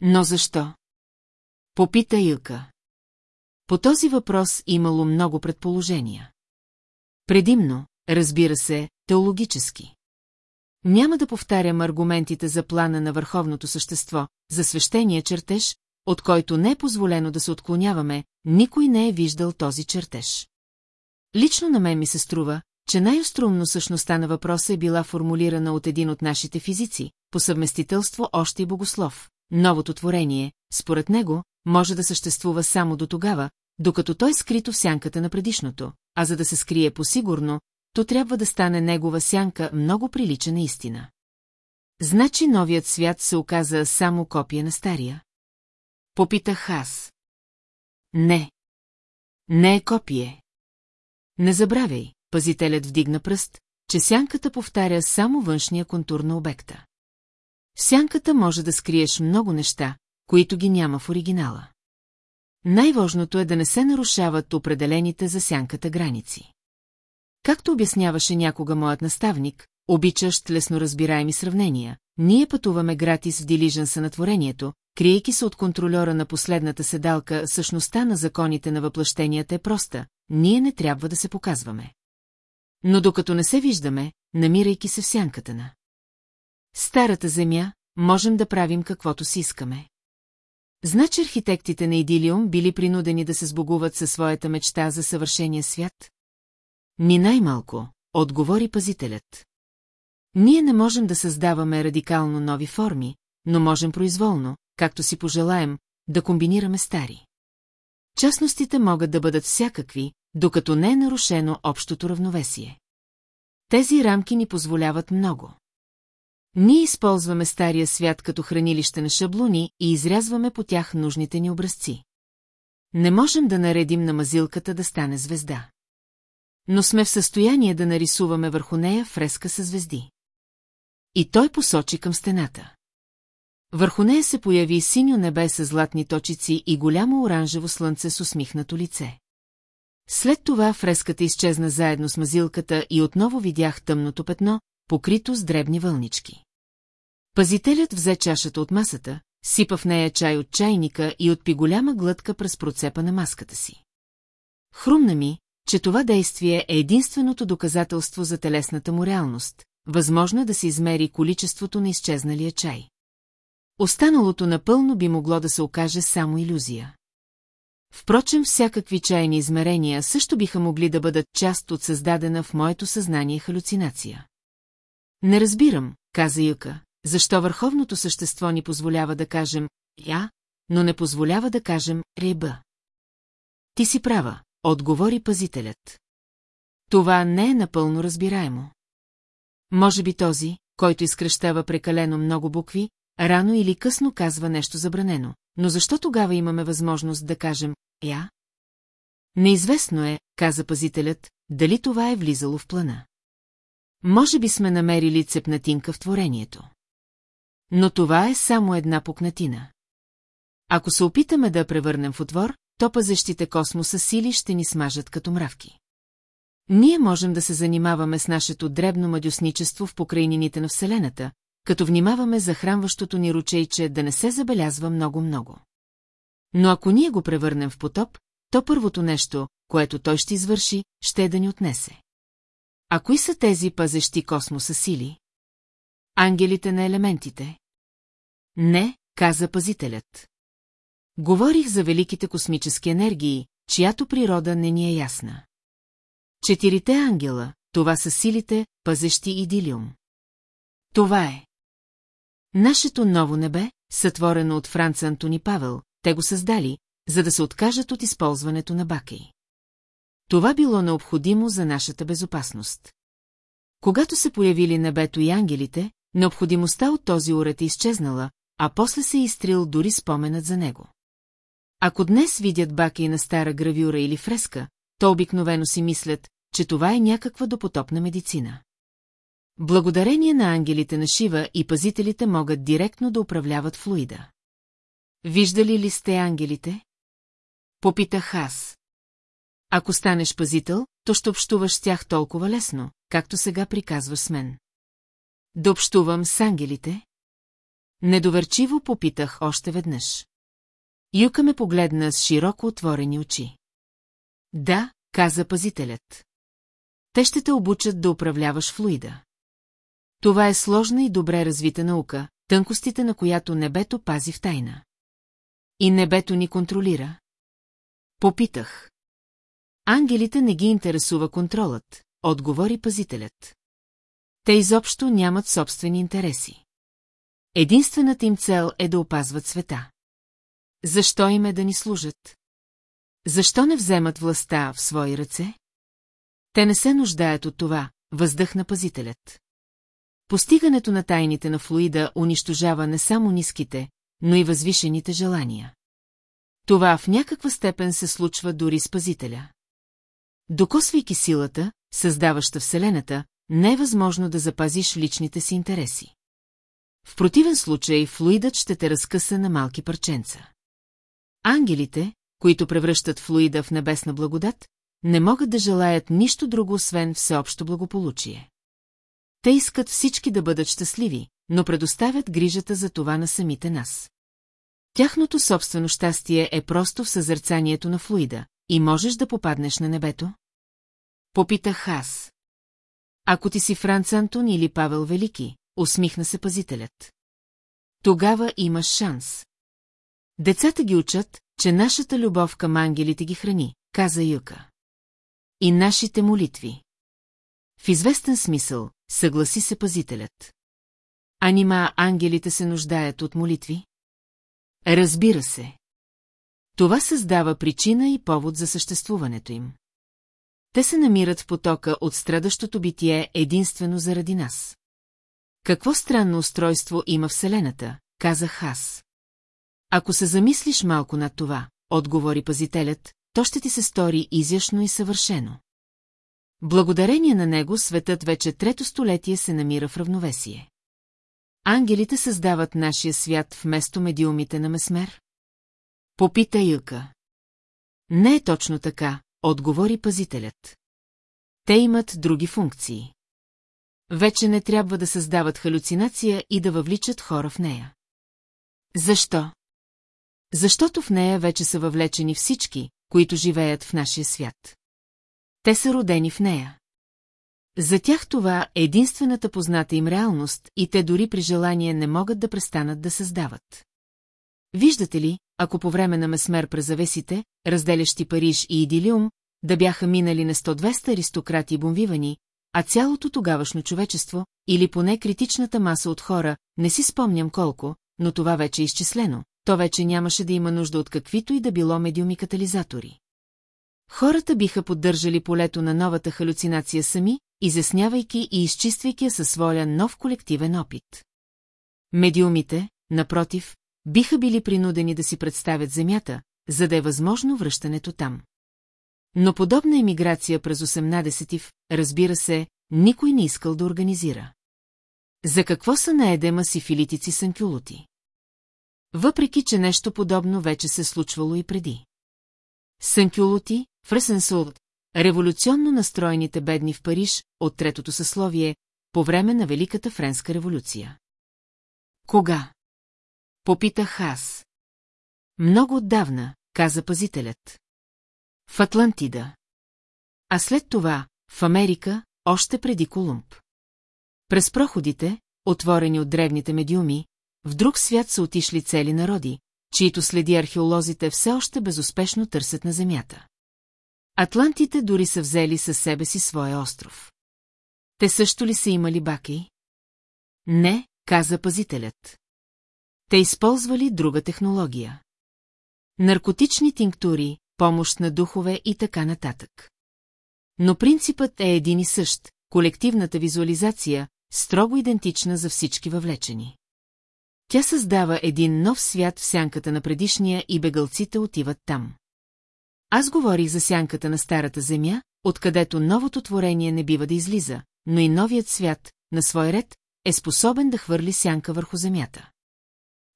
Но защо? Попита Илка. По този въпрос имало много предположения. Предимно, разбира се, теологически. Няма да повтарям аргументите за плана на върховното същество, за свещения чертеж, от който не е позволено да се отклоняваме, никой не е виждал този чертеж. Лично на мен ми се струва, че най-острумно същността на въпроса е била формулирана от един от нашите физици, по съвместителство още и богослов. Новото творение, според него, може да съществува само до тогава, докато той скрито в сянката на предишното, а за да се скрие посигурно, то трябва да стане негова сянка много прилича на истина. Значи новият свят се оказа само копия на стария? Попитах аз. Не. Не е копие. Не забравяй, пазителят вдигна пръст, че сянката повтаря само външния контур на обекта. В сянката може да скриеш много неща, които ги няма в оригинала. Най-важното е да не се нарушават определените за сянката граници. Както обясняваше някога моят наставник, обичащ лесно разбираеми сравнения, ние пътуваме гратис в дилиженса на творението, криейки се от контролера на последната седалка, същността на законите на въплъщенията е проста, ние не трябва да се показваме. Но докато не се виждаме, намирайки се в сянката на старата земя, можем да правим каквото си искаме. Значи архитектите на Идилиум били принудени да се сбогуват със своята мечта за съвършения свят? Ни най-малко, отговори пазителят. Ние не можем да създаваме радикално нови форми, но можем произволно, както си пожелаем, да комбинираме стари. Частностите могат да бъдат всякакви, докато не е нарушено общото равновесие. Тези рамки ни позволяват много. Ние използваме стария свят като хранилище на шаблони и изрязваме по тях нужните ни образци. Не можем да наредим на мазилката да стане звезда. Но сме в състояние да нарисуваме върху нея фреска със звезди. И той посочи към стената. Върху нея се появи синьо небе с златни точици и голямо оранжево слънце с усмихнато лице. След това фреската изчезна заедно с мазилката и отново видях тъмното петно, покрито с дребни вълнички. Пазителят взе чашата от масата, сипа в нея чай от чайника и отпи голяма глътка през процепа на маската си. Хрумна ми, че това действие е единственото доказателство за телесната му реалност, възможно е да се измери количеството на изчезналия чай. Останалото напълно би могло да се окаже само иллюзия. Впрочем, всякакви чайни измерения също биха могли да бъдат част от създадена в моето съзнание халюцинация. Не разбирам, каза Юка, защо върховното същество ни позволява да кажем «я», но не позволява да кажем «реба». Ти си права, отговори пазителят. Това не е напълно разбираемо. Може би този, който изкръщава прекалено много букви, рано или късно казва нещо забранено, но защо тогава имаме възможност да кажем «я»? Неизвестно е, каза пазителят, дали това е влизало в плана. Може би сме намерили цепнатинка в творението. Но това е само една пукнатина. Ако се опитаме да превърнем в отвор, то пазещите космоса сили ще ни смажат като мравки. Ние можем да се занимаваме с нашето дребно мадюсничество в покрайнините на Вселената, като внимаваме за храмващото ни ручейче да не се забелязва много-много. Но ако ние го превърнем в потоп, то първото нещо, което той ще извърши, ще е да ни отнесе. А кои са тези пазещи космоса сили? Ангелите на елементите. Не, каза пазителят. Говорих за великите космически енергии, чиято природа не ни е ясна. Четирите ангела, това са силите, пазещи идилиум. Това е. Нашето ново небе, сътворено от Франца Антони Павел, те го създали, за да се откажат от използването на бакей. Това било необходимо за нашата безопасност. Когато се появили небето и ангелите, необходимостта от този уред е изчезнала, а после се е изтрил дори споменът за него. Ако днес видят бакей на стара гравюра или фреска, то обикновено си мислят, че това е някаква допотопна медицина. Благодарение на ангелите на Шива и пазителите могат директно да управляват флуида. Виждали ли сте ангелите? Попитах аз. Ако станеш пазител, то ще общуваш с тях толкова лесно, както сега приказваш с мен. Да общувам с ангелите? Недоверчиво попитах още веднъж. Юка ме погледна с широко отворени очи. Да, каза пазителят. Те ще те обучат да управляваш флуида. Това е сложна и добре развита наука, тънкостите на която небето пази в тайна. И небето ни контролира. Попитах. Ангелите не ги интересува контролът, отговори пазителят. Те изобщо нямат собствени интереси. Единствената им цел е да опазват света. Защо им е да ни служат? Защо не вземат властта в свои ръце? Те не се нуждаят от това, въздъхна пазителят. Постигането на тайните на флуида унищожава не само ниските, но и възвишените желания. Това в някаква степен се случва дори с пазителя. Докосвайки силата, създаваща Вселената, не е възможно да запазиш личните си интереси. В противен случай флуидът ще те разкъса на малки парченца. Ангелите, които превръщат флуида в небесна благодат, не могат да желаят нищо друго, освен всеобщо благополучие. Те искат всички да бъдат щастливи, но предоставят грижата за това на самите нас. Тяхното собствено щастие е просто в съзерцанието на флуида и можеш да попаднеш на небето? Попитах аз. Ако ти си Франц Антон или Павел Велики, усмихна се пазителят. Тогава имаш шанс. Децата ги учат, че нашата любов към ангелите ги храни, каза Юка. И нашите молитви. В известен смисъл, съгласи се пазителят. А нима ангелите се нуждаят от молитви? Разбира се. Това създава причина и повод за съществуването им. Те се намират в потока от страдащото битие единствено заради нас. Какво странно устройство има Вселената, казах аз. Ако се замислиш малко над това, отговори пазителят, то ще ти се стори изящно и съвършено. Благодарение на него светът вече трето столетие се намира в равновесие. Ангелите създават нашия свят вместо медиумите на Месмер? Попита Илка. Не е точно така, отговори пазителят. Те имат други функции. Вече не трябва да създават халюцинация и да въвличат хора в нея. Защо? Защото в нея вече са въвлечени всички, които живеят в нашия свят. Те са родени в нея. За тях това е единствената позната им реалност и те дори при желание не могат да престанат да създават. Виждате ли, ако по време на месмер през завесите, разделящи Париж и Идилиум, да бяха минали на 100-200 аристократи бомвивани, а цялото тогавашно човечество, или поне критичната маса от хора, не си спомням колко, но това вече е изчислено, то вече нямаше да има нужда от каквито и да било медиуми катализатори. Хората биха поддържали полето на новата халюцинация сами, изяснявайки и изчиствайки я със своя нов колективен опит. Медиумите, напротив, биха били принудени да си представят земята, за да е възможно връщането там. Но подобна емиграция през 18-ти, разбира се, никой не искал да организира. За какво са на Едема си филитици санкюлоти? Въпреки, че нещо подобно вече се случвало и преди. Санкюлоти, Фресенсулт, революционно настроените бедни в Париж от третото съсловие по време на Великата Френска революция. Кога? Попитах аз. Много отдавна, каза пазителят. В Атлантида. А след това, в Америка, още преди Колумб. През проходите, отворени от древните медиуми, в друг свят са отишли цели народи, чието следи археолозите все още безуспешно търсят на Земята. Атлантите дори са взели със себе си своя остров. Те също ли са имали баки? Не, каза пазителят. Те използвали друга технология. Наркотични тинктури, помощ на духове и така нататък. Но принципът е един и същ, колективната визуализация, строго идентична за всички въвлечени. Тя създава един нов свят в сянката на предишния и бегалците отиват там. Аз говорих за сянката на старата земя, откъдето новото творение не бива да излиза, но и новият свят, на свой ред, е способен да хвърли сянка върху земята.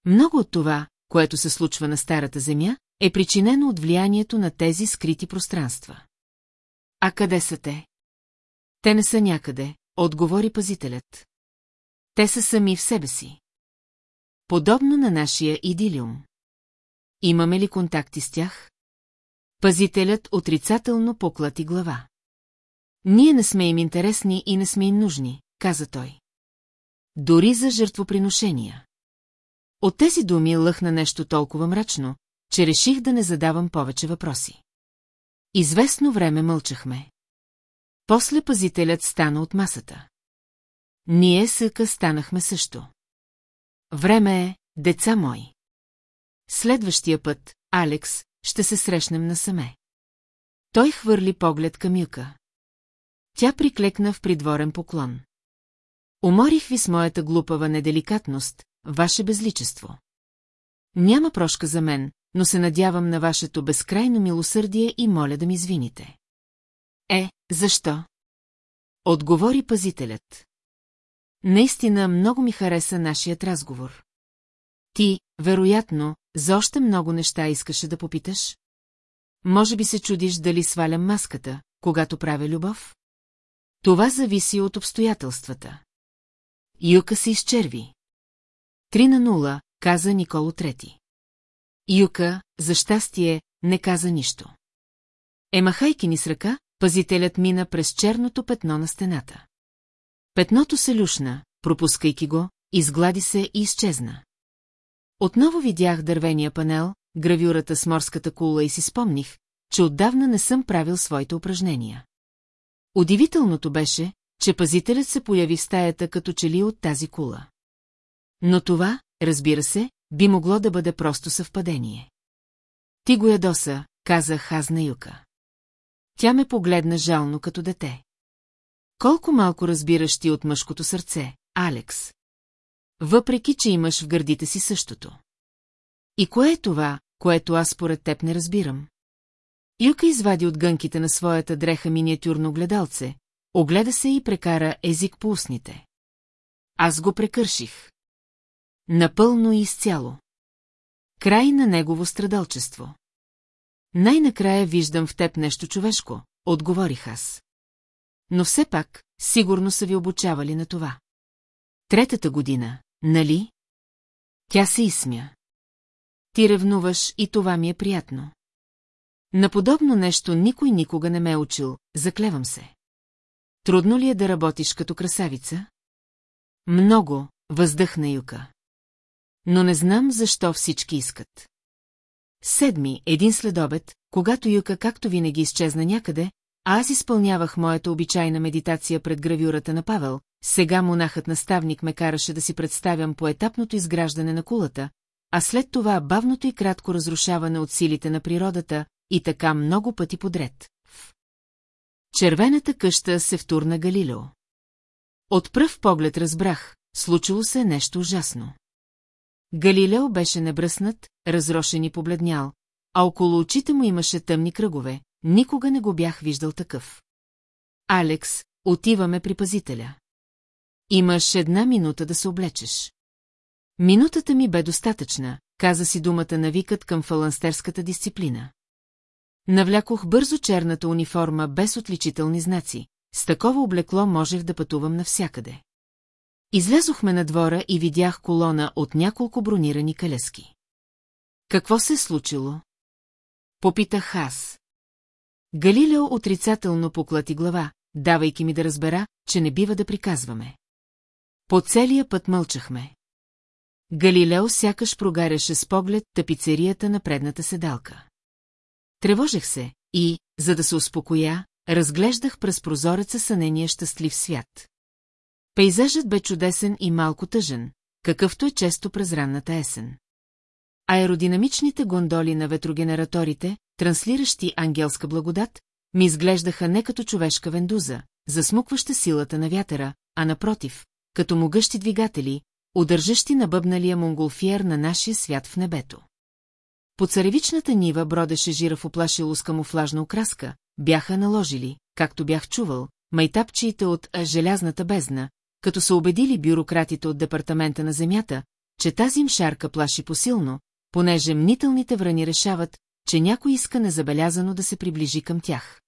Много от това, което се случва на старата земя, е причинено от влиянието на тези скрити пространства. А къде са те? Те не са някъде, отговори пазителят. Те са сами в себе си. Подобно на нашия идилиум. Имаме ли контакти с тях? Пазителят отрицателно поклати глава. Ние не сме им интересни и не сме им нужни, каза той. Дори за жертвоприношения. От тези думи лъхна нещо толкова мрачно, че реших да не задавам повече въпроси. Известно време мълчахме. После пазителят стана от масата. Ние съка станахме също. Време е, деца мои. Следващия път, Алекс, ще се срещнем насаме. Той хвърли поглед към Юка. Тя приклекна в придворен поклон. Уморих ви с моята глупава неделикатност, ваше безличество. Няма прошка за мен, но се надявам на вашето безкрайно милосърдие и моля да ми извините. Е, защо? Отговори пазителят. Наистина много ми хареса нашият разговор. Ти, вероятно, за още много неща искаше да попиташ? Може би се чудиш дали свалям маската, когато правя любов? Това зависи от обстоятелствата. Юка се изчерви. Три на нула, каза Николо Трети. Юка, за щастие, не каза нищо. Емахайки ни с ръка, пазителят мина през черното петно на стената. Петното се люшна, пропускайки го, изглади се и изчезна. Отново видях дървения панел, гравюрата с морската кула и си спомних, че отдавна не съм правил своите упражнения. Удивителното беше, че пазителят се появи в стаята като че ли от тази кула. Но това, разбира се, би могло да бъде просто съвпадение. Ти го ядоса, казах аз на Юка. Тя ме погледна жално като дете. Колко малко разбираш ти от мъжкото сърце, Алекс. Въпреки, че имаш в гърдите си същото. И кое е това, което аз според теб не разбирам? Юка извади от гънките на своята дреха миниатюрно гледалце, огледа се и прекара език по устните. Аз го прекърших. Напълно и изцяло. Край на негово страдалчество. Най-накрая виждам в теб нещо човешко, отговорих аз. Но все пак, сигурно са ви обучавали на това. Третата година, нали? Тя се изсмя. Ти ревнуваш и това ми е приятно. На подобно нещо никой никога не ме е учил, заклевам се. Трудно ли е да работиш като красавица? Много, въздъхна Юка. Но не знам защо всички искат. Седми, един следобед, когато Юка както винаги изчезна някъде, аз изпълнявах моята обичайна медитация пред гравюрата на Павел, сега монахът наставник ме караше да си представям поетапното изграждане на кулата, а след това бавното и кратко разрушаване от силите на природата и така много пъти подред. В червената къща се втурна Галилео. От пръв поглед разбрах, случило се нещо ужасно. Галилео беше небръснат, разрошен и побледнял, а около очите му имаше тъмни кръгове, никога не го бях виждал такъв. Алекс, отиваме при пазителя. Имаш една минута да се облечеш. Минутата ми бе достатъчна, каза си думата на викът към фаланстерската дисциплина. Навлякох бързо черната униформа без отличителни знаци, с такова облекло можех да пътувам навсякъде. Излязохме на двора и видях колона от няколко бронирани калески. Какво се е случило? Попитах аз. Галилео отрицателно поклати глава, давайки ми да разбера, че не бива да приказваме. По целия път мълчахме. Галилео сякаш прогаряше с поглед тапицерията на предната седалка. Тревожех се и, за да се успокоя, разглеждах през прозореца сънения щастлив свят. Пейзажът бе чудесен и малко тъжен, какъвто е често през ранната есен. Аеродинамичните гондоли на ветрогенераторите, транслиращи ангелска благодат, ми изглеждаха не като човешка вендуза, засмукваща силата на вятъра, а напротив, като могъщи двигатели, удържащи на бъбналия монголфиер на нашия свят в небето. По царевичната нива бродеше жираф оплашило с камуфлажна окраска, бяха наложили, както бях чувал, майтапчиите от желязната бездна, като са убедили бюрократите от департамента на земята, че тази им шарка плаши посилно, понеже мнителните врани решават, че някой иска незабелязано да се приближи към тях.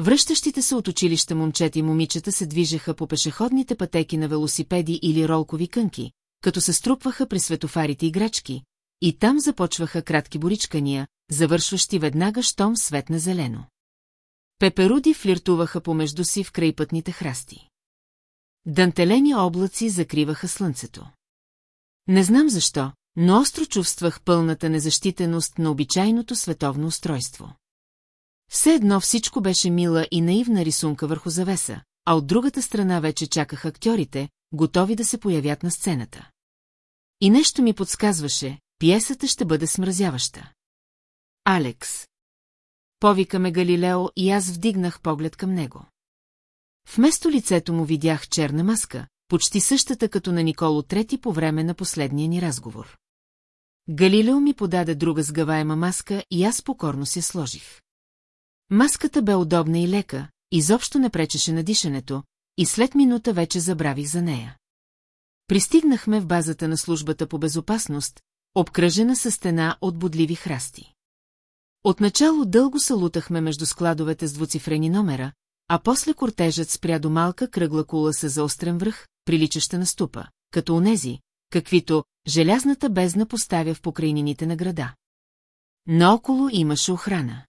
Връщащите се от училища момчета и момичета се движеха по пешеходните пътеки на велосипеди или ролкови кънки, като се струпваха при светофарите играчки, и там започваха кратки боричкания, завършващи веднага щом свет на зелено. Пеперуди флиртуваха помежду си в крайпътните храсти. Дантелени облаци закриваха слънцето. Не знам защо, но остро чувствах пълната незащитеност на обичайното световно устройство. Все едно всичко беше мила и наивна рисунка върху завеса, а от другата страна вече чакаха актьорите, готови да се появят на сцената. И нещо ми подсказваше, пиесата ще бъде смразяваща. Алекс. Повикаме Галилео и аз вдигнах поглед към него. Вместо лицето му видях черна маска, почти същата като на Николо Трети по време на последния ни разговор. Галилео ми подаде друга сгъваема маска и аз покорно се сложих. Маската бе удобна и лека, изобщо не пречеше на дишането, и след минута вече забравих за нея. Пристигнахме в базата на службата по безопасност, обкръжена със стена от бодливи храсти. Отначало дълго се лутахме между складовете с двуцифрени номера, а после кортежът спря до малка кръгла кула с заострен връх, приличаща на ступа, като онези, каквито желязната бездна поставя в покрайнините на града. Наоколо имаше охрана.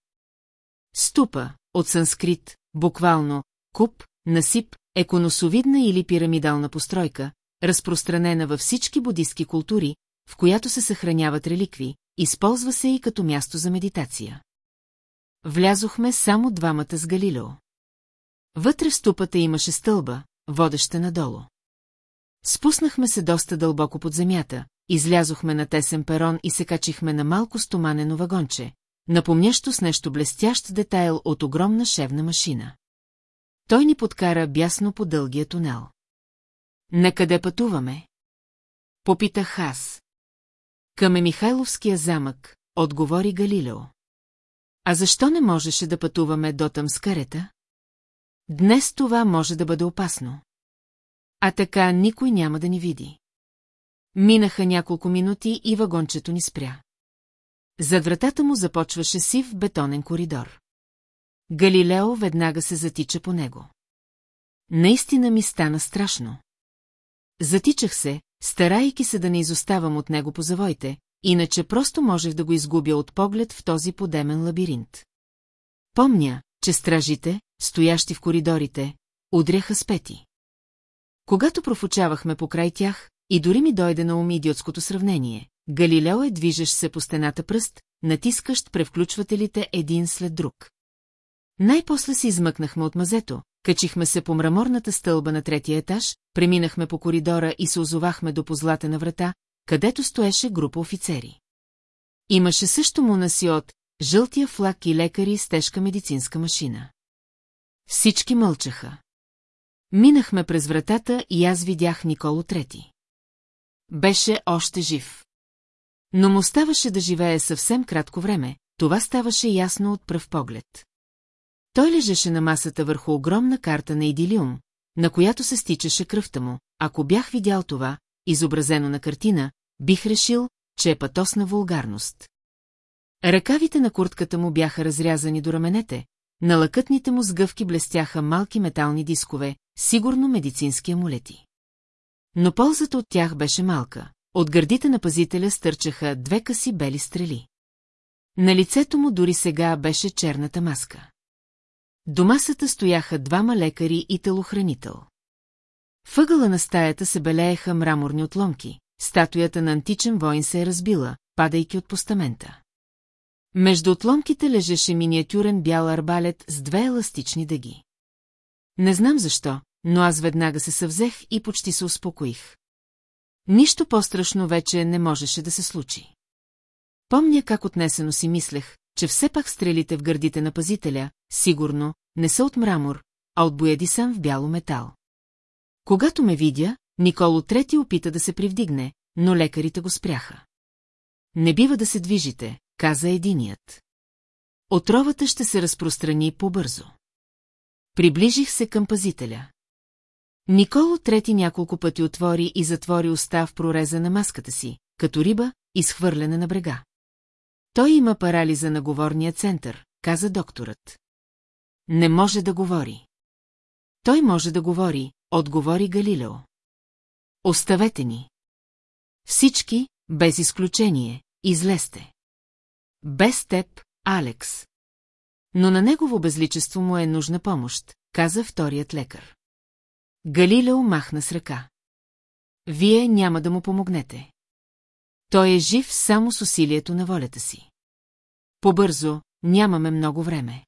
Ступа, от санскрит, буквално, куп, насип, е или пирамидална постройка, разпространена във всички будистки култури, в която се съхраняват реликви, използва се и като място за медитация. Влязохме само двамата с Галилео. Вътре в ступата имаше стълба, водеща надолу. Спуснахме се доста дълбоко под земята, излязохме на тесен перон и се качихме на малко стоманено вагонче, напомнящо с нещо блестящ детайл от огромна шевна машина. Той ни подкара бясно по дългия тунел. Накъде пътуваме? Попитах аз. Към е Михайловския замък, отговори Галилео. А защо не можеше да пътуваме до там с карета? Днес това може да бъде опасно. А така никой няма да ни види. Минаха няколко минути и вагончето ни спря. Зад вратата му започваше сив бетонен коридор. Галилео веднага се затича по него. Наистина ми стана страшно. Затичах се, старайки се да не изоставам от него по завоите, иначе просто можех да го изгубя от поглед в този подемен лабиринт. Помня, че стражите, стоящи в коридорите, удряха с пети. Когато профучавахме покрай тях, и дори ми дойде на ум идиотското сравнение. Галилео е движещ се по стената пръст, натискащ превключвателите един след друг. Най-после се измъкнахме от мазето, качихме се по мраморната стълба на третия етаж, преминахме по коридора и се озовахме до позлатена врата, където стоеше група офицери. Имаше също мунаси от жълтия флаг и лекари с тежка медицинска машина. Всички мълчаха. Минахме през вратата и аз видях Николо Трети. Беше още жив. Но му ставаше да живее съвсем кратко време, това ставаше ясно от пръв поглед. Той лежеше на масата върху огромна карта на идилиум, на която се стичаше кръвта му. Ако бях видял това, изобразено на картина, бих решил, че е патосна вулгарност. Ръкавите на куртката му бяха разрязани до раменете, на лъкътните му сгъвки блестяха малки метални дискове, сигурно медицински амулети. Но ползата от тях беше малка. От гърдите на пазителя стърчаха две къси бели стрели. На лицето му дори сега беше черната маска. До масата стояха двама лекари и телохранител. Въгъла на стаята се белееха мраморни отломки, статуята на античен воин се е разбила, падайки от постамента. Между отломките лежеше миниатюрен бял арбалет с две еластични дъги. Не знам защо, но аз веднага се съвзех и почти се успокоих. Нищо по-страшно вече не можеше да се случи. Помня как отнесено си мислех, че все пак стрелите в гърдите на пазителя, сигурно, не са от мрамор, а от боядисан в бяло метал. Когато ме видя, Николо Трети опита да се привдигне, но лекарите го спряха. Не бива да се движите, каза единият. Отровата ще се разпространи по-бързо. Приближих се към пазителя. Николо трети няколко пъти отвори и затвори уста в прореза на маската си, като риба, изхвърлена на брега. Той има парализа на говорния център, каза докторът. Не може да говори. Той може да говори, отговори Галилео. Оставете ни. Всички, без изключение, излезте. Без теб, Алекс. Но на негово безличество му е нужна помощ, каза вторият лекар. Галилео махна с ръка. Вие няма да му помогнете. Той е жив само с усилието на волята си. Побързо, нямаме много време.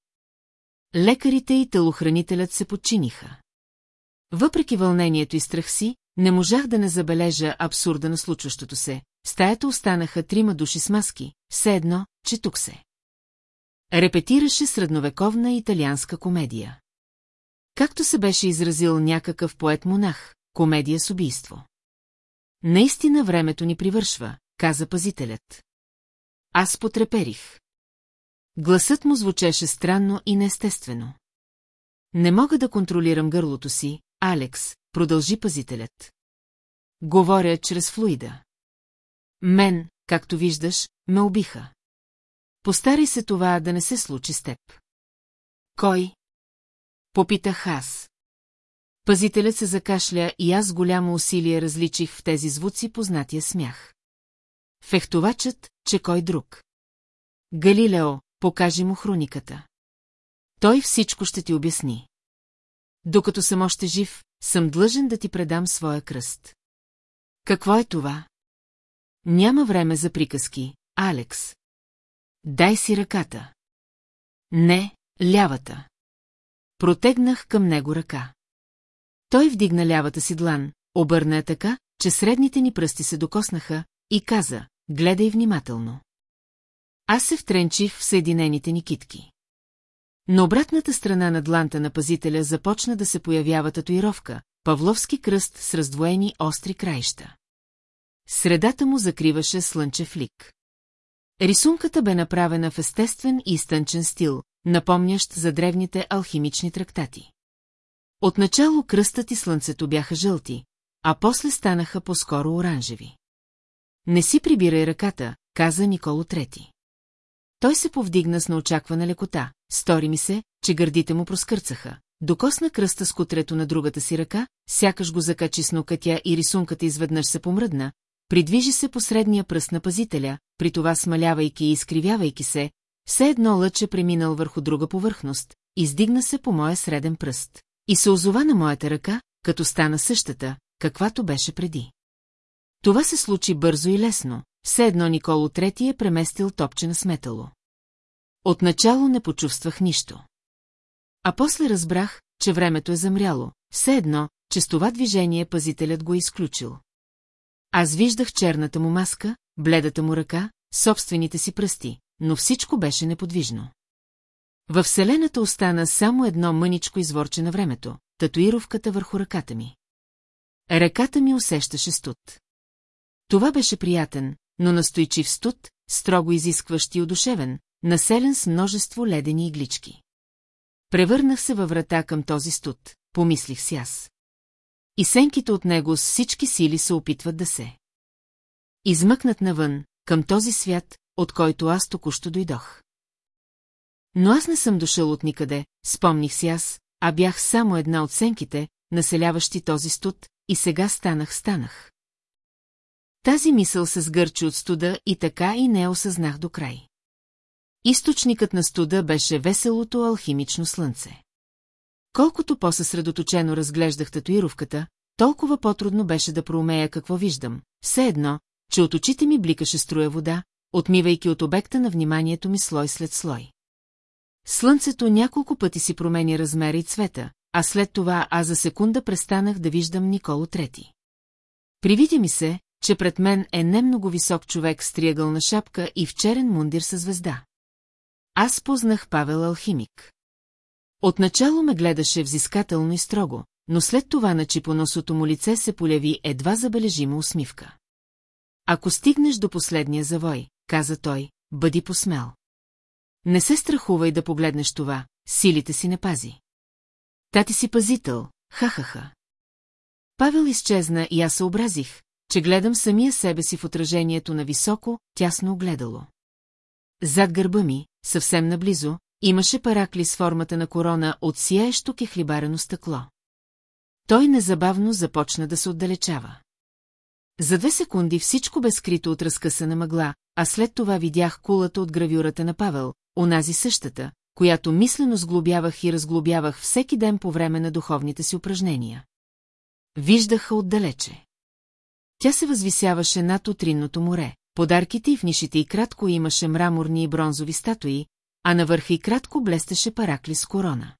Лекарите и телохранителят се подчиниха. Въпреки вълнението и страх си, не можах да не забележа абсурда на случващото се. В стаята останаха трима души с маски, все едно, че тук се. Репетираше средновековна италианска комедия. Както се беше изразил някакъв поет-монах, комедия с убийство. Наистина времето ни привършва, каза пазителят. Аз потреперих. Гласът му звучеше странно и неестествено. Не мога да контролирам гърлото си, Алекс, продължи пазителят. Говоря чрез флуида. Мен, както виждаш, ме убиха. Постарай се това да не се случи с теб. Кой? Попитах аз. Пазителят се закашля и аз голямо усилие различих в тези звуци познатия смях. Фехтовачът, че кой друг. Галилео, покажи му хрониката. Той всичко ще ти обясни. Докато съм още жив, съм длъжен да ти предам своя кръст. Какво е това? Няма време за приказки, Алекс. Дай си ръката. Не, лявата. Протегнах към него ръка. Той вдигна лявата си длан, обърна така, че средните ни пръсти се докоснаха, и каза, гледай внимателно. Аз се втренчих в съединените ни китки. На обратната страна на дланта на пазителя започна да се появява татуировка, павловски кръст с раздвоени остри краища. Средата му закриваше слънчев лик. Рисунката бе направена в естествен и изтънчен стил, напомнящ за древните алхимични трактати. Отначало кръстът и слънцето бяха жълти, а после станаха по-скоро оранжеви. Не си прибирай ръката, каза Николо Трети. Той се повдигна с неочаквана лекота, стори ми се, че гърдите му проскърцаха. Докосна кръста с кутрето на другата си ръка, сякаш го закачи с нокътя и рисунката изведнъж се помръдна, придвижи се по средния пръст на пазителя, при това смалявайки и изкривявайки се, все едно лъче преминал върху друга повърхност, издигна се по моя среден пръст и се озова на моята ръка, като стана същата, каквато беше преди. Това се случи бързо и лесно, все едно Николо Трети е преместил топче на сметало. Отначало не почувствах нищо. А после разбрах, че времето е замряло, все едно, че с това движение пазителят го е изключил. Аз виждах черната му маска, бледата му ръка, собствените си пръсти, но всичко беше неподвижно. Във Вселената остана само едно мъничко изворче на времето, татуировката върху ръката ми. Ръката ми усещаше студ. Това беше приятен, но настойчив студ, строго изискващ и одушевен, населен с множество ледени иглички. Превърнах се във врата към този студ, помислих си аз. И сенките от него с всички сили се опитват да се. Измъкнат навън, към този свят, от който аз току-що дойдох. Но аз не съм дошъл от никъде, спомних си аз, а бях само една от сенките, населяващи този студ, и сега станах-станах. Тази мисъл се сгърчи от студа и така и не осъзнах до край. Източникът на студа беше веселото алхимично слънце. Колкото по-съсредоточено разглеждах татуировката, толкова по-трудно беше да проумея какво виждам. Все едно, че от очите ми бликаше струя вода, отмивайки от обекта на вниманието ми слой след слой. Слънцето няколко пъти си промени размера и цвета, а след това аз за секунда престанах да виждам Николо Трети. Привидя ми се, че пред мен е не много висок човек с триъгълна шапка и в черен мундир със звезда. Аз познах Павел Алхимик. Отначало ме гледаше взискателно и строго, но след това на чипоносото му лице се поляви едва забележима усмивка. Ако стигнеш до последния завой, каза той, бъди посмел. Не се страхувай да погледнеш това, силите си не пази. Та ти си пазител, ха-ха-ха. Павел изчезна и аз съобразих, че гледам самия себе си в отражението на високо, тясно огледало. Зад гърба ми, съвсем наблизо, имаше паракли с формата на корона от сияещо кехлибарено стъкло. Той незабавно започна да се отдалечава. За две секунди всичко бе скрито от разкъсана мъгла, а след това видях кулата от гравюрата на Павел, онази същата, която мислено сглобявах и разглобявах всеки ден по време на духовните си упражнения. Виждаха отдалече. Тя се възвисяваше над утринното море, подарките и в нишите и кратко имаше мраморни и бронзови статуи, а навърха и кратко блестеше паракли с корона.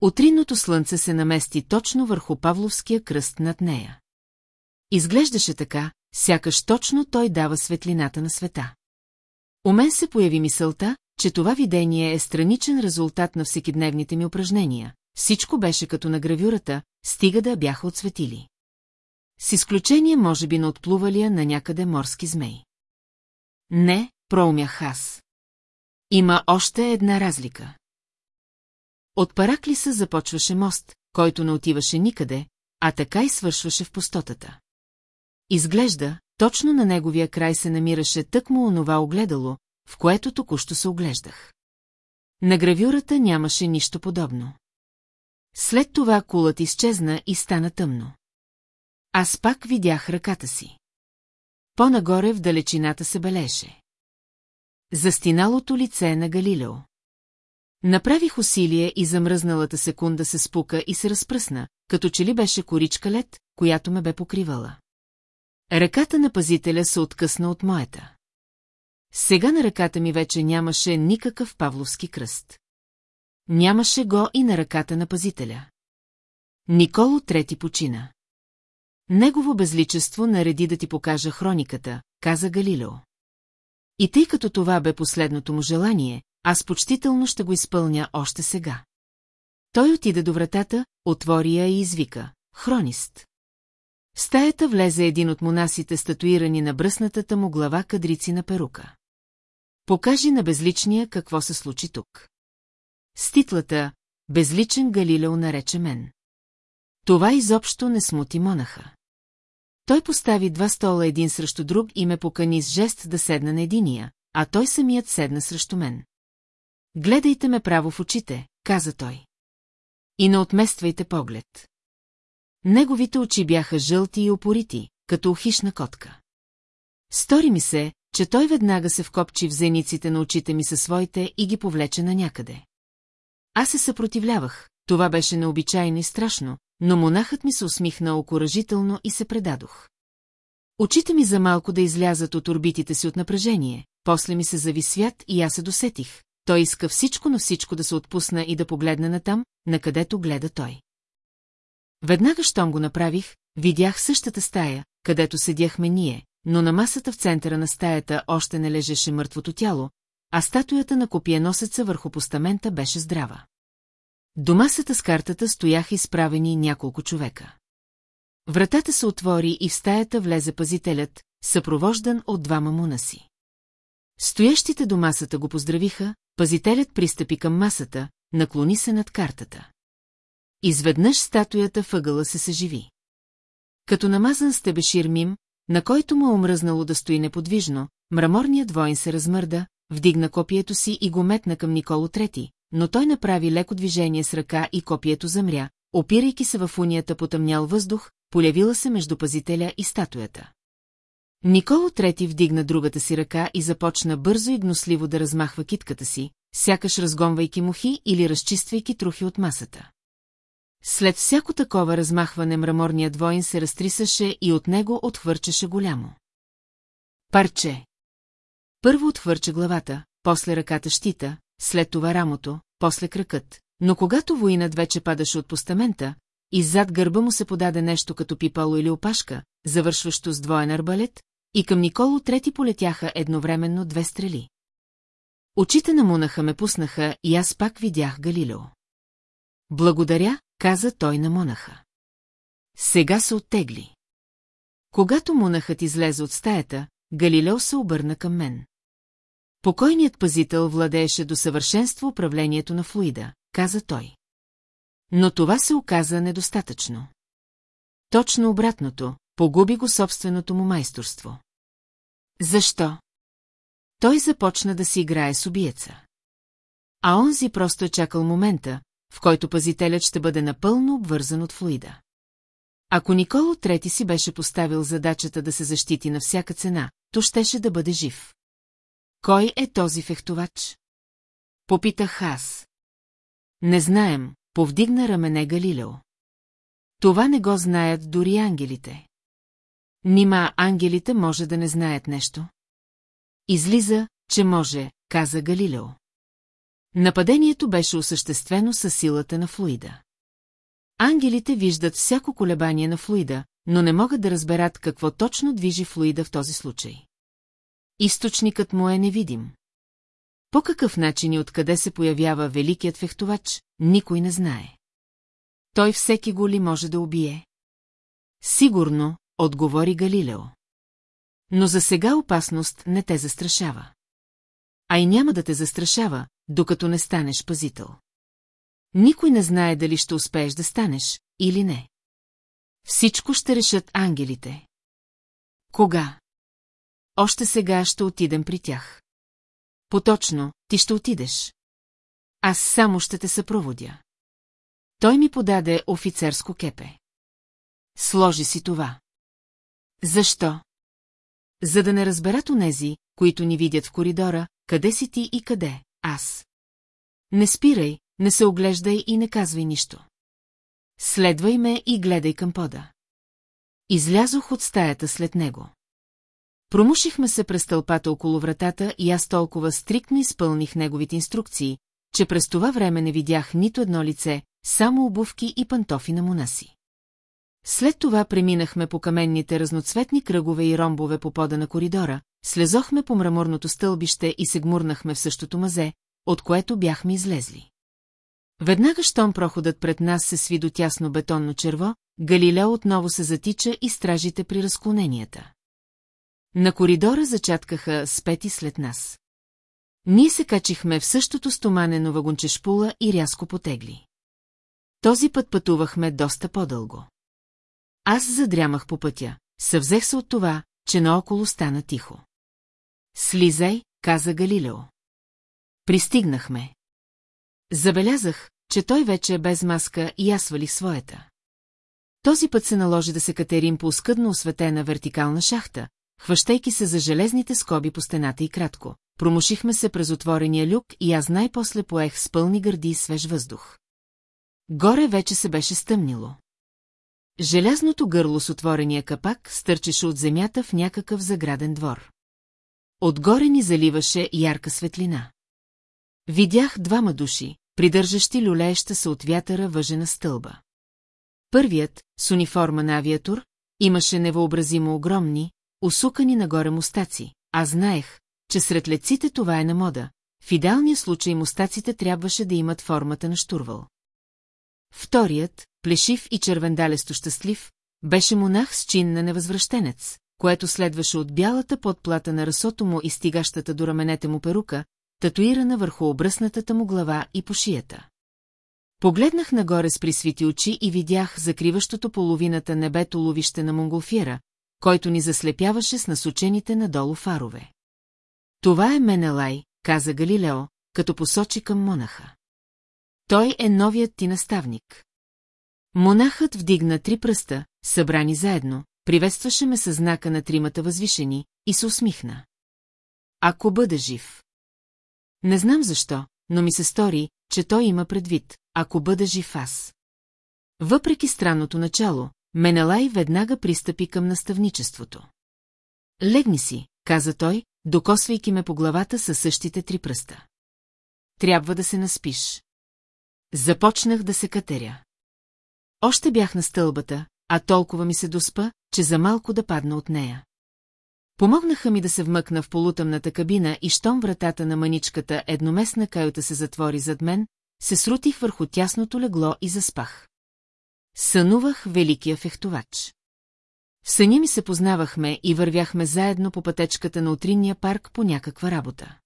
Утринното слънце се намести точно върху Павловския кръст над нея. Изглеждаше така, сякаш точно той дава светлината на света. У мен се появи мисълта, че това видение е страничен резултат на всекидневните ми упражнения. Всичко беше като на гравюрата, стига да бяха отсветили. С изключение, може би, на отплувалия на някъде морски змей. Не, проумях аз. Има още една разлика. От Параклиса започваше мост, който не отиваше никъде, а така и свършваше в пустотата. Изглежда, точно на неговия край се намираше тъкмо онова огледало, в което току-що се оглеждах. На гравюрата нямаше нищо подобно. След това кулът изчезна и стана тъмно. Аз пак видях ръката си. По-нагоре в далечината се белеше. Застиналото лице на Галилео. Направих усилие и замръзналата секунда се спука и се разпръсна, като че ли беше коричка лед, която ме бе покривала. Ръката на пазителя се откъсна от моята. Сега на ръката ми вече нямаше никакъв павловски кръст. Нямаше го и на ръката на пазителя. Николо трети почина. Негово безличество нареди да ти покажа хрониката, каза Галилео. И тъй като това бе последното му желание, аз почтително ще го изпълня още сега. Той отида до вратата, отвори я и извика. Хронист. В стаята влезе един от монасите, статуирани на бръснатата му глава кадрици на перука. Покажи на безличния какво се случи тук. С титлата «Безличен Галилео нарече мен». Това изобщо не смути монаха. Той постави два стола един срещу друг и ме покани с жест да седна на единия, а той самият седна срещу мен. Гледайте ме право в очите, каза той. И не отмествайте поглед. Неговите очи бяха жълти и опорити, като ухишна котка. Стори ми се, че той веднага се вкопчи в зениците на очите ми със своите и ги повлече на някъде. Аз се съпротивлявах, това беше необичайно и страшно, но монахът ми се усмихна окоръжително и се предадох. Очите ми за малко да излязат от орбитите си от напрежение, после ми се зави свят и аз се досетих. Той иска всичко на всичко да се отпусна и да погледне натам, накъдето гледа той. Веднага, щом го направих, видях същата стая, където седяхме ние, но на масата в центъра на стаята още не лежеше мъртвото тяло, а статуята на копиеносеца върху постамента беше здрава. До масата с картата стояха изправени няколко човека. Вратата се отвори и в стаята влезе пазителят, съпровождан от двама мунаси. Стоящите до масата го поздравиха, пазителят пристъпи към масата, наклони се над картата. Изведнъж статуята въгъла се съживи. Като намазан стебешир мим, на който му е омръзнало да стои неподвижно, мраморният воин се размърда, вдигна копието си и го метна към Николо Трети, но той направи леко движение с ръка и копието замря, опирайки се в унията потъмнял въздух, полявила се между пазителя и статуята. Николо Трети вдигна другата си ръка и започна бързо и гносливо да размахва китката си, сякаш разгонвайки мухи или разчиствайки трухи от масата. След всяко такова размахване мраморният воин се разтрисаше и от него отхвърчеше голямо. Парче. Първо отхвърча главата, после ръката щита, след това рамото, после кракът, но когато воинът вече падаше от постамента, и зад гърба му се подаде нещо като пипало или опашка, завършващо с двоен арбалет, и към Николо трети полетяха едновременно две стрели. Очите на Мунаха ме пуснаха и аз пак видях Галилео. Благодаря, каза той на Монаха. Сега се оттегли. Когато Монахът излезе от стаята, Галилео се обърна към мен. Покойният пазител владееше до съвършенство управлението на флуида, каза той. Но това се оказа недостатъчно. Точно обратното, погуби го собственото му майсторство. Защо? Той започна да си играе с убиеца. А онзи просто е чакал момента, в който пазителят ще бъде напълно обвързан от флуида. Ако Николо Трети си беше поставил задачата да се защити на всяка цена, то щеше да бъде жив. Кой е този фехтовач? Попитах аз. Не знаем, повдигна рамене Галилео. Това не го знаят дори ангелите. Нима ангелите може да не знаят нещо? Излиза, че може, каза Галилео. Нападението беше осъществено със силата на флуида. Ангелите виждат всяко колебание на флуида, но не могат да разберат какво точно движи флуида в този случай. Източникът му е невидим. По какъв начин и откъде се появява великият фехтовач, никой не знае. Той всеки го ли може да убие? Сигурно, отговори Галилео. Но за сега опасност не те застрашава. А и няма да те застрашава, докато не станеш пазител. Никой не знае дали ще успееш да станеш или не. Всичко ще решат ангелите. Кога? Още сега ще отидем при тях. Поточно, ти ще отидеш. Аз само ще те съпроводя. Той ми подаде офицерско кепе. Сложи си това. Защо? За да не разберат онези, които ни видят в коридора, къде си ти и къде, аз. Не спирай, не се оглеждай и не казвай нищо. Следвай ме и гледай към пода. Излязох от стаята след него. Промушихме се през тълпата около вратата и аз толкова стриктно изпълних неговите инструкции, че през това време не видях нито едно лице, само обувки и пантофи на монаси. След това преминахме по каменните разноцветни кръгове и ромбове по пода на коридора, слезохме по мраморното стълбище и се гмурнахме в същото мазе, от което бяхме излезли. Веднага, щом проходът пред нас се сви до тясно бетонно черво, Галилео отново се затича и стражите при разклоненията. На коридора зачаткаха с пети след нас. Ние се качихме в същото стоманено вагонче шпула и рязко потегли. Този път пътувахме доста по-дълго. Аз задрямах по пътя, съвзех се от това, че наоколо стана тихо. Слизай, каза Галилео. Пристигнахме. Забелязах, че той вече е без маска и аз свалих своята. Този път се наложи да се катерим по скъдно осветена вертикална шахта, хващайки се за железните скоби по стената и кратко. Промушихме се през отворения люк и аз най-после поех с пълни гърди и свеж въздух. Горе вече се беше стъмнило. Желязното гърло с отворения капак стърчеше от земята в някакъв заграден двор. Отгоре ни заливаше ярка светлина. Видях двама души, придържащи люлееща се от вятъра въжена стълба. Първият, с униформа на авиатор, имаше невъобразимо огромни, усукани нагоре мустаци. Аз знаех, че сред леците това е на мода. В идеалния случай мустаците трябваше да имат формата на штурвал. Вторият, плешив и червендалесто щастлив, беше монах с чин на невъзвръщенец, което следваше от бялата подплата на расото му и стигащата до раменете му перука, татуирана върху обръснатата му глава и по шията. Погледнах нагоре с присвити очи и видях закриващото половината небето ловище на монголфиера, който ни заслепяваше с насочените надолу фарове. Това е Менелай, каза Галилео, като посочи към монаха. Той е новият ти наставник. Монахът вдигна три пръста, събрани заедно, приветстваше ме със знака на тримата възвишени и се усмихна. Ако бъда жив. Не знам защо, но ми се стори, че той има предвид, ако бъда жив аз. Въпреки странното начало, Менелай веднага пристъпи към наставничеството. Легни си, каза той, докосвайки ме по главата със същите три пръста. Трябва да се наспиш. Започнах да се катеря. Още бях на стълбата, а толкова ми се доспа, че за малко да падна от нея. Помогнаха ми да се вмъкна в полутъмната кабина и щом вратата на маничката едноместна каюта се затвори зад мен, се срутих върху тясното легло и заспах. Сънувах великия фехтовач. В съня ми се познавахме и вървяхме заедно по пътечката на утринния парк по някаква работа.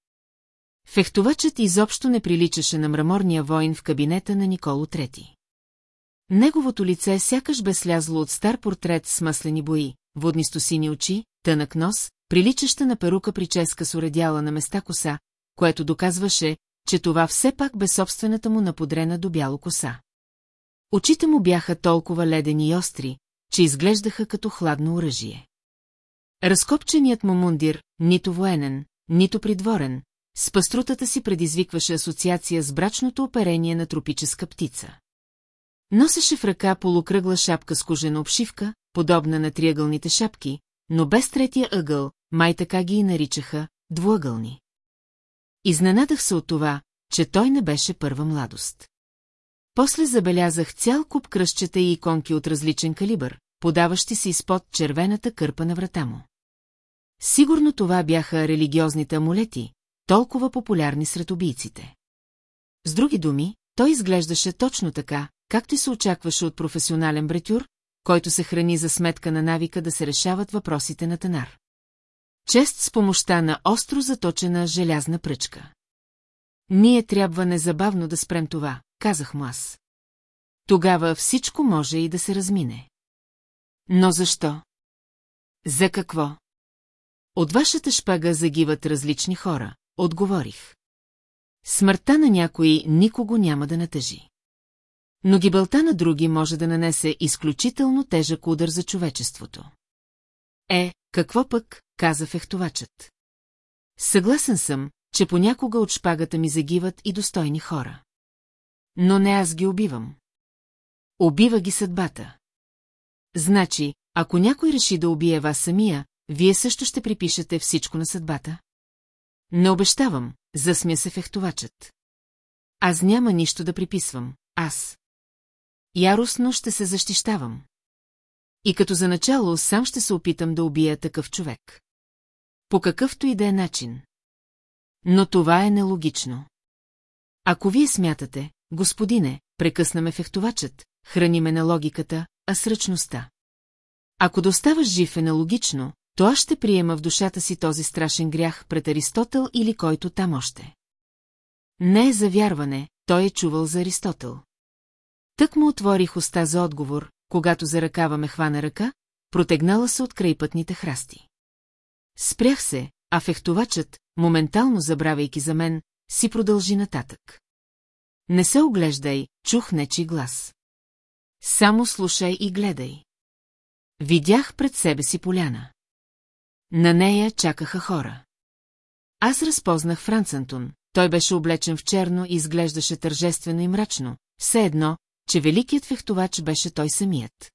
Фехтовачът изобщо не приличаше на мраморния воин в кабинета на Николо Трети. Неговото лице сякаш бе слязло от стар портрет с маслени бои, воднисто-сини очи, тънък нос, приличаща на перука прическа с уредяла на места коса, което доказваше, че това все пак бе собствената му наподрена до бяло коса. Очите му бяха толкова ледени и остри, че изглеждаха като хладно оръжие. Разкопченият му мундир, нито военен, нито придворен, с паструтата си предизвикваше асоциация с брачното оперение на тропическа птица. Носеше в ръка полукръгла шапка с кожена обшивка, подобна на триъгълните шапки, но без третия ъгъл, май така ги и наричаха, двуъгълни. Изненадах се от това, че той не беше първа младост. После забелязах цял куп кръщчета и иконки от различен калибър, подаващи се изпод червената кърпа на врата му. Сигурно това бяха религиозните амулети, толкова популярни сред убийците. С други думи, той изглеждаше точно така, както и се очакваше от професионален бретюр, който се храни за сметка на навика да се решават въпросите на тенар. Чест с помощта на остро заточена желязна пръчка. Ние трябва незабавно да спрем това, казах му аз. Тогава всичко може и да се размине. Но защо? За какво? От вашата шпага загиват различни хора, отговорих. Смъртта на някои никого няма да натъжи. Но гибелта на други може да нанесе изключително тежък удар за човечеството. Е, какво пък, каза фехтовачът. Съгласен съм, че понякога от шпагата ми загиват и достойни хора. Но не аз ги убивам. Убива ги съдбата. Значи, ако някой реши да убие вас самия, вие също ще припишете всичко на съдбата? Не обещавам, засмя се фехтовачът. Аз няма нищо да приписвам, аз. Яростно ще се защищавам. И като за начало сам ще се опитам да убия такъв човек. По какъвто и да е начин. Но това е нелогично. Ако вие смятате, господине, прекъснаме фехтовачът, храни ме на логиката, а с. Ако да оставаш жив е нелогично, то аз ще приема в душата си този страшен грях пред Аристотел или който там още. Не е за вярване, той е чувал за Аристотел. Тък му отворих уста за отговор, когато за ръкава ме хвана ръка, протегнала се от крайпътните храсти. Спрях се, а фехтовачът, моментално забравяйки за мен, си продължи нататък. Не се оглеждай, чух нечи глас. Само слушай и гледай. Видях пред себе си поляна. На нея чакаха хора. Аз разпознах Франц Антон, той беше облечен в черно и изглеждаше тържествено и мрачно, все едно, че великият фехтовач беше той самият.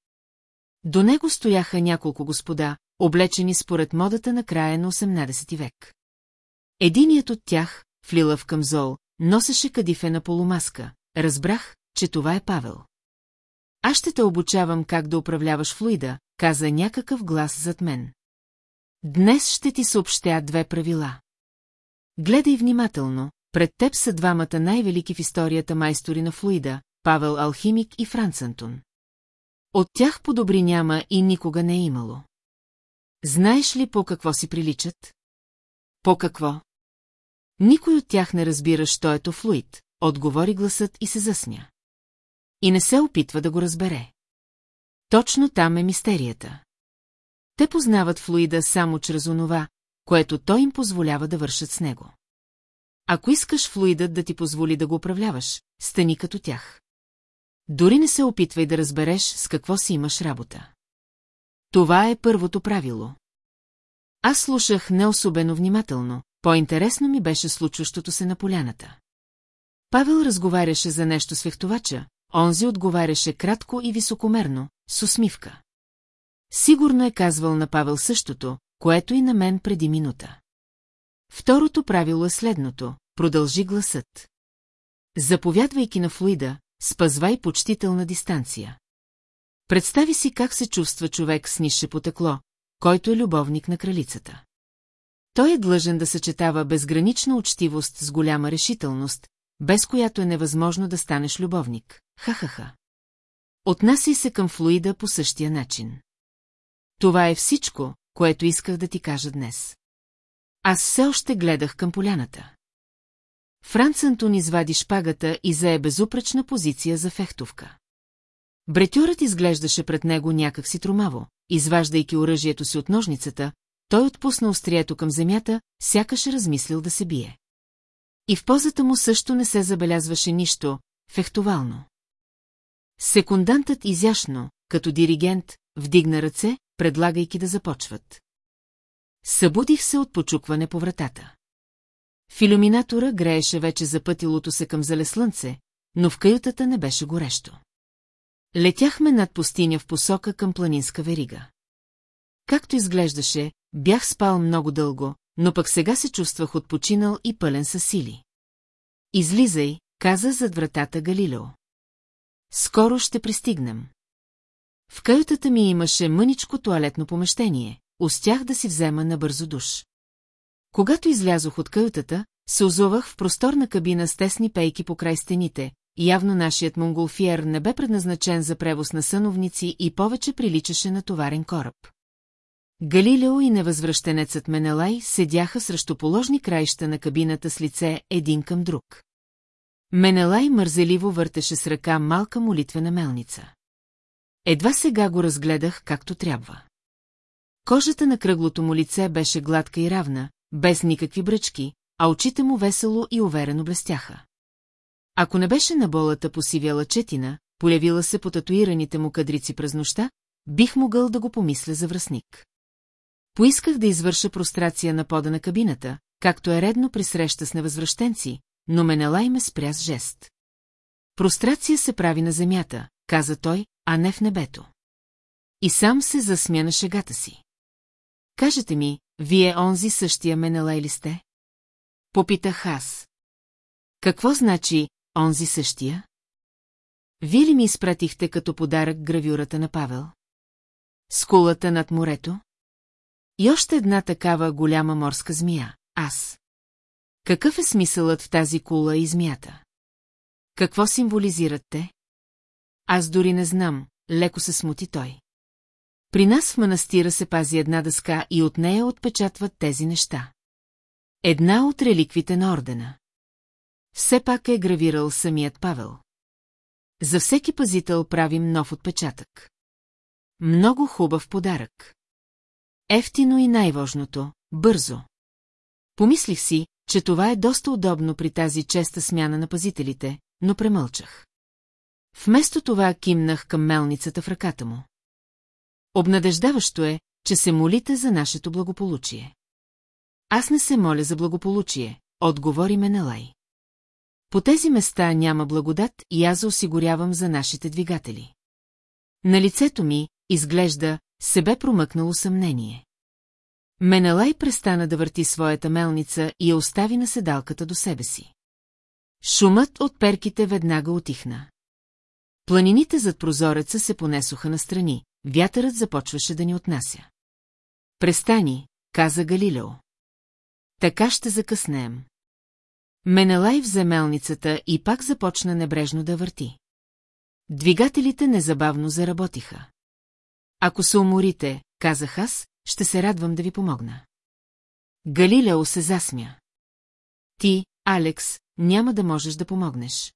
До него стояха няколко господа, облечени според модата на края на 18 век. Единият от тях, в лилав камзол, носеше кадифена полумаска. Разбрах, че това е Павел. Аз ще те обучавам как да управляваш флуида, каза някакъв глас зад мен. Днес ще ти съобщя две правила. Гледай внимателно, пред теб са двамата най-велики в историята майстори на флуида, Павел Алхимик и Франц Антон. От тях подобри няма и никога не е имало. Знаеш ли по какво си приличат? По какво? Никой от тях не разбира, що ето флуид, отговори гласът и се засмя. И не се опитва да го разбере. Точно там е мистерията. Те познават флуида само чрез онова, което той им позволява да вършат с него. Ако искаш флуидът да ти позволи да го управляваш, стани като тях. Дори не се опитвай да разбереш с какво си имаш работа. Това е първото правило. Аз слушах не особено внимателно, по-интересно ми беше случващото се на поляната. Павел разговаряше за нещо с фехтовача, онзи отговаряше кратко и високомерно, с усмивка. Сигурно е казвал на Павел същото, което и на мен преди минута. Второто правило е следното, продължи гласът. Заповядвайки на флуида, спазвай почтителна дистанция. Представи си как се чувства човек с нише потекло, който е любовник на кралицата. Той е длъжен да съчетава безгранична учтивост с голяма решителност, без която е невъзможно да станеш любовник. Ха-ха-ха. Отнасяй се към флуида по същия начин. Това е всичко, което исках да ти кажа днес. Аз все още гледах към поляната. Франц Антон извади шпагата и зае безупречна позиция за фехтовка. Бретюрът изглеждаше пред него някак си тромаво, изваждайки оръжието си от ножницата, той отпусна острието към земята, сякаш размислил да се бие. И в позата му също не се забелязваше нищо, фехтовално. Секундантът изящно, като диригент, вдигна ръце, предлагайки да започват. Събудих се от почукване по вратата. Филюминатора грееше вече запътилото се към зале слънце, но в каютата не беше горещо. Летяхме над пустиня в посока към планинска верига. Както изглеждаше, бях спал много дълго, но пък сега се чувствах отпочинал и пълен със сили. Излизай, каза зад вратата Галилео. Скоро ще пристигнем. В каютата ми имаше мъничко туалетно помещение, успях да си взема на бързо душ. Когато излязох от каютата, се озовах в просторна кабина с тесни пейки по край стените, явно нашият монголфиер не бе предназначен за превоз на съновници и повече приличаше на товарен кораб. Галилео и невъзвръщенецът Менелай седяха срещу положни краища на кабината с лице един към друг. Менелай мързеливо въртеше с ръка малка молитвена мелница. Едва сега го разгледах както трябва. Кожата на кръглото му лице беше гладка и равна, без никакви бръчки, а очите му весело и уверено блестяха. Ако не беше на болата посивяла четина, полявила се по татуираните му кадрици през нощта, бих могъл да го помисля за връзник. Поисках да извърша прострация на пода на кабината, както е редно при среща с невъзвръщенци, но Менелай ме спря с жест. Прострация се прави на земята, каза той, а не в небето. И сам се засмя на шегата си. Кажете ми, вие онзи същия Менелай ли сте? Попитах аз. Какво значи онзи същия? Вие ли ми изпратихте като подарък гравюрата на Павел? Скулата над морето? И още една такава голяма морска змия, аз. Какъв е смисълът в тази кула и змията? Какво символизират те? Аз дори не знам, леко се смути той. При нас в манастира се пази една дъска и от нея отпечатват тези неща. Една от реликвите на ордена. Все пак е гравирал самият Павел. За всеки пазител правим нов отпечатък. Много хубав подарък. Ефтино и най-важното – бързо. Помислих си, че това е доста удобно при тази честа смяна на пазителите, но премълчах. Вместо това кимнах към мелницата в ръката му. Обнадеждаващо е, че се молите за нашето благополучие. Аз не се моля за благополучие, отговори Менелай. По тези места няма благодат и аз осигурявам за нашите двигатели. На лицето ми, изглежда, се бе промъкнало съмнение. Менелай престана да върти своята мелница и я остави на седалката до себе си. Шумът от перките веднага отихна. Планините зад прозореца се понесоха настрани, вятърът започваше да ни отнася. Престани, каза Галилео. Така ще закъснеем. Менелай взе мелницата и пак започна небрежно да върти. Двигателите незабавно заработиха. Ако се уморите, казах аз, ще се радвам да ви помогна. Галилео се засмя. Ти, Алекс, няма да можеш да помогнеш.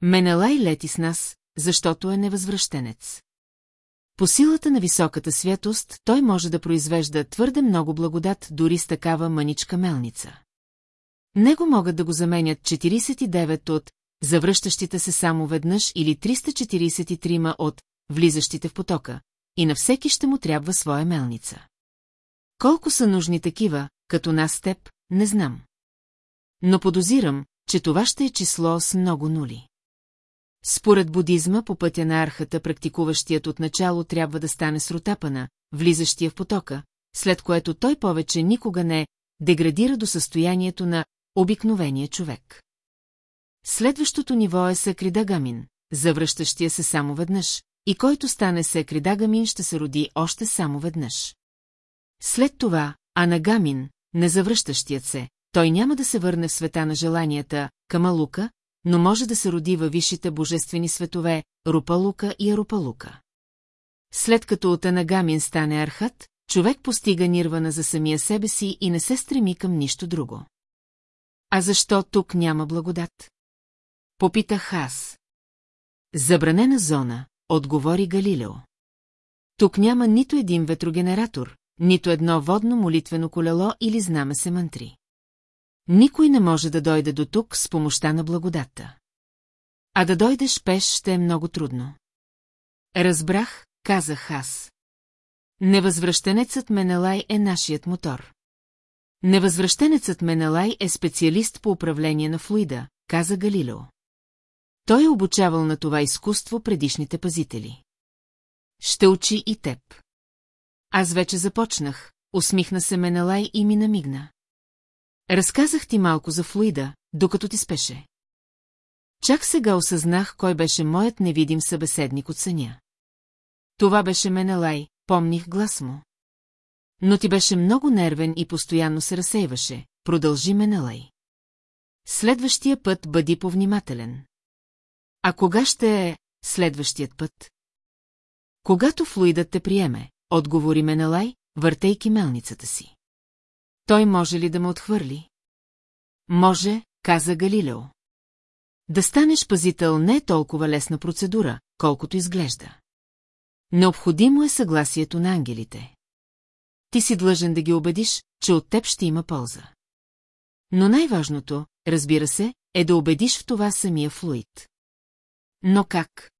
Менелай лети с нас, защото е невъзвръщенец. По силата на високата святост, той може да произвежда твърде много благодат дори с такава мъничка мелница. Него могат да го заменят 49 от завръщащите се само веднъж или 343 от влизащите в потока, и на всеки ще му трябва своя мелница. Колко са нужни такива, като нас теб, не знам. Но подозирам, че това ще е число с много нули. Според будизма по пътя на архата практикуващият от начало трябва да стане с ротапана, влизащия в потока, след което той повече никога не деградира до състоянието на обикновения човек. Следващото ниво е Сакридагамин, завръщащия се само веднъж, и който стане Сакридагамин ще се роди още само веднъж. След това, Анагамин, незавръщащият се, той няма да се върне в света на желанията, Камалука, но може да се роди във висшите божествени светове, Рупалука и Арупалука. След като от Анагамин стане архат, човек постига нирвана за самия себе си и не се стреми към нищо друго. А защо тук няма благодат? Попитах аз. Забранена зона, отговори Галилео. Тук няма нито един ветрогенератор, нито едно водно молитвено колело или знаме се мантри. Никой не може да дойде до тук с помощта на благодата. А да дойдеш пеш ще е много трудно. Разбрах, казах аз. Невъзвръщенецът Менелай е нашият мотор. Невъзвръщенецът Менелай е специалист по управление на флуида, каза Галилео. Той е обучавал на това изкуство предишните пазители. Ще учи и теб. Аз вече започнах, усмихна се Менелай и ми намигна. Разказах ти малко за флуида, докато ти спеше. Чак сега осъзнах, кой беше моят невидим събеседник от съня. Това беше Менелай, помних глас му. Но ти беше много нервен и постоянно се разсейваше, продължи Менелай. Следващия път бъди повнимателен. А кога ще е следващият път? Когато флуидът те приеме, отговори Менелай, въртейки мелницата си. Той може ли да ме отхвърли? Може, каза Галилео. Да станеш пазител не е толкова лесна процедура, колкото изглежда. Необходимо е съгласието на ангелите. Ти си длъжен да ги убедиш, че от теб ще има полза. Но най-важното, разбира се, е да убедиш в това самия флуид. Но как?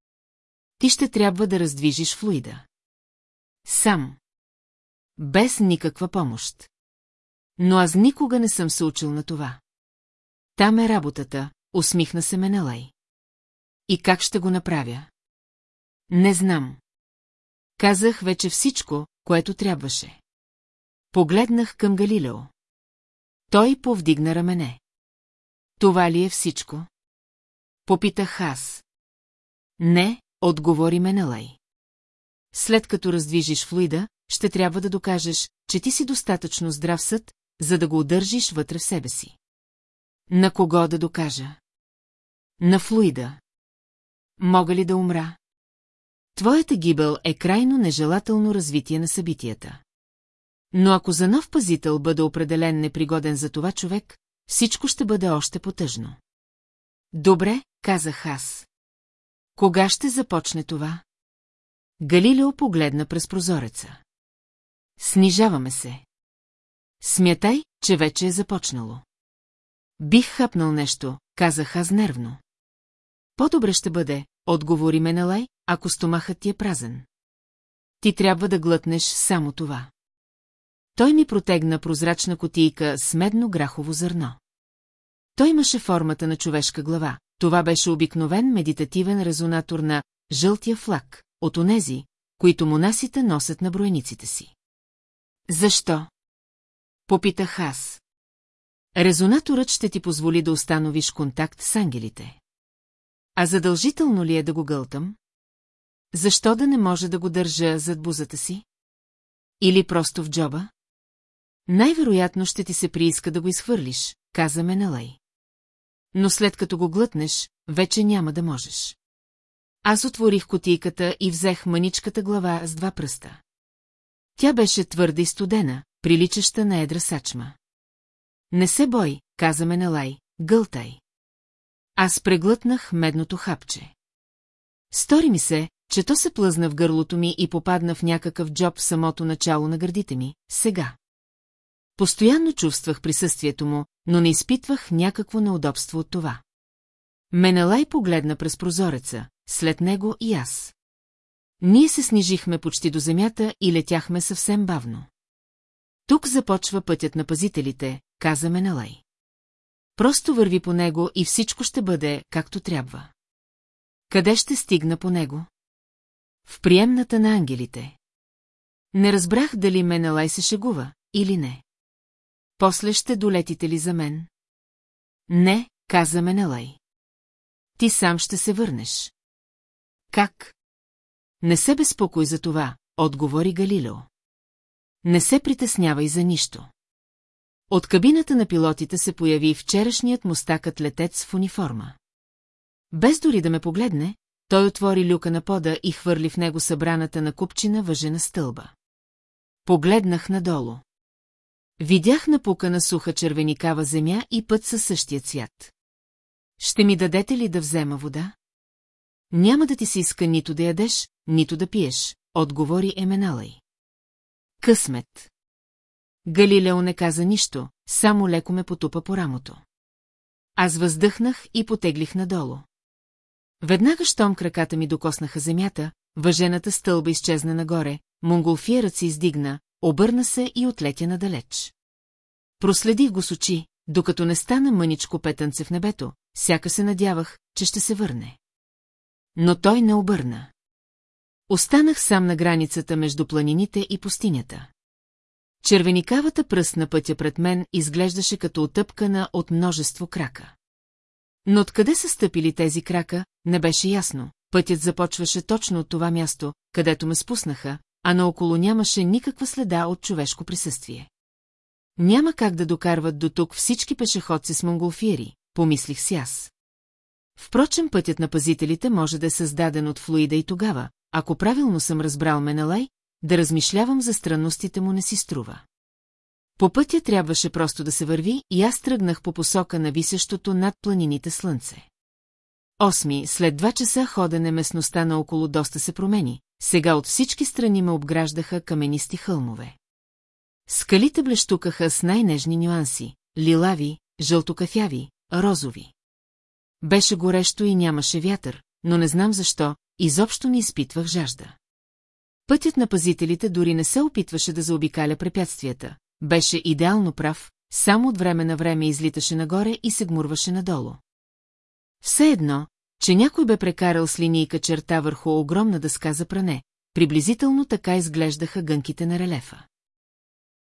Ти ще трябва да раздвижиш флуида. Сам. Без никаква помощ. Но аз никога не съм се учил на това. Там е работата, усмихна се Менелай. И как ще го направя? Не знам. Казах вече всичко, което трябваше. Погледнах към Галилео. Той повдигна рамене. Това ли е всичко? Попитах аз. Не, отговори Менелай. След като раздвижиш флуида, ще трябва да докажеш, че ти си достатъчно здрав съд, за да го удържиш вътре в себе си. На кого да докажа? На флуида. Мога ли да умра? твоята гибел е крайно нежелателно развитие на събитията. Но ако за нов пазител бъде определен непригоден за това човек, всичко ще бъде още потъжно. Добре, казах аз. Кога ще започне това? Галилео погледна през прозореца. Снижаваме се. Смятай, че вече е започнало. Бих хапнал нещо, казах аз нервно. По-добре ще бъде, отговори Менелай, ако стомахът ти е празен. Ти трябва да глътнеш само това. Той ми протегна прозрачна котийка с медно-грахово зърно. Той имаше формата на човешка глава. Това беше обикновен медитативен резонатор на жълтия флаг, от онези, които монасите носят на броениците си. Защо? Попитах аз. Резонаторът ще ти позволи да установиш контакт с ангелите. А задължително ли е да го гълтам? Защо да не може да го държа зад бузата си? Или просто в джоба? Най-вероятно ще ти се прииска да го изхвърлиш, каза Менелай. Но след като го глътнеш, вече няма да можеш. Аз отворих котийката и взех мъничката глава с два пръста. Тя беше твърда и студена, приличаща на едра сачма. Не се бой, каза Менелай, гълтай. Аз преглътнах медното хапче. Стори ми се, че то се плъзна в гърлото ми и попадна в някакъв джоб в самото начало на гърдите ми, сега. Постоянно чувствах присъствието му, но не изпитвах някакво неудобство от това. Менелай погледна през прозореца, след него и аз. Ние се снижихме почти до земята и летяхме съвсем бавно. Тук започва пътят на пазителите, каза Менелай. Просто върви по него и всичко ще бъде както трябва. Къде ще стигна по него? В приемната на ангелите. Не разбрах дали Менелай се шегува или не. После ще долетите ли за мен? Не, каза Менелай. Ти сам ще се върнеш. Как? Не се безпокой за това, отговори Галилео. Не се притеснявай за нищо. От кабината на пилотите се появи вчерашният мустакът летец в униформа. Без дори да ме погледне, той отвори люка на пода и хвърли в него събраната на купчина въжена стълба. Погледнах надолу. Видях напукана суха червеникава земя и път със същия цвят. Ще ми дадете ли да взема вода? Няма да ти се иска нито да ядеш, нито да пиеш, отговори Еменалай. Късмет. Галилео не каза нищо, само леко ме потупа по рамото. Аз въздъхнах и потеглих надолу. Веднага, щом краката ми докоснаха земята, въжената стълба изчезна нагоре, монголфиерът се издигна, обърна се и отлетя надалеч. Проследих го с очи, докато не стана мъничко петънце в небето, сяка се надявах, че ще се върне. Но той не обърна. Останах сам на границата между планините и пустинята. Червеникавата пръст на пътя пред мен изглеждаше като отъпкана от множество крака. Но откъде са стъпили тези крака, не беше ясно. Пътят започваше точно от това място, където ме спуснаха, а наоколо нямаше никаква следа от човешко присъствие. Няма как да докарват до тук всички пешеходци с монголфиери, помислих си аз. Впрочем, пътят на пазителите може да е създаден от флуида и тогава, ако правилно съм разбрал Менелай, да размишлявам за странностите му не си струва. По пътя трябваше просто да се върви и аз тръгнах по посока на висещото над планините слънце. Осми, след два часа ходене местността наоколо доста се промени, сега от всички страни ме обграждаха каменисти хълмове. Скалите блещукаха с най-нежни нюанси – лилави, жълтокафяви, розови. Беше горещо и нямаше вятър, но не знам защо, изобщо не изпитвах жажда. Пътят на пазителите дори не се опитваше да заобикаля препятствията. Беше идеално прав, само от време на време излиташе нагоре и се гмурваше надолу. Все едно, че някой бе прекарал с линийка черта върху огромна дъска за пране, приблизително така изглеждаха гънките на релефа.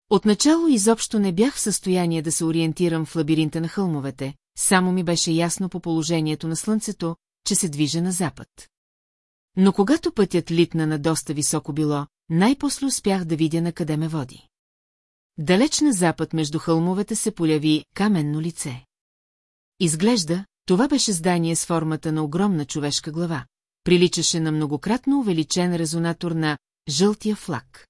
Отначало изобщо не бях в състояние да се ориентирам в лабиринта на хълмовете, само ми беше ясно по положението на слънцето, че се движа на запад. Но когато пътят литна на доста високо било, най-после успях да видя на къде ме води. Далеч на запад между хълмовете се поляви каменно лице. Изглежда, това беше здание с формата на огромна човешка глава, приличаше на многократно увеличен резонатор на жълтия флаг.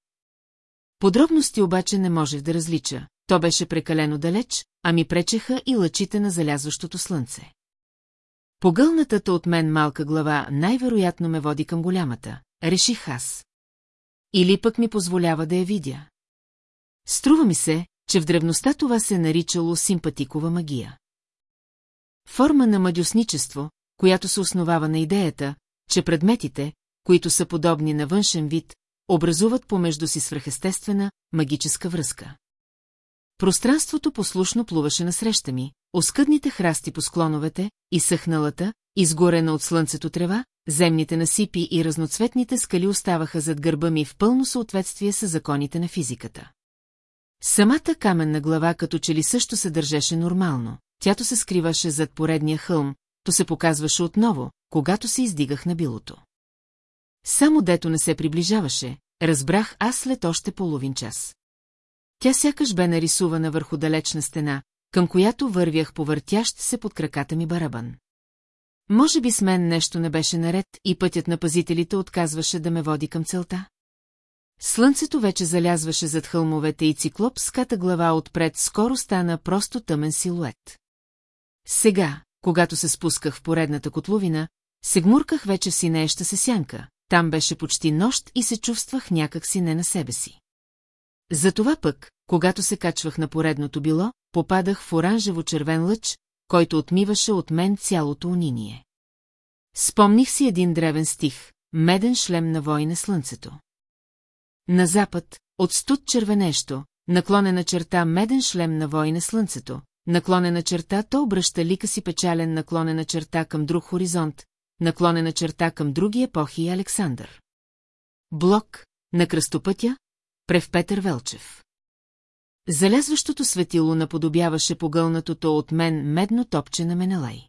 Подробности обаче не можех да различа, то беше прекалено далеч, а ми пречеха и лъчите на залязващото слънце. Погълнатата от мен малка глава най-вероятно ме води към голямата, реших аз. Или пък ми позволява да я видя. Струва ми се, че в древността това се е наричало симпатикова магия. Форма на мадюсничество, която се основава на идеята, че предметите, които са подобни на външен вид, образуват помежду си свръхестествена, магическа връзка. Пространството послушно плуваше насреща ми, оскъдните храсти по склоновете, изсъхналата, изгорена от слънцето трева, земните насипи и разноцветните скали оставаха зад гърба ми в пълно съответствие с законите на физиката. Самата каменна глава като че ли също се държеше нормално, тято се скриваше зад поредния хълм, то се показваше отново, когато се издигах на билото. Само дето не се приближаваше, разбрах аз след още половин час. Тя сякаш бе нарисувана върху далечна стена, към която вървях повъртящ се под краката ми барабан. Може би с мен нещо не беше наред и пътят на пазителите отказваше да ме води към целта. Слънцето вече залязваше зад хълмовете и циклоп ската глава отпред скоро стана просто тъмен силует. Сега, когато се спусках в поредната котловина, се гмурках вече в синееща се сянка, там беше почти нощ и се чувствах някак си не на себе си. Затова пък, когато се качвах на поредното било, попадах в оранжево-червен лъч, който отмиваше от мен цялото униние. Спомних си един древен стих, меден шлем на война слънцето. На запад, от студ червенещо, наклонена черта меден шлем на война слънцето, наклонена черта то обръща лика си печален наклонена черта към друг хоризонт, наклонена черта към други епохи и Александър. Блок, на кръстопътя, прев Петър Велчев. Залязващото светило наподобяваше погълнатото от мен медно топче на Менелай.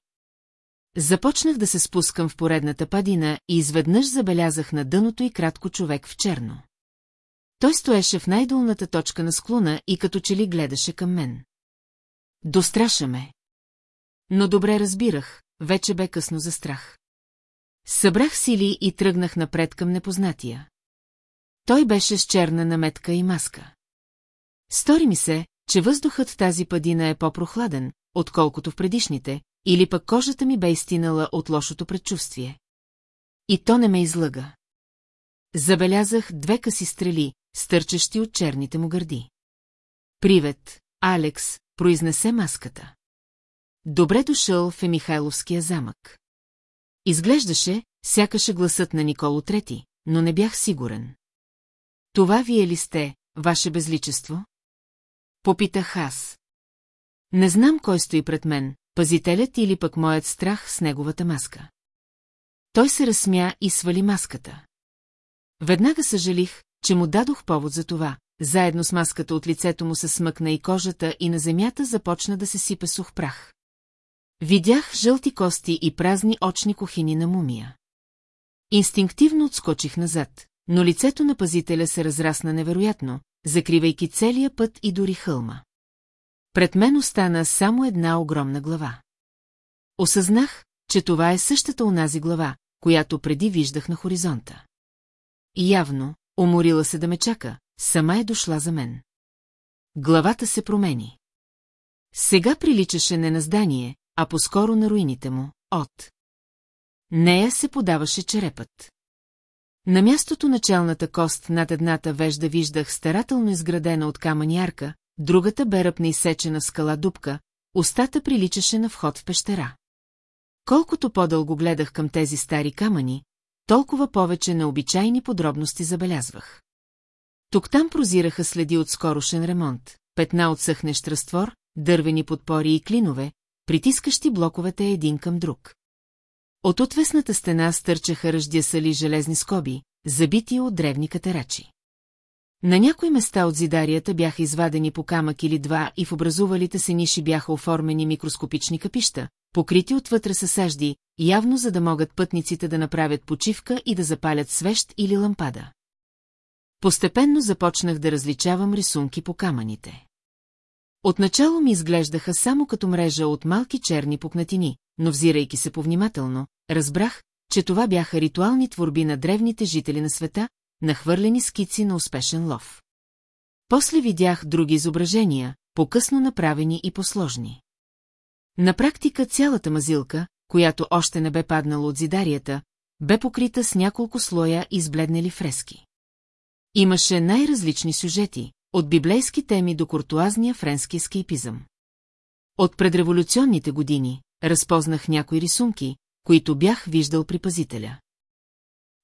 Започнах да се спускам в поредната падина и изведнъж забелязах на дъното и кратко човек в черно. Той стоеше в най-долната точка на склона и като че ли гледаше към мен. Достраша ме. Но добре разбирах, вече бе късно за страх. Събрах сили и тръгнах напред към непознатия. Той беше с черна наметка и маска. Стори ми се, че въздухът тази падина е по-прохладен, отколкото в предишните, или пък кожата ми бе изтинала от лошото предчувствие. И то не ме излъга. Забелязах две къси стрели, стърчащи от черните му гърди. Привет, Алекс, произнесе маската. Добре дошъл в Емихайловския замък. Изглеждаше, сякаше гласът на Николо Трети, но не бях сигурен. Това вие ли сте, ваше безличество? Попитах аз. Не знам кой стои пред мен, пазителят или пък моят страх с неговата маска. Той се разсмя и свали маската. Веднага съжалих, че му дадох повод за това. Заедно с маската от лицето му се смъкна и кожата и на земята започна да се сипе сух прах. Видях жълти кости и празни очни кухини на мумия. Инстинктивно отскочих назад, но лицето на пазителя се разрасна невероятно, закривайки целия път и дори хълма. Пред мен остана само една огромна глава. Осъзнах, че това е същата онази глава, която преди виждах на хоризонта. Явно, уморила се да ме чака, сама е дошла за мен. Главата се промени. Сега приличаше не на здание, а по-скоро на руините му, от. Нея се подаваше черепът. На мястото началната кост над едната вежда виждах старателно изградена от камъни арка, другата бе ръпна изсечена в скала дупка, устата приличаше на вход в пещера. Колкото по-дълго гледах към тези стари камъни, толкова повече необичайни подробности забелязвах. Тук-там прозираха следи от скорошен ремонт, петна от съхнещ разтвор, дървени подпори и клинове, притискащи блоковете един към друг. От отвесната стена стърчаха ръждясали железни скоби, забити от древни катерачи. На някои места от зидарията бяха извадени по камък или два и в образувалите се ниши бяха оформени микроскопични капища, покрити отвътре със сажди, явно за да могат пътниците да направят почивка и да запалят свещ или лампада. Постепенно започнах да различавам рисунки по камъните. Отначало ми изглеждаха само като мрежа от малки черни пукнатини, но взирайки се повнимателно, разбрах, че това бяха ритуални творби на древните жители на света, нахвърлени скици на успешен лов. После видях други изображения, по-късно направени и посложни. На практика цялата мазилка, която още не бе паднала от зидарията, бе покрита с няколко слоя избледнели фрески. Имаше най-различни сюжети, от библейски теми до куртуазния френски ескейпизъм. От предреволюционните години разпознах някои рисунки, които бях виждал при пазителя.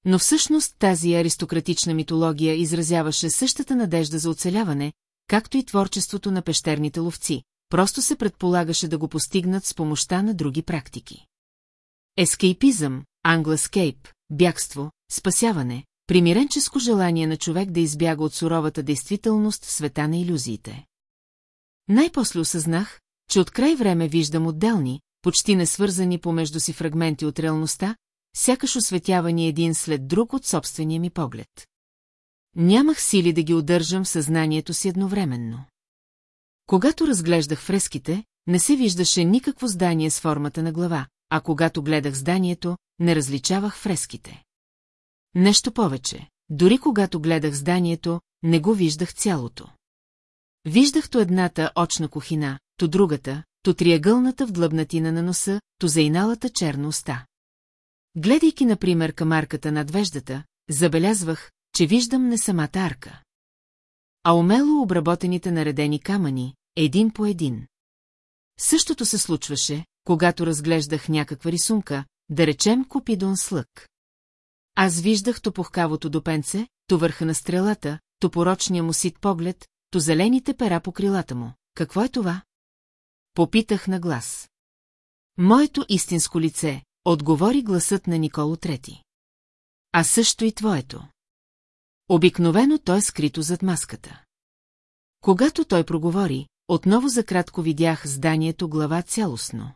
Но всъщност тази аристократична митология изразяваше същата надежда за оцеляване, както и творчеството на пещерните ловци, просто се предполагаше да го постигнат с помощта на други практики. Ескейпизъм, англаскейп, бягство, спасяване, примиренческо желание на човек да избяга от суровата действителност в света на иллюзиите. Най-после осъзнах, че от край време виждам отделни, почти несвързани помежду си фрагменти от реалността, сякаш осветявани един след друг от собствения ми поглед. Нямах сили да ги удържам в съзнанието си едновременно. Когато разглеждах фреските, не се виждаше никакво здание с формата на глава, а когато гледах зданието, не различавах фреските. Нещо повече, дори когато гледах зданието, не го виждах цялото. Виждах то едната очна кухина, то другата, то триъгълната вдлъбнатина на носа, то заиналата черна уста. Гледайки, например, към арката над веждата, забелязвах, че виждам не самата арка. А умело обработените наредени камъни, един по един. Същото се случваше, когато разглеждах някаква рисунка, да речем Купидон с лък. Аз виждах то пухкавото допенце, то върха на стрелата, то порочния му сит поглед, то зелените пера по крилата му. Какво е това? Попитах на глас. Моето истинско лице, отговори гласът на Николо Трети. А също и твоето. Обикновено той е скрито зад маската. Когато той проговори, отново за кратко видях зданието глава цялостно.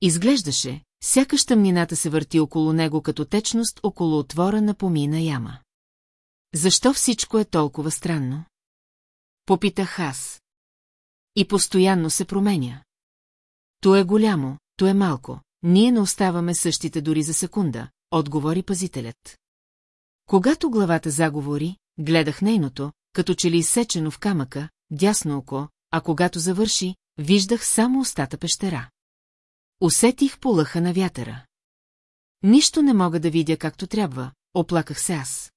Изглеждаше, сякаш тъмнината се върти около него като течност около отвора на помина яма. Защо всичко е толкова странно? Попитах аз. И постоянно се променя. То е голямо, то е малко, ние не оставаме същите дори за секунда, отговори пазителят. Когато главата заговори, гледах нейното, като че ли изсечено в камъка, дясно око, а когато завърши, виждах само устата пещера. Усетих полъха на вятъра. Нищо не мога да видя както трябва, оплаках се аз.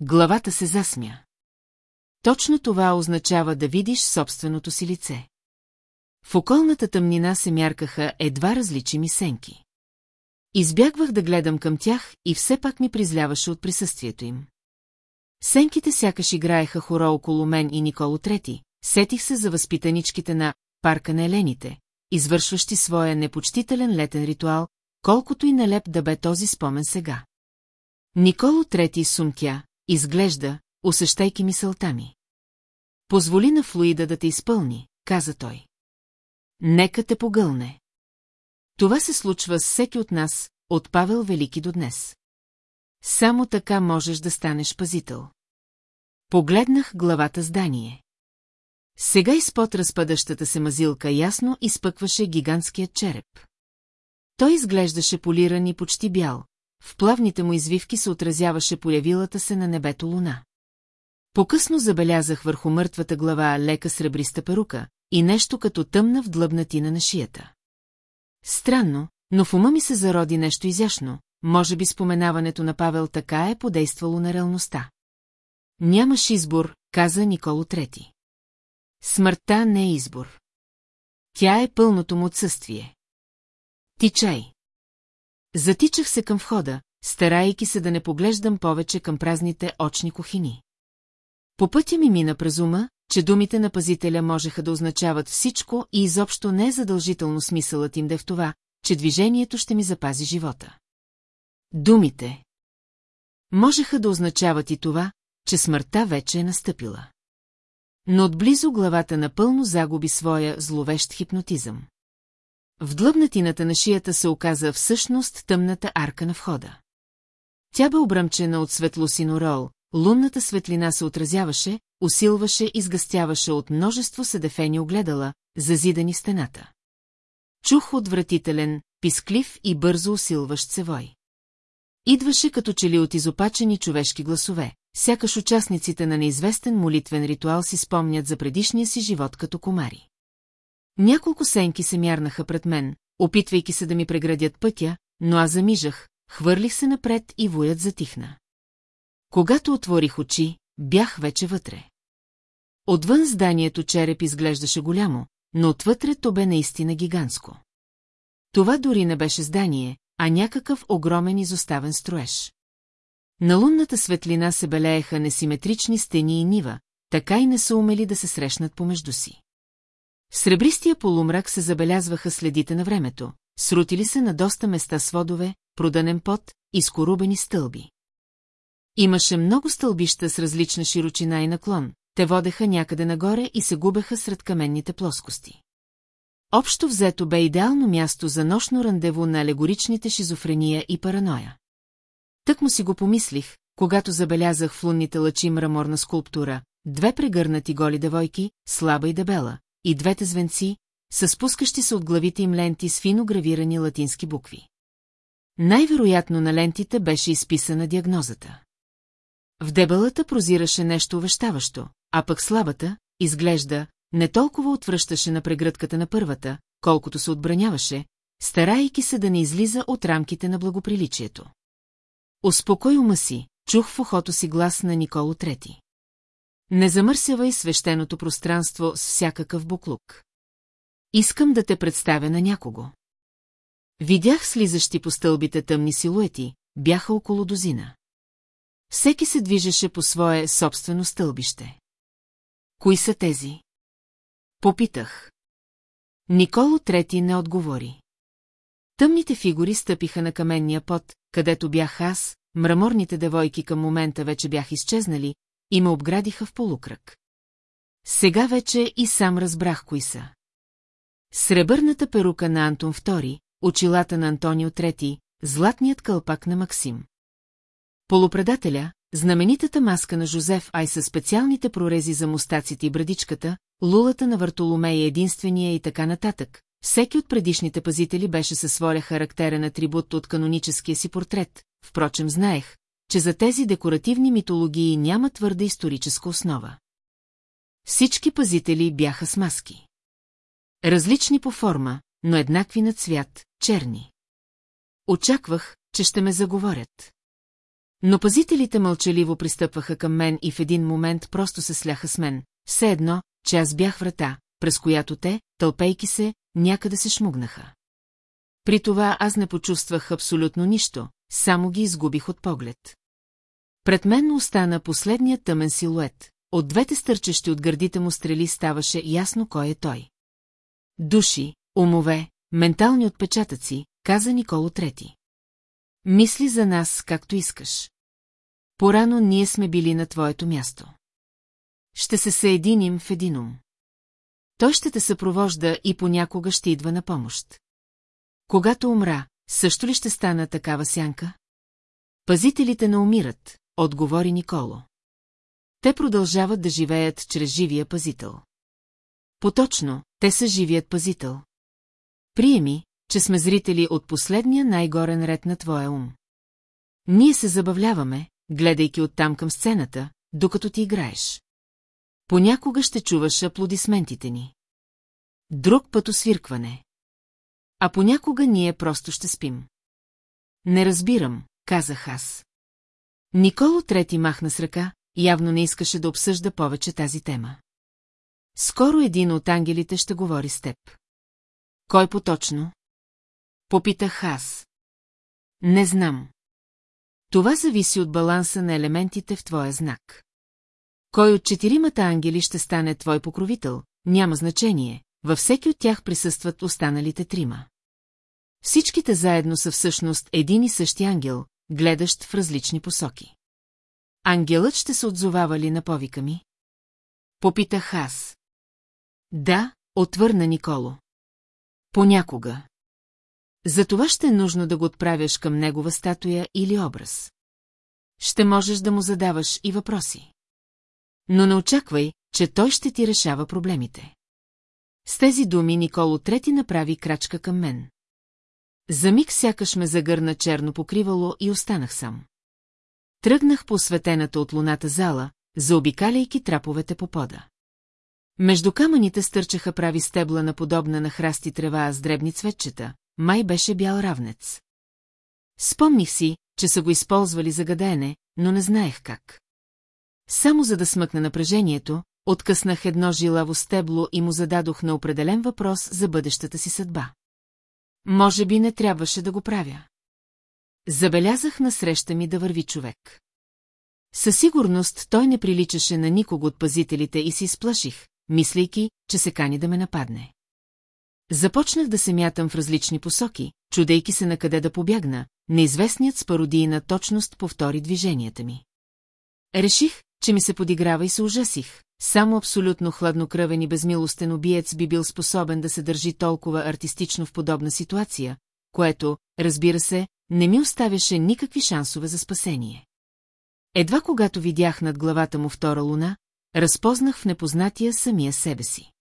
Главата се засмя. Точно това означава да видиш собственото си лице. В околната тъмнина се мяркаха едва различими сенки. Избягвах да гледам към тях и все пак ми призляваше от присъствието им. Сенките сякаш играеха хоро около мен и Николо Трети, сетих се за възпитаничките на парка на елените, извършващи своя непочтителен летен ритуал, колкото и нелеп да бе този спомен сега. Николо Трети сумтя, изглежда, усещайки мисълта ми. Позволи на Флуида да те изпълни, каза той. Нека те погълне. Това се случва с всеки от нас, от Павел Велики до днес. Само така можеш да станеш пазител. Погледнах главата здание. Сега изпод разпадащата се мазилка ясно изпъкваше гигантският череп. Той изглеждаше полиран и почти бял, в плавните му извивки се отразяваше появилата се на небето луна. Покъсно забелязах върху мъртвата глава лека сребриста перука и нещо като тъмна вдлъбнатина на шията. Странно, но в ума ми се зароди нещо изящно, може би споменаването на Павел така е подействало на реалността. Нямаш избор, каза Николо Трети. Смъртта не е избор. Тя е пълното му отсъствие. Тичай. Затичах се към входа, старайки се да не поглеждам повече към празните очни кухини. По пътя ми мина през ума, че думите на пазителя можеха да означават всичко и изобщо не е задължително смисълът им да е в това, че движението ще ми запази живота. Думите. Можеха да означават и това, че смъртта вече е настъпила. Но отблизо главата напълно загуби своя зловещ хипнотизъм. В длъбнатината на шията се оказа всъщност тъмната арка на входа. Тя бе обръмчена от светлосинорол, лунната светлина се отразяваше, усилваше и сгъстяваше от множество седефени огледала, зазидани стената. Чух отвратителен, писклив и бързо усилващ се вой. Идваше като че ли от изопачени човешки гласове, сякаш участниците на неизвестен молитвен ритуал си спомнят за предишния си живот като комари. Няколко сенки се мярнаха пред мен, опитвайки се да ми преградят пътя, но аз замижах, хвърлих се напред и воят затихна. Когато отворих очи, бях вече вътре. Отвън зданието череп изглеждаше голямо, но отвътре то бе наистина гигантско. Това дори не беше здание, а някакъв огромен изоставен строеж. На лунната светлина се белееха несиметрични стени и нива, така и не са умели да се срещнат помежду си. В сребристия полумрак се забелязваха следите на времето, срутили се на доста места сводове, проданен пот и скорубени стълби. Имаше много стълбища с различна широчина и наклон, те водеха някъде нагоре и се губеха сред каменните плоскости. Общо взето бе идеално място за нощно рандево на алегоричните шизофрения и параноя. Тък му си го помислих, когато забелязах в лунните лъчи мраморна скулптура, две прегърнати голи девойки, слаба и дебела, и двете звенци, с спускащи се от главите им ленти с фино гравирани латински букви. Най-вероятно на лентите беше изписана диагнозата. В дебелата прозираше нещо увещаващо, а пък слабата, изглежда, не толкова отвръщаше на прегръдката на първата, колкото се отбраняваше, старайки се да не излиза от рамките на благоприличието. Успокой ума си, чух в ухото си глас на Николо Трети. Не замърсявай свещеното пространство с всякакъв буклук. Искам да те представя на някого. Видях слизащи по стълбите тъмни силуети, бяха около дозина. Всеки се движеше по свое собствено стълбище. Кои са тези? Попитах. Николо Трети не отговори. Тъмните фигури стъпиха на каменния пот, където бях аз, мраморните девойки към момента вече бях изчезнали и ме обградиха в полукръг. Сега вече и сам разбрах кои са. Сребърната перука на Антон II, очилата на Антонио III, златният кълпак на Максим. Полупредателя, знаменитата маска на Жозеф Ай със специалните прорези за мустаците и брадичката, лулата на Вартоломей е единствения и така нататък. Всеки от предишните пазители беше със своя характерен атрибут от каноническия си портрет, впрочем знаех, че за тези декоративни митологии няма твърда историческа основа. Всички пазители бяха с маски. Различни по форма, но еднакви на цвят, черни. Очаквах, че ще ме заговорят. Но пазителите мълчаливо пристъпваха към мен и в един момент просто се сляха с мен, все едно, че аз бях врата, през която те, тълпейки се, някъде се шмугнаха. При това аз не почувствах абсолютно нищо, само ги изгубих от поглед. Пред мен остана последният тъмен силует. От двете стърчещи от гърдите му стрели ставаше ясно кой е той. Души, умове, ментални отпечатъци, каза Николо Трети. Мисли за нас, както искаш. Порано ние сме били на твоето място. Ще се съединим в един ум. Той ще те съпровожда и понякога ще идва на помощ. Когато умра, също ли ще стана такава сянка? Пазителите не умират, отговори Николо. Те продължават да живеят чрез живия пазител. Поточно, те са живият пазител. Приеми, че сме зрители от последния най-горен ред на твоя ум. Ние се забавляваме, гледайки оттам към сцената, докато ти играеш. Понякога ще чуваш аплодисментите ни. Друг път освиркване. А понякога ние просто ще спим. Не разбирам, казах аз. Николо Трети махна с ръка, явно не искаше да обсъжда повече тази тема. Скоро един от ангелите ще говори с теб. Кой поточно? Попитах аз. Не знам. Това зависи от баланса на елементите в твоя знак. Кой от четиримата ангели ще стане твой покровител, няма значение, във всеки от тях присъстват останалите трима. Всичките заедно са всъщност един и същи ангел, гледащ в различни посоки. Ангелът ще се отзовава ли на повика ми? Попитах аз. Да, отвърна Николо. Понякога. За това ще е нужно да го отправяш към негова статуя или образ. Ще можеш да му задаваш и въпроси. Но не очаквай, че той ще ти решава проблемите. С тези думи Николо Трети направи крачка към мен. За миг сякаш ме загърна черно покривало и останах сам. Тръгнах по осветената от луната зала, заобикаляйки траповете по пода. Между камъните стърчаха прави стебла на подобна на храсти трева с дребни цветчета, май беше бял равнец. Спомних си, че са го използвали за гадеене, но не знаех как. Само за да смъкна напрежението, откъснах едно жилаво стебло и му зададох на определен въпрос за бъдещата си съдба. Може би не трябваше да го правя. Забелязах насреща ми да върви човек. Със сигурност той не приличаше на никого от пазителите и си изплаших, мислейки, че се кани да ме нападне. Започнах да се мятам в различни посоки, чудейки се на къде да побягна, неизвестният с пародийна точност повтори движенията ми. Реших, че ми се подиграва и се ужасих. Само абсолютно хладнокръвен и безмилостен убиец би бил способен да се държи толкова артистично в подобна ситуация, което, разбира се, не ми оставяше никакви шансове за спасение. Едва когато видях над главата му втора луна, разпознах в непознатия самия себе си.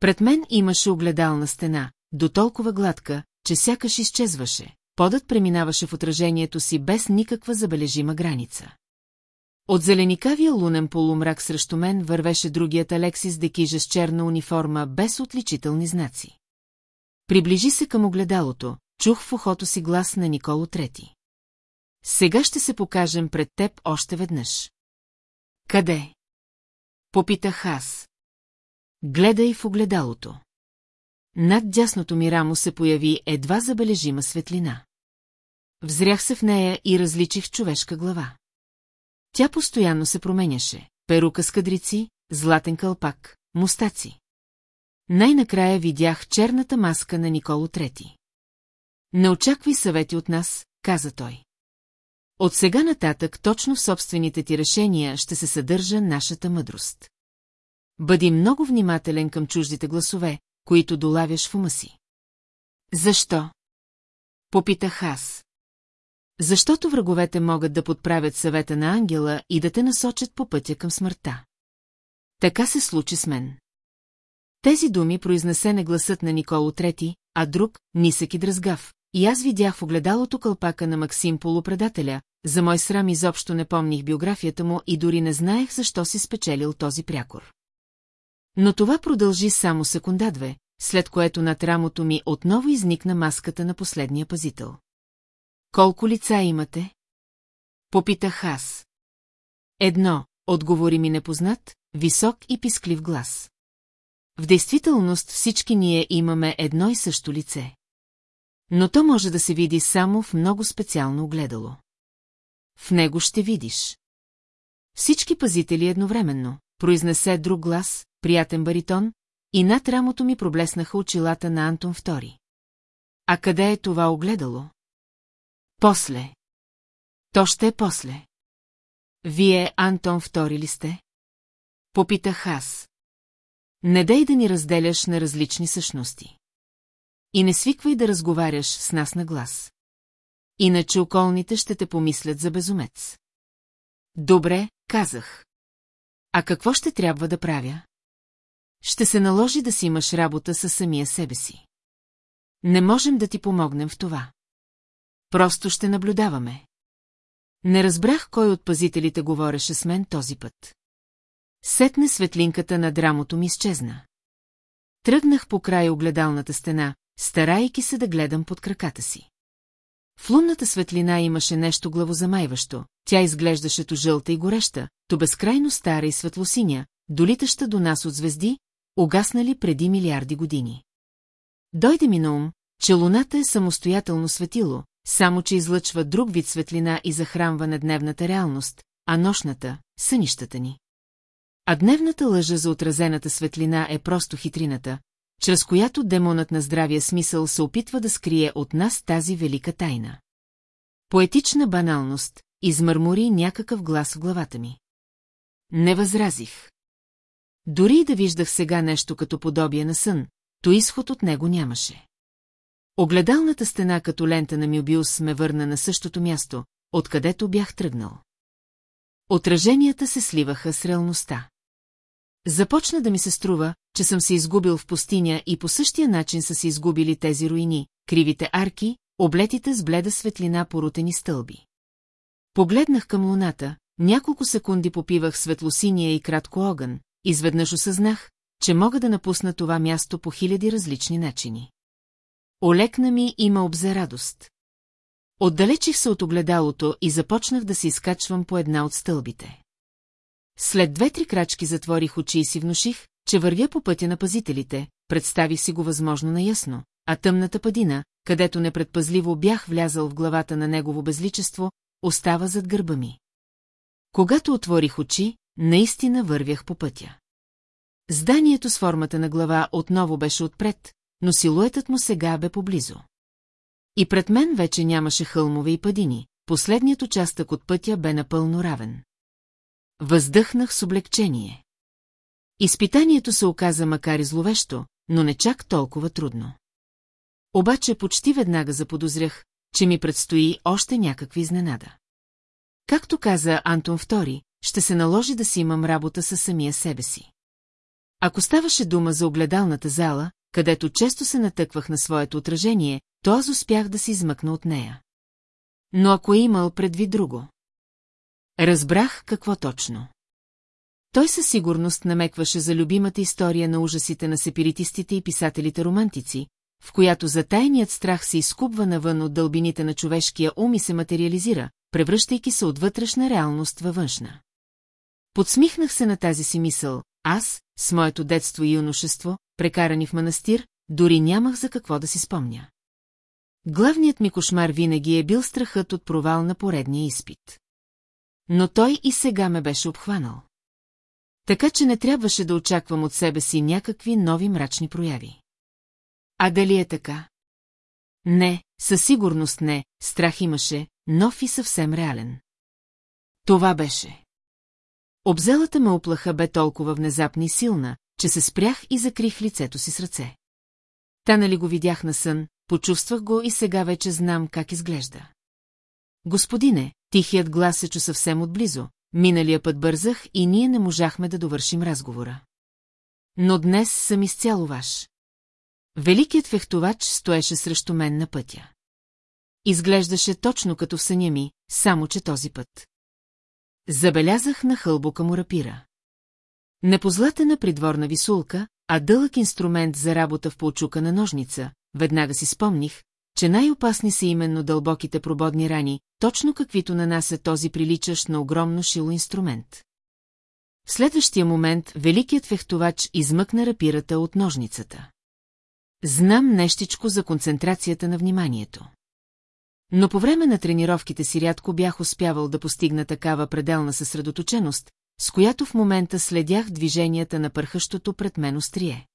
Пред мен имаше огледална стена, до толкова гладка, че сякаш изчезваше. Подът преминаваше в отражението си без никаква забележима граница. От зеленикавия лунен полумрак срещу мен вървеше другият Алексис Декижа с черна униформа без отличителни знаци. Приближи се към огледалото, чух в ухото си глас на Николо Трети. Сега ще се покажем пред теб още веднъж. Къде? Попитах аз. Гледай в огледалото. Над дясното ми рамо се появи едва забележима светлина. Взрях се в нея и различих човешка глава. Тя постоянно се променяше. Перука с кадрици, златен кълпак, мустаци. Най-накрая видях черната маска на Николо Трети. Не очаквай съвети от нас, каза той. От сега нататък точно в собствените ти решения ще се съдържа нашата мъдрост. Бъди много внимателен към чуждите гласове, които долавяш в ума си. Защо? Попитах аз. Защото враговете могат да подправят съвета на ангела и да те насочат по пътя към смъртта. Така се случи с мен. Тези думи произнесе не гласът на Николо Трети, а друг, нисък и дразгав, и аз видях в огледалото кълпака на Максим полупредателя, за мой срам изобщо не помних биографията му и дори не знаех защо си спечелил този прякор. Но това продължи само секунда-две, след което над рамото ми отново изникна маската на последния пазител. Колко лица имате? Попитах аз. Едно, отговори ми непознат, висок и писклив глас. В действителност всички ние имаме едно и също лице. Но то може да се види само в много специално огледало. В него ще видиш. Всички пазители едновременно, произнесе друг глас, приятен баритон, и над рамото ми проблеснаха очилата на Антон II. А къде е това огледало? После. То ще е после. Вие Антон II ли сте? Попитах аз. Не дай да ни разделяш на различни същности. И не свиквай да разговаряш с нас на глас. Иначе околните ще те помислят за безумец. Добре, казах. А какво ще трябва да правя? Ще се наложи да си имаш работа със самия себе си. Не можем да ти помогнем в това. Просто ще наблюдаваме. Не разбрах кой от пазителите говореше с мен този път. Сетне светлинката на драмото ми изчезна. Тръгнах по край огледалната стена, старайки се да гледам под краката си. В лунната светлина имаше нещо главозамайващо, тя изглеждаше то жълта и гореща, то безкрайно стара и светлосиня, долитаща до нас от звезди, угаснали преди милиарди години. Дойде ми на ум, че луната е самостоятелно светило, само че излъчва друг вид светлина и захранва на дневната реалност, а нощната – сънищата ни. А дневната лъжа за отразената светлина е просто хитрината, чрез която демонът на здравия смисъл се опитва да скрие от нас тази велика тайна. Поетична баналност измърмори някакъв глас в главата ми. Не възразих. Дори и да виждах сега нещо като подобие на сън, то изход от него нямаше. Огледалната стена като лента на Мюбиус ме върна на същото място, откъдето бях тръгнал. Отраженията се сливаха с реалността. Започна да ми се струва, че съм се изгубил в пустиня и по същия начин са се изгубили тези руини, кривите арки, облетите с бледа светлина порутени стълби. Погледнах към луната, няколко секунди попивах светлосиния и кратко огън, изведнъж осъзнах, че мога да напусна това място по хиляди различни начини. Олекна ми има обзе радост. Отдалечих се от огледалото и започнах да се изкачвам по една от стълбите. След две-три крачки затворих очи и си внуших, че вървя по пътя на пазителите, представих си го възможно наясно, а тъмната падина, където непредпазливо бях влязал в главата на негово безличество, остава зад гърба ми. Когато отворих очи, наистина вървях по пътя. Зданието с формата на глава отново беше отпред, но силуетът му сега бе поблизо. И пред мен вече нямаше хълмове и падини, последният участък от пътя бе напълно равен. Въздъхнах с облегчение. Изпитанието се оказа макар и зловещо, но не чак толкова трудно. Обаче почти веднага заподозрях, че ми предстои още някакви изненада. Както каза Антон II, ще се наложи да си имам работа със самия себе си. Ако ставаше дума за огледалната зала, където често се натъквах на своето отражение, то аз успях да се измъкна от нея. Но ако е имал предвид друго. Разбрах какво точно. Той със сигурност намекваше за любимата история на ужасите на сепиритистите и писателите-романтици, в която затайният страх се изкупва навън от дълбините на човешкия ум и се материализира, превръщайки се от вътрешна реалност във външна. Подсмихнах се на тази си мисъл, аз, с моето детство и юношество, прекарани в манастир, дори нямах за какво да си спомня. Главният ми кошмар винаги е бил страхът от провал на поредния изпит. Но той и сега ме беше обхванал. Така че не трябваше да очаквам от себе си някакви нови мрачни прояви. А дали е така? Не, със сигурност не, страх имаше, нов и съвсем реален. Това беше. Обзелата ме оплаха бе толкова внезапна и силна, че се спрях и закрих лицето си с ръце. Та нали го видях на сън, почувствах го и сега вече знам как изглежда. Господине, тихият глас се чу съвсем отблизо, миналия път бързах и ние не можахме да довършим разговора. Но днес съм изцяло ваш. Великият фехтовач стоеше срещу мен на пътя. Изглеждаше точно като в съня ми, само че този път. Забелязах на хълбока му рапира. Непозлатена придворна висулка, а дълъг инструмент за работа в получука на ножница, веднага си спомних, че най-опасни са именно дълбоките прободни рани, точно каквито нанася този приличащ на огромно шило инструмент. В следващия момент великият фехтовач измъкна рапирата от ножницата. Знам нещичко за концентрацията на вниманието. Но по време на тренировките си рядко бях успявал да постигна такава пределна съсредоточеност, с която в момента следях движенията на пърхащото пред мен острие.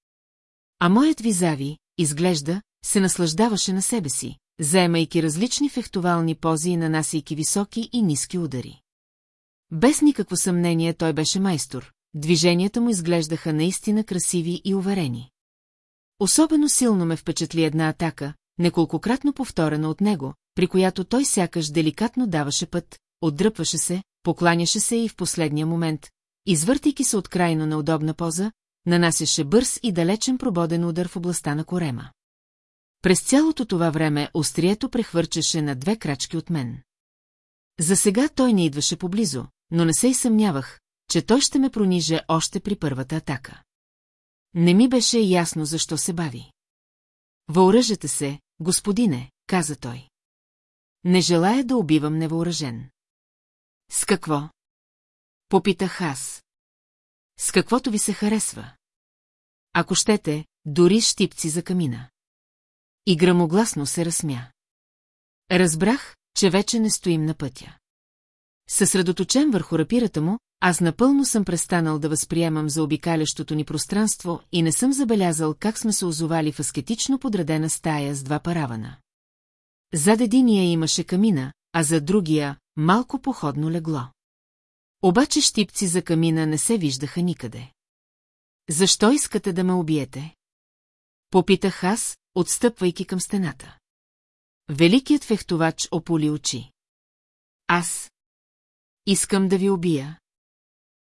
А моят визави, изглежда, се наслаждаваше на себе си, заемайки различни фехтовални пози и нанасяйки високи и ниски удари. Без никакво съмнение той беше майстор, движенията му изглеждаха наистина красиви и уверени. Особено силно ме впечатли една атака, неколкократно повторена от него, при която той сякаш деликатно даваше път, отдръпваше се, покланяше се и в последния момент, извъртайки се от крайно неудобна поза, нанасяше бърз и далечен прободен удар в областта на корема. През цялото това време острието прехвърчеше на две крачки от мен. За сега той не идваше поблизо, но не се и съмнявах, че той ще ме прониже още при първата атака. Не ми беше ясно защо се бави. Въоръжете се, господине, каза той. Не желая да убивам невъоръжен. С какво? Попитах аз. С каквото ви се харесва. Ако щете, дори щипци за камина. И грамогласно се разсмя. Разбрах, че вече не стоим на пътя. Съсредоточен върху рапирата му, аз напълно съм престанал да възприемам за обикалящото ни пространство и не съм забелязал как сме се озовали в аскетично подредена стая с два паравана. Зад единия имаше камина, а за другия – малко походно легло. Обаче щипци за камина не се виждаха никъде. Защо искате да ме убиете? Попитах аз, отстъпвайки към стената. Великият фехтовач ополи очи. Аз. Искам да ви убия.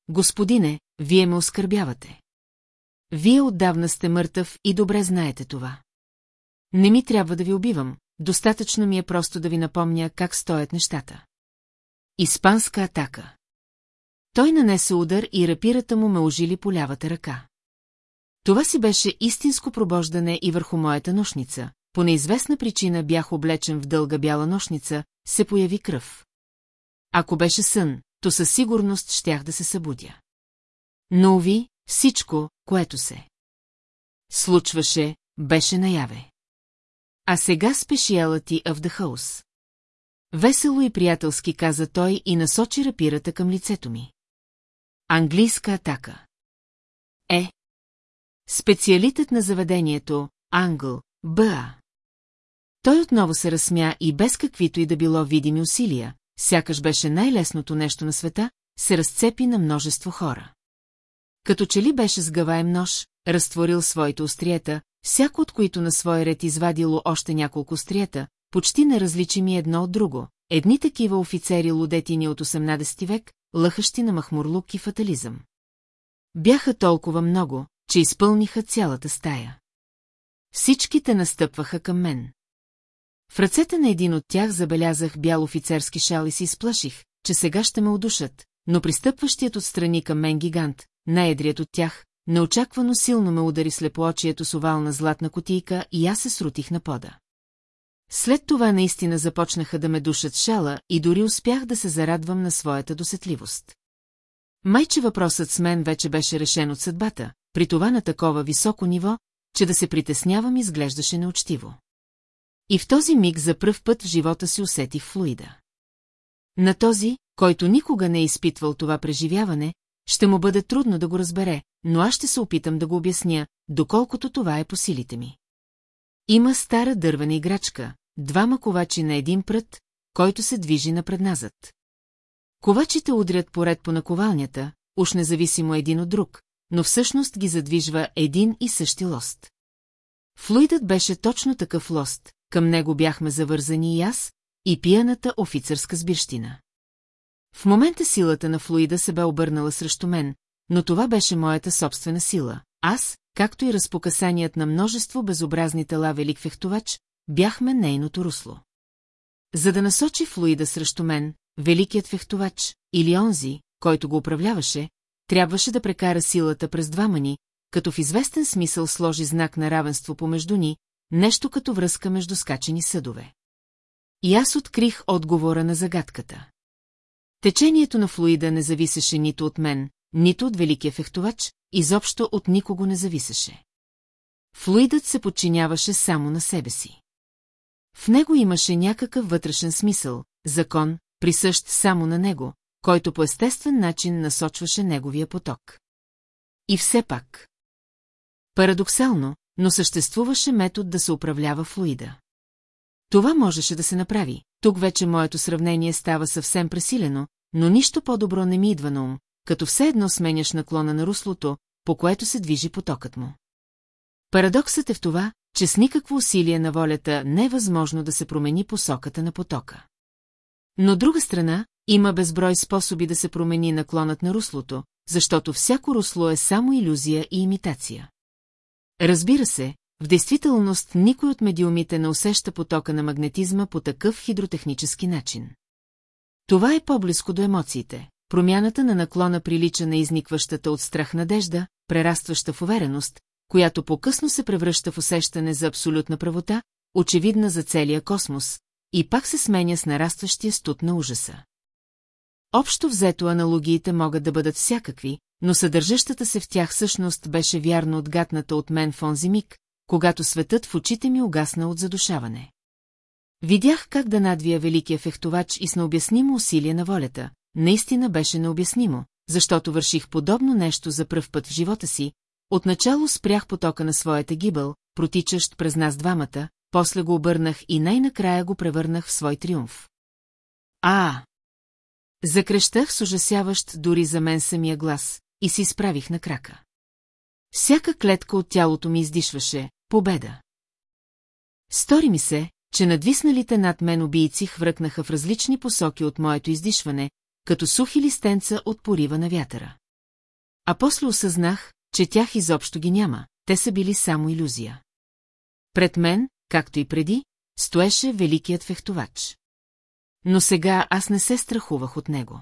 Господине, вие ме оскърбявате. Вие отдавна сте мъртъв и добре знаете това. Не ми трябва да ви убивам, достатъчно ми е просто да ви напомня как стоят нещата. Испанска атака. Той нанесе удар и рапирата му ме ожили по лявата ръка. Това си беше истинско пробождане и върху моята нощница. По неизвестна причина бях облечен в дълга бяла нощница, се появи кръв. Ако беше сън, то със сигурност щях да се събудя. Но уви, всичко, което се случваше, беше наяве. А сега спешиалът в the house. Весело и приятелски каза той и насочи рапирата към лицето ми. Английска атака. Е. Специалитет на заведението, Англ, Б.А. Той отново се разсмя и без каквито и да било видими усилия, сякаш беше най-лесното нещо на света, се разцепи на множество хора. Като че ли беше сгъваем нож, разтворил своите остриета, всяко от които на свой ред извадило още няколко остриета, почти неразличими едно от друго, едни такива офицери лудетини от 18 век, лъхащи на махмурлук и фатализъм. Бяха толкова много, че изпълниха цялата стая. Всичките настъпваха към мен. В ръцете на един от тях забелязах бял офицерски шал и си изплаших, че сега ще ме удушат, но пристъпващият отстрани към мен гигант, най-едрият от тях, неочаквано силно ме удари слепоочието с овална златна котийка и аз се срутих на пода. След това наистина започнаха да ме душат шала и дори успях да се зарадвам на своята досетливост. Майче въпросът с мен вече беше решен от съдбата, при това на такова високо ниво, че да се притеснявам изглеждаше неучтиво. И в този миг за пръв път в живота си усетих флуида. На този, който никога не е изпитвал това преживяване, ще му бъде трудно да го разбере, но аз ще се опитам да го обясня, доколкото това е по силите ми. Има стара дървена играчка, двама ковачи на един прът, който се движи напредназът. Ковачите удрят поред по наковалнята, уж независимо един от друг, но всъщност ги задвижва един и същи лост. Флуидът беше точно такъв лост, към него бяхме завързани и аз, и пияната офицерска сбирщина. В момента силата на флуида се бе обърнала срещу мен, но това беше моята собствена сила. Аз, както и разпокасаният на множество безобразни тела велик фехтовач, бяхме нейното русло. За да насочи флуида срещу мен, великият фехтовач, или онзи, който го управляваше, трябваше да прекара силата през двама ни, като в известен смисъл сложи знак на равенство помежду ни, нещо като връзка между скачени съдове. И аз открих отговора на загадката. Течението на флуида не зависеше нито от мен, нито от великия фехтовач, изобщо от никого не зависеше. Флуидът се подчиняваше само на себе си. В него имаше някакъв вътрешен смисъл, закон, присъщ само на него, който по естествен начин насочваше неговия поток. И все пак. Парадоксално, но съществуваше метод да се управлява флуида. Това можеше да се направи, тук вече моето сравнение става съвсем пресилено, но нищо по-добро не ми идва на ум, като все едно сменяш наклона на руслото, по което се движи потокът му. Парадоксът е в това, че с никакво усилие на волята не е възможно да се промени посоката на потока. Но друга страна, има безброй способи да се промени наклонът на руслото, защото всяко русло е само иллюзия и имитация. Разбира се, в действителност никой от медиумите не усеща потока на магнетизма по такъв хидротехнически начин. Това е по-близко до емоциите. Промяната на наклона прилича на изникващата от страх надежда, прерастваща в увереност, която по-късно се превръща в усещане за абсолютна правота, очевидна за целия космос, и пак се сменя с нарастващия студ на ужаса. Общо взето аналогиите могат да бъдат всякакви, но съдържащата се в тях същност беше вярно отгатната от мен в онзи миг, когато светът в очите ми угасна от задушаване. Видях как да надвия великия фехтовач и с необяснимо усилие на волята. Наистина беше необяснимо, защото върших подобно нещо за пръв път в живота си. Отначало спрях потока на своята гибъл, протичащ през нас двамата, после го обърнах и най-накрая го превърнах в свой триумф. А! Закрещах с ужасяващ дори за мен самия глас и си изправих на крака. Всяка клетка от тялото ми издишваше победа. Стори ми се, че надвисналите над мен убийци хвъркнаха в различни посоки от моето издишване, като сухи листенца от порива на вятъра. А после осъзнах, че тях изобщо ги няма, те са били само иллюзия. Пред мен, както и преди, стоеше великият фехтовач. Но сега аз не се страхувах от него.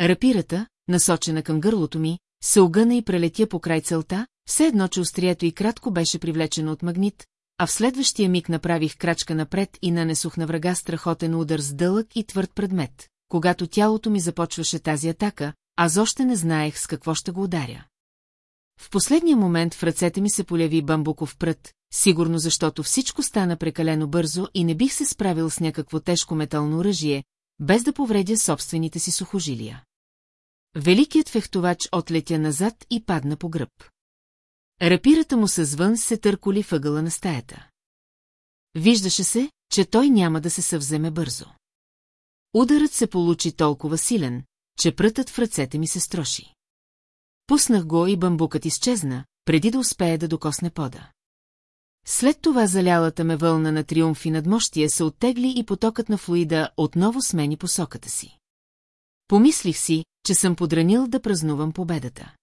Рапирата, насочена към гърлото ми, се огъна и прелетя по край целта, все едно, че острието и кратко беше привлечено от магнит, а в следващия миг направих крачка напред и нанесох на врага страхотен удар с дълъг и твърд предмет. Когато тялото ми започваше тази атака, аз още не знаех с какво ще го ударя. В последния момент в ръцете ми се поляви бамбуков прът, сигурно защото всичко стана прекалено бързо и не бих се справил с някакво тежко метално оръжие, без да повредя собствените си сухожилия. Великият фехтовач отлетя назад и падна по гръб. Рапирата му със звън се търколи въгъла на стаята. Виждаше се, че той няма да се съвземе бързо. Ударът се получи толкова силен, че прътът в ръцете ми се строши. Пуснах го и бамбукът изчезна, преди да успее да докосне пода. След това залялата ме вълна на триумф и надмощие се оттегли и потокът на флуида отново смени посоката си. Помислих си, че съм подранил да празнувам победата.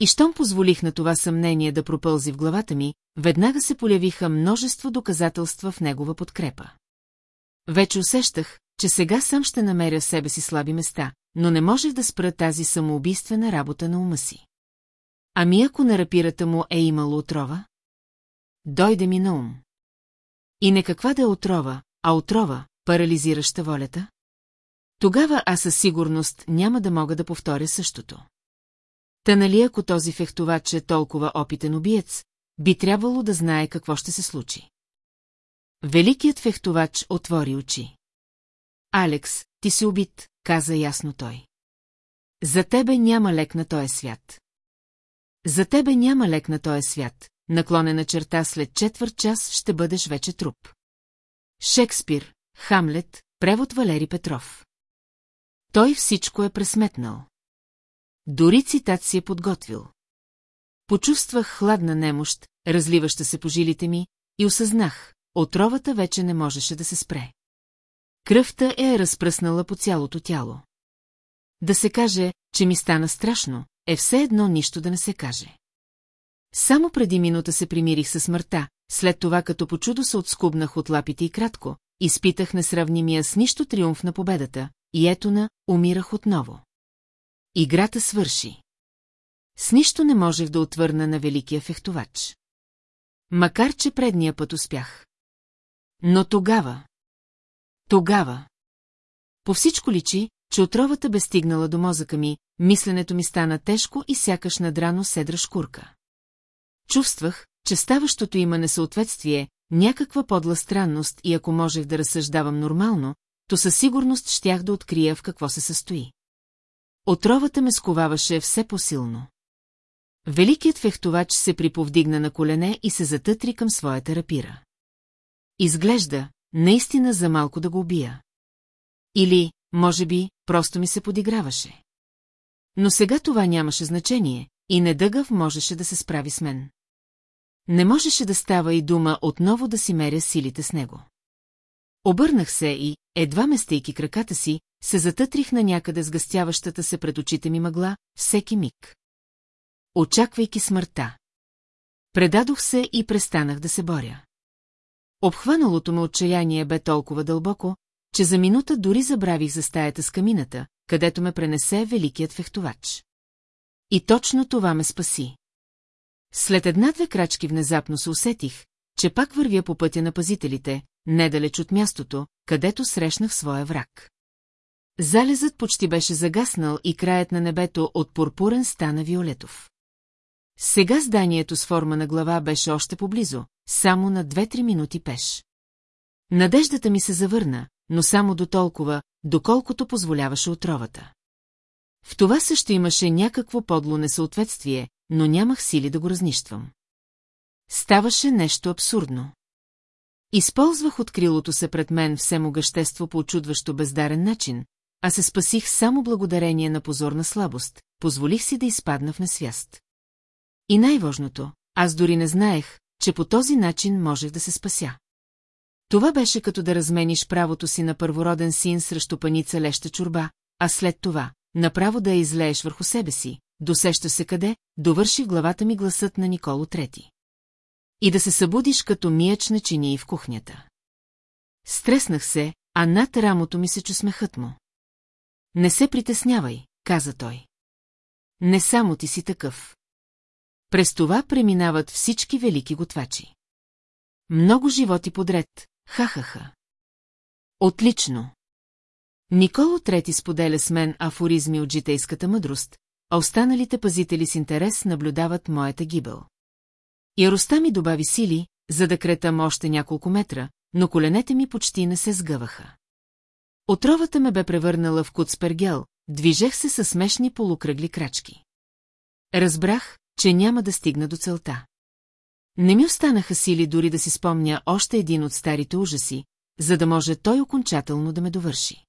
И щом позволих на това съмнение да пропълзи в главата ми, веднага се полявиха множество доказателства в негова подкрепа. Вече усещах, че сега сам ще намеря в себе си слаби места, но не можех да спра тази самоубийствена работа на ума си. Ами ако на рапирата му е имало отрова? Дойде ми на ум. И не каква да е отрова, а отрова, парализираща волята? Тогава аз със сигурност няма да мога да повторя същото. Та нали ако този фехтовач е толкова опитен убиец, би трябвало да знае какво ще се случи. Великият фехтовач отвори очи. Алекс, ти си убит, каза ясно той. За тебе няма лек на този свят. За тебе няма лек на този свят, наклонена черта след четвърт час ще бъдеш вече труп. Шекспир, Хамлет, превод Валери Петров. Той всичко е пресметнал. Дори цитат си е подготвил. Почувствах хладна немощ, разливаща се по жилите ми, и осъзнах, отровата вече не можеше да се спре. Кръвта е разпръснала по цялото тяло. Да се каже, че ми стана страшно, е все едно нищо да не се каже. Само преди минута се примирих със смъртта, след това като по чудо се отскубнах от лапите и кратко, изпитах несравнимия с нищо триумф на победата, и ето на, умирах отново. Играта свърши. С нищо не можех да отвърна на великия фехтовач. Макар, че предния път успях. Но тогава... Тогава... По всичко личи, че отровата бе стигнала до мозъка ми, мисленето ми стана тежко и сякаш надрано седра шкурка. Чувствах, че ставащото има несъответствие, някаква подла странност и ако можех да разсъждавам нормално, то със сигурност щях да открия в какво се състои. Отровата ме сковаваше все по-силно. Великият фехтовач се приповдигна на колене и се затътри към своята рапира. Изглежда, наистина за малко да го убия. Или, може би, просто ми се подиграваше. Но сега това нямаше значение, и недъгъв можеше да се справи с мен. Не можеше да става и дума отново да си меря силите с него. Обърнах се и, едва местейки краката си, се затътрих на някъде с гъстяващата се пред очите ми мъгла, всеки миг. Очаквайки смъртта. Предадох се и престанах да се боря. Обхваналото ме отчаяние бе толкова дълбоко, че за минута дори забравих за стаята с камината, където ме пренесе великият фехтовач. И точно това ме спаси. След една-две крачки внезапно се усетих, че пак вървя по пътя на пазителите, недалеч от мястото, където срещнах своя враг. Залезът почти беше загаснал и краят на небето от пурпурен стана виолетов. Сега зданието с форма на глава беше още поблизо, само на две-три минути пеш. Надеждата ми се завърна, но само до толкова, доколкото позволяваше отровата. В това също имаше някакво подло несъответствие, но нямах сили да го разнищвам. Ставаше нещо абсурдно. Използвах открилото се пред мен все могъщество по очудващо бездарен начин, а се спасих само благодарение на позорна слабост, позволих си да изпадна в несвяст. И най-важното, аз дори не знаех, че по този начин можех да се спася. Това беше като да размениш правото си на първороден син срещу паница леща чурба, а след това, направо да я излееш върху себе си, досеща се къде, довърши главата ми гласът на Николо Трети. И да се събудиш като мияч на чини в кухнята. Стреснах се, а над рамото ми се чу смехът му. Не се притеснявай, каза той. Не само ти си такъв. През това преминават всички велики готвачи. Много животи подред, ха-ха-ха. Отлично. Николо Трети споделя с мен афоризми от житейската мъдрост, а останалите пазители с интерес наблюдават моята гибел. Яроста ми добави сили, за да кретам още няколко метра, но коленете ми почти не се сгъваха. Отровата ме бе превърнала в куцпергел, движех се със смешни полукръгли крачки. Разбрах, че няма да стигна до целта. Не ми останаха сили дори да си спомня още един от старите ужаси, за да може той окончателно да ме довърши.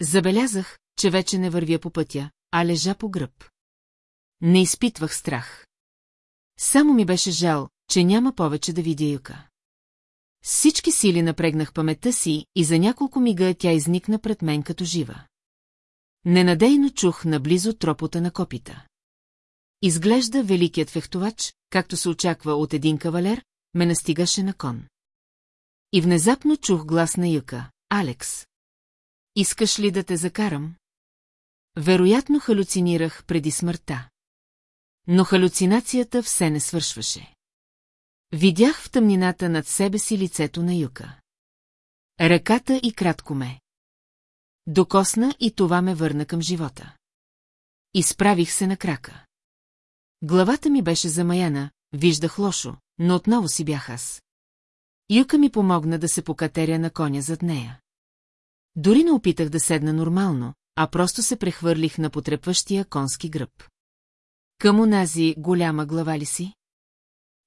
Забелязах, че вече не вървя по пътя, а лежа по гръб. Не изпитвах страх. Само ми беше жал, че няма повече да видя Юка. всички сили напрегнах паметта си и за няколко мига тя изникна пред мен като жива. Ненадейно чух наблизо тропота на копита. Изглежда великият фехтовач, както се очаква от един кавалер, ме настигаше на кон. И внезапно чух глас на Юка. Алекс. Искаш ли да те закарам? Вероятно халюцинирах преди смъртта. Но халюцинацията все не свършваше. Видях в тъмнината над себе си лицето на Юка. Ръката и кратко ме. Докосна и това ме върна към живота. Изправих се на крака. Главата ми беше замаяна, виждах лошо, но отново си бях аз. Юка ми помогна да се покатеря на коня зад нея. Дори не опитах да седна нормално, а просто се прехвърлих на потрепващия конски гръб. Към унази голяма глава ли си?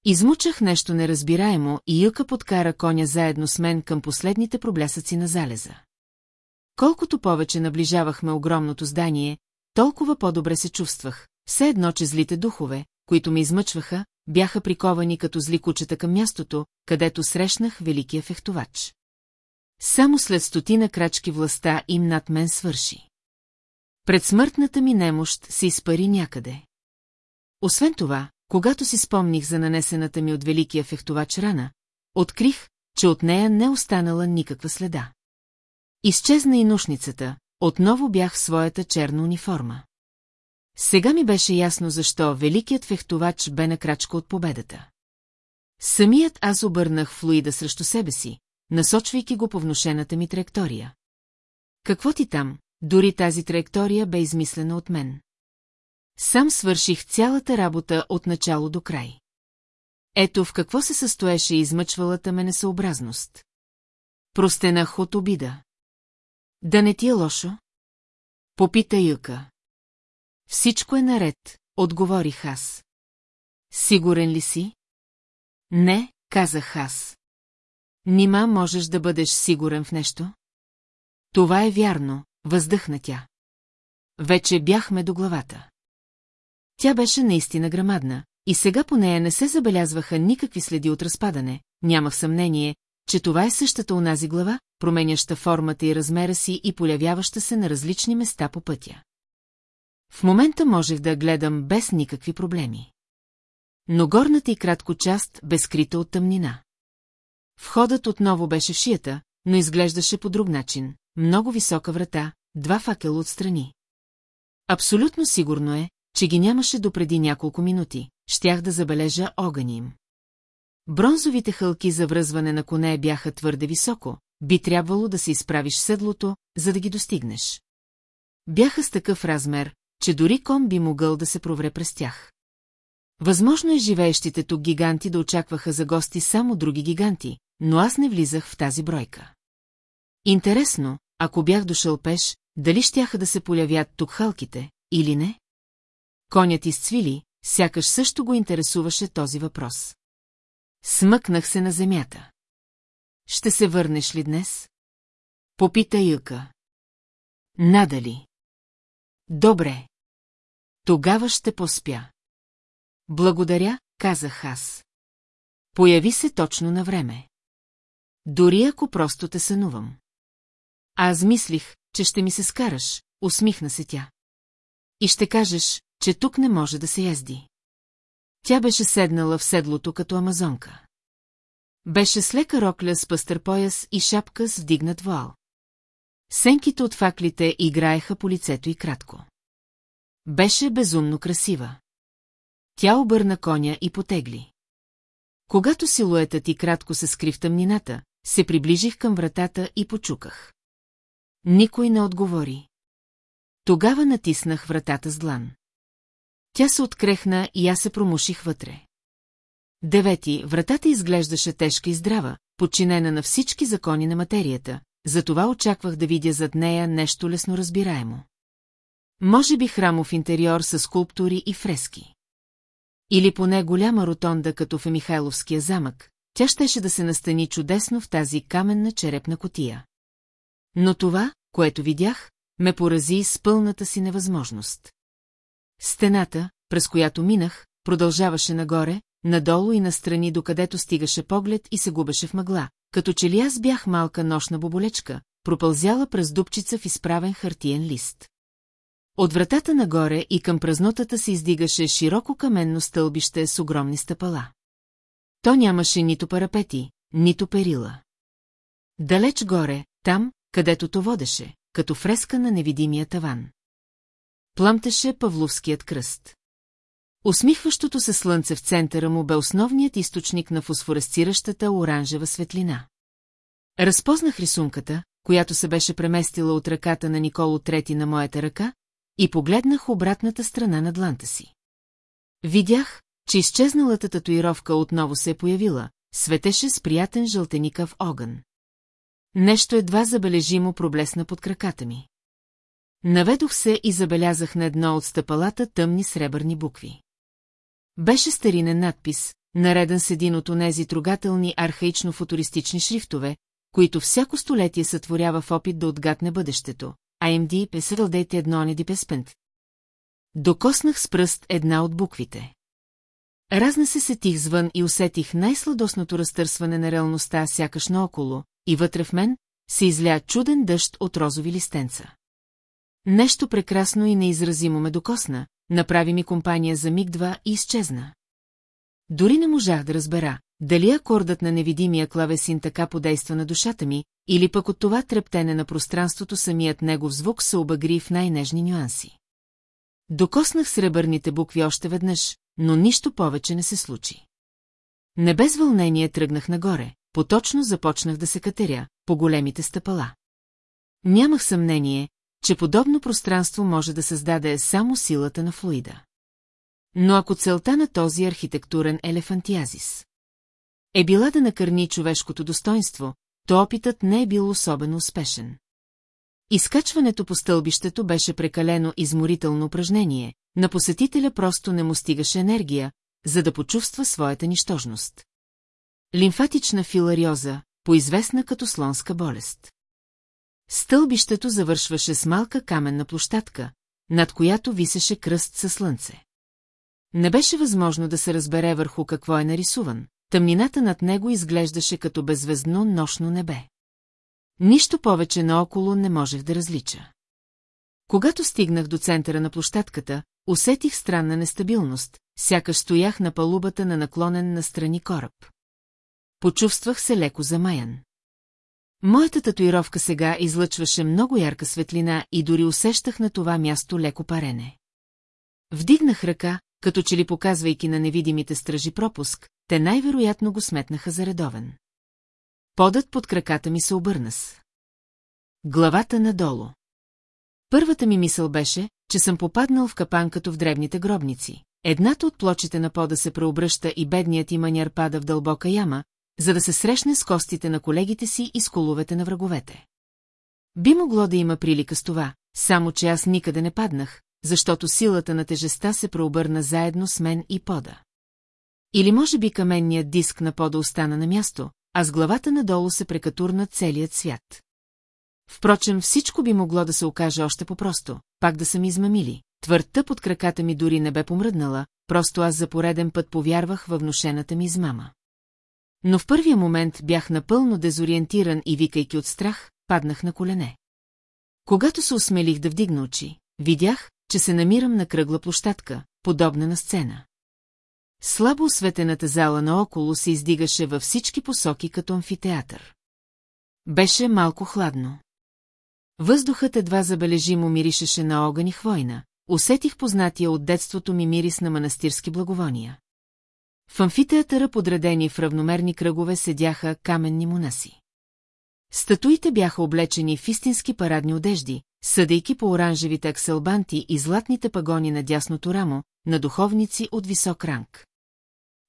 Измучах нещо неразбираемо и Юка подкара коня заедно с мен към последните проблясъци на залеза. Колкото повече наближавахме огромното здание, толкова по-добре се чувствах, все едно, че злите духове, които ме измъчваха, бяха приковани като зли кучета към мястото, където срещнах великия фехтовач. Само след стотина крачки властта им над мен свърши. Пред смъртната ми немощ се изпари някъде. Освен това, когато си спомних за нанесената ми от великия фехтовач рана, открих, че от нея не останала никаква следа. Изчезна и нушницата, отново бях в своята черна униформа. Сега ми беше ясно защо великият фехтовач бе на крачка от победата. Самият аз обърнах флуида срещу себе си, насочвайки го по внушената ми траектория. Какво ти там, дори тази траектория бе измислена от мен. Сам свърших цялата работа от начало до край. Ето в какво се състоеше измъчвалата ме несъобразност. Простенах от обида. Да не ти е лошо? Попита Юка. Всичко е наред, отговорих аз. Сигурен ли си? Не, казах аз. Нима можеш да бъдеш сигурен в нещо? Това е вярно, въздъхна тя. Вече бяхме до главата. Тя беше наистина грамадна, и сега по нея не се забелязваха никакви следи от разпадане, нямах съмнение, че това е същата унази глава, променяща формата и размера си и полявяваща се на различни места по пътя. В момента можех да гледам без никакви проблеми. Но горната и кратко част бе скрита от тъмнина. Входът отново беше в шията, но изглеждаше по друг начин. Много висока врата, два факела отстрани. Абсолютно сигурно е, че ги нямаше допреди няколко минути, щях да забележа огъня им. Бронзовите хълки за връзване на коне бяха твърде високо, би трябвало да се изправиш седлото, за да ги достигнеш. Бяха с такъв размер, че дори кон би могъл да се провре през тях. Възможно е живеещите тук гиганти да очакваха за гости само други гиганти, но аз не влизах в тази бройка. Интересно, ако бях дошъл пеш, дали щяха да се полявят тук халките, или не? Конят изцвили, сякаш също го интересуваше този въпрос. Смъкнах се на земята. Ще се върнеш ли днес? Попита Юка. Надали. Добре. Тогава ще поспя. Благодаря, казах аз. Появи се точно на време. Дори ако просто те сънувам. Аз мислих, че ще ми се скараш, усмихна се тя. И ще кажеш, че тук не може да се язди. Тя беше седнала в седлото като амазонка. Беше с лека рокля с пъстър пояс и шапка с вдигнат вуал. Сенките от факлите играеха по лицето и кратко. Беше безумно красива. Тя обърна коня и потегли. Когато силуетът и кратко се скри в тъмнината, се приближих към вратата и почуках. Никой не отговори. Тогава натиснах вратата с длан. Тя се открехна и аз се промуших вътре. Девети, вратата изглеждаше тежка и здрава, подчинена на всички закони на материята, затова очаквах да видя зад нея нещо лесно разбираемо. Може би храмов интериор с скулптури и фрески. Или поне голяма ротонда, като в Емихайловския замък, тя щеше да се настани чудесно в тази каменна черепна котия. Но това, което видях, ме порази с пълната си невъзможност. Стената, през която минах, продължаваше нагоре, надолу и настрани, докъдето стигаше поглед и се губеше в мъгла, като че ли аз бях малка нощна боболечка, пропълзяла през дупчица в изправен хартиен лист. От вратата нагоре и към празнотата се издигаше широко каменно стълбище с огромни стъпала. То нямаше нито парапети, нито перила. Далеч горе, там, където то водеше, като фреска на невидимия таван. Пламтеше Павловският кръст. Усмихващото се слънце в центъра му бе основният източник на фосфоресциращата оранжева светлина. Разпознах рисунката, която се беше преместила от ръката на Николо Трети на моята ръка, и погледнах обратната страна на дланта си. Видях, че изчезналата татуировка отново се е появила, светеше с приятен жълтеникав огън. Нещо едва забележимо проблесна под краката ми. Наведох се и забелязах на едно от стъпалата тъмни сребърни букви. Беше старинен надпис, нареден с един от онези трогателни архаично-футуристични шрифтове, които всяко столетие сътворява в опит да отгадне бъдещето. AMD едно не дипеспент. Докоснах с пръст една от буквите. Разна се сетих звън и усетих най-сладосното разтърсване на реалността сякаш наоколо, и вътре в мен се изля чуден дъжд от розови листенца. Нещо прекрасно и неизразимо ме докосна, направи ми компания за миг-два и изчезна. Дори не можах да разбера, дали акордът на невидимия клавесин така подейства на душата ми, или пък от това трептене на пространството самият негов звук се обагри в най-нежни нюанси. Докоснах сребърните букви още веднъж, но нищо повече не се случи. Не без вълнение тръгнах нагоре, поточно започнах да се катеря, по големите стъпала. Нямах съмнение, че подобно пространство може да създаде само силата на флуида. Но ако целта на този архитектурен елефантиазис е била да накърни човешкото достоинство, то опитът не е бил особено успешен. Изкачването по стълбището беше прекалено изморително упражнение, на посетителя просто не му стигаше енергия, за да почувства своята нищожност. Лимфатична филариоза, поизвестна като слонска болест. Стълбището завършваше с малка каменна площадка, над която висеше кръст със слънце. Не беше възможно да се разбере върху какво е нарисуван, тъмнината над него изглеждаше като беззвездно нощно небе. Нищо повече наоколо не можех да различа. Когато стигнах до центъра на площадката, усетих странна нестабилност, сякаш стоях на палубата на наклонен на страни кораб. Почувствах се леко замаян. Моята татуировка сега излъчваше много ярка светлина и дори усещах на това място леко парене. Вдигнах ръка, като че ли показвайки на невидимите стражи пропуск, те най-вероятно го сметнаха за редовен. Подът под краката ми се обърна с. Главата надолу. Първата ми мисъл беше, че съм попаднал в капан като в древните гробници. Едната от плочите на пода се преобръща и бедният иманяр пада в дълбока яма, за да се срещне с костите на колегите си и с коловете на враговете. Би могло да има прилика с това, само че аз никъде не паднах, защото силата на тежеста се преобърна заедно с мен и пода. Или може би каменният диск на пода остана на място, а с главата надолу се прекатурна целият свят. Впрочем, всичко би могло да се окаже още по-просто, пак да са ми измамили. Твърдта под краката ми дори не бе помръднала, просто аз за пореден път повярвах във внушената ми измама. Но в първия момент бях напълно дезориентиран и, викайки от страх, паднах на колене. Когато се осмелих да вдигна очи, видях, че се намирам на кръгла площадка, подобна на сцена. Слабо осветената зала наоколо се издигаше във всички посоки като амфитеатър. Беше малко хладно. Въздухът едва забележимо миришеше на огън и хвойна. Усетих познатия от детството ми мирис на манастирски благовония. В амфитеатъра, подредени в равномерни кръгове, седяха каменни монаси. Статуите бяха облечени в истински парадни одежди, съдейки по оранжевите акселбанти и златните пагони на дясното рамо, на духовници от висок ранг.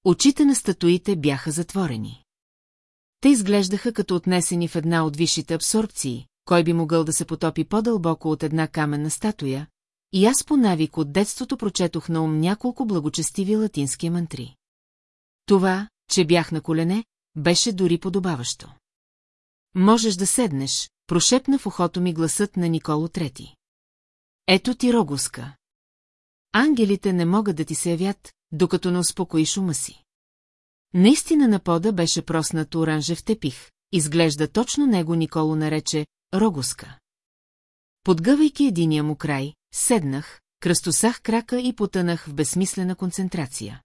Очите на статуите бяха затворени. Те изглеждаха като отнесени в една от висшите абсорбции, кой би могъл да се потопи по-дълбоко от една каменна статуя, и аз по навик от детството прочетох на ум няколко благочестиви латински мантри. Това, че бях на колене, беше дори подобаващо. Можеш да седнеш, прошепна в ухото ми гласът на Николо Трети. Ето ти рогуска. Ангелите не могат да ти се явят, докато не успокоиш ума си. Наистина на пода беше проснат оранжев тепих, изглежда точно него Николо нарече рогуска. Подгъвайки единия му край, седнах, кръстосах крака и потънах в безсмислена концентрация.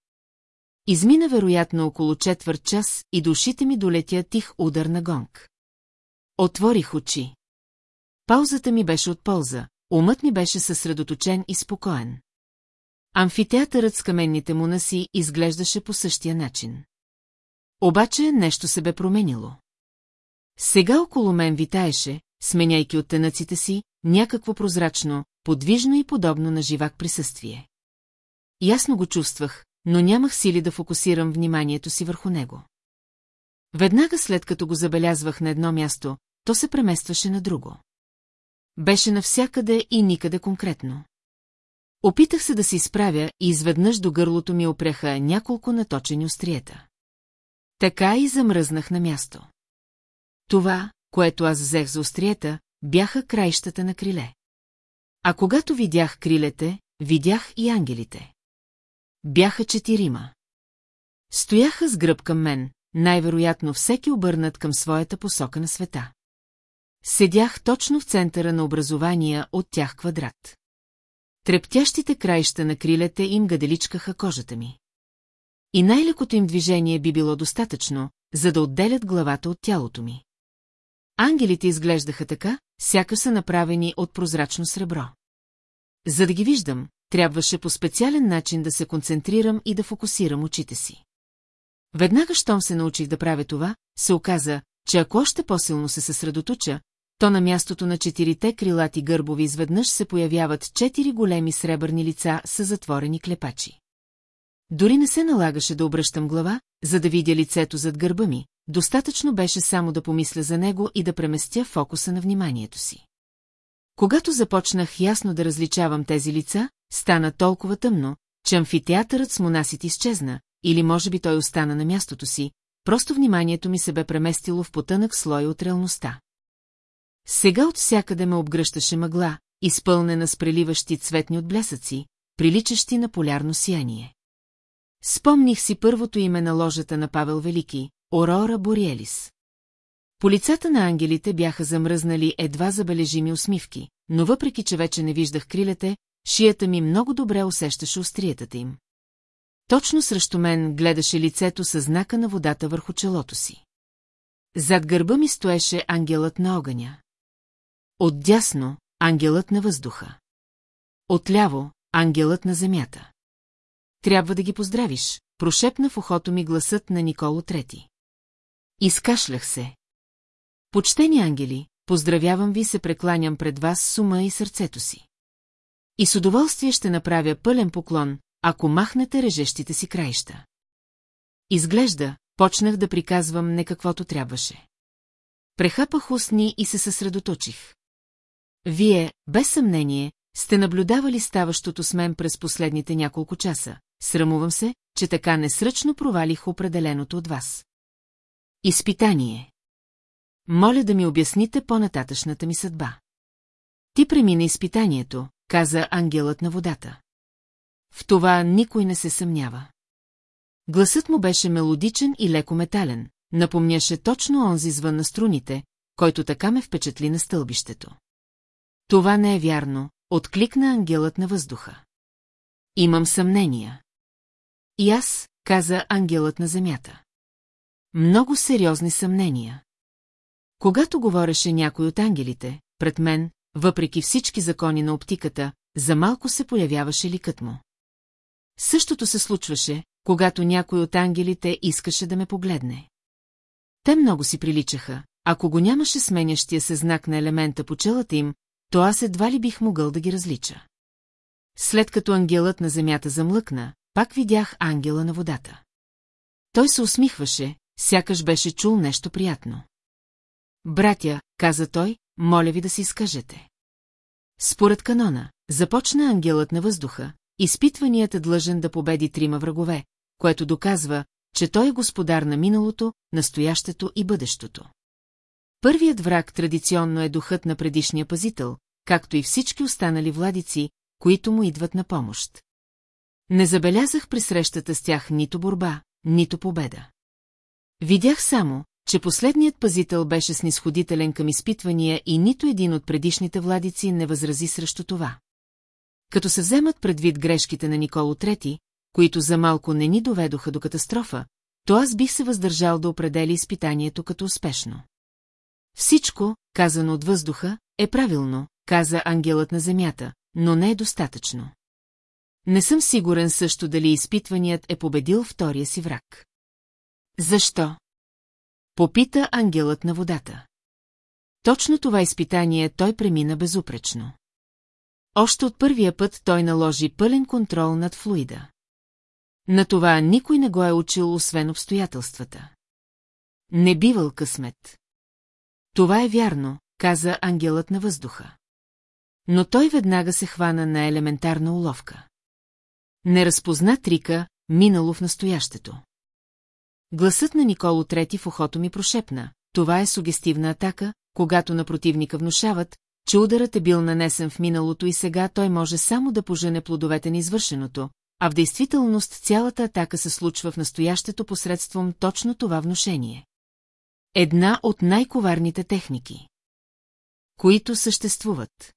Измина вероятно около четвърт час и душите ми долетя тих удар на гонг. Отворих очи. Паузата ми беше от полза, умът ми беше съсредоточен и спокоен. Амфитеатърът с каменните му наси изглеждаше по същия начин. Обаче нещо се бе променило. Сега около мен витаеше, сменяйки оттенъците си, някакво прозрачно, подвижно и подобно на живак присъствие. Ясно го чувствах, но нямах сили да фокусирам вниманието си върху него. Веднага след като го забелязвах на едно място, то се преместваше на друго. Беше навсякъде и никъде конкретно. Опитах се да се изправя и изведнъж до гърлото ми опряха няколко наточени остриета. Така и замръзнах на място. Това, което аз взех за остриета, бяха краищата на криле. А когато видях крилете, видях и ангелите. Бяха четирима. Стояха с гръб към мен, най-вероятно всеки обърнат към своята посока на света. Седях точно в центъра на образования от тях квадрат. Трептящите краища на крилете им гаделичкаха кожата ми. И най-лекото им движение би било достатъчно, за да отделят главата от тялото ми. Ангелите изглеждаха така, сякаш са направени от прозрачно сребро. За да ги виждам, трябваше по специален начин да се концентрирам и да фокусирам очите си. Веднага, щом се научих да правя това, се оказа, че ако още по-силно се съсредоточа, то на мястото на четирите крилати гърбови изведнъж се появяват четири големи сребърни лица с затворени клепачи. Дори не се налагаше да обръщам глава, за да видя лицето зад гърба ми, достатъчно беше само да помисля за него и да преместя фокуса на вниманието си. Когато започнах ясно да различавам тези лица, стана толкова тъмно, че амфитеатърът с монасите изчезна, или може би той остана на мястото си, просто вниманието ми се бе преместило в потънък слой от реалността. Сега от всякъде ме обгръщаше мъгла, изпълнена с преливащи цветни отблясъци, приличащи на полярно сияние. Спомних си първото име на ложата на Павел Велики – Орора Бориелис. По лицата на ангелите бяха замръзнали едва забележими усмивки, но въпреки, че вече не виждах крилете, шията ми много добре усещаше остриетата им. Точно срещу мен гледаше лицето със знака на водата върху челото си. Зад гърба ми стоеше ангелът на огъня. Отдясно – ангелът на въздуха. Отляво – ангелът на земята. Трябва да ги поздравиш, прошепна в ухото ми гласът на Николо Трети. Изкашлях се. Почтени ангели, поздравявам ви се прекланям пред вас с ума и сърцето си. И с удоволствие ще направя пълен поклон, ако махнете режещите си краища. Изглежда, почнах да приказвам не каквото трябваше. Прехапах устни и се съсредоточих. Вие, без съмнение, сте наблюдавали ставащото с мен през последните няколко часа. Срамувам се, че така несръчно провалих определеното от вас. Изпитание. Моля да ми обясните по-нататъчната ми съдба. Ти премина изпитанието, каза ангелът на водата. В това никой не се съмнява. Гласът му беше мелодичен и леко метален, напомняше точно онзи звън на струните, който така ме впечатли на стълбището. Това не е вярно, откликна ангелът на въздуха. Имам съмнения. И аз, каза ангелът на земята. Много сериозни съмнения. Когато говореше някой от ангелите, пред мен, въпреки всички закони на оптиката, за малко се появяваше ликът му. Същото се случваше, когато някой от ангелите искаше да ме погледне. Те много си приличаха, ако го нямаше сменящия се знак на елемента по челата им, то аз едва ли бих могъл да ги различа. След като ангелът на земята замлъкна, пак видях ангела на водата. Той се усмихваше, сякаш беше чул нещо приятно. Братя, каза той, моля ви да си изкажете. Според канона, започна ангелът на въздуха, изпитваният е длъжен да победи трима врагове, което доказва, че той е господар на миналото, настоящето и бъдещето. Първият враг традиционно е духът на предишния пазител, както и всички останали владици, които му идват на помощ. Не забелязах при срещата с тях нито борба, нито победа. Видях само, че последният пазител беше снисходителен към изпитвания и нито един от предишните владици не възрази срещу това. Като се вземат предвид грешките на Николо Трети, които за малко не ни доведоха до катастрофа, то аз бих се въздържал да определя изпитанието като успешно. Всичко, казано от въздуха, е правилно, каза ангелът на земята, но не е достатъчно. Не съм сигурен също дали изпитваният е победил втория си враг. Защо? Попита ангелът на водата. Точно това изпитание той премина безупречно. Още от първия път той наложи пълен контрол над флуида. На това никой не го е учил, освен обстоятелствата. Не бивал късмет. Това е вярно, каза ангелът на въздуха. Но той веднага се хвана на елементарна уловка. Не разпозна трика, минало в настоящето. Гласът на Николо Трети в ухото ми прошепна. Това е сугестивна атака, когато на противника внушават, че ударът е бил нанесен в миналото и сега той може само да пожене плодовете на извършеното, а в действителност цялата атака се случва в настоящето посредством точно това внушение. Една от най-коварните техники, които съществуват.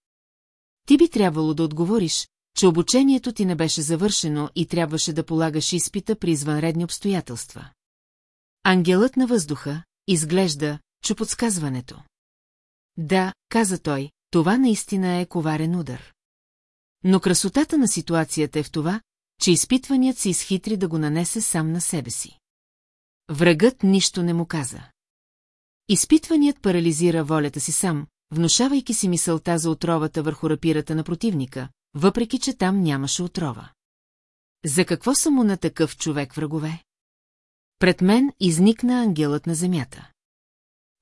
Ти би трябвало да отговориш, че обучението ти не беше завършено и трябваше да полагаш изпита при извънредни обстоятелства. Ангелът на въздуха изглежда, че подсказването. Да, каза той, това наистина е коварен удар. Но красотата на ситуацията е в това, че изпитваният се изхитри да го нанесе сам на себе си. Врагът нищо не му каза. Изпитваният парализира волята си сам, внушавайки си мисълта за отровата върху рапирата на противника, въпреки че там нямаше отрова. За какво са му на такъв човек врагове? Пред мен изникна ангелът на земята.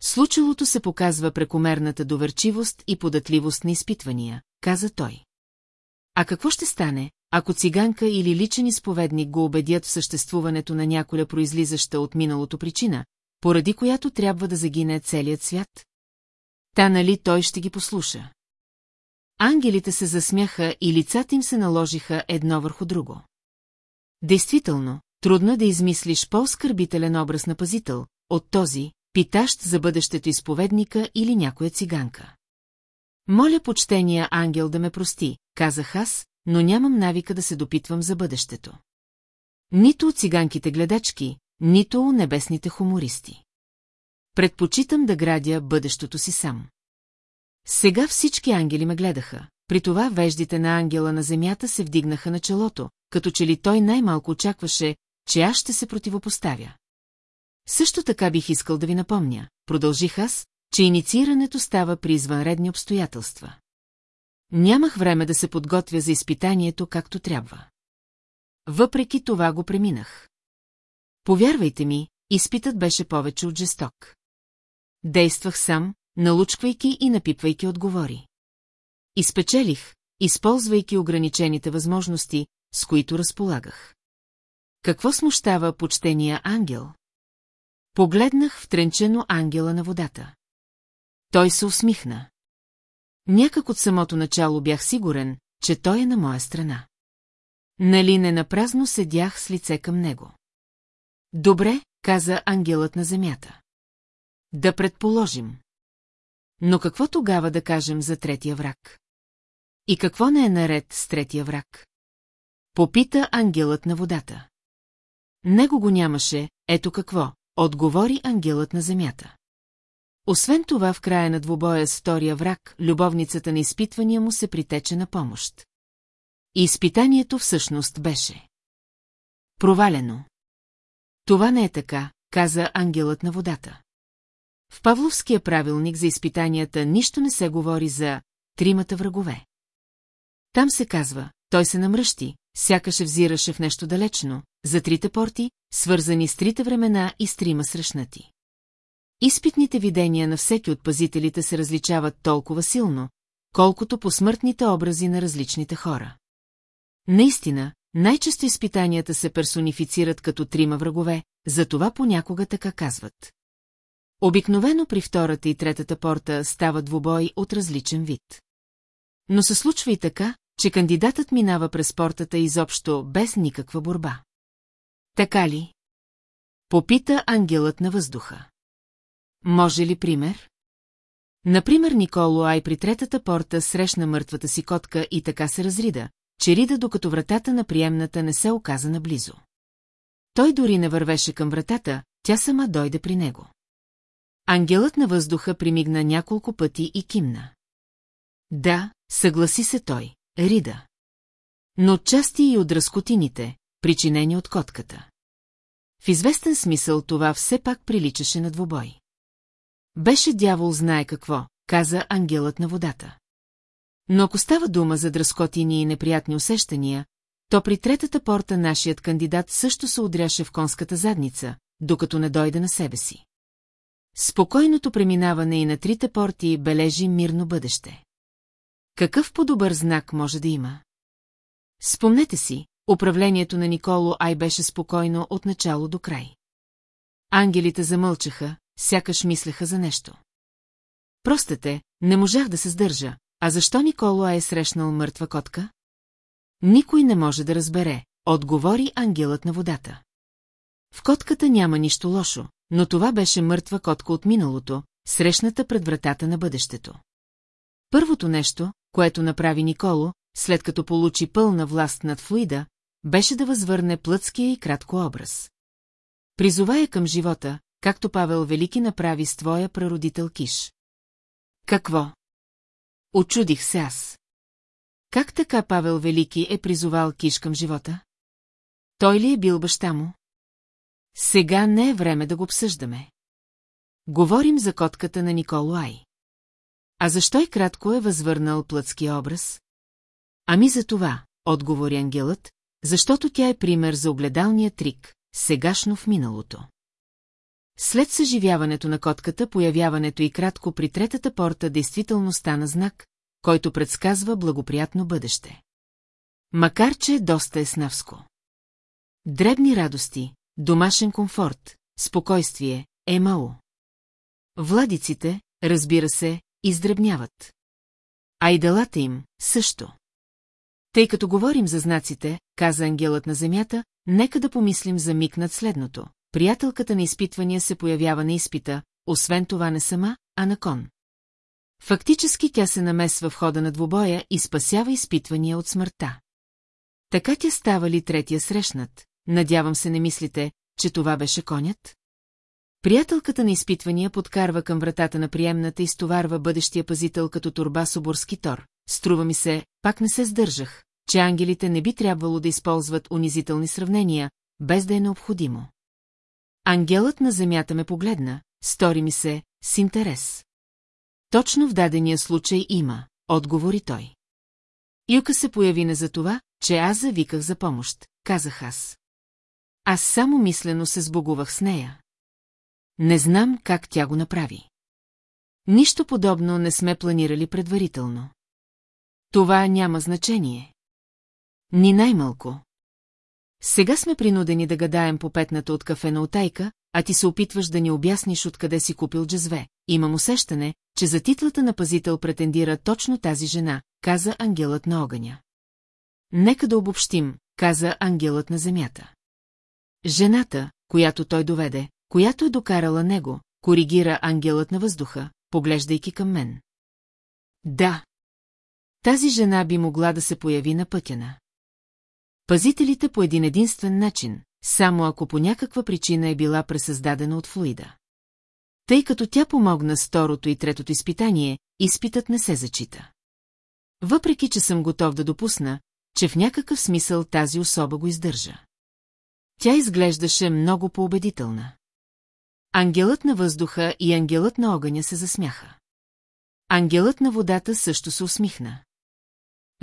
Случилото се показва прекомерната доверчивост и податливост на изпитвания, каза той. А какво ще стане, ако циганка или личен изповедник го убедят в съществуването на няколя произлизаща от миналото причина, поради която трябва да загине целият свят? Та нали той ще ги послуша? Ангелите се засмяха и лицата им се наложиха едно върху друго. Действително, трудно е да измислиш по-скърбителен образ на пазител, от този, питащ за бъдещето изповедника или някоя циганка. Моля почтения ангел да ме прости, казах аз, но нямам навика да се допитвам за бъдещето. Нито от циганките гледачки, нито у небесните хумористи. Предпочитам да градя бъдещето си сам. Сега всички ангели ме гледаха, при това веждите на ангела на земята се вдигнаха на челото, като че ли той най-малко очакваше, че аз ще се противопоставя. Също така бих искал да ви напомня, продължих аз, че инициирането става при извънредни обстоятелства. Нямах време да се подготвя за изпитанието както трябва. Въпреки това го преминах. Повярвайте ми, изпитът беше повече от жесток. Действах сам, налучквайки и напипвайки отговори. Изпечелих, използвайки ограничените възможности, с които разполагах. Какво смущава почтения ангел? Погледнах втренчено ангела на водата. Той се усмихна. Някак от самото начало бях сигурен, че той е на моя страна. Нали не напразно седях с лице към него. Добре, каза ангелът на земята. Да предположим. Но какво тогава да кажем за третия враг? И какво не е наред с третия враг? Попита ангелът на водата. Него го нямаше, ето какво, отговори ангелът на земята. Освен това, в края на двубоя с втория враг, любовницата на изпитвания му се притече на помощ. Изпитанието всъщност беше. Провалено. Това не е така, каза ангелът на водата. В Павловския правилник за изпитанията нищо не се говори за тримата врагове. Там се казва, той се намръщи, сякаше взираше в нещо далечно, за трите порти, свързани с трите времена и с трима срещнати. Изпитните видения на всеки от пазителите се различават толкова силно, колкото по смъртните образи на различните хора. Наистина, най-често изпитанията се персонифицират като трима врагове, затова понякога така казват. Обикновено при втората и третата порта става двубой от различен вид. Но се случва и така, че кандидатът минава през портата изобщо без никаква борба. Така ли? Попита ангелът на въздуха. Може ли пример? Например, Николо Ай при третата порта срещна мъртвата си котка и така се разрида, че рида докато вратата на приемната не се оказа наблизо. Той дори не вървеше към вратата, тя сама дойде при него. Ангелът на въздуха примигна няколко пъти и кимна. Да, съгласи се той, Рида. Но отчасти и от разкотините, причинени от котката. В известен смисъл това все пак приличаше на двубой. Беше дявол знае какво, каза ангелът на водата. Но ако става дума за дръскотини и неприятни усещания, то при третата порта нашият кандидат също се удряше в конската задница, докато не дойде на себе си. Спокойното преминаване и на трите порти бележи мирно бъдеще. Какъв по-добър знак може да има? Спомнете си, управлението на Николо Ай беше спокойно от начало до край. Ангелите замълчаха, сякаш мислеха за нещо. Простете, не можах да се сдържа, а защо Николо е срещнал мъртва котка? Никой не може да разбере, отговори ангелът на водата. В котката няма нищо лошо, но това беше мъртва котка от миналото, срещната пред вратата на бъдещето. Първото нещо, което направи Николо, след като получи пълна власт над Флуида, беше да възвърне плътския и кратко образ. Призова я към живота, както Павел Велики направи с твоя прародител Киш. Какво? Очудих се аз. Как така Павел Велики е призовал Киш към живота? Той ли е бил баща му? Сега не е време да го обсъждаме. Говорим за котката на Николо Ай. А защо и кратко е възвърнал плътския образ? Ами за това, отговори ангелът, защото тя е пример за огледалния трик, сегашно в миналото. След съживяването на котката, появяването и кратко при третата порта действително стана знак, който предсказва благоприятно бъдеще. Макар, че е доста еснавско. Дребни радости, домашен комфорт, спокойствие, емало. Владиците, разбира се, издребняват. А и им също. Тъй като говорим за знаците, каза ангелът на земята, нека да помислим за миг над следното. Приятелката на изпитвания се появява на изпита, освен това не сама, а на кон. Фактически тя се намесва в хода на двубоя и спасява изпитвания от смъртта. Така тя става ли третия срещнат? Надявам се не мислите, че това беше конят? Приятелката на изпитвания подкарва към вратата на приемната и стоварва бъдещия пазител като турба с оборски тор. Струва ми се, пак не се сдържах, че ангелите не би трябвало да използват унизителни сравнения, без да е необходимо. Ангелът на земята ме погледна, стори ми се, с интерес. Точно в дадения случай има, отговори той. Юка се появи не за това, че аз завиках за помощ, казах аз. Аз само мислено се сбогувах с нея. Не знам как тя го направи. Нищо подобно не сме планирали предварително. Това няма значение. Ни най-малко. Сега сме принудени да гадаем по петната от кафе на отайка, а ти се опитваш да ни обясниш откъде си купил джезве. Имам усещане, че за титлата на пазител претендира точно тази жена, каза ангелът на огъня. Нека да обобщим, каза ангелът на земята. Жената, която той доведе, която е докарала него, коригира ангелът на въздуха, поглеждайки към мен. Да. Тази жена би могла да се появи на пътя на. Пазителите по един единствен начин, само ако по някаква причина е била пресъздадена от флуида. Тъй като тя помогна с второто и третото изпитание, изпитът не се зачита. Въпреки, че съм готов да допусна, че в някакъв смисъл тази особа го издържа. Тя изглеждаше много поубедителна. Ангелът на въздуха и ангелът на огъня се засмяха. Ангелът на водата също се усмихна.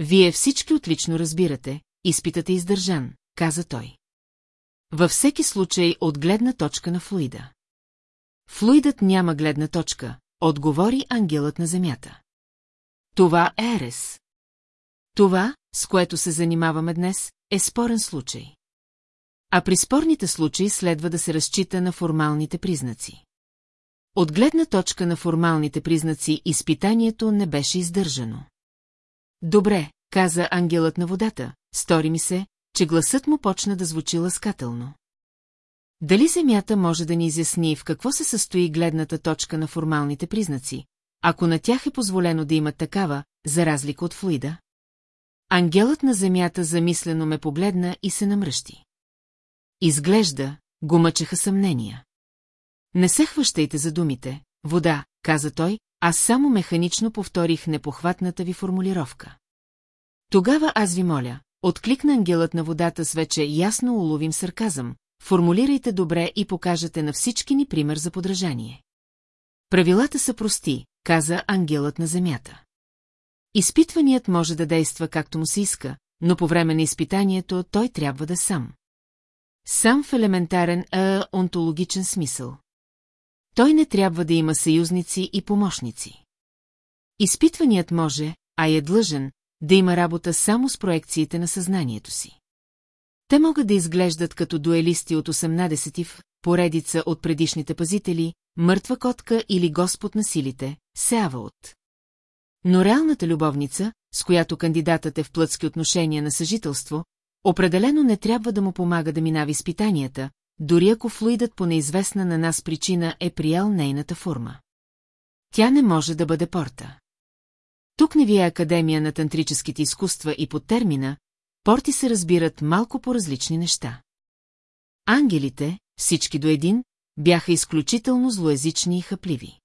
Вие всички отлично разбирате, изпитът е издържан, каза той. Във всеки случай от гледна точка на флуида. Флуидът няма гледна точка, отговори ангелът на земята. Това е Ерес. Това, с което се занимаваме днес, е спорен случай. А при спорните случаи следва да се разчита на формалните признаци. От гледна точка на формалните признаци изпитанието не беше издържано. Добре, каза ангелът на водата, стори ми се, че гласът му почна да звучи ласкателно. Дали Земята може да ни изясни в какво се състои гледната точка на формалните признаци, ако на тях е позволено да имат такава, за разлика от флуида? Ангелът на Земята замислено ме погледна и се намръщи. Изглежда, го мъчеха съмнения. Не се хващайте за думите, вода, каза той, аз само механично повторих непохватната ви формулировка. Тогава аз ви моля, откликна ангелът на водата с вече ясно уловим сарказъм, формулирайте добре и покажете на всички ни пример за подражание. Правилата са прости, каза ангелът на земята. Изпитваният може да действа както му се иска, но по време на изпитанието той трябва да сам. Сам в елементарен а, онтологичен смисъл. Той не трябва да има съюзници и помощници. Изпитваният може, а е длъжен, да има работа само с проекциите на съзнанието си. Те могат да изглеждат като дуелисти от 18 в поредица от предишните пазители, мъртва котка или господ на силите, от. Но реалната любовница, с която кандидатът е в плътски отношения на съжителство, определено не трябва да му помага да минава изпитанията, дори ако флуидът по неизвестна на нас причина е приял нейната форма. Тя не може да бъде порта. Тук не ви е Академия на тантрическите изкуства и под термина, порти се разбират малко по различни неща. Ангелите, всички до един, бяха изключително злоязични и хапливи.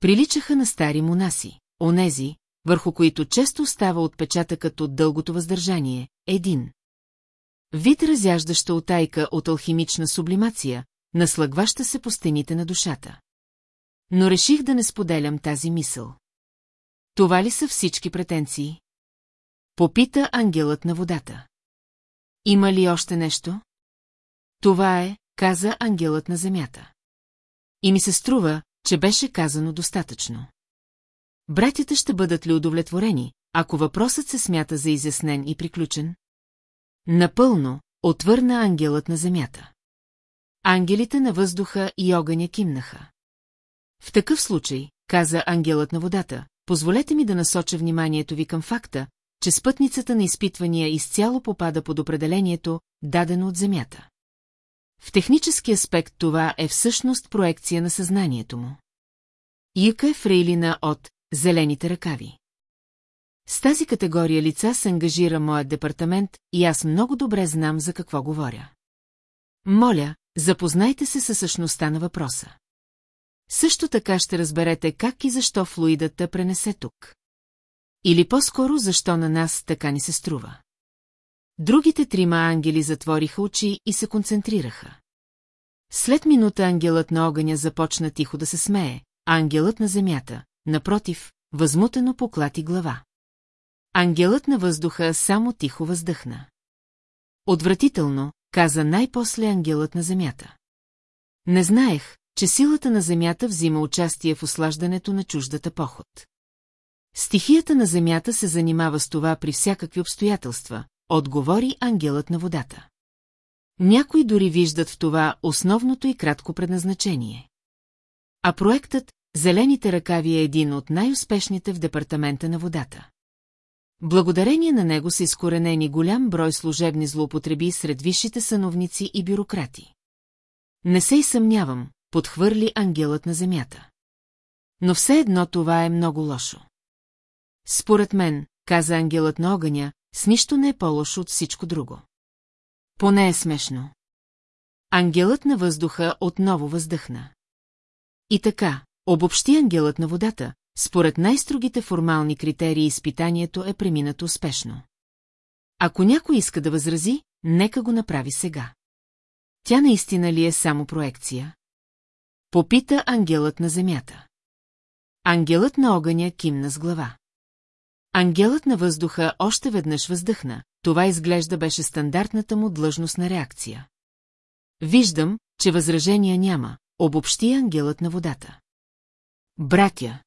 Приличаха на стари монаси, онези, върху които често става отпечатъкът от дългото въздържание, един. Вид разяждаща отайка от алхимична сублимация, наслагваща се по стените на душата. Но реших да не споделям тази мисъл. Това ли са всички претенции? Попита ангелът на водата. Има ли още нещо? Това е, каза ангелът на земята. И ми се струва, че беше казано достатъчно. Братята ще бъдат ли удовлетворени, ако въпросът се смята за изяснен и приключен? Напълно, отвърна ангелът на земята. Ангелите на въздуха и огъня кимнаха. В такъв случай, каза ангелът на водата, позволете ми да насоча вниманието ви към факта, че спътницата на изпитвания изцяло попада под определението, дадено от Земята. В технически аспект това е всъщност проекция на съзнанието му. Юка е фрейлина от «Зелените ръкави». С тази категория лица се ангажира моят департамент и аз много добре знам за какво говоря. Моля, запознайте се със същността на въпроса. Също така ще разберете как и защо флуидата пренесе тук. Или по-скоро защо на нас така ни се струва. Другите трима ангели затвориха очи и се концентрираха. След минута ангелът на огъня започна тихо да се смее, ангелът на земята, напротив, възмутено поклати глава. Ангелът на въздуха само тихо въздъхна. Отвратително, каза най-после ангелът на земята. Не знаех, че силата на земята взима участие в ослаждането на чуждата поход. Стихията на земята се занимава с това при всякакви обстоятелства, отговори ангелът на водата. Някои дори виждат в това основното и кратко предназначение. А проектът «Зелените ръкави» е един от най-успешните в департамента на водата. Благодарение на него са изкоренени голям брой служебни злоупотреби сред висшите съновници и бюрократи. Не се и съмнявам, подхвърли ангелът на земята. Но все едно това е много лошо. Според мен, каза ангелът на огъня, с нищо не е по-лошо от всичко друго. Поне е смешно. Ангелът на въздуха отново въздъхна. И така, обобщи ангелът на водата, според най-строгите формални критерии изпитанието е преминато успешно. Ако някой иска да възрази, нека го направи сега. Тя наистина ли е само проекция? Попита ангелът на земята. Ангелът на огъня кимна с глава. Ангелът на въздуха още веднъж въздъхна, това изглежда беше стандартната му длъжностна реакция. Виждам, че възражения няма, обобщи ангелът на водата. Братя.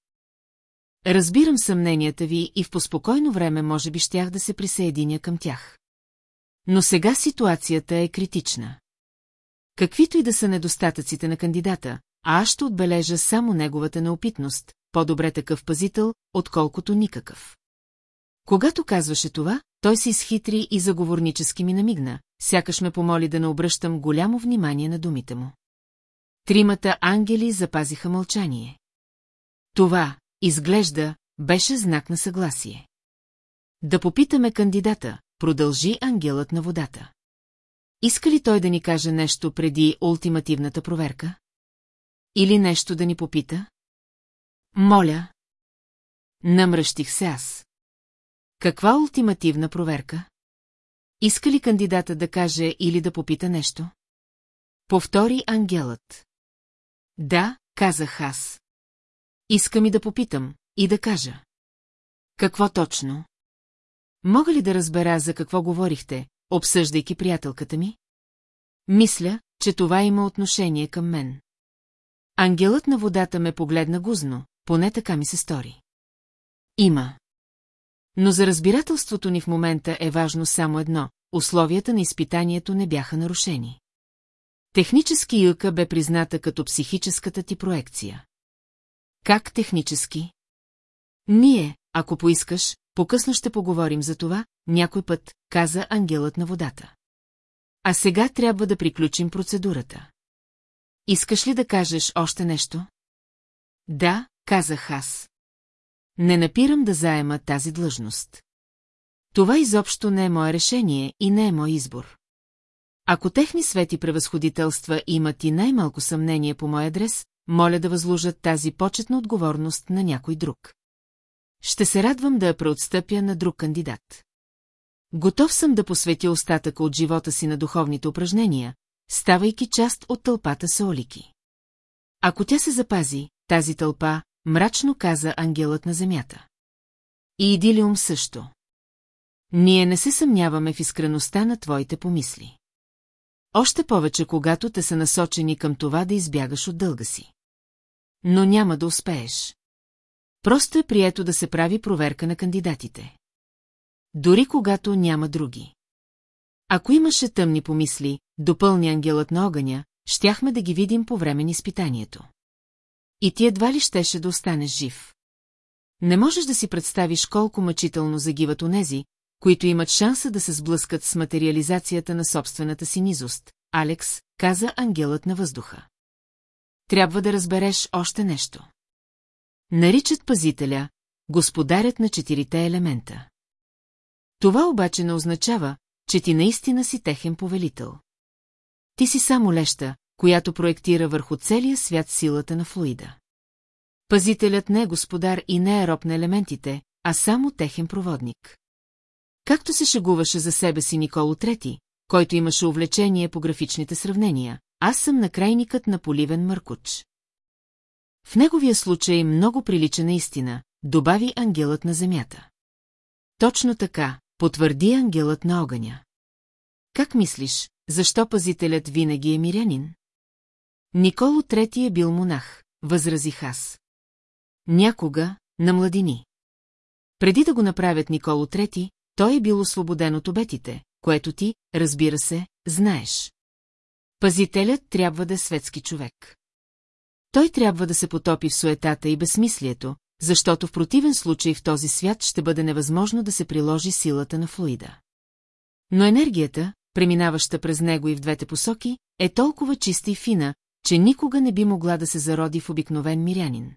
Разбирам съмненията ви и в поспокойно време може би щях да се присъединя към тях. Но сега ситуацията е критична. Каквито и да са недостатъците на кандидата, а аз ще отбележа само неговата неопитност, по-добре такъв пазител, отколкото никакъв. Когато казваше това, той се изхитри и заговорнически ми намигна, сякаш ме помоли да не обръщам голямо внимание на думите му. Тримата ангели запазиха мълчание. Това, изглежда, беше знак на съгласие. Да попитаме кандидата, продължи ангелът на водата. Иска ли той да ни каже нещо преди ултимативната проверка? Или нещо да ни попита? Моля. Намръщих се аз. Каква ултимативна проверка? Иска ли кандидата да каже или да попита нещо? Повтори ангелът. Да, казах аз. Иска ми да попитам и да кажа. Какво точно? Мога ли да разбера за какво говорихте, обсъждайки приятелката ми? Мисля, че това има отношение към мен. Ангелът на водата ме погледна гузно, поне така ми се стори. Има. Но за разбирателството ни в момента е важно само едно – условията на изпитанието не бяха нарушени. Технически Юка бе призната като психическата ти проекция. Как технически? Ние, ако поискаш, по-късно ще поговорим за това, някой път, каза ангелът на водата. А сега трябва да приключим процедурата. Искаш ли да кажеш още нещо? Да, казах аз. Не напирам да заема тази длъжност. Това изобщо не е мое решение и не е мой избор. Ако техни свети превъзходителства имат и най-малко съмнение по мой адрес, моля да възложат тази почетна отговорност на някой друг. Ще се радвам да я преотстъпя на друг кандидат. Готов съм да посветя остатъка от живота си на духовните упражнения, ставайки част от тълпата Саолики. Ако тя се запази, тази тълпа, мрачно каза ангелът на земята. И Идилиум също. Ние не се съмняваме в искреността на твоите помисли. Още повече, когато те са насочени към това да избягаш от дълга си. Но няма да успееш. Просто е прието да се прави проверка на кандидатите. Дори когато няма други. Ако имаше тъмни помисли, допълни ангелът на огъня, щяхме да ги видим по време на изпитанието. И ти едва ли щеше да останеш жив. Не можеш да си представиш колко мъчително загиват онези, които имат шанса да се сблъскат с материализацията на собствената си низост. Алекс, каза ангелът на въздуха. Трябва да разбереш още нещо. Наричат пазителя господарят на четирите елемента. Това обаче не означава, че ти наистина си техен повелител. Ти си само леща, която проектира върху целия свят силата на флуида. Пазителят не е господар и не е роб на елементите, а само техен проводник. Както се шегуваше за себе си Николо Трети, който имаше увлечение по графичните сравнения, аз съм накрайникът на поливен мъркуч. В неговия случай много прилича наистина, добави ангелът на земята. Точно така, потвърди ангелът на огъня. Как мислиш, защо пазителят винаги е мирянин? Николо Трети е бил монах, възразих аз. Някога, на младини. Преди да го направят Николо Трети, той е бил освободен от обетите, което ти, разбира се, знаеш. Пазителят трябва да е светски човек. Той трябва да се потопи в суетата и безсмислието, защото в противен случай в този свят ще бъде невъзможно да се приложи силата на флуида. Но енергията, преминаваща през него и в двете посоки, е толкова чиста и фина, че никога не би могла да се зароди в обикновен мирянин.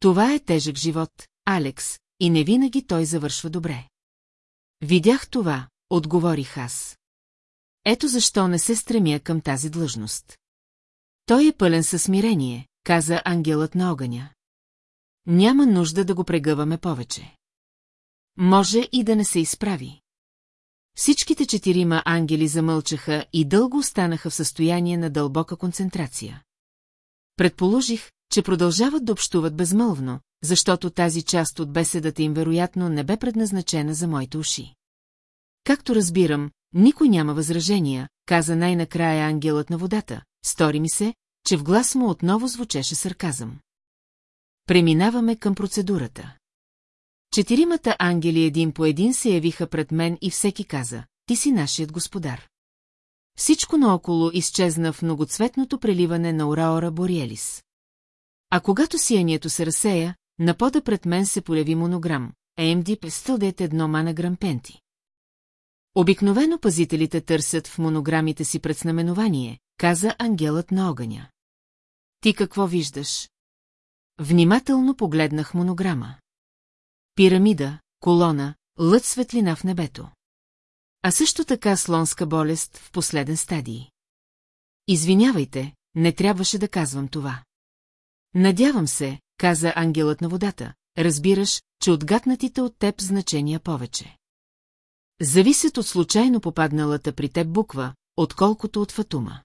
Това е тежък живот, Алекс, и не винаги той завършва добре. Видях това, отговорих аз. Ето защо не се стремя към тази длъжност. Той е пълен със смирение, каза ангелът на огъня. Няма нужда да го прегъваме повече. Може и да не се изправи. Всичките четирима ангели замълчаха и дълго останаха в състояние на дълбока концентрация. Предположих, че продължават да общуват безмълвно, защото тази част от беседата им вероятно не бе предназначена за моите уши. Както разбирам, никой няма възражения, каза най-накрая ангелът на водата. Стори ми се, че в глас му отново звучеше сарказъм. Преминаваме към процедурата. Четиримата ангели един по един се явиха пред мен и всеки каза, ти си нашият господар. Всичко наоколо изчезна в многоцветното преливане на Ураора Бориелис. А когато сиянието се разсея, на пода пред мен се поляви монограм, AMD стълдете едно манаграм пенти. Обикновено пазителите търсят в монограмите си предзнаменование, каза ангелът на огъня. Ти какво виждаш? Внимателно погледнах монограма. Пирамида, колона, лъд светлина в небето. А също така слонска болест в последен стадий. Извинявайте, не трябваше да казвам това. Надявам се, каза ангелът на водата, разбираш, че отгатнатите от теб значения повече. Зависят от случайно попадналата при теб буква, отколкото от фатума.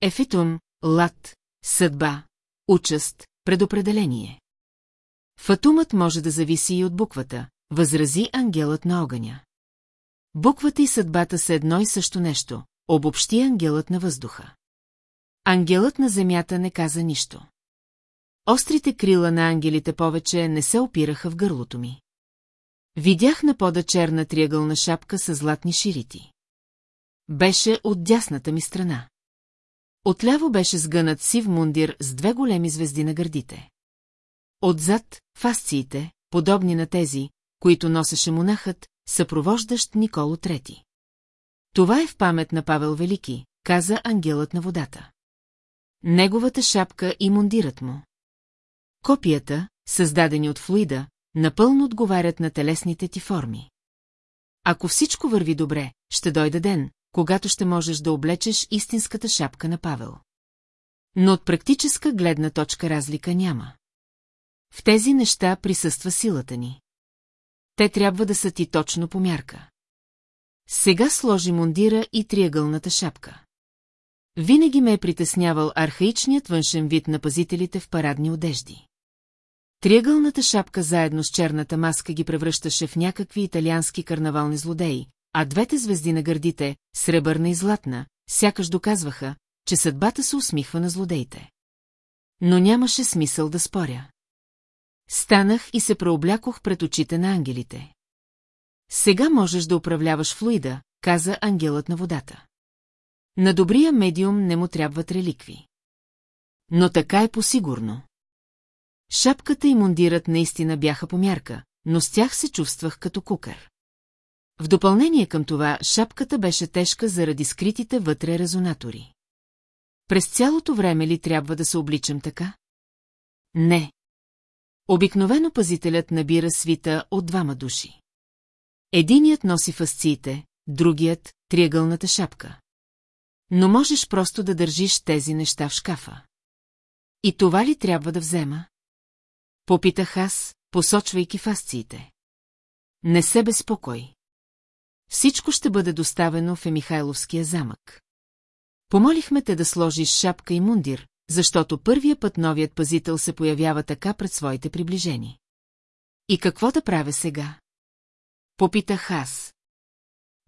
Ефитум, лад, съдба, участ, предопределение. Фатумът може да зависи и от буквата, възрази ангелът на огъня. Буквата и съдбата са едно и също нещо, обобщи ангелът на въздуха. Ангелът на земята не каза нищо. Острите крила на ангелите повече не се опираха в гърлото ми. Видях на пода черна триъгълна шапка с златни ширити. Беше от дясната ми страна. Отляво беше сгънат сив мундир с две големи звезди на гърдите. Отзад, фасциите, подобни на тези, които носеше монахът, съпровождащ Николо Трети. Това е в памет на Павел Велики, каза ангелът на водата. Неговата шапка и мундирът му. Копията, създадени от флуида, напълно отговарят на телесните ти форми. Ако всичко върви добре, ще дойде ден, когато ще можеш да облечеш истинската шапка на Павел. Но от практическа гледна точка разлика няма. В тези неща присъства силата ни. Те трябва да са ти точно по мярка. Сега сложи мундира и триъгълната шапка. Винаги ме е притеснявал архаичният външен вид на пазителите в парадни одежди. Триъгълната шапка заедно с черната маска ги превръщаше в някакви италиански карнавални злодеи, а двете звезди на гърдите, сребърна и златна, сякаш доказваха, че съдбата се усмихва на злодеите. Но нямаше смисъл да споря. Станах и се преоблякох пред очите на ангелите. Сега можеш да управляваш флуида, каза ангелът на водата. На добрия медиум не му трябват реликви. Но така е посигурно. Шапката и мундирът наистина бяха по мярка, но с тях се чувствах като кукър. В допълнение към това, шапката беше тежка заради скритите вътре резонатори. През цялото време ли трябва да се обличам така? Не. Обикновено пазителят набира свита от двама души. Единият носи фасциите, другият – триъгълната шапка. Но можеш просто да държиш тези неща в шкафа. И това ли трябва да взема? Попитах аз, посочвайки фасциите. Не се безпокой. Всичко ще бъде доставено в Емихайловския замък. Помолихме те да сложиш шапка и мундир, защото първия път новият пазител се появява така пред своите приближени. И какво да правя сега? Попитах аз.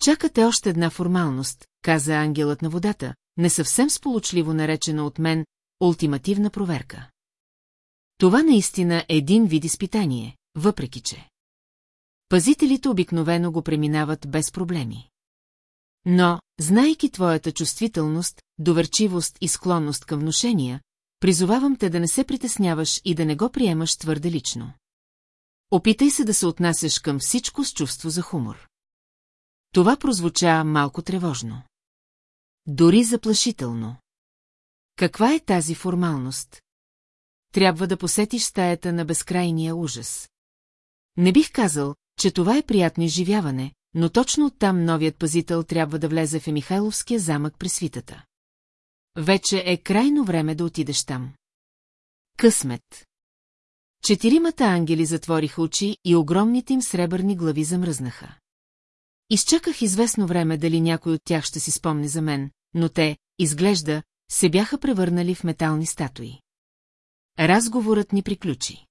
Чакате още една формалност, каза ангелът на водата, не съвсем сполучливо наречена от мен, ултимативна проверка. Това наистина е един вид изпитание, въпреки че. Пазителите обикновено го преминават без проблеми. Но, знайки твоята чувствителност, доверчивост и склонност към внушения, призовавам те да не се притесняваш и да не го приемаш твърде лично. Опитай се да се отнасяш към всичко с чувство за хумор. Това прозвуча малко тревожно. Дори заплашително. Каква е тази формалност? Трябва да посетиш стаята на безкрайния ужас. Не бих казал, че това е приятно изживяване, но точно оттам новият пазител трябва да влезе в Емихайловския замък при свитата. Вече е крайно време да отидеш там. Късмет. Четиримата ангели затвориха очи и огромните им сребърни глави замръзнаха. Изчаках известно време дали някой от тях ще си спомни за мен, но те, изглежда, се бяха превърнали в метални статуи. Разговорът ни приключи.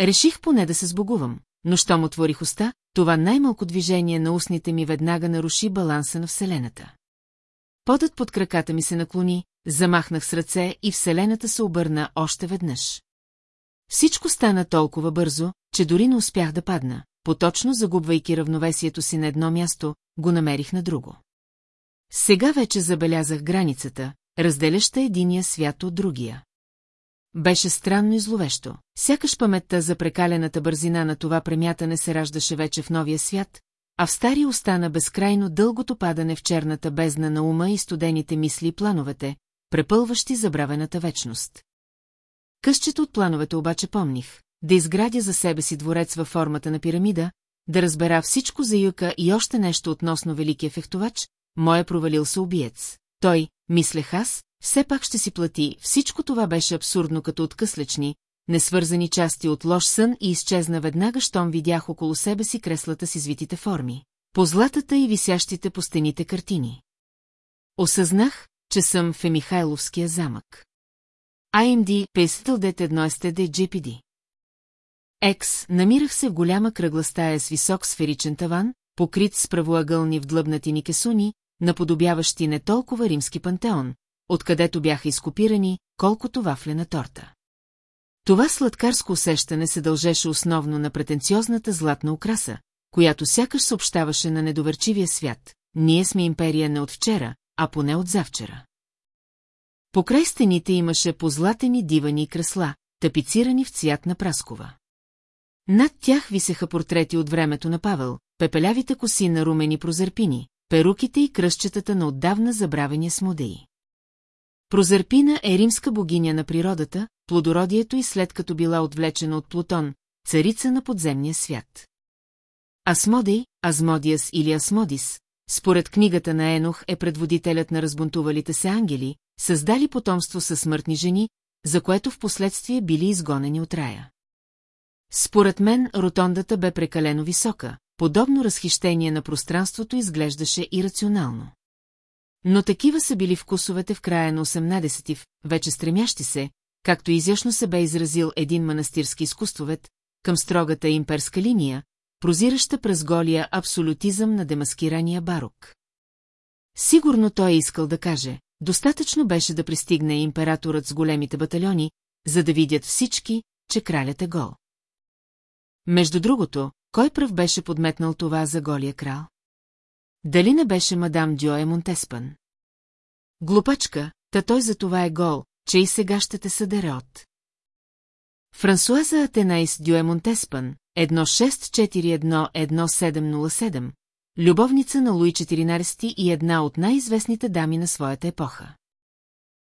Реших поне да се сбогувам, но щом отворих уста, това най-малко движение на устните ми веднага наруши баланса на Вселената. Подът под краката ми се наклони, замахнах с ръце и Вселената се обърна още веднъж. Всичко стана толкова бързо, че дори не успях да падна, поточно загубвайки равновесието си на едно място, го намерих на друго. Сега вече забелязах границата, разделяща единия свят от другия. Беше странно и зловещо. Сякаш паметта за прекалената бързина на това премятане се раждаше вече в новия свят, а в стария остана безкрайно дългото падане в черната бездна на ума и студените мисли и плановете, препълващи забравената вечност. Къщето от плановете обаче помних, да изградя за себе си дворец във формата на пирамида, да разбера всичко за Юка и още нещо относно великия фехтовач, моя провалил се убиец. Той, мислех аз, все пак ще си плати, всичко това беше абсурдно като откъслечни, несвързани части от лош сън и изчезна веднага, щом видях около себе си креслата с извитите форми, по златата и висящите по стените картини. Осъзнах, че съм в Емихайловския замък. IMD, Пейстъл Дет 1 STD GPD. Екс, намирах се в голяма кръгла стая с висок сферичен таван, покрит с правоъгълни вдлъбнати кесуни, наподобяващи не толкова римски пантеон, откъдето бяха изкопирани, колкото вафлена торта. Това сладкарско усещане се дължеше основно на претенциозната златна украса, която сякаш съобщаваше на недоверчивия свят. Ние сме империя не от вчера, а поне от завчера. Покрай стените имаше позлатени дивани и кресла, тапицирани в цвят на праскова. Над тях висеха портрети от времето на Павел, пепелявите коси на румени прозерпини, перуките и кръщетата на отдавна забравения смодеи. Прозерпина е римска богиня на природата, плодородието и след като била отвлечена от Плутон, царица на подземния свят. Асмодей, Азмодиас или Асмодис, според книгата на Енох е предводителят на разбунтувалите се ангели, създали потомство със смъртни жени, за което в последствие били изгонени от рая. Според мен ротондата бе прекалено висока, подобно разхищение на пространството изглеждаше ирационално. Но такива са били вкусовете в края на 18-ти, вече стремящи се, както изящно се бе изразил един манастирски изкуствовед, към строгата имперска линия, прозираща през голия абсолютизъм на демаскирания барок. Сигурно той е искал да каже, достатъчно беше да пристигне императорът с големите батальони, за да видят всички, че кралят е гол. Между другото, кой пръв беше подметнал това за голия крал? Дали не беше мадам Дюе Монтеспан? Глупачка, та той за това е гол, че и сега ще те съдере от. Франсуаза Атенайс Дюе Монтеспан, 1641-1707, любовница на Луи XIV и една от най-известните дами на своята епоха.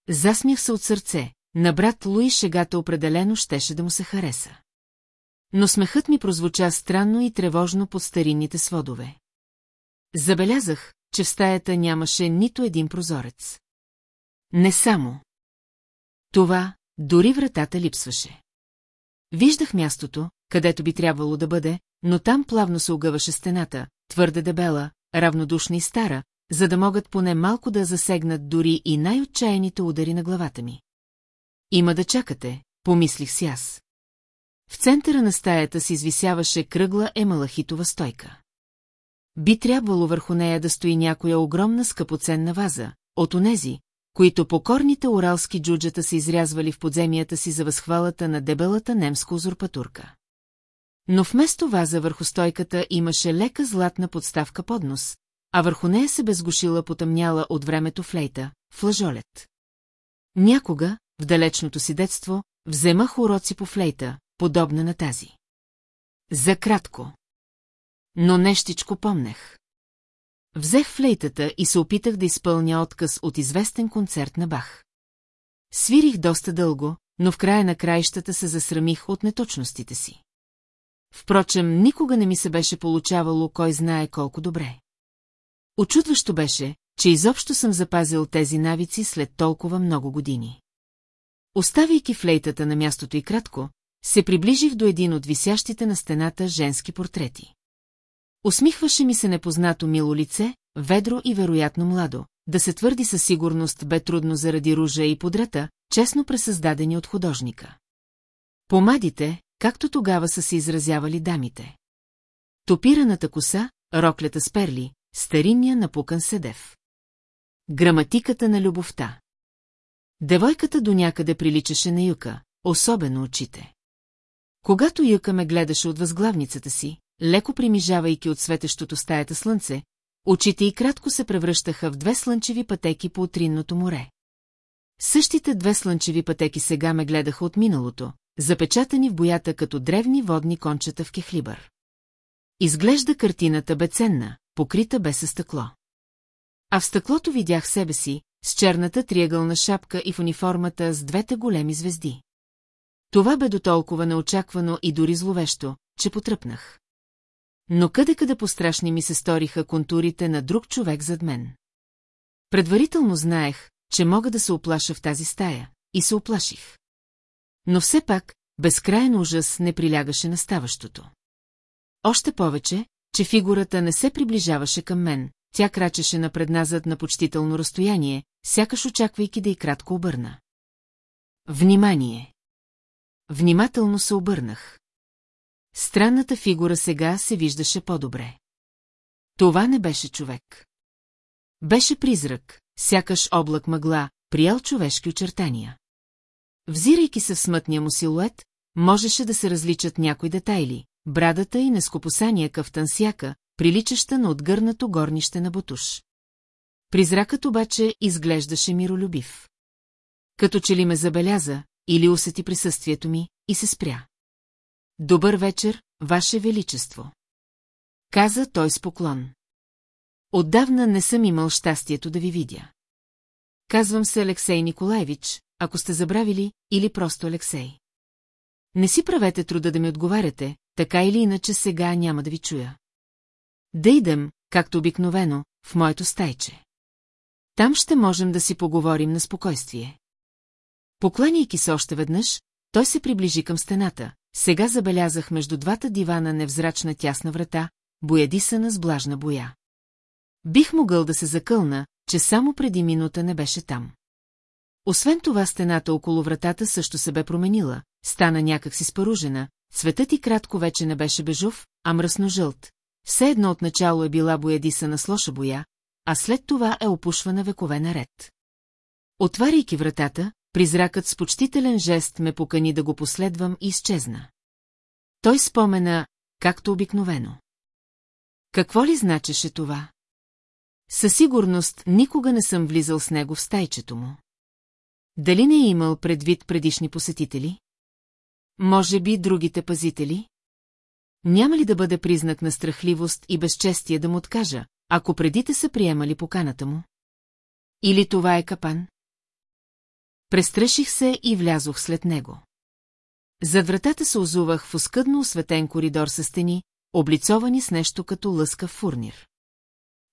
Засмях се от сърце, на брат Луи шегата определено щеше да му се хареса. Но смехът ми прозвуча странно и тревожно под старинните сводове. Забелязах, че в стаята нямаше нито един прозорец. Не само. Това, дори вратата липсваше. Виждах мястото, където би трябвало да бъде, но там плавно се огъваше стената, твърде дебела, равнодушна и стара, за да могат поне малко да засегнат дори и най-отчаяните удари на главата ми. Има да чакате, помислих си аз. В центъра на стаята се извисяваше кръгла емалахитова стойка. Би трябвало върху нея да стои някоя огромна скъпоценна ваза, от онези, които покорните уралски джуджата се изрязвали в подземията си за възхвалата на дебелата немска узурпатурка. Но вместо ваза върху стойката имаше лека златна подставка под нос, а върху нея се безгушила потъмняла от времето флейта, флажолет. Някога, в далечното си детство, вземах уроци по флейта, подобна на тази. За кратко. Но нещичко помнех. Взех флейтата и се опитах да изпълня отказ от известен концерт на Бах. Свирих доста дълго, но в края на краищата се засрамих от неточностите си. впрочем никога не ми се беше получавало кой знае колко добре. Очудващо беше, че изобщо съм запазил тези навици след толкова много години. Оставяйки флейтата на мястото и кратко, се приближих до един от висящите на стената женски портрети. Усмихваше ми се непознато мило лице, ведро и вероятно младо. Да се твърди със сигурност бе трудно заради ружа и подрата, честно пресъздадени от художника. Помадите, както тогава са се изразявали дамите. Топираната коса, роклята с перли, старинния напукан седев. Граматиката на любовта. Девойката до някъде приличаше на Юка, особено очите. Когато Юка ме гледаше от възглавницата си, леко примижавайки от светещото стаята слънце, очите и кратко се превръщаха в две слънчеви пътеки по утринното море. Същите две слънчеви пътеки сега ме гледаха от миналото, запечатани в боята като древни водни кончета в кехлибър. Изглежда картината бе ценна, покрита бе със стъкло. А в стъклото видях себе си, с черната триъгълна шапка и в униформата с двете големи звезди. Това бе до толкова неочаквано и дори зловещо, че потръпнах. Но къде-къде пострашни ми се сториха контурите на друг човек зад мен. Предварително знаех, че мога да се оплаша в тази стая, и се оплаших. Но все пак, безкрайен ужас не прилягаше на ставащото. Още повече, че фигурата не се приближаваше към мен, тя крачеше напредназад на почтително разстояние, сякаш очаквайки да и кратко обърна. Внимание! Внимателно се обърнах. Странната фигура сега се виждаше по-добре. Това не беше човек. Беше призрак, сякаш облак мъгла, приял човешки очертания. Взирайки се в смътния му силует, можеше да се различат някои детайли, брадата и нескопосания кафтан сяка, приличаща на отгърнато горнище на бутуш. Призракът обаче изглеждаше миролюбив. Като че ли ме забеляза, или усети присъствието ми, и се спря. Добър вечер, Ваше Величество. Каза той с поклон. Отдавна не съм имал щастието да ви видя. Казвам се Алексей Николаевич, ако сте забравили, или просто Алексей. Не си правете труда да ми отговаряте, така или иначе сега няма да ви чуя. Да идем, както обикновено, в моето стайче. Там ще можем да си поговорим на спокойствие. Покланяйки се още веднъж, той се приближи към стената. Сега забелязах между двата дивана невзрачна тясна врата, боядисана с блажна боя. Бих могъл да се закълна, че само преди минута не беше там. Освен това стената около вратата също се бе променила, стана някак си спаружена, цветът и кратко вече не беше бежов, а мръсно-жълт. Все едно отначало е била боядисана с лоша боя, а след това е опушвана векове наред. Отваряйки вратата, призракът с почтителен жест ме покани да го последвам и изчезна. Той спомена, както обикновено. Какво ли значеше това? Със сигурност никога не съм влизал с него в стайчето му. Дали не е имал предвид предишни посетители? Може би другите пазители? Няма ли да бъде признак на страхливост и безчестие да му откажа, ако предите са приемали поканата му? Или това е капан? Престраших се и влязох след него. Зад вратата се озувах в оскъдно осветен коридор с стени, облицовани с нещо като лъскав фурнир.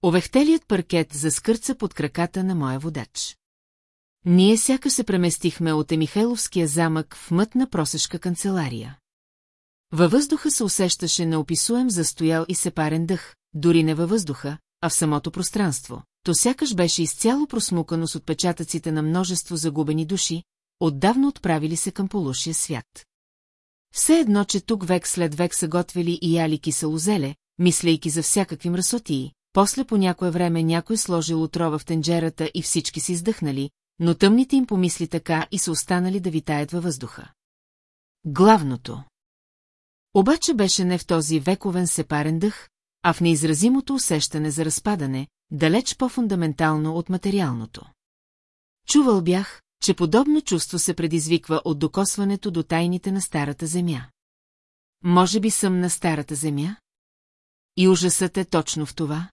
Овехтелият паркет заскърца под краката на моя водач. Ние сяка се преместихме от Емихайловския замък в мътна просешка канцелария. Във въздуха се усещаше неописуем застоял и сепарен дъх, дори не във въздуха, а в самото пространство. То сякаш беше изцяло просмукано с отпечатъците на множество загубени души, отдавна отправили се към полушия свят. Все едно, че тук век след век са готвили и яли кисело зеле, мислейки за всякакви мръсотии, после по някое време някой сложил отрова в тенджерата и всички си издъхнали, но тъмните им помисли така и са останали да витаят във въздуха. Главното. Обаче беше не в този вековен сепарен дъх, а в неизразимото усещане за разпадане, далеч по-фундаментално от материалното. Чувал бях, че подобно чувство се предизвиква от докосването до тайните на Старата Земя. Може би съм на Старата Земя? И ужасът е точно в това?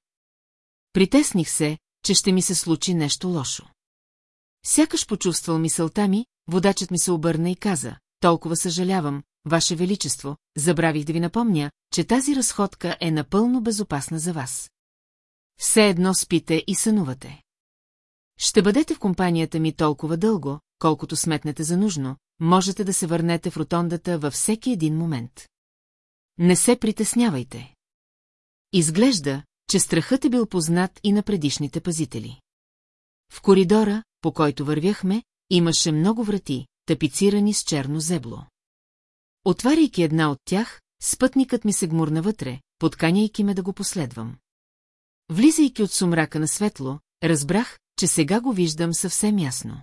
Притесних се, че ще ми се случи нещо лошо. Сякаш почувствал мисълта ми, водачът ми се обърна и каза, толкова съжалявам, Ваше Величество, забравих да ви напомня, че тази разходка е напълно безопасна за вас. Все едно спите и сънувате. Ще бъдете в компанията ми толкова дълго, колкото сметнете за нужно, можете да се върнете в ротондата във всеки един момент. Не се притеснявайте. Изглежда, че страхът е бил познат и на предишните пазители. В коридора, по който вървяхме, имаше много врати, тапицирани с черно зебло. Отваряйки една от тях, спътникът ми се гмурна вътре, подканяйки ме да го последвам. Влизайки от сумрака на светло, разбрах, че сега го виждам съвсем ясно.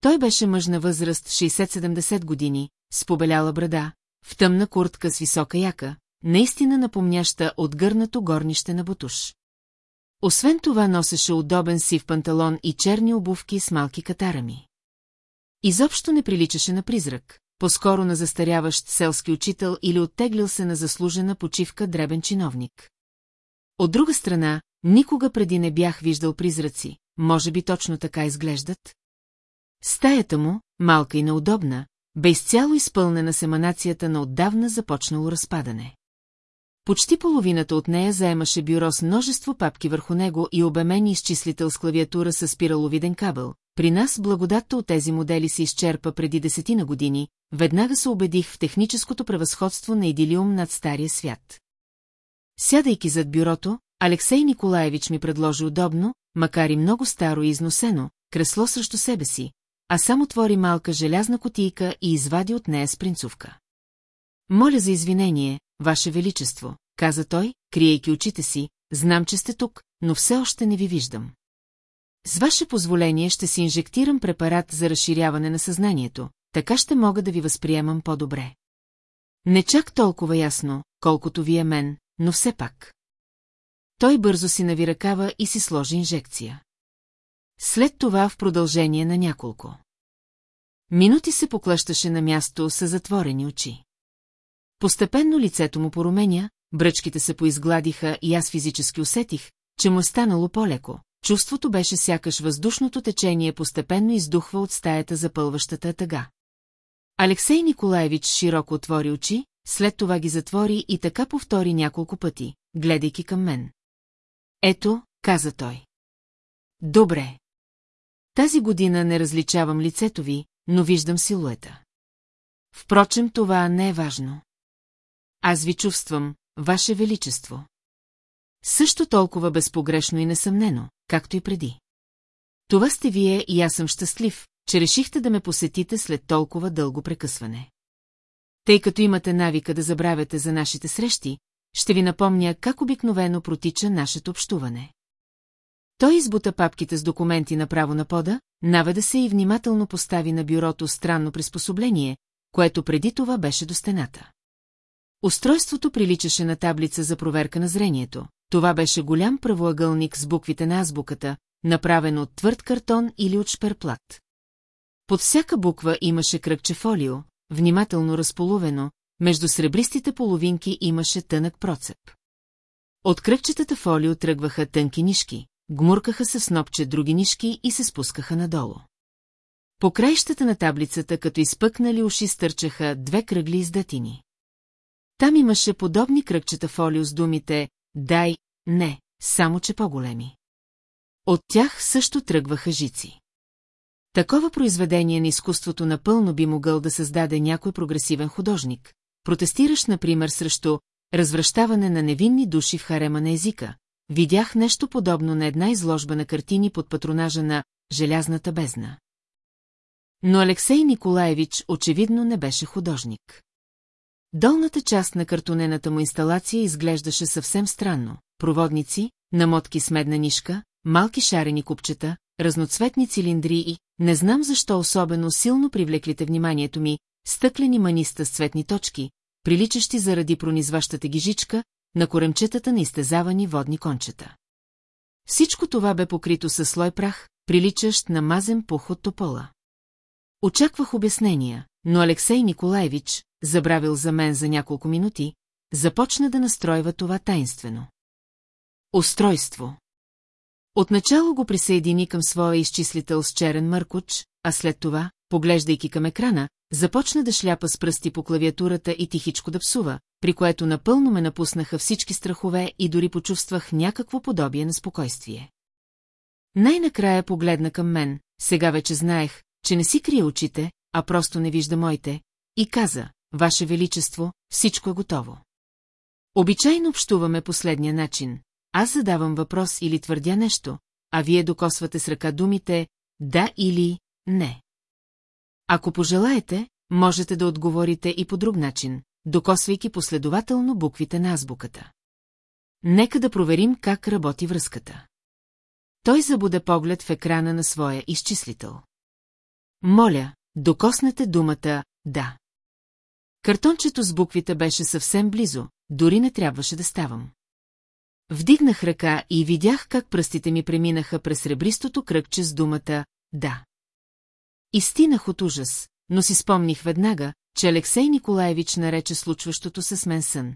Той беше мъж на възраст 60-70 години, с побеляла брада, в тъмна куртка с висока яка, наистина напомняща от гърнато горнище на бутуш. Освен това носеше удобен сив панталон и черни обувки с малки катарами. Изобщо не приличаше на призрак, по-скоро на застаряващ селски учител или оттеглил се на заслужена почивка дребен чиновник. От друга страна, никога преди не бях виждал призраци, може би точно така изглеждат? Стаята му, малка и неудобна, бе изцяло изпълнена с еманацията на отдавна започнало разпадане. Почти половината от нея заемаше бюро с множество папки върху него и обемени изчислител с клавиатура с спираловиден кабел. При нас благодатта от тези модели се изчерпа преди десетина години, веднага се убедих в техническото превъзходство на идилиум над стария свят. Сядайки зад бюрото, Алексей Николаевич ми предложи удобно, макар и много старо и износено, кресло срещу себе си, а само отвори малка желязна котийка и извади от нея спринцовка. Моля за извинение, Ваше Величество, каза той, криейки очите си, знам, че сте тук, но все още не ви виждам. С ваше позволение ще си инжектирам препарат за разширяване на съзнанието, така ще мога да ви възприемам по-добре. Не чак толкова ясно, колкото вие мен, но все пак. Той бързо си нави ръкава и си сложи инжекция. След това в продължение на няколко. Минути се поклащаше на място с затворени очи. Постепенно лицето му поруменя, бръчките се поизгладиха и аз физически усетих, че му е станало по-леко. Чувството беше сякаш въздушното течение постепенно издухва от стаята запълващата тъга. Алексей Николаевич широко отвори очи, след това ги затвори и така повтори няколко пъти, гледайки към мен. Ето, каза той. Добре. Тази година не различавам лицето ви, но виждам силуета. Впрочем, това не е важно. Аз ви чувствам, Ваше Величество. Също толкова безпогрешно и несъмнено, както и преди. Това сте вие и аз съм щастлив, че решихте да ме посетите след толкова дълго прекъсване. Тъй като имате навика да забравяте за нашите срещи, ще ви напомня как обикновено протича нашето общуване. Той избута папките с документи направо на пода, наведа се и внимателно постави на бюрото странно приспособление, което преди това беше до стената. Устройството приличаше на таблица за проверка на зрението. Това беше голям правоъгълник с буквите на азбуката, направен от твърд картон или от шперплат. Под всяка буква имаше кръгче фолио, внимателно разполовено, между сребристите половинки имаше тънък процеп. От кръгчетата фолио тръгваха тънки нишки, гмуркаха се снопче други нишки и се спускаха надолу. По краищата на таблицата, като изпъкнали уши, стърчаха две кръгли издатини. Там имаше подобни кръгчета фолио с думите «дай», «не», само че по-големи. От тях също тръгваха жици. Такова произведение на изкуството напълно би могъл да създаде някой прогресивен художник. Протестираш, например, срещу развръщаване на невинни души в харема на езика. Видях нещо подобно на една изложба на картини под патронажа на «Желязната бездна». Но Алексей Николаевич очевидно не беше художник. Долната част на картонената му инсталация изглеждаше съвсем странно. Проводници, намотки с медна нишка, малки шарени купчета, разноцветни цилиндри и, не знам защо особено силно привлеклите вниманието ми, стъклени маниста с цветни точки, приличащи заради пронизващата гижичка, на коремчетата на изтезавани водни кончета. Всичко това бе покрито със слой прах, приличащ на мазен пух от топола. Очаквах обяснения, но Алексей Николаевич, забравил за мен за няколко минути, започна да настройва това таинствено. Устройство Отначало го присъедини към своя изчислител с черен мъркоч, а след това, поглеждайки към екрана, започна да шляпа с пръсти по клавиатурата и тихичко да псува, при което напълно ме напуснаха всички страхове и дори почувствах някакво подобие на спокойствие. Най-накрая погледна към мен, сега вече знаех, че не си крие очите, а просто не вижда моите, и каза, Ваше Величество, всичко е готово. Обичайно общуваме последния начин. Аз задавам въпрос или твърдя нещо, а вие докосвате с ръка думите «да» или «не». Ако пожелаете, можете да отговорите и по друг начин, докосвайки последователно буквите на азбуката. Нека да проверим как работи връзката. Той забуде поглед в екрана на своя изчислител. Моля, докоснете думата «да». Картончето с буквите беше съвсем близо, дори не трябваше да ставам. Вдигнах ръка и видях как пръстите ми преминаха през ребристото кръгче с думата «да». Истинах от ужас, но си спомних веднага, че Алексей Николаевич нарече случващото се с мен сън.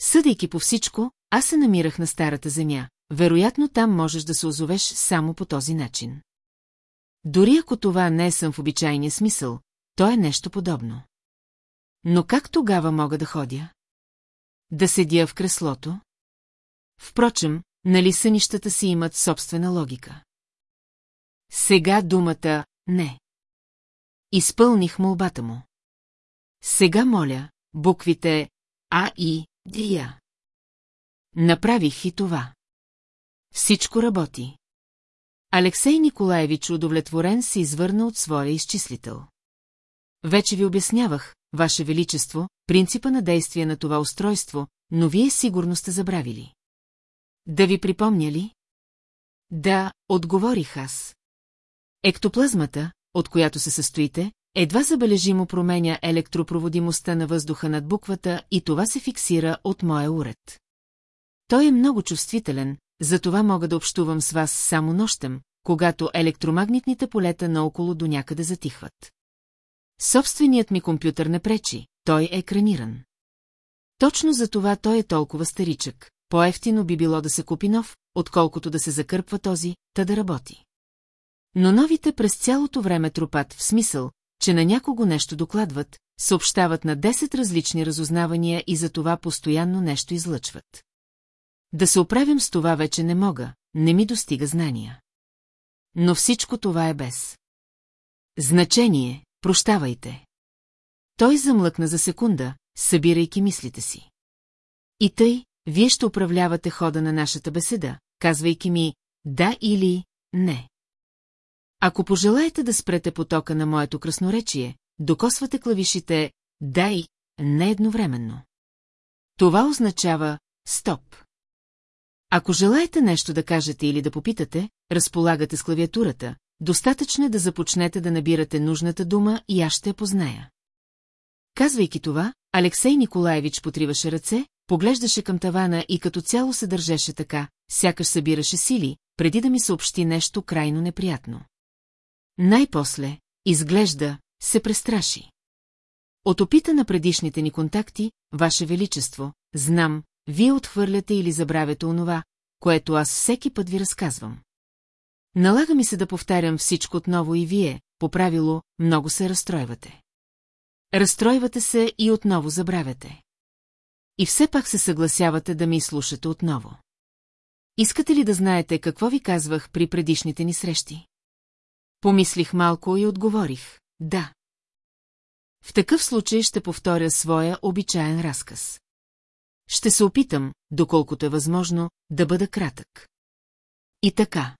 Съдейки по всичко, аз се намирах на Старата земя, вероятно там можеш да се озовеш само по този начин. Дори ако това не е сън в обичайния смисъл, то е нещо подобно. Но как тогава мога да ходя? Да седя в креслото? Впрочем, нали сънищата си имат собствена логика? Сега думата «не». Изпълних молбата му. Сега моля, буквите А и Дия. Направих и това. Всичко работи. Алексей Николаевич удовлетворен се извърна от своя изчислител. Вече ви обяснявах, Ваше Величество, принципа на действие на това устройство, но вие сигурно сте забравили. Да ви припомня ли? Да, отговорих аз. Ектоплазмата, от която се състоите, едва забележимо променя електропроводимостта на въздуха над буквата и това се фиксира от моя уред. Той е много чувствителен, затова мога да общувам с вас само нощем, когато електромагнитните полета наоколо до някъде затихват. Собственият ми компютър не пречи, той е екраниран. Точно за това той е толкова старичък. По-ефтино би било да се купи нов, отколкото да се закърпва този, та да работи. Но новите през цялото време тропат в смисъл, че на някого нещо докладват, съобщават на 10 различни разузнавания и за това постоянно нещо излъчват. Да се оправям с това вече не мога, не ми достига знания. Но всичко това е без. Значение, прощавайте. Той замлъкна за секунда, събирайки мислите си. И тъй, вие ще управлявате хода на нашата беседа, казвайки ми да или не. Ако пожелаете да спрете потока на моето красноречие, докосвате клавишите да и не едновременно. Това означава стоп. Ако желаете нещо да кажете или да попитате, разполагате с клавиатурата, достатъчно е да започнете да набирате нужната дума и аз ще я позная. Казвайки това, Алексей Николаевич потриваше ръце, поглеждаше към тавана и като цяло се държеше така, сякаш събираше сили, преди да ми съобщи нещо крайно неприятно. Най-после, изглежда, се престраши. От опита на предишните ни контакти, Ваше Величество, знам, вие отхвърляте или забравяте онова, което аз всеки път ви разказвам. Налага ми се да повтарям всичко отново и вие, по правило, много се разстройвате. Разстройвате се и отново забравяте. И все пак се съгласявате да ми изслушате отново. Искате ли да знаете какво ви казвах при предишните ни срещи? Помислих малко и отговорих – да. В такъв случай ще повторя своя обичаен разказ. Ще се опитам, доколкото е възможно, да бъда кратък. И така.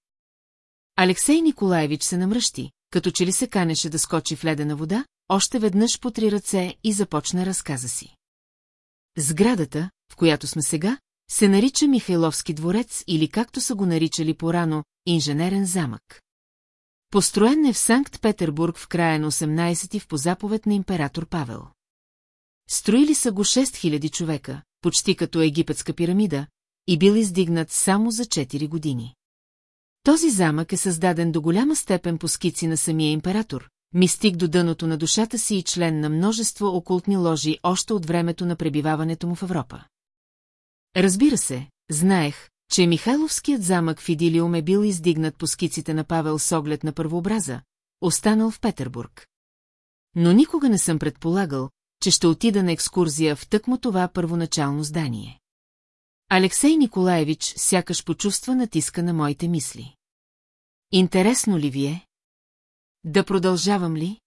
Алексей Николаевич се намръщи, като че ли се канеше да скочи в ледена вода, още веднъж по три ръце и започна разказа си. Сградата, в която сме сега, се нарича Михайловски дворец или както са го наричали порано, инженерен замък. Построен е в Санкт-Петербург в края на 18 ти в позаповед на император Павел. Строили са го 6000 човека, почти като египетска пирамида, и бил издигнат само за 4 години. Този замък е създаден до голяма степен по скици на самия император, мистик до дъното на душата си и член на множество окултни ложи още от времето на пребиваването му в Европа. Разбира се, знаех, че Михайловският замък в Идилиум е бил издигнат по скиците на Павел с оглед на първообраза, останал в Петербург. но никога не съм предполагал, че ще отида на екскурзия в тъкмо това първоначално здание. Алексей Николаевич сякаш почувства натиска на моите мисли. Интересно ли ви е? Да продължавам ли?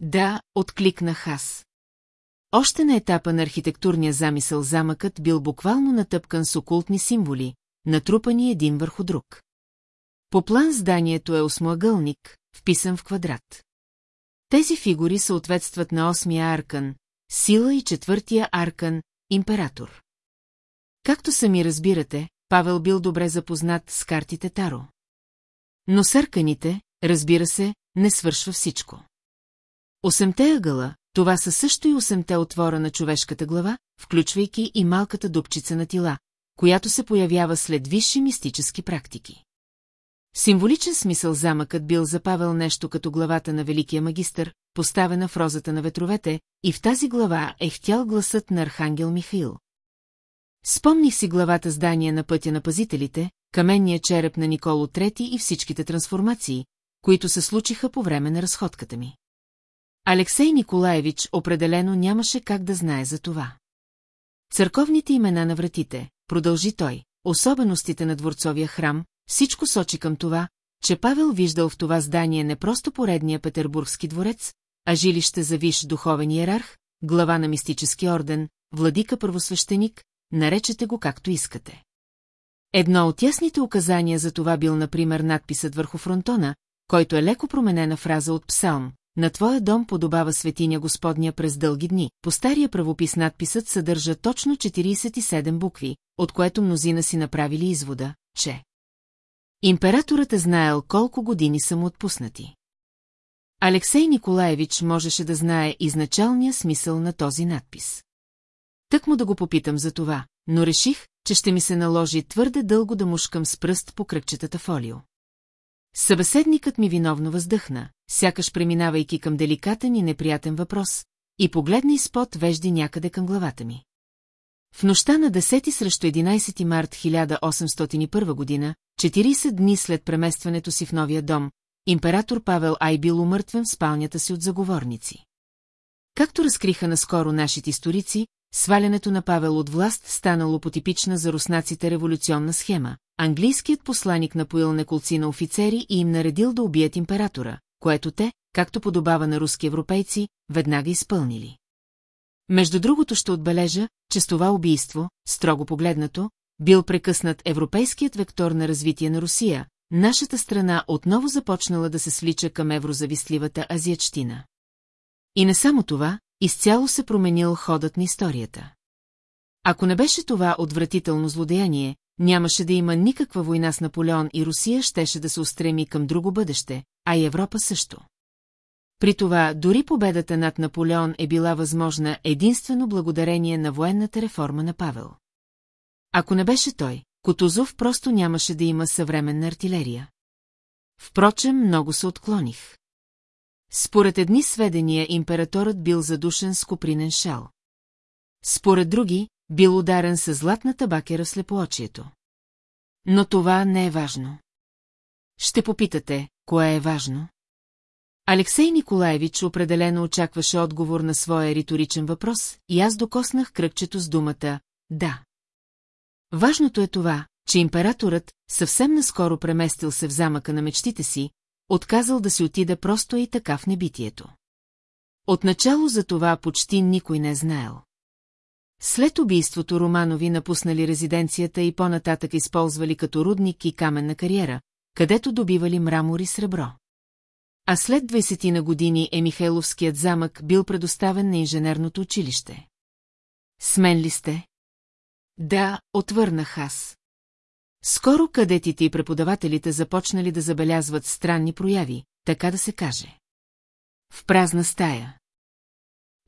Да, откликнах аз. Още на етапа на архитектурния замисъл замъкът бил буквално натъпкан с окултни символи, натрупани един върху друг. По план зданието е осмоъгълник, вписан в квадрат. Тези фигури съответстват на осмия аркан, сила и четвъртия аркан, император. Както сами разбирате, Павел бил добре запознат с картите Таро. Но сърканите, разбира се, не свършва всичко. Осемте ъгъла, това са също и осемте отвора на човешката глава, включвайки и малката дупчица на тила, която се появява след висши мистически практики. В символичен смисъл замъкът бил за Павел нещо като главата на великия магистър, поставена в розата на ветровете, и в тази глава е хтял гласът на архангел Михаил. Спомних си главата здания на пътя на пазителите, каменния череп на Николо III и всичките трансформации, които се случиха по време на разходката ми. Алексей Николаевич определено нямаше как да знае за това. Църковните имена на вратите, продължи той, особеностите на дворцовия храм, всичко сочи към това, че Павел виждал в това здание не просто поредния петербургски дворец, а жилище за виш духовен иерарх, глава на мистически орден, владика първосвещеник, наречете го както искате. Едно от ясните указания за това бил, например, надписът върху фронтона, който е леко променена фраза от псалм. На твоя дом подобава светиня Господня през дълги дни. По стария правопис надписът съдържа точно 47 букви, от което мнозина си направили извода, че Императорът е знаел колко години са му отпуснати. Алексей Николаевич можеше да знае изначалния смисъл на този надпис. Тък му да го попитам за това, но реших, че ще ми се наложи твърде дълго да мушкам с пръст по кръгчетата фолио. Събеседникът ми виновно въздъхна, сякаш преминавайки към деликатен и неприятен въпрос, и погледна изпод вежди някъде към главата ми. В нощта на 10 срещу 11 март 1801 година, 40 дни след преместването си в новия дом, император Павел Ай бил умъртвен в спалнята си от заговорници. Както разкриха наскоро нашите историци, свалянето на Павел от власт станало по типична за руснаците революционна схема. Английският посланик напоил неколци на офицери и им наредил да убият императора, което те, както подобава на руски европейци, веднага изпълнили. Между другото ще отбележа, че с това убийство, строго погледнато, бил прекъснат европейският вектор на развитие на Русия, нашата страна отново започнала да се свлича към еврозавистливата азиатщина. И не само това, изцяло се променил ходът на историята. Ако не беше това отвратително злодеяние, нямаше да има никаква война с Наполеон и Русия щеше да се устреми към друго бъдеще, а и Европа също. При това дори победата над Наполеон е била възможна единствено благодарение на военната реформа на Павел. Ако не беше той, Котузов просто нямаше да има съвременна артилерия. Впрочем, много се отклоних. Според едни сведения императорът бил задушен с купринен шал. Според други, бил ударен с златната бакера в слепоочието. Но това не е важно. Ще попитате, кое е важно? Алексей Николаевич определено очакваше отговор на своя риторичен въпрос и аз докоснах кръгчето с думата «да». Важното е това, че императорът съвсем наскоро преместил се в замъка на мечтите си, отказал да си отида просто и така в небитието. Отначало за това почти никой не е знаел. След убийството Романови напуснали резиденцията и по-нататък използвали като рудник и каменна кариера, където добивали мрамор и сребро. А след 20 на години е Михайловският замък бил предоставен на инженерното училище. Смен ли сте? Да, отвърнах аз. Скоро кадетите и преподавателите започнали да забелязват странни прояви, така да се каже. В празна стая.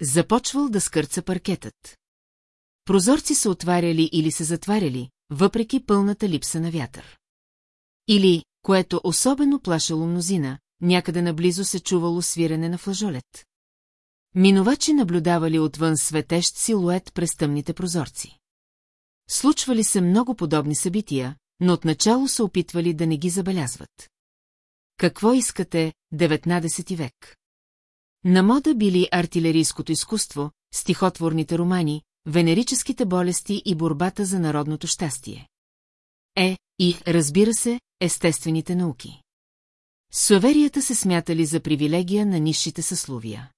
Започвал да скърца паркетът. Прозорци се отваряли или се затваряли, въпреки пълната липса на вятър. Или, което особено плашало мнозина, някъде наблизо се чувало свирене на флажолет. Минувачи наблюдавали отвън светещ силует през тъмните прозорци. Случвали се много подобни събития, но отначало се опитвали да не ги забелязват. Какво искате, 19 век? На мода били артилерийското изкуство, стихотворните романи, венерическите болести и борбата за народното щастие. Е, и, разбира се, естествените науки. Суеверията се смятали за привилегия на низшите съсловия.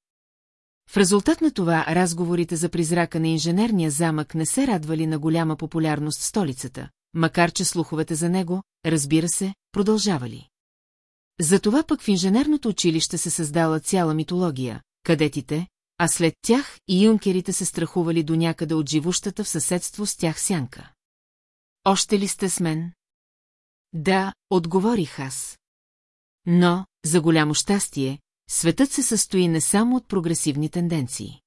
В резултат на това разговорите за призрака на инженерния замък не се радвали на голяма популярност в столицата, макар че слуховете за него, разбира се, продължавали. Затова пък в инженерното училище се създала цяла митология, кадетите, а след тях и юнкерите се страхували до някъде от живущата в съседство с тях сянка. Още ли сте с мен? Да, отговорих аз. Но, за голямо щастие, светът се състои не само от прогресивни тенденции.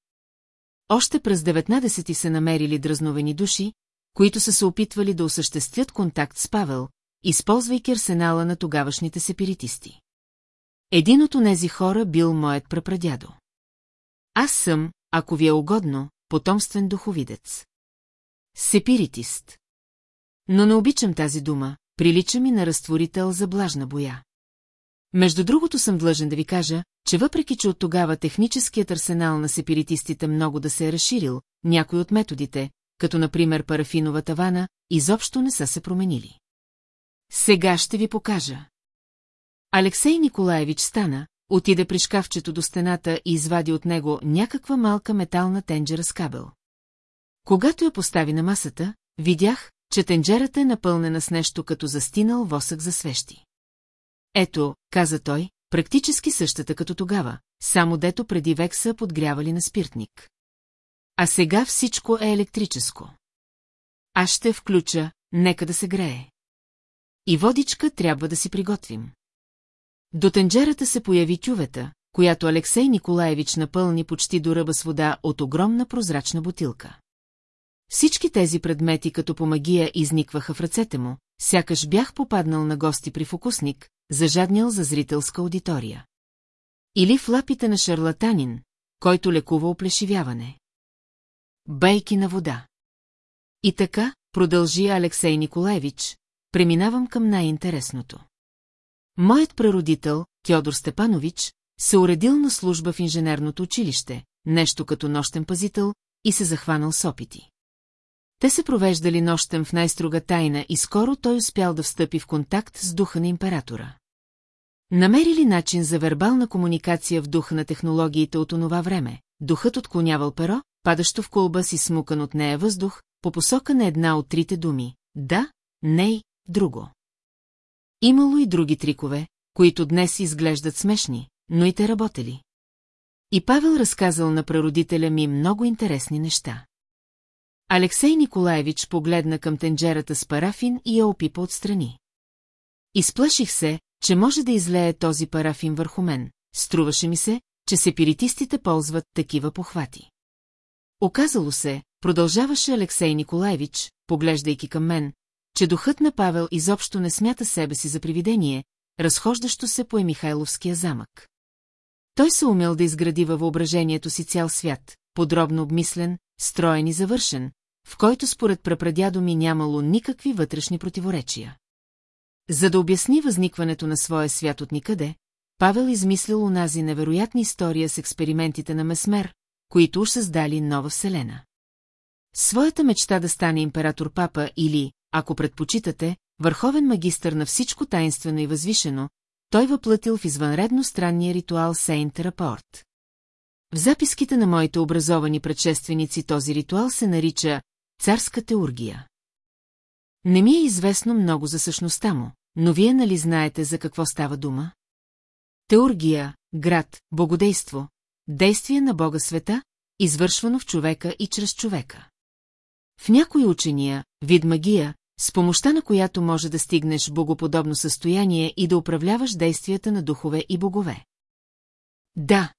Още през 19 се намерили дразновени души, които са се опитвали да осъществят контакт с Павел, използвайки арсенала на тогавашните сепиритисти. Един от онези хора бил моят прапрадядо. Аз съм, ако ви е угодно, потомствен духовидец. Сепиритист. Но не обичам тази дума, прилича ми на разтворител за блажна боя. Между другото съм длъжен да ви кажа, че въпреки, че от тогава техническият арсенал на сепиритистите много да се е разширил, някои от методите, като например парафиновата вана, изобщо не са се променили. Сега ще ви покажа. Алексей Николаевич стана, отиде при шкафчето до стената и извади от него някаква малка метална тенджера с кабел. Когато я постави на масата, видях, че тенджерата е напълнена с нещо като застинал восък за свещи. Ето, каза той, практически същата като тогава, само дето преди век са подгрявали на спиртник. А сега всичко е електрическо. Аз ще включа, нека да се грее. И водичка трябва да си приготвим. До тенджерата се появи тювета, която Алексей Николаевич напълни почти до ръба с вода от огромна прозрачна бутилка. Всички тези предмети като по магия изникваха в ръцете му, сякаш бях попаднал на гости при фокусник, зажаднял за зрителска аудитория. Или в лапите на шарлатанин, който лекува оплешивяване. Бейки на вода. И така, продължи Алексей Николаевич, преминавам към най-интересното. Моят прародител, Теодор Степанович, се уредил на служба в инженерното училище, нещо като нощен пазител, и се захванал с опити. Те се провеждали нощем в най-строга тайна и скоро той успял да встъпи в контакт с духа на императора. Намерили начин за вербална комуникация в духа на технологиите от онова време, духът отклонявал перо, падащо в колба си смукан от нея въздух, по посока на една от трите думи – да, не, друго. Имало и други трикове, които днес изглеждат смешни, но и те работели. И Павел разказал на прародителя ми много интересни неща. Алексей Николаевич погледна към тенджерата с парафин и я опипа отстрани. Изплаших се, че може да излее този парафин върху мен. Струваше ми се, че сепиритистите ползват такива похвати. Оказало се, продължаваше Алексей Николаевич, поглеждайки към мен, че духът на Павел изобщо не смята себе си за привидение, разхождащо се по Емихайловския замък. Той се умел да изгради във въображението си цял свят, подробно обмислен, строен и завършен, в който според прапрадядо ми нямало никакви вътрешни противоречия. За да обясни възникването на своя свят от никъде, Павел измислил унази невероятна история с експериментите на Месмер, които уж създали нова вселена. Своята мечта да стане император-папа или, ако предпочитате, върховен магистър на всичко таинствено и възвишено, той въплътил в извънредно странния ритуал Сейнт Рапорт. В записките на моите образовани предшественици този ритуал се нарича «Царска теургия». Не ми е известно много за същността му, но вие нали знаете за какво става дума? Теургия, град, богодейство, действие на Бога света, извършвано в човека и чрез човека. В някои учения, вид магия, с помощта на която може да стигнеш богоподобно състояние и да управляваш действията на духове и богове. Да.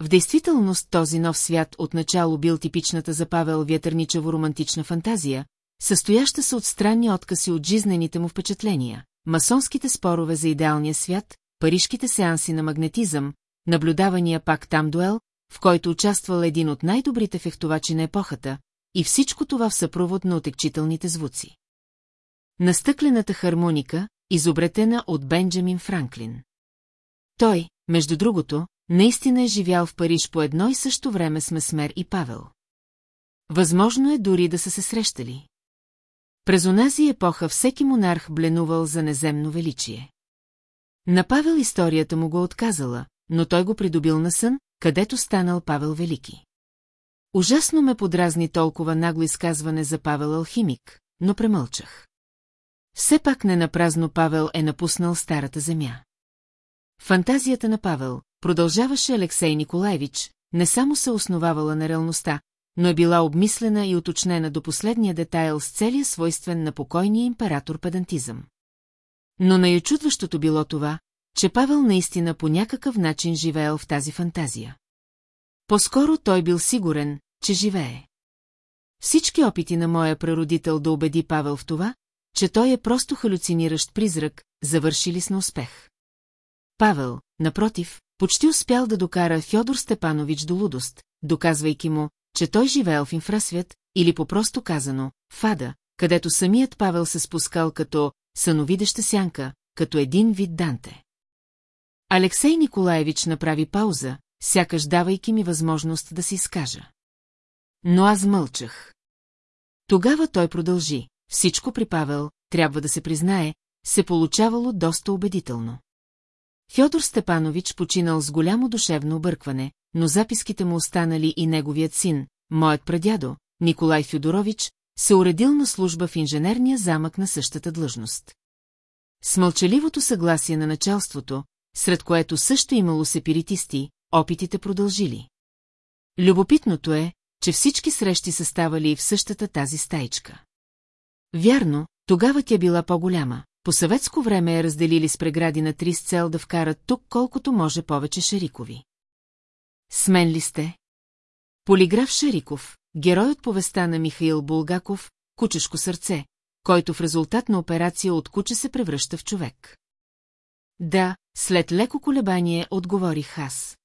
В действителност този нов свят отначало бил типичната за Павел вятърничево-романтична фантазия, състояща се от странни откази от жизнените му впечатления, масонските спорове за идеалния свят, парижките сеанси на магнетизъм, наблюдавания пак там дуел, в който участвал един от най-добрите фехтовачи на епохата, и всичко това в съпровод на отекчителните звуци. Настъклената хармоника, изобретена от Бенджамин Франклин. Той, между другото, наистина е живял в Париж по едно и също време с Месмер и Павел. Възможно е дори да са се срещали. През онази епоха всеки монарх бленувал за неземно величие. На Павел историята му го отказала, но той го придобил на сън, където станал Павел Велики. Ужасно ме подразни толкова нагло изказване за Павел Алхимик, но премълчах. Все пак не напразно Павел е напуснал старата земя. Фантазията на Павел, продължаваше Алексей Николаевич, не само се основавала на реалността, но е била обмислена и уточнена до последния детайл с целия свойствен на покойния император педантизъм. Но най-очудващото било това, че Павел наистина по някакъв начин живеел в тази фантазия. По-скоро той бил сигурен, че живее. Всички опити на моя прародител да убеди Павел в това, че той е просто халюциниращ призрак, завършили с на успех. Павел, напротив, почти успял да докара Фьодор Степанович до лудост, доказвайки му, че той живеел в инфрасвят, или по-просто казано, в ада, където самият Павел се спускал като съновидеща сянка, като един вид Данте. Алексей Николаевич направи пауза, сякаш давайки ми възможност да си изкажа. Но аз мълчах. Тогава той продължи. Всичко при Павел, трябва да се признае, се получавало доста убедително. Фьодор Степанович починал с голямо душевно объркване, но записките му останали и неговият син, моят прадядо, Николай Фюдорович, се уредил на служба в инженерния замък на същата длъжност. С мълчаливото съгласие на началството, сред което също имало сепиритисти, опитите продължили. Любопитното е, че всички срещи са ставали в същата тази стаичка. Вярно, тогава тя била по-голяма. По съветско време я разделили с прегради на три с цел да вкарат тук колкото може повече Шарикови. Смен ли сте? Полиграф Шариков, герой от повеста на Михаил Булгаков, Кучешко сърце, който в резултат на операция от куче се превръща в човек. Да, след леко колебание отговорих аз.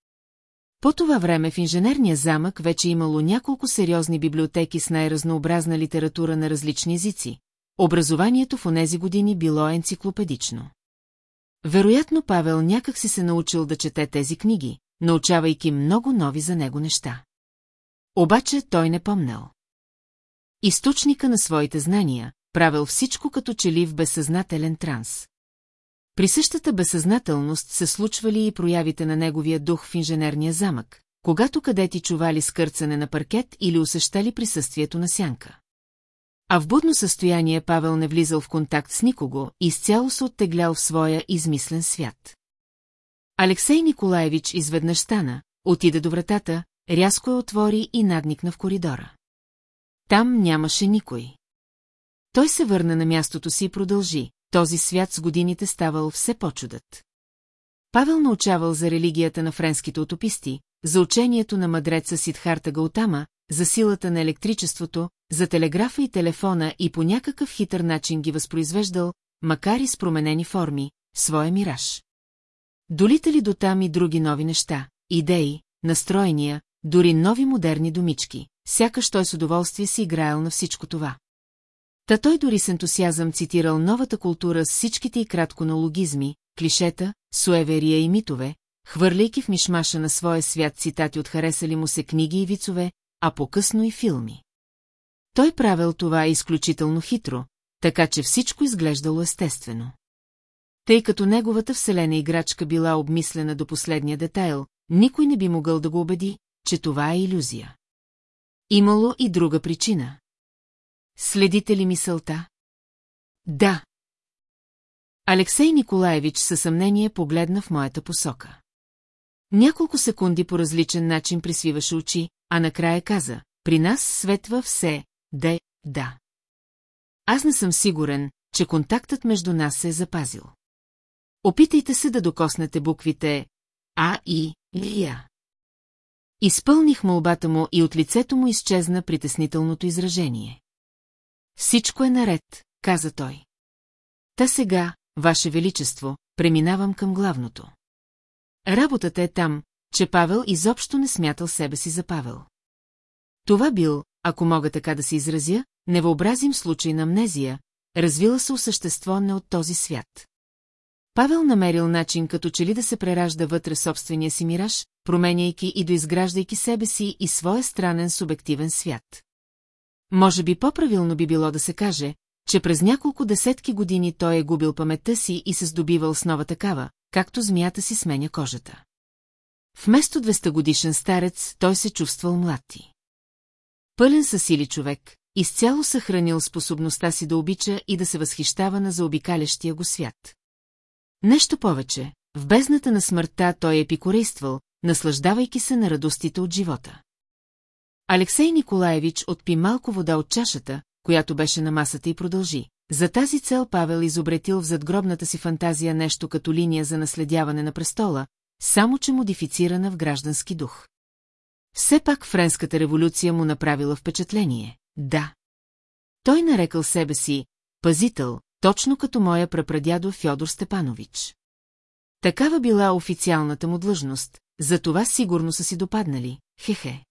По това време в инженерния замък вече имало няколко сериозни библиотеки с най-разнообразна литература на различни езици. Образованието в онези години било енциклопедично. Вероятно Павел някак си се научил да чете тези книги, научавайки много нови за него неща. Обаче той не помнел. Източника на своите знания, правил всичко като че ли в безсъзнателен транс. При същата безсъзнателност се случвали и проявите на неговия дух в инженерния замък, когато кадети чували скърцане на паркет или усещали присъствието на сянка. А в будно състояние Павел не влизал в контакт с никого и изцяло се оттеглял в своя измислен свят. Алексей Николаевич изведнъж стана, отида до вратата, рязко я отвори и надникна в коридора. Там нямаше никой. Той се върна на мястото си и продължи този свят с годините ставал все по-чудът. Павел научавал за религията на френските утописти, за учението на мъдреца Сидхарта Гаутама, за силата на електричеството, за телеграфа и телефона и по някакъв хитър начин ги възпроизвеждал, макар и с променени форми, своя мираж. Долитали до там и други нови неща, идеи, настроения, дори нови модерни домички, сякаш той с удоволствие си играел на всичко това. Та той дори с ентусиазъм цитирал новата култура с всичките и кратконологизми, клишета, суеверия и митове, хвърляйки в мишмаша на своя свят цитати от харесали му се книги и вицове, а по-късно и филми. Той правил това изключително хитро, така че всичко изглеждало естествено. Тъй като неговата вселена играчка била обмислена до последния детайл, никой не би могъл да го убеди, че това е иллюзия. Имало и друга причина. Следите ли мисълта? Да. Алексей Николаевич със съмнение погледна в моята посока. Няколко секунди по различен начин присвиваше очи, а накрая каза, при нас светва все, де, да. Аз не съм сигурен, че контактът между нас се е запазил. Опитайте се да докоснете буквите А и Лия. Изпълних молбата му и от лицето му изчезна притеснителното изражение. Всичко е наред, каза той. Та сега, Ваше Величество, преминавам към главното. Работата е там, че Павел изобщо не смятал себе си за Павел. Това бил, ако мога така да се изразя, невъобразим случай на амнезия, развила се осъщество не от този свят. Павел намерил начин като че ли да се преражда вътре собствения си мираж, променяйки и доизграждайки себе си и своя странен субективен свят. Може би по-правилно би било да се каже, че през няколко десетки години той е губил паметта си и се здобивал с нова такава, както змията си сменя кожата. Вместо 200 годишен старец, той се чувствал млади. Пълен със сили човек, изцяло съхранил способността си да обича и да се възхищава на заобикалящия го свят. Нещо повече, в бездната на смъртта той е епикорействал, наслаждавайки се на радостите от живота. Алексей Николаевич отпи малко вода от чашата, която беше на масата и продължи. За тази цел Павел изобретил в задгробната си фантазия нещо като линия за наследяване на престола, само че модифицирана в граждански дух. Все пак Френската революция му направила впечатление. Да. Той нарекал себе си «пазител», точно като моя прапрадядо Фьодор Степанович. Такава била официалната му длъжност, за това сигурно са си допаднали, хе-хе.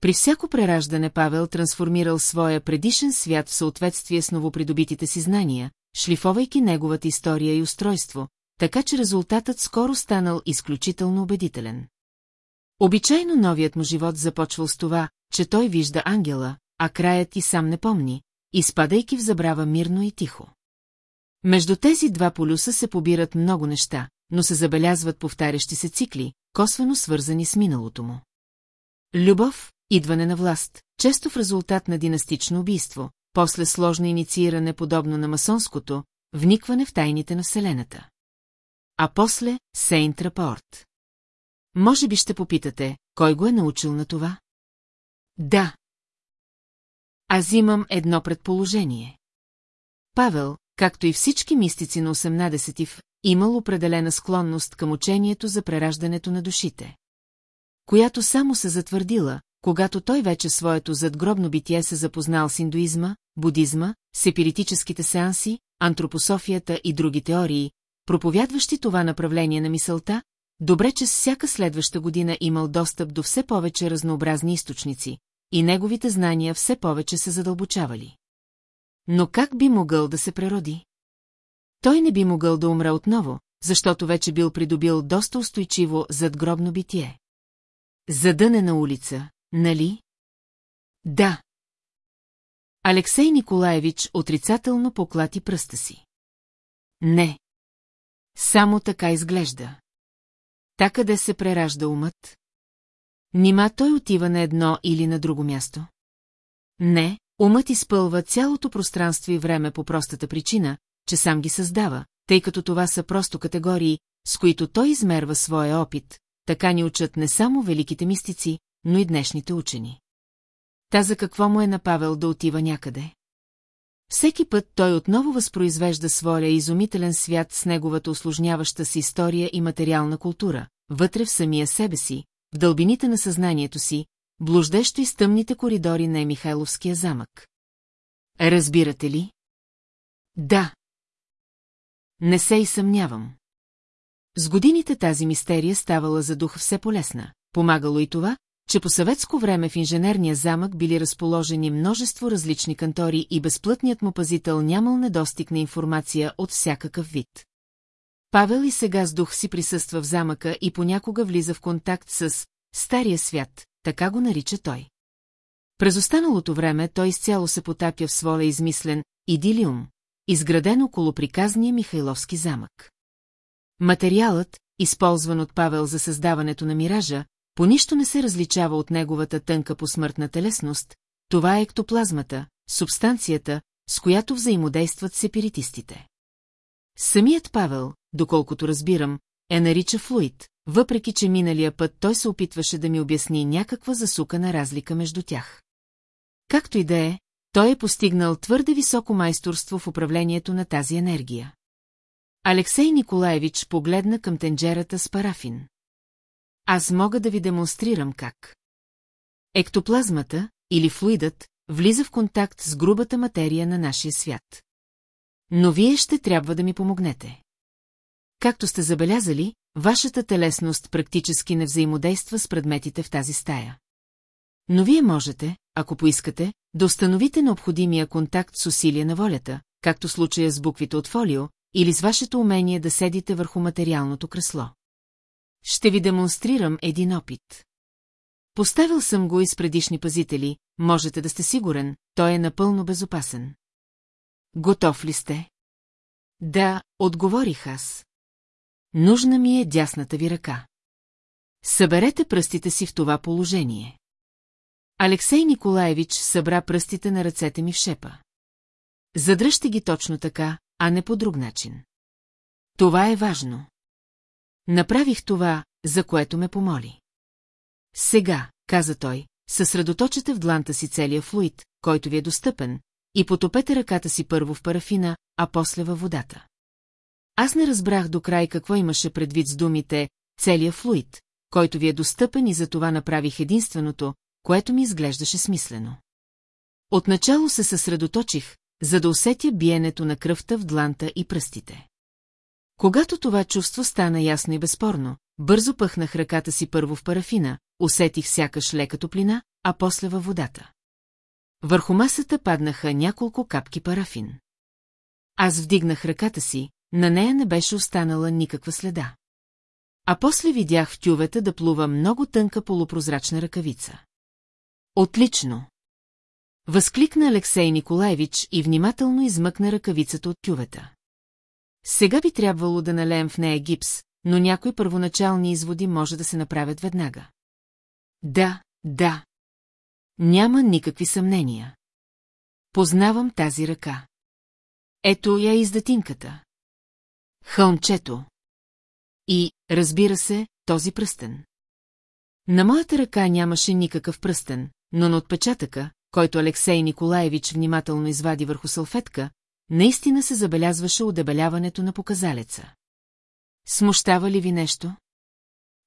При всяко прераждане Павел трансформирал своя предишен свят в съответствие с новопридобитите си знания, шлифовайки неговата история и устройство, така че резултатът скоро станал изключително убедителен. Обичайно новият му живот започвал с това, че той вижда ангела, а краят и сам не помни, изпадайки в забрава мирно и тихо. Между тези два полюса се побират много неща, но се забелязват повтарящи се цикли, косвено свързани с миналото му. Любов, идване на власт, често в резултат на династично убийство, после сложно иницииране подобно на масонското, вникване в тайните на Вселената. А после Сейнт Рапорт. Може би ще попитате, кой го е научил на това? Да. Аз имам едно предположение. Павел, както и всички мистици на 18 в, имал определена склонност към учението за прераждането на душите. Която само се затвърдила, когато той вече своето задгробно битие се запознал с индуизма, будизма, сепиритическите сеанси, антропософията и други теории, проповядващи това направление на мисълта, добре, че с всяка следваща година имал достъп до все повече разнообразни източници, и неговите знания все повече се задълбочавали. Но как би могъл да се прероди? Той не би могъл да умре отново, защото вече бил придобил доста устойчиво задгробно битие. Задънена улица, нали? Да. Алексей Николаевич отрицателно поклати пръста си. Не. Само така изглежда. Та къде се преражда умът? Нима той отива на едно или на друго място? Не, умът изпълва цялото пространство и време по простата причина, че сам ги създава, тъй като това са просто категории, с които той измерва своя опит, така ни учат не само великите мистици, но и днешните учени. Та за какво му е на Павел да отива някъде? Всеки път той отново възпроизвежда своя изумителен свят с неговата осложняваща си история и материална култура, вътре в самия себе си, в дълбините на съзнанието си, блуждещо из тъмните коридори на Михайловския замък. Разбирате ли? Да. Не се и съмнявам. С годините тази мистерия ставала за дух все полезна. Помагало и това, че по съветско време в инженерния замък били разположени множество различни кантори и безплътният му пазител нямал недостиг на информация от всякакъв вид. Павел и сега с дух си присъства в замъка и понякога влиза в контакт с «стария свят», така го нарича той. През останалото време той изцяло се потапя в своя измислен идилиум, изграден около приказния Михайловски замък. Материалът, използван от Павел за създаването на миража, по нищо не се различава от неговата тънка посмъртна телесност, това е ектоплазмата, субстанцията, с която взаимодействат сепиритистите. Самият Павел, доколкото разбирам, е нарича флуид, въпреки че миналия път той се опитваше да ми обясни някаква засукана разлика между тях. Както и да е, той е постигнал твърде високо майсторство в управлението на тази енергия. Алексей Николаевич погледна към тенджерата с парафин. Аз мога да ви демонстрирам как. Ектоплазмата, или флуидът, влиза в контакт с грубата материя на нашия свят. Но вие ще трябва да ми помогнете. Както сте забелязали, вашата телесност практически не взаимодейства с предметите в тази стая. Но вие можете, ако поискате, да установите необходимия контакт с усилие на волята, както случая с буквите от фолио, или с вашето умение да седите върху материалното кресло. Ще ви демонстрирам един опит. Поставил съм го и с предишни пазители, можете да сте сигурен, той е напълно безопасен. Готов ли сте? Да, отговорих аз. Нужна ми е дясната ви ръка. Съберете пръстите си в това положение. Алексей Николаевич събра пръстите на ръцете ми в шепа. Задръжте ги точно така, а не по друг начин. Това е важно. Направих това, за което ме помоли. Сега, каза той, съсредоточете в дланта си целия флуид, който ви е достъпен, и потопете ръката си първо в парафина, а после във водата. Аз не разбрах до край какво имаше предвид с думите «целия флуид», който ви е достъпен и за това направих единственото, което ми изглеждаше смислено. Отначало се съсредоточих, за да усетя биенето на кръвта в дланта и пръстите. Когато това чувство стана ясно и безспорно, бързо пъхнах ръката си първо в парафина, усетих сякаш лека топлина, а после във водата. Върху масата паднаха няколко капки парафин. Аз вдигнах ръката си, на нея не беше останала никаква следа. А после видях в тювета да плува много тънка полупрозрачна ръкавица. Отлично! Възкликна Алексей Николаевич и внимателно измъкна ръкавицата от тювета. Сега би трябвало да налеем в нея гипс, но някои първоначални изводи може да се направят веднага. Да, да. Няма никакви съмнения. Познавам тази ръка. Ето я издатинката. Хълмчето. И, разбира се, този пръстен. На моята ръка нямаше никакъв пръстен, но на отпечатъка, който Алексей Николаевич внимателно извади върху салфетка, наистина се забелязваше удебеляването на показалеца. Смущава ли ви нещо?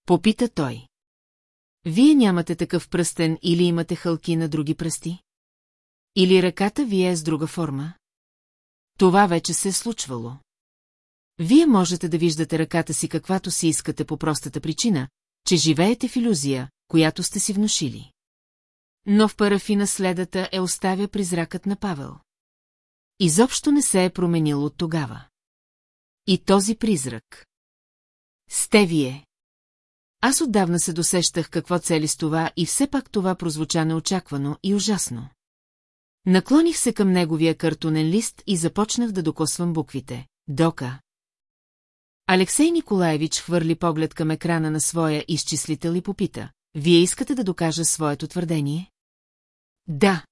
Попита той. Вие нямате такъв пръстен или имате хълки на други пръсти? Или ръката ви е с друга форма? Това вече се е случвало. Вие можете да виждате ръката си каквато си искате по простата причина, че живеете в иллюзия, която сте си внушили. Но в парафина следата е оставя призракът на Павел. Изобщо не се е променил от тогава. И този призрак. Сте вие. Аз отдавна се досещах какво цели с това и все пак това прозвуча неочаквано и ужасно. Наклоних се към неговия картонен лист и започнах да докосвам буквите. Дока. Алексей Николаевич хвърли поглед към екрана на своя изчислител и попита. Вие искате да докажа своето твърдение? Да.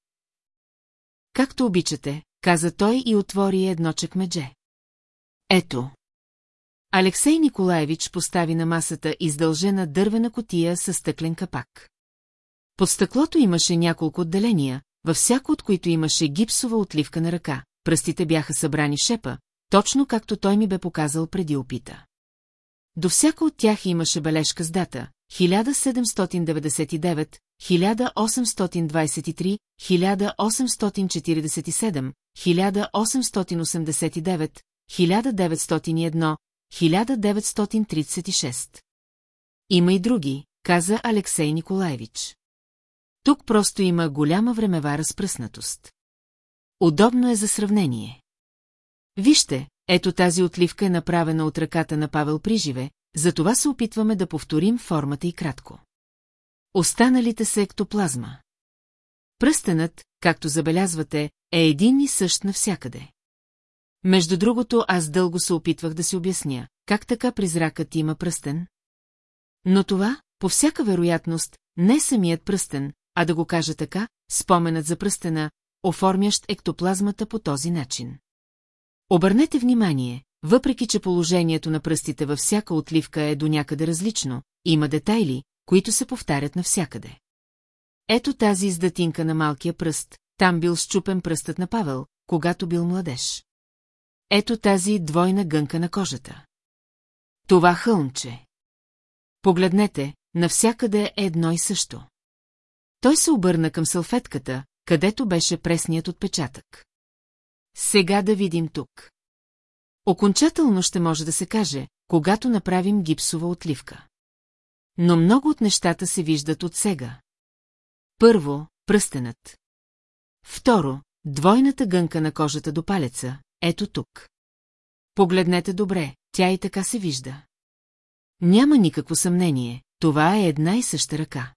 Както обичате, каза той и отвори едно чекмедже. Ето. Алексей Николаевич постави на масата издължена дървена котия със стъклен капак. Под стъклото имаше няколко отделения, във всяко от които имаше гипсова отливка на ръка, пръстите бяха събрани шепа, точно както той ми бе показал преди опита. До всяка от тях имаше бележка с дата 1799, 1823, 1847, 1889, 1901, 1936. Има и други, каза Алексей Николаевич. Тук просто има голяма времева разпръснатост. Удобно е за сравнение. Вижте, ето тази отливка е направена от ръката на Павел Приживе, затова се опитваме да повторим формата и кратко. Останалите са ектоплазма. Пръстенът, както забелязвате, е един и същ навсякъде. Между другото, аз дълго се опитвах да си обясня, как така призракът има пръстен. Но това, по всяка вероятност, не е самият пръстен, а да го кажа така, споменът за пръстена, оформящ ектоплазмата по този начин. Обърнете внимание, въпреки че положението на пръстите във всяка отливка е до някъде различно, има детайли, които се повтарят навсякъде. Ето тази издатинка на малкия пръст, там бил щупен пръстът на Павел, когато бил младеж. Ето тази двойна гънка на кожата. Това хълмче. Погледнете, навсякъде е едно и също. Той се обърна към салфетката, където беше пресният отпечатък. Сега да видим тук. Окончателно ще може да се каже, когато направим гипсова отливка. Но много от нещата се виждат от сега. Първо, пръстенът. Второ, двойната гънка на кожата до палеца, ето тук. Погледнете добре, тя и така се вижда. Няма никакво съмнение, това е една и съща ръка.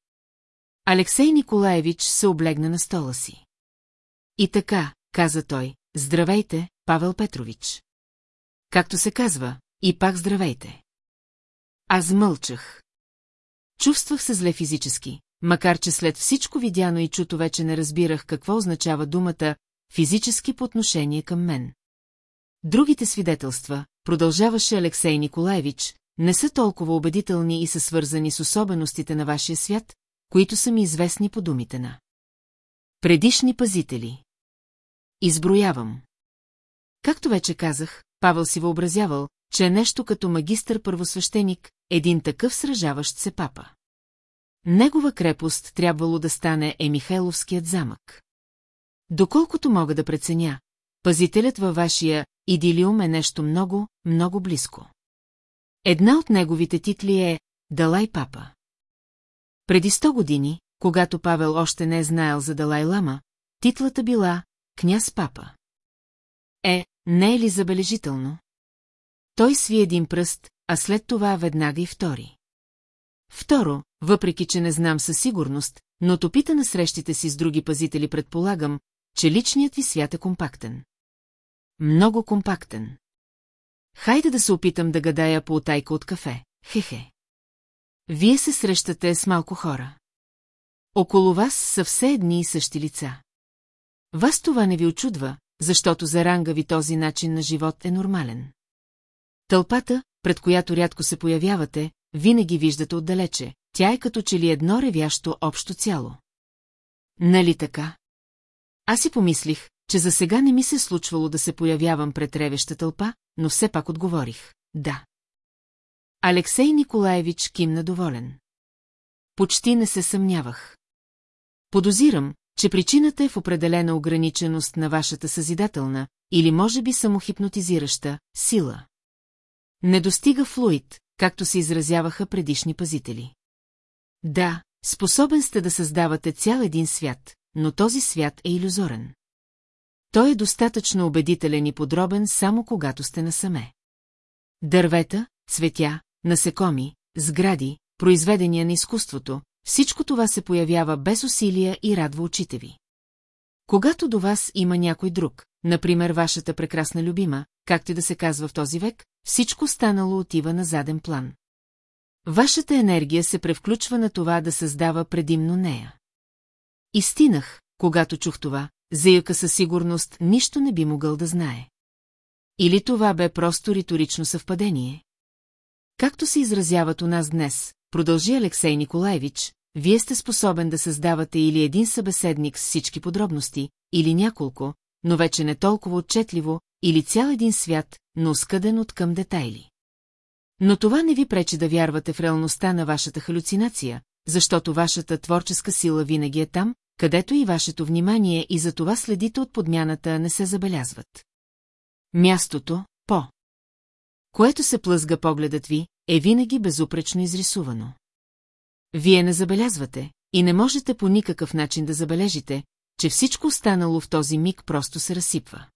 Алексей Николаевич се облегна на стола си. И така, каза той, здравейте, Павел Петрович. Както се казва, и пак здравейте. Аз мълчах. Чувствах се зле физически, макар че след всичко видяно и чуто вече не разбирах какво означава думата физически по отношение към мен. Другите свидетелства, продължаваше Алексей Николаевич, не са толкова убедителни и са свързани с особеностите на вашия свят, които са ми известни по думите на. Предишни пазители. Изброявам. Както вече казах, Павел си въобразявал, че е нещо като магистър-първосвещеник, един такъв сражаващ се папа. Негова крепост трябвало да стане е Михайловският замък. Доколкото мога да преценя, пазителят във вашия идилиум е нещо много, много близко. Една от неговите титли е Далай Папа. Преди сто години, когато Павел още не е знаел за Далай Лама, титлата била Княз Папа. Е, не е ли забележително? Той сви един пръст, а след това веднага и втори. Второ, въпреки че не знам със сигурност, но топита на срещите си с други пазители предполагам, че личният ви свят е компактен. Много компактен. Хайде да се опитам да гадая по отайка от кафе. Хе-хе. Вие се срещате с малко хора. Около вас са все едни и същи лица. Вас това не ви очудва, защото за ранга ви този начин на живот е нормален. Тълпата, пред която рядко се появявате, винаги виждате отдалече, тя е като че ли едно ревящо общо цяло. Нали така? Аз си помислих, че за сега не ми се случвало да се появявам пред ревеща тълпа, но все пак отговорих – да. Алексей Николаевич кимна доволен. Почти не се съмнявах. Подозирам, че причината е в определена ограниченост на вашата съзидателна, или може би самохипнотизираща, сила. Не достига флуид, както се изразяваха предишни пазители. Да, способен сте да създавате цял един свят, но този свят е иллюзорен. Той е достатъчно убедителен и подробен само когато сте насаме. Дървета, цветя, насекоми, сгради, произведения на изкуството, всичко това се появява без усилия и радва очите ви. Когато до вас има някой друг, например вашата прекрасна любима, както и да се казва в този век, всичко станало отива на заден план. Вашата енергия се превключва на това да създава предимно нея. Истинах, когато чух това, Заяка със сигурност нищо не би могъл да знае. Или това бе просто риторично съвпадение? Както се изразяват у нас днес, продължи Алексей Николаевич, вие сте способен да създавате или един събеседник с всички подробности, или няколко, но вече не толкова отчетливо, или цял един свят, но скъден от към детайли. Но това не ви пречи да вярвате в реалността на вашата халюцинация, защото вашата творческа сила винаги е там, където и вашето внимание и за това следите от подмяната не се забелязват. Мястото, по. Което се плъзга погледът ви, е винаги безупречно изрисувано. Вие не забелязвате и не можете по никакъв начин да забележите, че всичко останало в този миг просто се разсипва.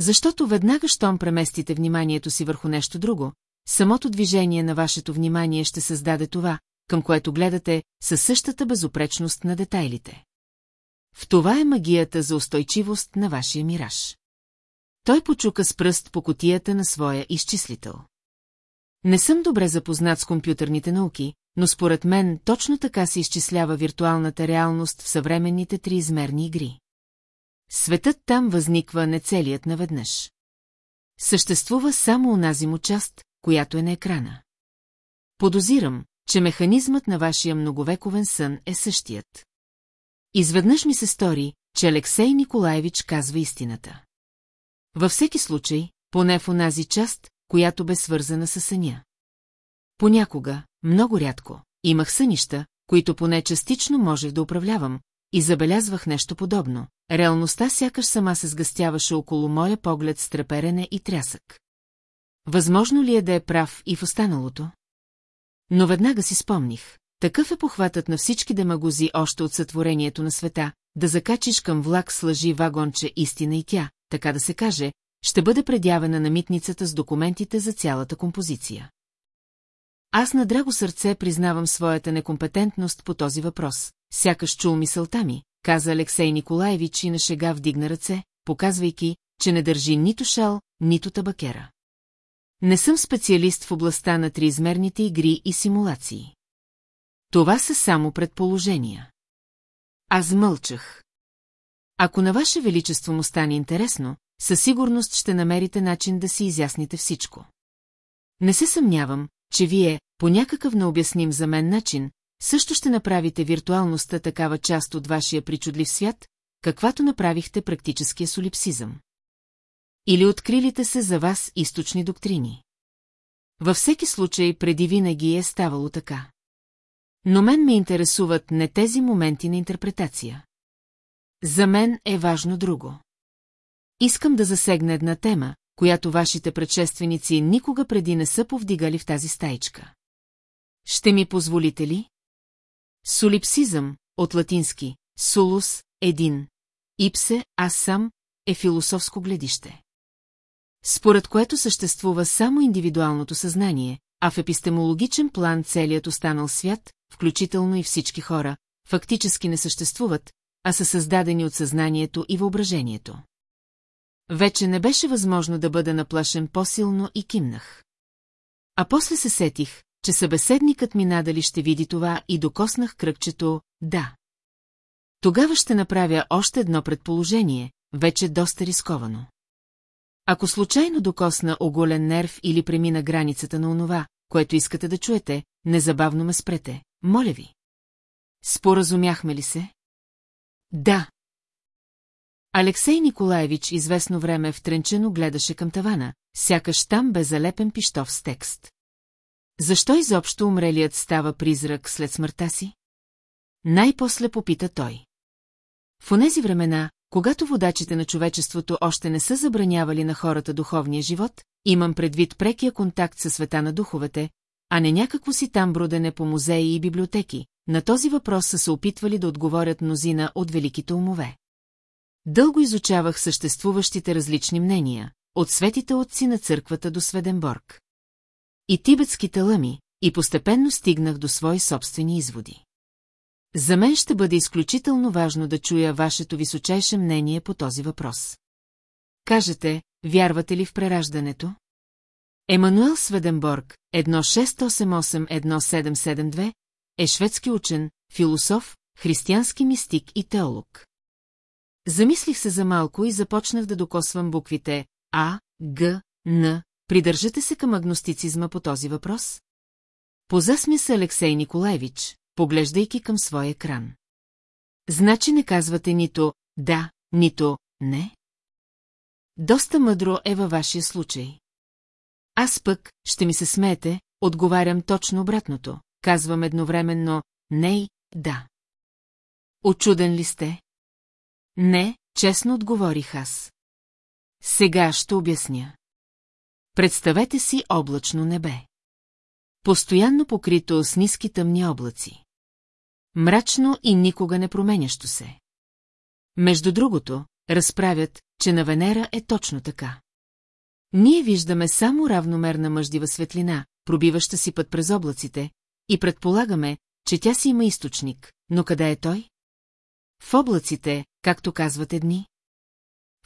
Защото веднага, щом преместите вниманието си върху нещо друго, самото движение на вашето внимание ще създаде това, към което гледате, със същата безопречност на детайлите. В това е магията за устойчивост на вашия мираж. Той почука с пръст по котията на своя изчислител. Не съм добре запознат с компютърните науки, но според мен точно така се изчислява виртуалната реалност в съвременните триизмерни игри. Светът там възниква не целият наведнъж. Съществува само онази му част, която е на екрана. Подозирам, че механизмът на вашия многовековен сън е същият. Изведнъж ми се стори, че Алексей Николаевич казва истината. Във всеки случай, поне в онази част, която бе свързана с съня. Понякога, много рядко, имах сънища, които поне частично можех да управлявам, и забелязвах нещо подобно. Реалността сякаш сама се сгъстяваше около моя поглед с треперене и трясък. Възможно ли е да е прав и в останалото? Но веднага си спомних. Такъв е похватът на всички демагози още от сътворението на света, да закачиш към влак с лъжи вагонче истина и тя, така да се каже, ще бъде предявена на митницата с документите за цялата композиция. Аз на драго сърце признавам своята некомпетентност по този въпрос. Сякаш чул мисълта ми, каза Алексей Николаевич и на шега вдигна ръце, показвайки, че не държи нито шал, нито табакера. Не съм специалист в областта на триизмерните игри и симулации. Това са само предположения. Аз мълчах. Ако на Ваше Величество му стане интересно, със сигурност ще намерите начин да си изясните всичко. Не се съмнявам, че вие, по някакъв необясним за мен начин, също ще направите виртуалността такава част от вашия причудлив свят, каквато направихте практическия солипсизъм. Или открилите се за вас източни доктрини. Във всеки случай преди винаги е ставало така. Но мен ме интересуват не тези моменти на интерпретация. За мен е важно друго. Искам да засегна една тема, която вашите предшественици никога преди не са повдигали в тази стаичка. Ще ми позволите ли? Солипсизъм, от латински, сулус, един, ипсе, аз сам, е философско гледище. Според което съществува само индивидуалното съзнание, а в епистемологичен план целият останал свят, включително и всички хора, фактически не съществуват, а са създадени от съзнанието и въображението. Вече не беше възможно да бъда наплашен по-силно и кимнах. А после се сетих, че събеседникът ми надали ще види това и докоснах кръгчето «да». Тогава ще направя още едно предположение, вече доста рисковано. Ако случайно докосна оголен нерв или премина границата на онова, което искате да чуете, незабавно ме спрете, моля ви. Споразумяхме ли се? Да. Алексей Николаевич известно време втренчено гледаше към тавана, сякаш там бе залепен пиштов с текст. Защо изобщо умрелият става призрак след смъртта си? Най-после попита той. В онези времена, когато водачите на човечеството още не са забранявали на хората духовния живот, имам предвид прекия контакт със света на духовете, а не някакво си там бродене по музеи и библиотеки, на този въпрос са се опитвали да отговорят мнозина от великите умове. Дълго изучавах съществуващите различни мнения, от светите отци на църквата до Сведенборг. И тибетските лъми, и постепенно стигнах до свои собствени изводи. За мен ще бъде изключително важно да чуя вашето височайше мнение по този въпрос. Кажете, вярвате ли в прераждането? Емануел Сведенборг, 1688-1772, е шведски учен, философ, християнски мистик и теолог. Замислих се за малко и започнах да докосвам буквите А, Г, Н. Придържате се към агностицизма по този въпрос? Позасмя се Алексей Николаевич, поглеждайки към своя екран. Значи не казвате нито да, нито не? Доста мъдро е във вашия случай. Аз пък, ще ми се смеете, отговарям точно обратното. Казвам едновременно не и да. Очуден ли сте? Не, честно отговорих аз. Сега ще обясня. Представете си облачно небе. Постоянно покрито с ниски тъмни облаци. Мрачно и никога не променящо се. Между другото, разправят, че на Венера е точно така. Ние виждаме само равномерна мъждива светлина, пробиваща си път през облаците, и предполагаме, че тя си има източник, но къде е той? В облаците, както казват едни.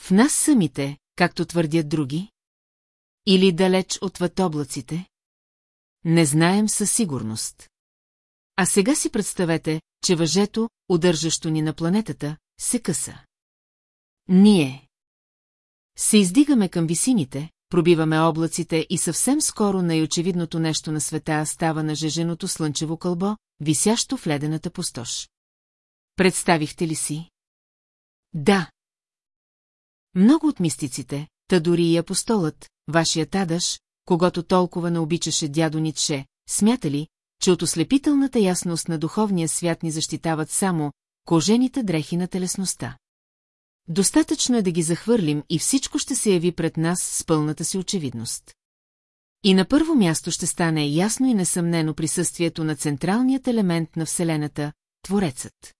В нас самите, както твърдят други. Или далеч отвъд облаците. Не знаем със сигурност. А сега си представете, че въжето, удържащо ни на планетата, се къса. Ние се издигаме към висините, пробиваме облаците и съвсем скоро най-очевидното нещо на света става на жеженото слънчево кълбо, висящо в ледената пустош. Представихте ли си? Да. Много от мистиците, та дори и апостолът, вашия Тадаш, когато толкова не обичаше дядо Ницше, смятали, че от ослепителната ясност на духовния свят ни защитават само кожените дрехи на телесността. Достатъчно е да ги захвърлим и всичко ще се яви пред нас с пълната си очевидност. И на първо място ще стане ясно и несъмнено присъствието на централният елемент на Вселената – Творецът.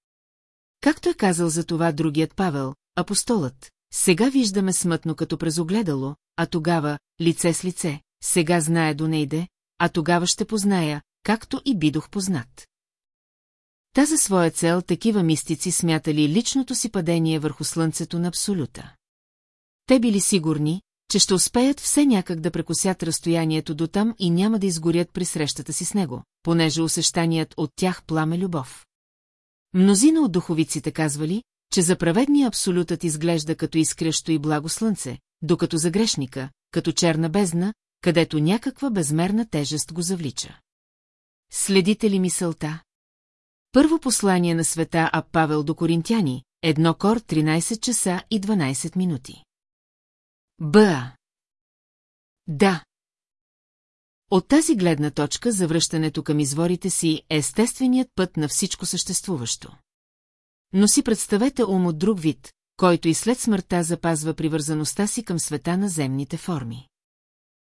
Както е казал за това другият Павел, апостолът, сега виждаме смътно като през огледало, а тогава, лице с лице, сега знае до нейде, а тогава ще позная, както и бидох познат. Та за своя цел такива мистици смятали личното си падение върху слънцето на абсолюта. Те били сигурни, че ще успеят все някак да прекосят разстоянието до там и няма да изгорят при срещата си с него, понеже усещаният от тях пламе любов. Мнозина от духовиците казвали, че за праведния абсолютът изглежда като изкрящо и благо слънце, докато за грешника, като черна бездна, където някаква безмерна тежест го завлича. Следите ли мисълта? Първо послание на света А Павел до Коринтяни, едно кор 13 часа и 12 минути. Б. Да. От тази гледна точка завръщането към изворите си е естественият път на всичко съществуващо. Но си представете ум от друг вид, който и след смъртта запазва привързаността си към света на земните форми.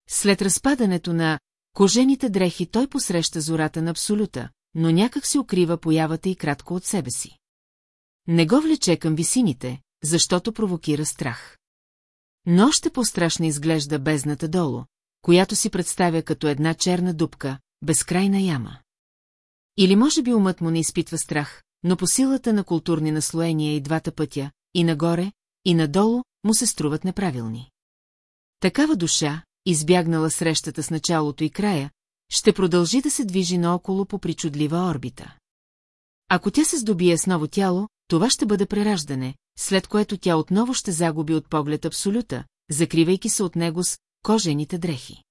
След разпадането на кожените дрехи той посреща зората на абсолюта, но някак си укрива появата и кратко от себе си. Не го влече към висините, защото провокира страх. Но още по-страшно изглежда бездната долу, която си представя като една черна дупка, безкрайна яма. Или може би умът му не изпитва страх, но по силата на културни наслоения и двата пътя, и нагоре, и надолу, му се струват неправилни. Такава душа, избягнала срещата с началото и края, ще продължи да се движи наоколо по причудлива орбита. Ако тя се здобие с ново тяло, това ще бъде прераждане, след което тя отново ще загуби от поглед абсолюта, закривайки се от него с кожените дрехи.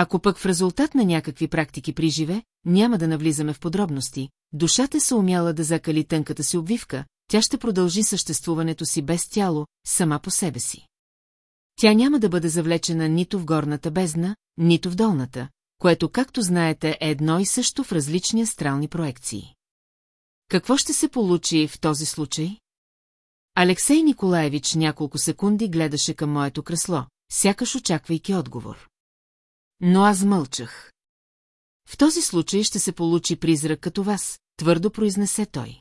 Ако пък в резултат на някакви практики приживе, няма да навлизаме в подробности, душата се умяла да закали тънката си обвивка, тя ще продължи съществуването си без тяло, сама по себе си. Тя няма да бъде завлечена нито в горната бездна, нито в долната, което, както знаете, е едно и също в различни астрални проекции. Какво ще се получи в този случай? Алексей Николаевич няколко секунди гледаше към моето кресло, сякаш очаквайки отговор. Но аз мълчах. В този случай ще се получи призрак като вас, твърдо произнесе той.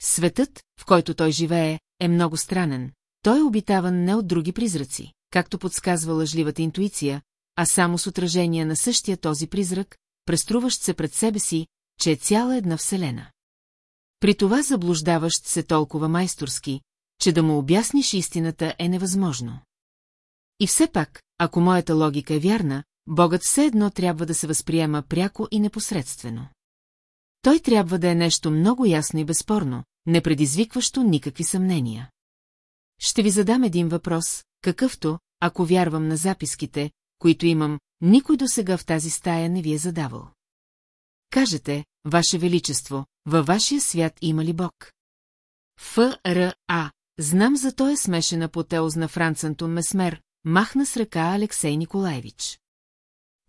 Светът, в който той живее, е много странен. Той е обитаван не от други призраци, както подсказва лъжливата интуиция, а само с отражение на същия този призрак, преструващ се пред себе си, че е цяла една вселена. При това заблуждаващ се толкова майсторски, че да му обясниш истината е невъзможно. И все пак, ако моята логика е вярна, Богът все едно трябва да се възприема пряко и непосредствено. Той трябва да е нещо много ясно и безспорно, не предизвикващо никакви съмнения. Ще ви задам един въпрос, какъвто, ако вярвам на записките, които имам, никой до сега в тази стая не ви е задавал. Кажете, Ваше Величество, във вашия свят има ли Бог? Ф.Р.А. Знам за той е смешена потеоз на Франц Антон Месмер, махна с ръка Алексей Николаевич.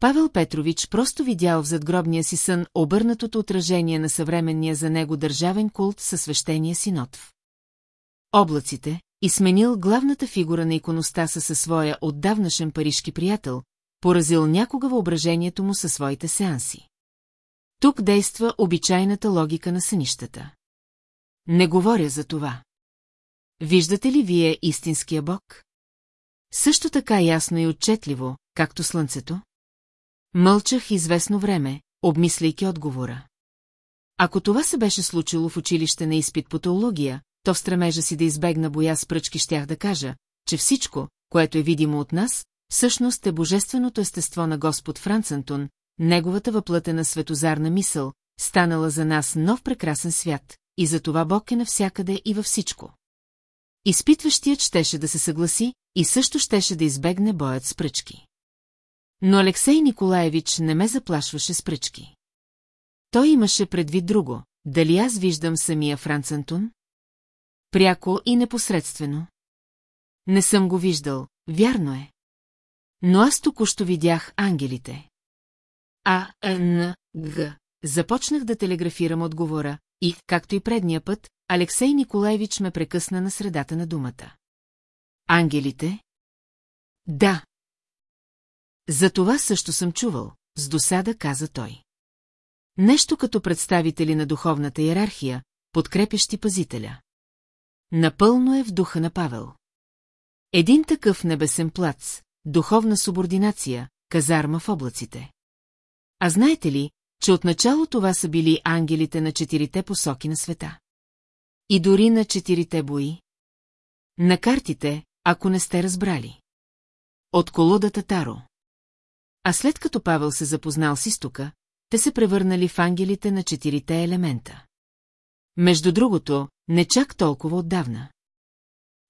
Павел Петрович просто видял в задгробния си сън обърнатото отражение на съвременния за него държавен култ със свещения синотв. Облаците, и сменил главната фигура на иконостаса със своя отдавнашен парижки приятел, поразил някога въображението му със своите сеанси. Тук действа обичайната логика на сънищата. Не говоря за това. Виждате ли вие истинския бог? Също така ясно и отчетливо, както слънцето? Мълчах известно време, обмисляйки отговора. Ако това се беше случило в училище на изпит по теология, то в стремежа си да избегна боя с пръчки щях да кажа, че всичко, което е видимо от нас, всъщност е божественото естество на Господ Франц Антон, неговата въплътена светозарна мисъл, станала за нас нов прекрасен свят, и за това Бог е навсякъде и във всичко. Изпитващият щеше да се съгласи и също щеше да избегне боят с пръчки. Но Алексей Николаевич не ме заплашваше с пръчки. Той имаше предвид друго, дали аз виждам самия Франц Антон? Пряко и непосредствено. Не съм го виждал, вярно е. Но аз току-що видях ангелите. А, Н, Г. Започнах да телеграфирам отговора и, както и предния път, Алексей Николаевич ме прекъсна на средата на думата. Ангелите? Да. За това също съм чувал, с досада каза той. Нещо като представители на духовната иерархия, подкрепящи пазителя. Напълно е в духа на Павел. Един такъв небесен плац, духовна субординация, казарма в облаците. А знаете ли, че отначало това са били ангелите на четирите посоки на света? И дори на четирите бои? На картите, ако не сте разбрали. От колодата Таро. А след като Павел се запознал с изтока, те се превърнали в ангелите на четирите елемента. Между другото, не чак толкова отдавна.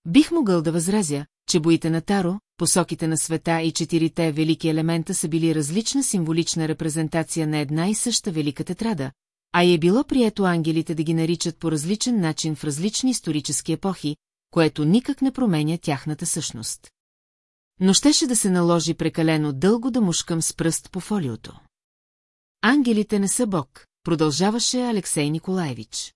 Бих могъл да възразя, че боите на Таро, посоките на света и четирите велики елемента са били различна символична репрезентация на една и съща велика тетрада, а е било прието ангелите да ги наричат по различен начин в различни исторически епохи, което никак не променя тяхната същност. Но щеше да се наложи прекалено дълго да мушкам с пръст по фолиото. Ангелите не са Бог, продължаваше Алексей Николаевич.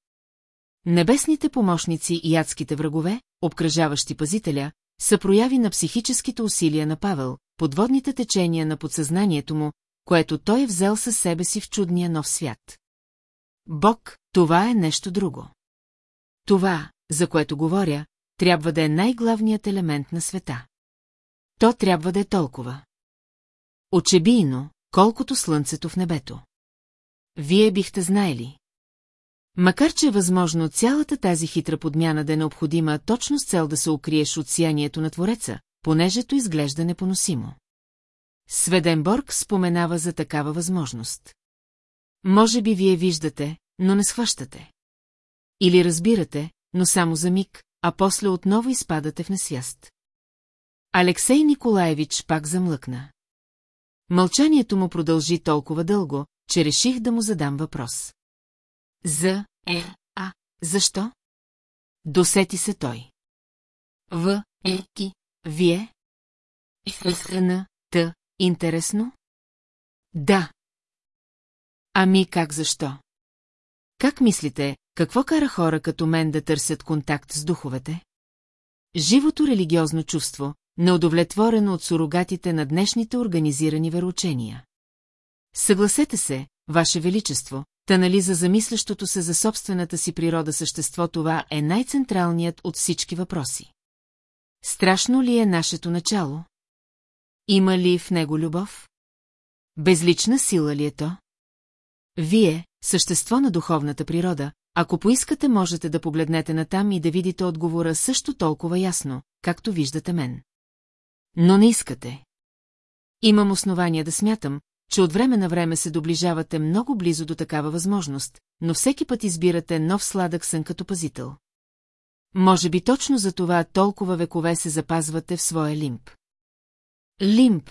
Небесните помощници и адските врагове, обкръжаващи пазителя, са прояви на психическите усилия на Павел, подводните течения на подсъзнанието му, което той е взел със себе си в чудния нов свят. Бог, това е нещо друго. Това, за което говоря, трябва да е най-главният елемент на света. То трябва да е толкова. Очебийно, колкото слънцето в небето. Вие бихте знаели. Макар че е възможно цялата тази хитра подмяна да е необходима точно с цел да се укриеш от сиянието на Твореца, понежето изглежда непоносимо. Сведенборг споменава за такава възможност. Може би вие виждате, но не схващате. Или разбирате, но само за миг, а после отново изпадате в несвяст. Алексей Николаевич пак замлъкна. Мълчанието му продължи толкова дълго, че реших да му задам въпрос. За, е, а, защо? Досети се той. В, е, ки, вие? Н, т, интересно? Да. Ами как защо? Как мислите, какво кара хора като мен да търсят контакт с духовете? Живото религиозно чувство, неудовлетворено от сурогатите на днешните организирани вероучения. Съгласете се, Ваше Величество, та нали за замислящото се за собствената си природа същество това е най-централният от всички въпроси. Страшно ли е нашето начало? Има ли в него любов? Безлична сила ли е то? Вие, същество на духовната природа, ако поискате можете да погледнете натам и да видите отговора също толкова ясно, както виждате мен. Но не искате. Имам основания да смятам, че от време на време се доближавате много близо до такава възможност, но всеки път избирате нов сладък сън като пазител. Може би точно за това толкова векове се запазвате в своя лимб. Лимб,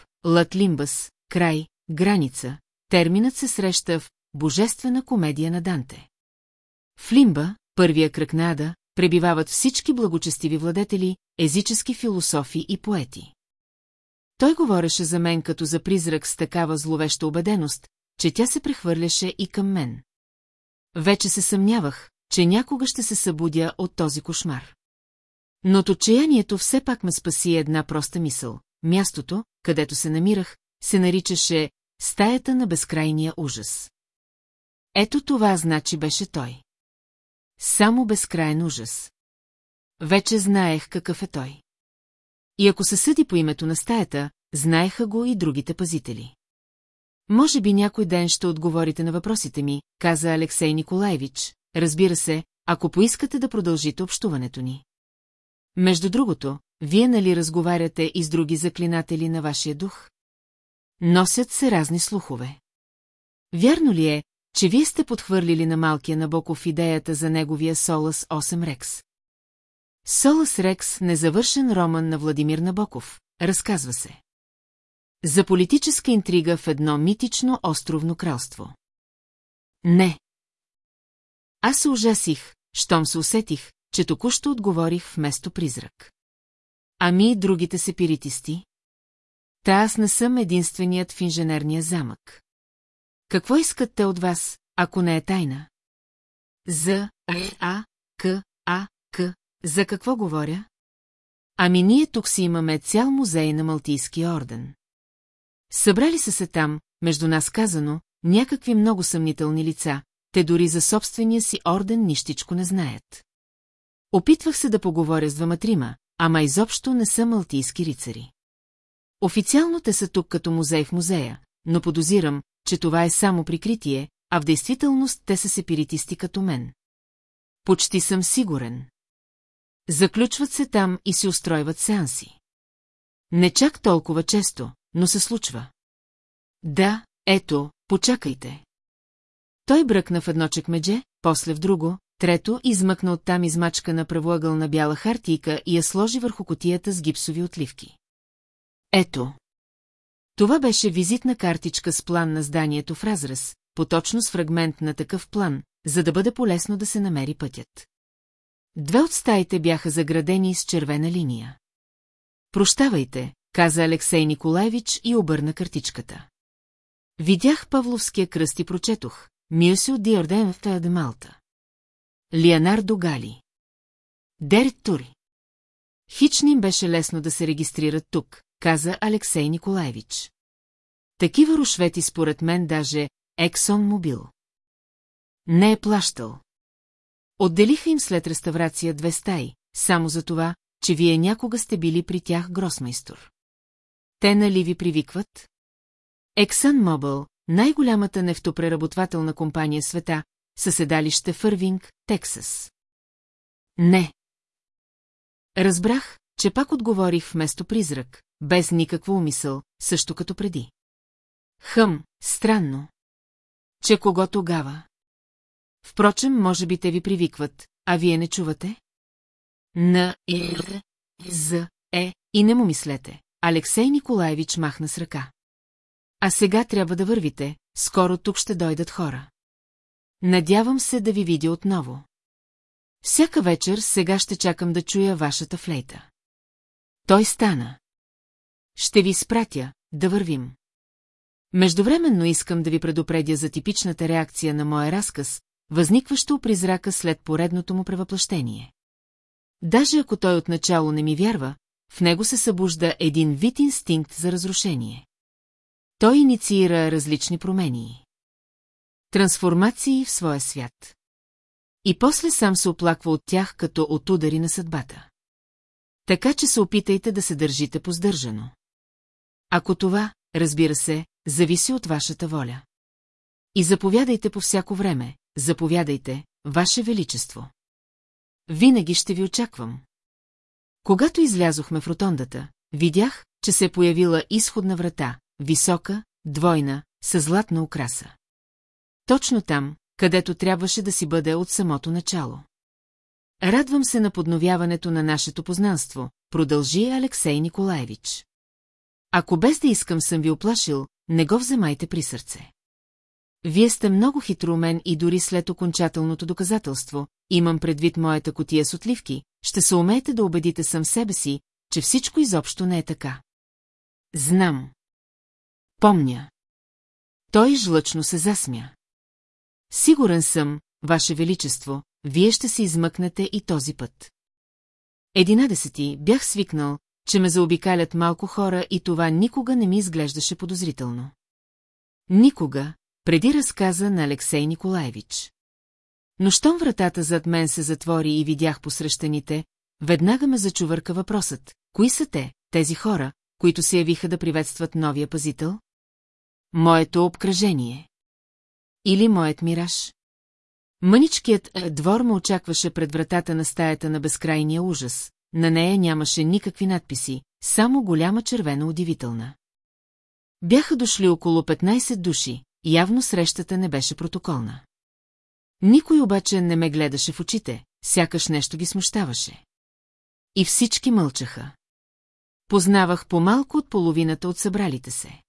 лимбас, край, граница, терминът се среща в Божествена комедия на Данте. В Лимба, първия кръг на Ада, пребивават всички благочестиви владетели, езически философи и поети. Той говореше за мен като за призрак с такава зловеща убеденост, че тя се прехвърляше и към мен. Вече се съмнявах, че някога ще се събудя от този кошмар. Но от отчаянието все пак ме спаси една проста мисъл. Мястото, където се намирах, се наричаше «Стаята на безкрайния ужас». Ето това значи беше той. Само безкрайен ужас. Вече знаех какъв е той. И ако се съди по името на стаята, знаеха го и другите пазители. Може би някой ден ще отговорите на въпросите ми, каза Алексей Николаевич, разбира се, ако поискате да продължите общуването ни. Между другото, вие нали разговаряте и с други заклинатели на вашия дух? Носят се разни слухове. Вярно ли е, че вие сте подхвърлили на малкия Набоков идеята за неговия Солас 8 Рекс? Солас Рекс, незавършен роман на Владимир Набоков, разказва се. За политическа интрига в едно митично островно кралство. Не. Аз се ужасих, щом се усетих, че току-що отговорих вместо призрак. Ами и другите сепиритисти? Та аз не съм единственият в инженерния замък. Какво искат те от вас, ако не е тайна? За, А, К, А, К, за какво говоря? Ами ние тук си имаме цял музей на Малтийския орден. Събрали са се там, между нас казано, някакви много съмнителни лица, те дори за собствения си орден нищичко не знаят. Опитвах се да поговоря с двама-трима, ама изобщо не са малтийски рицари. Официално те са тук като музей в музея, но подозирам, че това е само прикритие, а в действителност те са сепиритисти като мен. Почти съм сигурен. Заключват се там и си устройват сеанси. Не чак толкова често, но се случва. Да, ето, почакайте. Той бръкна в едно чекмедже, после в друго, трето измъкна оттам измачка на правоъгълна бяла хартийка и я сложи върху котията с гипсови отливки. Ето. Това беше визитна картичка с план на зданието в разрез, поточно с фрагмент на такъв план, за да бъде полезно да се намери пътят. Две от стаите бяха заградени с червена линия. Прощавайте, каза Алексей Николаевич и обърна картичката. Видях Павловския кръст и прочетох. Мюсио ди Орден в де Малта. Леонардо Гали. Дерит Тури. Хич им беше лесно да се регистрират тук, каза Алексей Николаевич. Такива рушвети според мен даже Ексон Мобил. Не е плащал. Отделиха им след реставрация две стаи, само за това, че вие някога сте били при тях гросмейстор. Те нали ви привикват? Ексан Мобъл, най-голямата нефтопреработвателна компания света, със седалище в Тексас. Не. Разбрах, че пак отговорих вместо призрак, без никаква умисъл, също като преди. Хъм, странно. Че кого тогава? Впрочем, може би те ви привикват, а вие не чувате? Н, Р, З, Е, и не му мислете. Алексей Николаевич махна с ръка. А сега трябва да вървите, скоро тук ще дойдат хора. Надявам се да ви видя отново. Всяка вечер сега ще чакам да чуя вашата флейта. Той стана. Ще ви спратя, да вървим. Междувременно искам да ви предупредя за типичната реакция на моя разказ, възникващо у призрака след поредното му превъплъщение. Даже ако той отначало не ми вярва, в него се събужда един вид инстинкт за разрушение. Той инициира различни промени. Трансформации в своя свят. И после сам се оплаква от тях като от удари на съдбата. Така че се опитайте да се държите поздържано. Ако това, разбира се, зависи от вашата воля. И заповядайте по всяко време, заповядайте, Ваше Величество. Винаги ще ви очаквам. Когато излязохме в ротондата, видях, че се е появила изходна врата, висока, двойна, с златна украса. Точно там, където трябваше да си бъде от самото начало. Радвам се на подновяването на нашето познанство, продължи Алексей Николаевич. Ако без да искам съм ви оплашил, не го вземайте при сърце. Вие сте много хитроумен и дори след окончателното доказателство, имам предвид моята котия с отливки, ще се умеете да убедите сам себе си, че всичко изобщо не е така. Знам. Помня. Той жлъчно се засмя. Сигурен съм, Ваше Величество, вие ще се измъкнете и този път. Единадесети бях свикнал, че ме заобикалят малко хора и това никога не ми изглеждаше подозрително. Никога, преди разказа на Алексей Николаевич. Но щом вратата зад мен се затвори и видях посрещаните, веднага ме зачувърка въпросът, кои са те, тези хора, които се явиха да приветстват новия пазител? Моето обкръжение. Или моят мираж? Мъничкият двор ме очакваше пред вратата на стаята на безкрайния ужас. На нея нямаше никакви надписи, само голяма червена удивителна. Бяха дошли около 15 души, явно срещата не беше протоколна. Никой обаче не ме гледаше в очите, сякаш нещо ги смущаваше. И всички мълчаха. Познавах по-малко от половината от събралите се.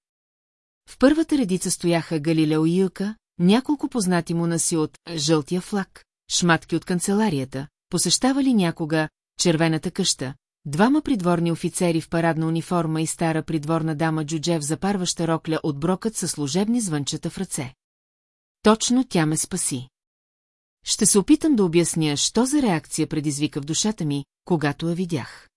В първата редица стояха Галилео и Юка, няколко познати му наси от «Жълтия флаг», шматки от канцеларията, посещавали някога червената къща, двама придворни офицери в парадна униформа и стара придворна дама Джуджев запарваща рокля от брокът със служебни звънчета в ръце. Точно тя ме спаси. Ще се опитам да обясня, що за реакция предизвика в душата ми, когато я видях.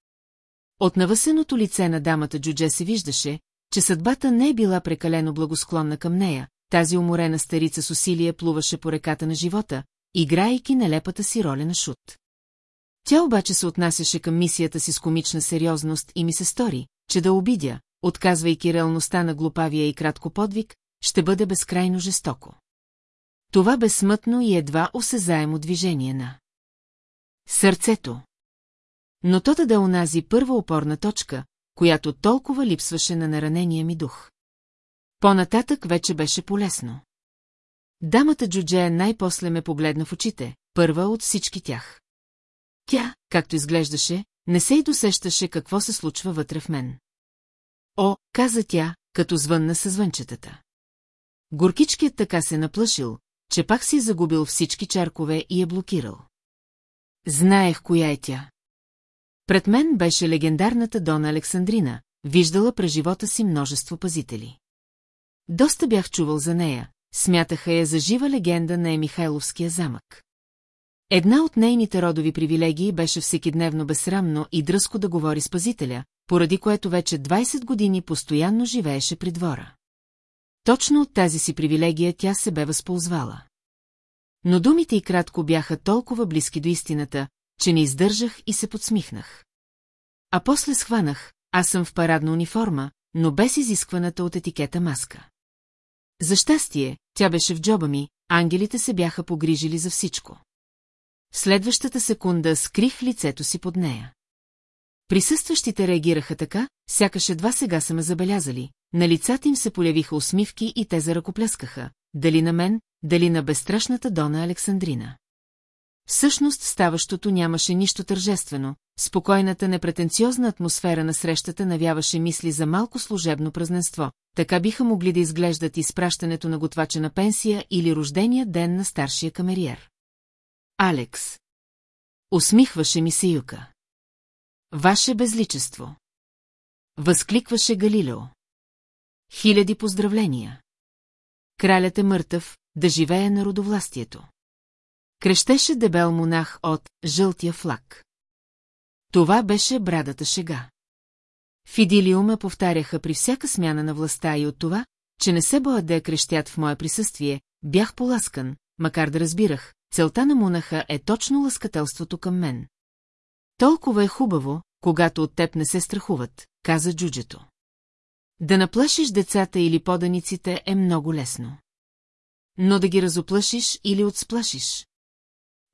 От навъсеното лице на дамата Джудже се виждаше, че съдбата не е била прекалено благосклонна към нея, тази уморена старица с усилие плуваше по реката на живота, играйки нелепата си роля на шут. Тя обаче се отнасяше към мисията си с комична сериозност и ми се стори, че да обидя, отказвайки реалността на глупавия и кратко подвиг, ще бъде безкрайно жестоко. Това безсмътно и едва осезаемо движение на сърцето. Но то да онази първа опорна точка, която толкова липсваше на наранения ми дух. По-нататък вече беше полезно. Дамата Джудже най-после ме погледна в очите, първа от всички тях. Тя, както изглеждаше, не се и досещаше какво се случва вътре в мен. О, каза тя, като звънна със звънчетата. Горкичкият така се наплашил, че пак си е загубил всички чаркове и е блокирал. Знаех коя е тя. Пред мен беше легендарната Дона Александрина, виждала през живота си множество пазители. Доста бях чувал за нея, смятаха я за жива легенда на Емихайловския замък. Една от нейните родови привилегии беше всекидневно безсрамно и дръско да говори с пазителя, поради което вече 20 години постоянно живееше при двора. Точно от тази си привилегия тя се бе възползвала. Но думите и кратко бяха толкова близки до истината, че не издържах и се подсмихнах. А после схванах, аз съм в парадна униформа, но без изискваната от етикета маска. За щастие, тя беше в джоба ми, ангелите се бяха погрижили за всичко. Следващата секунда скрих лицето си под нея. Присъстващите реагираха така, сякаш едва сега са ме забелязали, на лицата им се полявиха усмивки и те заръкопляскаха, дали на мен, дали на безстрашната Дона Александрина. Всъщност ставащото нямаше нищо тържествено, спокойната непретенциозна атмосфера на срещата навяваше мисли за малко служебно празненство, така биха могли да изглеждат изпращането на готвача на пенсия или рождения ден на старшия камериер. Алекс. Усмихваше ми се Юка. Ваше безличество. Възкликваше Галилео. Хиляди поздравления. Кралят е мъртъв, да живее на родовластието. Крещеше дебел монах от жълтия флаг. Това беше брадата шега. Фидилиум ме повтаряха при всяка смяна на властта и от това, че не се боят да я крещят в мое присъствие, бях поласкан, макар да разбирах, целта на Мунаха е точно лъскателството към мен. Толкова е хубаво, когато от теб не се страхуват, каза джуджето. Да наплашиш децата или поданиците е много лесно. Но да ги разоплашиш или отсплашиш.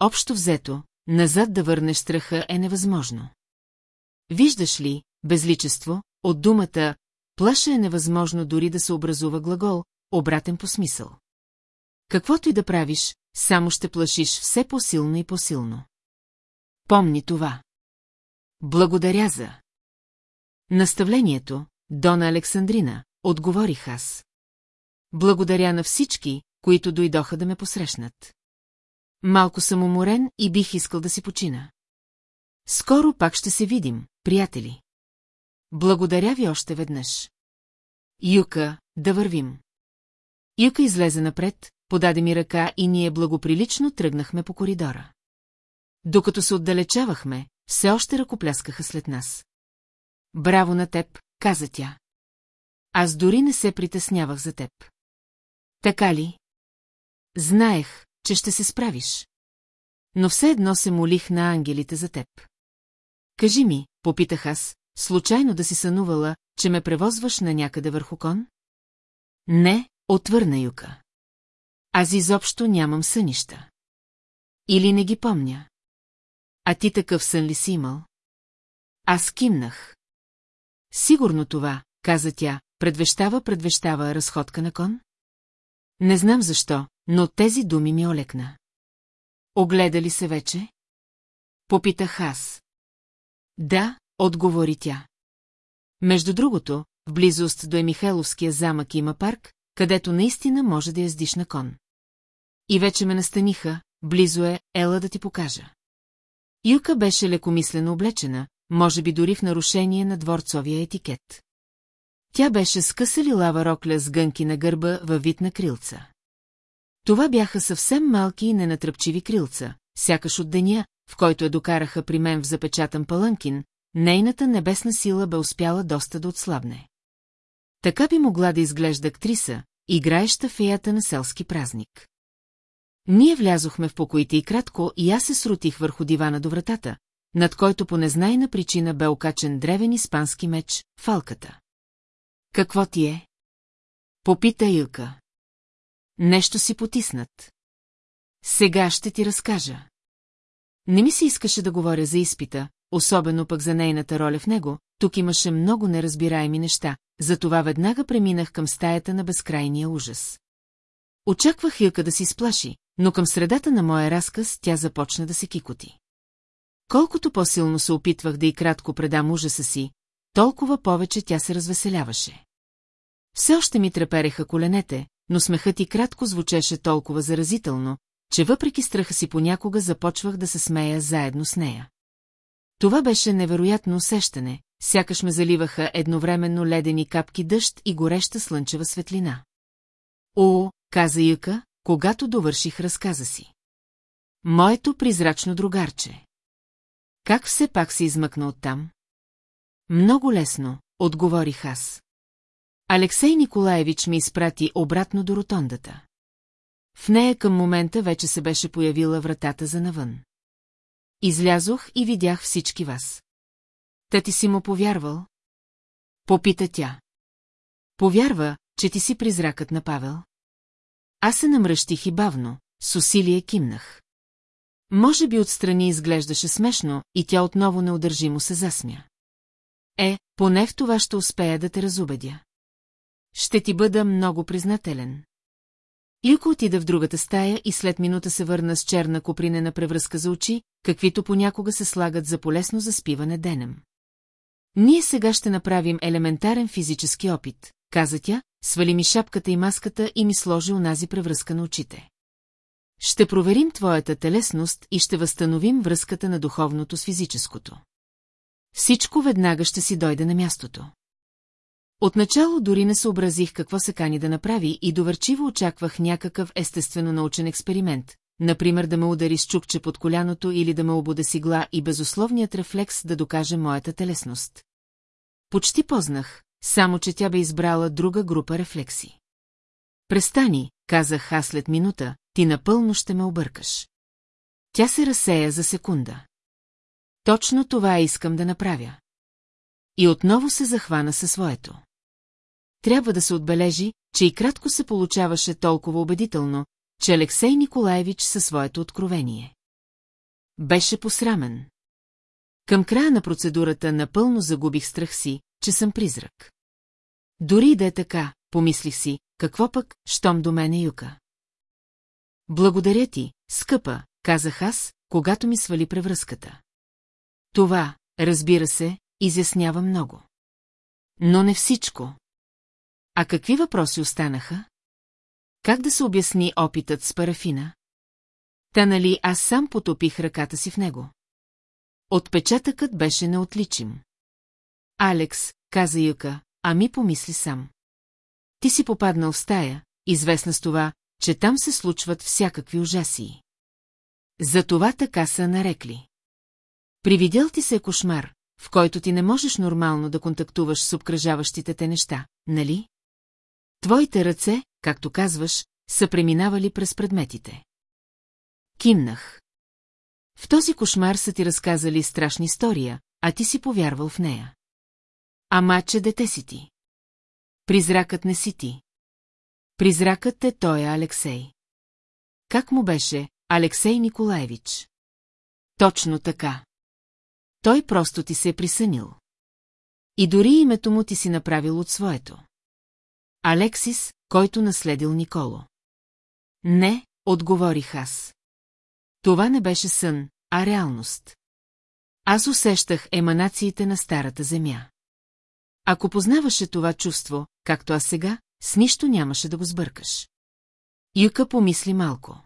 Общо взето, назад да върнеш страха е невъзможно. Виждаш ли, безличество, от думата «плаша» е невъзможно дори да се образува глагол, обратен по смисъл. Каквото и да правиш, само ще плашиш все по-силно и по-силно. Помни това. Благодаря за... Наставлението, Дона Александрина, отговорих аз. Благодаря на всички, които дойдоха да ме посрещнат. Малко съм уморен и бих искал да си почина. Скоро пак ще се видим, приятели. Благодаря ви още веднъж. Юка, да вървим. Юка излезе напред, подаде ми ръка и ние благоприлично тръгнахме по коридора. Докато се отдалечавахме, все още ръкопляскаха след нас. Браво на теб, каза тя. Аз дори не се притеснявах за теб. Така ли? Знаех, че ще се справиш. Но все едно се молих на ангелите за теб. Кажи ми, попитах аз, случайно да си сънувала, че ме превозваш на някъде върху кон? Не, отвърна Юка. Аз изобщо нямам сънища. Или не ги помня. А ти такъв сън ли си имал? Аз кимнах. Сигурно това, каза тя, предвещава, предвещава разходка на кон? Не знам защо, но тези думи ми олекна. Огледа ли се вече? Попитах аз. Да, отговори тя. Между другото, в близост до Емихеловския замък има парк, където наистина може да яздиш на кон. И вече ме настаниха, близо е, ела да ти покажа. Юка беше лекомислено облечена, може би дори в нарушение на дворцовия етикет. Тя беше скъсали лава рокля с гънки на гърба във вид на крилца. Това бяха съвсем малки и ненатръпчиви крилца, сякаш от деня, в който я докараха при мен в запечатан палънкин, нейната небесна сила бе успяла доста да отслабне. Така би могла да изглежда актриса, играеща феята на селски празник. Ние влязохме в покоите и кратко и аз се срутих върху дивана до вратата, над който по незнайна причина бе окачен древен испански меч, фалката. Какво ти е? Попита Илка. Нещо си потиснат. Сега ще ти разкажа. Не ми се искаше да говоря за изпита, особено пък за нейната роля в него, тук имаше много неразбираеми неща, затова веднага преминах към стаята на безкрайния ужас. Очаквах Илка да си сплаши, но към средата на моя разказ тя започна да се кикоти. Колкото по-силно се опитвах да и кратко предам ужаса си, толкова повече тя се развеселяваше. Все още ми трепереха коленете, но смехът и кратко звучеше толкова заразително, че въпреки страха си понякога започвах да се смея заедно с нея. Това беше невероятно усещане, сякаш ме заливаха едновременно ледени капки дъжд и гореща слънчева светлина. О, каза Юка, когато довърших разказа си. Моето призрачно другарче. Как все пак се измъкна оттам? Много лесно, отговорих аз. Алексей Николаевич ми изпрати обратно до ротондата. В нея към момента вече се беше появила вратата за навън. Излязох и видях всички вас. Та ти си му повярвал? Попита тя. Повярва, че ти си призракът на Павел? Аз се намръщих и бавно, с усилие кимнах. Може би отстрани изглеждаше смешно и тя отново неудържимо се засмя. Е, поне в това ще успея да те разубедя. Ще ти бъда много признателен. Илко отида в другата стая и след минута се върна с черна копринена превръзка за очи, каквито понякога се слагат за полезно заспиване денем. Ние сега ще направим елементарен физически опит, каза тя, свали ми шапката и маската и ми сложи онази превръзка на очите. Ще проверим твоята телесност и ще възстановим връзката на духовното с физическото. Всичко веднага ще си дойде на мястото. Отначало дори не съобразих какво се кани да направи и доверчиво очаквах някакъв естествено научен експеримент, например да ме удари с чукче под коляното или да ме обуде с игла и безусловният рефлекс да докаже моята телесност. Почти познах, само че тя бе избрала друга група рефлекси. Престани, казах аз след минута, ти напълно ще ме объркаш. Тя се разсея за секунда. Точно това искам да направя. И отново се захвана със своето. Трябва да се отбележи, че и кратко се получаваше толкова убедително, че Алексей Николаевич със своето откровение. Беше посрамен. Към края на процедурата напълно загубих страх си, че съм призрак. Дори да е така, помислих си, какво пък, щом до мене юка. Благодаря ти, скъпа, казах аз, когато ми свали превръзката. Това, разбира се, изяснява много. Но не всичко. А какви въпроси останаха? Как да се обясни опитът с парафина? Та нали аз сам потопих ръката си в него? Отпечатъкът беше неотличим. Алекс, каза Юка, ами помисли сам. Ти си попаднал в стая, известна с това, че там се случват всякакви ужасии. Затова така са нарекли. Привидел ти се кошмар, в който ти не можеш нормално да контактуваш с обкръжаващите те неща, нали? Твоите ръце, както казваш, са преминавали през предметите. Кимнах. В този кошмар са ти разказали страшна история, а ти си повярвал в нея. Ама, че дете си ти. Призракът не си ти. Призракът е той Алексей. Как му беше, Алексей Николаевич? Точно така. Той просто ти се е присънил. И дори името му ти си направил от своето. Алексис, който наследил Николо. Не, отговорих аз. Това не беше сън, а реалност. Аз усещах еманациите на старата земя. Ако познаваше това чувство, както аз сега, с нищо нямаше да го сбъркаш. Юка помисли малко.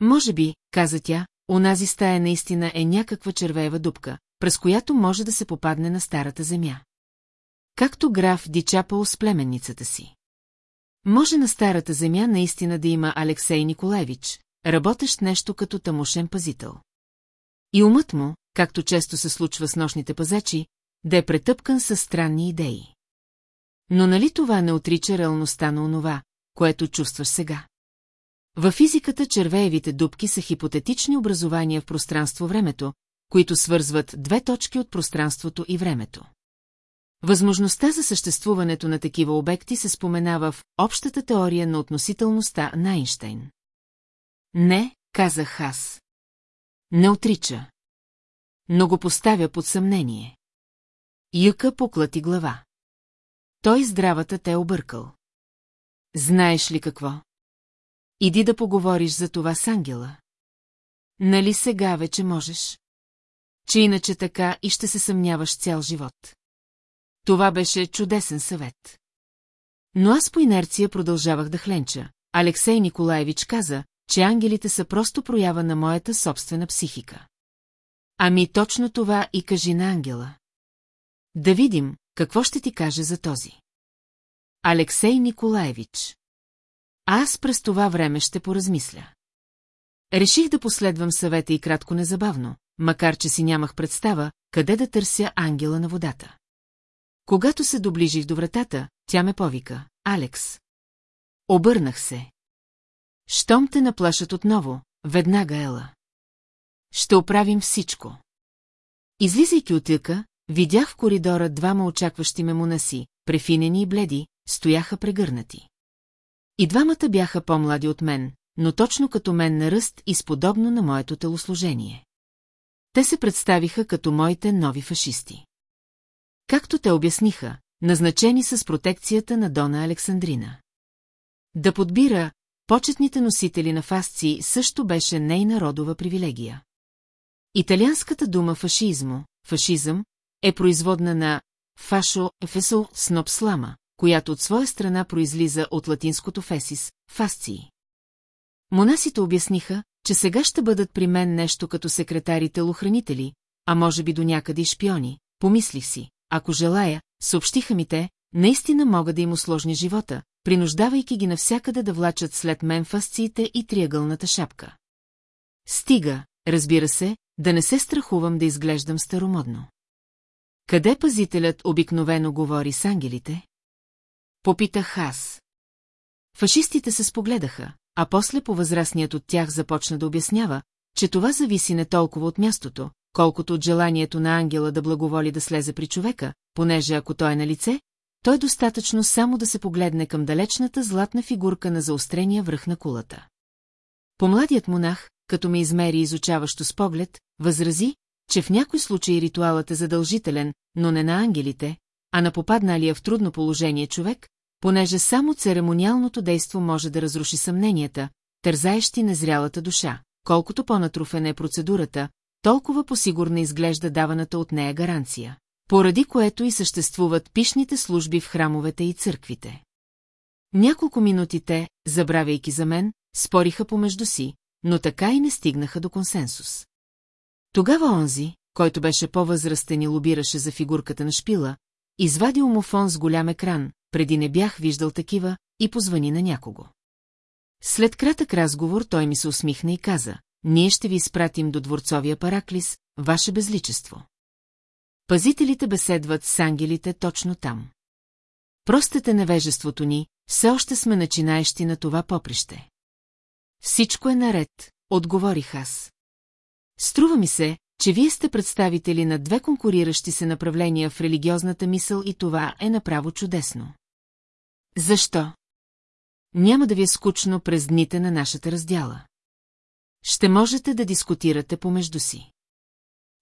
Може би, каза тя, онази стая наистина е някаква червеева дупка, през която може да се попадне на старата земя. Както граф Дичапал с племенницата си. Може на старата земя наистина да има Алексей Николаевич, работещ нещо като тамошен пазител. И умът му, както често се случва с нощните пазачи, да е претъпкан със странни идеи. Но нали това не отрича реалността на онова, което чувстваш сега? Във физиката червеевите дубки са хипотетични образования в пространство-времето, които свързват две точки от пространството и времето. Възможността за съществуването на такива обекти се споменава в общата теория на относителността на Айнштейн. Не, казах аз. Не отрича. Но го поставя под съмнение. Юка поклати глава. Той здравата те е объркал. Знаеш ли какво? Иди да поговориш за това с ангела. Нали сега вече можеш? Че иначе така и ще се съмняваш цял живот. Това беше чудесен съвет. Но аз по инерция продължавах да хленча. Алексей Николаевич каза, че ангелите са просто проява на моята собствена психика. Ами точно това и кажи на ангела. Да видим, какво ще ти каже за този. Алексей Николаевич. Аз през това време ще поразмисля. Реших да последвам съвета и кратко незабавно, макар че си нямах представа, къде да търся ангела на водата. Когато се доближих до вратата, тя ме повика. Алекс. Обърнах се. Щом те наплашат отново, веднага ела. Ще оправим всичко. Излизайки от тъка, видях в коридора двама очакващи ме монаси, префинени и бледи, стояха прегърнати. И двамата бяха по-млади от мен, но точно като мен на ръст и сподобно на моето телосложение. Те се представиха като моите нови фашисти. Както те обясниха, назначени с протекцията на Дона Александрина. Да подбира почетните носители на фасции също беше нейна родова привилегия. Италианската дума фашизмо, фашизъм, е производна на фашо ефесо снопслама, която от своя страна произлиза от латинското фесис, фасции. Монасите обясниха, че сега ще бъдат при мен нещо като секретари-телохранители, а може би до някъде и шпиони, помислих си, ако желая, съобщиха ми те, наистина мога да им усложня живота, принуждавайки ги навсякъде да влачат след мен фасциите и триъгълната шапка. Стига, разбира се, да не се страхувам да изглеждам старомодно. Къде пазителят обикновено говори с ангелите? Попитах аз. Фашистите се спогледаха, а после по-възрастният от тях започна да обяснява, че това зависи не толкова от мястото, колкото от желанието на ангела да благоволи да слезе при човека, понеже ако той е на лице, той е достатъчно само да се погледне към далечната златна фигурка на заострения връх на кулата. Помладият монах, като ме измери изучаващо с поглед, възрази, че в някой случай ритуалът е задължителен, но не на ангелите, а на попадналия в трудно положение човек, понеже само церемониалното действо може да разруши съмненията, тързаещи незрялата душа. Колкото по-натруфена е процедурата, толкова посигурна изглежда даваната от нея гаранция, поради което и съществуват пишните служби в храмовете и църквите. Няколко минути те, забравяйки за мен, спориха помежду си, но така и не стигнаха до консенсус. Тогава онзи, който беше по-възрастен и лобираше за фигурката на шпила, извади умофон с голям екран, преди не бях виждал такива, и позвани на някого. След кратък разговор той ми се усмихна и каза, ние ще ви изпратим до дворцовия параклис, ваше безличество. Пазителите беседват с ангелите точно там. Простете невежеството ни, все още сме начинаещи на това поприще. Всичко е наред, отговорих аз. Струва ми се, че вие сте представители на две конкуриращи се направления в религиозната мисъл и това е направо чудесно. Защо? Няма да ви е скучно през дните на нашата раздяла. Ще можете да дискутирате помежду си.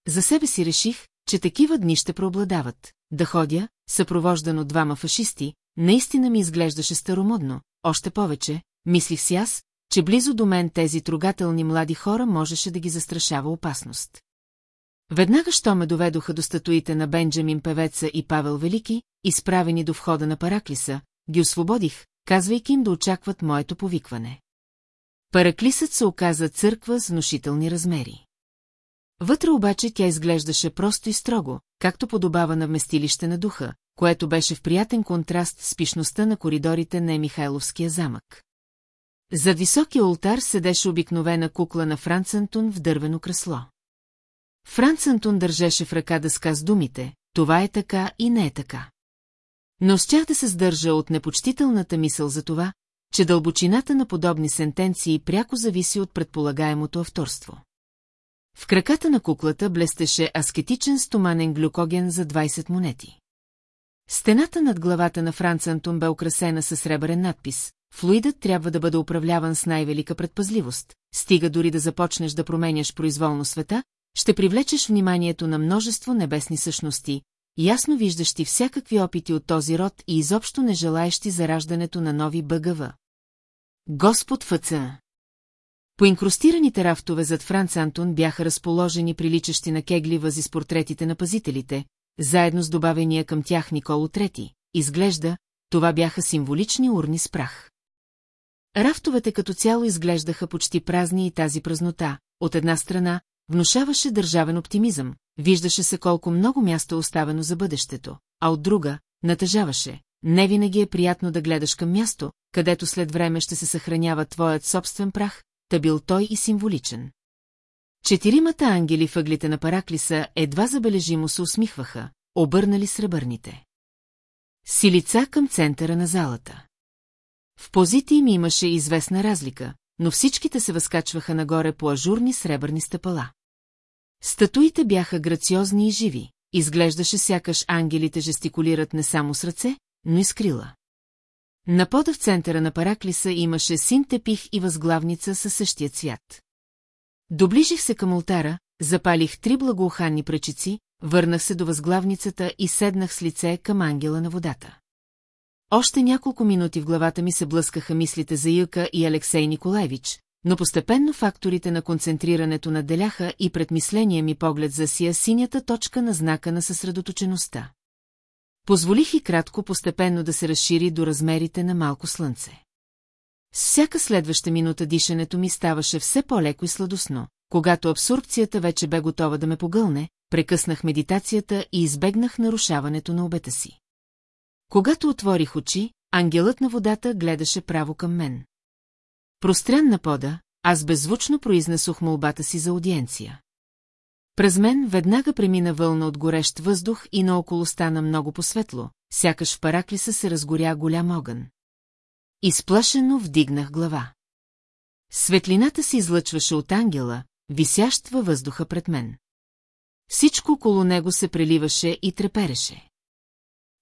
За себе си реших, че такива дни ще преобладават. Да ходя, съпровождан от двама фашисти, наистина ми изглеждаше старомодно, още повече, мислих си аз, че близо до мен тези трогателни млади хора можеше да ги застрашава опасност. Веднага, що ме доведоха до статуите на Бенджамин Певеца и Павел Велики, изправени до входа на Параклиса, ги освободих, казвайки им да очакват моето повикване. Параклисът се оказа църква с внушителни размери. Вътре обаче тя изглеждаше просто и строго, както подобава на вместилище на духа, което беше в приятен контраст с пишността на коридорите на Михайловския замък. За високия ултар седеше обикновена кукла на Франц Антон в дървено кресло. Франц Антон държеше в ръка дъска с думите, това е така и не е така. Но щях да се сдържа от непочтителната мисъл за това, че дълбочината на подобни сентенции пряко зависи от предполагаемото авторство. В краката на куклата блестеше аскетичен стоманен глюкоген за 20 монети. Стената над главата на Франц Антон бе украсена със сребърен надпис. Флуидът трябва да бъде управляван с най-велика предпазливост. Стига дори да започнеш да променяш произволно света, ще привлечеш вниманието на множество небесни същности, ясно виждащи всякакви опити от този род и изобщо не желаещи зараждането на нови БГВ. Господ Фъца По инкрустираните рафтове зад Франц Антон бяха разположени приличащи на кегли възи с портретите на пазителите, заедно с добавения към тях Николо Трети. Изглежда, това бяха символични урни с прах. Рафтовете като цяло изглеждаха почти празни и тази празнота, от една страна, внушаваше държавен оптимизъм, виждаше се колко много място е оставено за бъдещето, а от друга, натъжаваше. Не винаги е приятно да гледаш към място, където след време ще се съхранява твоят собствен прах, та бил той и символичен. Четиримата ангели въглите на Параклиса едва забележимо се усмихваха, обърнали сребърните. Си лица към центъра на залата. В позите им имаше известна разлика, но всичките се възкачваха нагоре по ажурни сребърни стъпала. Статуите бяха грациозни и живи, изглеждаше сякаш ангелите жестикулират не само с ръце, но и с крила. На пода в центъра на Параклиса имаше син тепих и възглавница със същия цвят. Доближих се към ултара, запалих три благоуханни пръчици, върнах се до възглавницата и седнах с лице към ангела на водата. Още няколко минути в главата ми се блъскаха мислите за Илка и Алексей Николаевич, но постепенно факторите на концентрирането наделяха и пред мисления ми поглед за сия синята точка на знака на съсредоточеността. Позволих и кратко постепенно да се разшири до размерите на малко слънце. С всяка следваща минута дишането ми ставаше все по-леко и сладосно. Когато абсорбцията вече бе готова да ме погълне, прекъснах медитацията и избегнах нарушаването на обета си. Когато отворих очи, ангелът на водата гледаше право към мен. Прострян на пода, аз беззвучно произнесох молбата си за аудиенция. През мен веднага премина вълна от горещ въздух и наоколо стана много посветло, сякаш в параклиса се разгоря голям огън. Изплашено вдигнах глава. Светлината се излъчваше от ангела, висящ във въздуха пред мен. Всичко около него се преливаше и трепереше.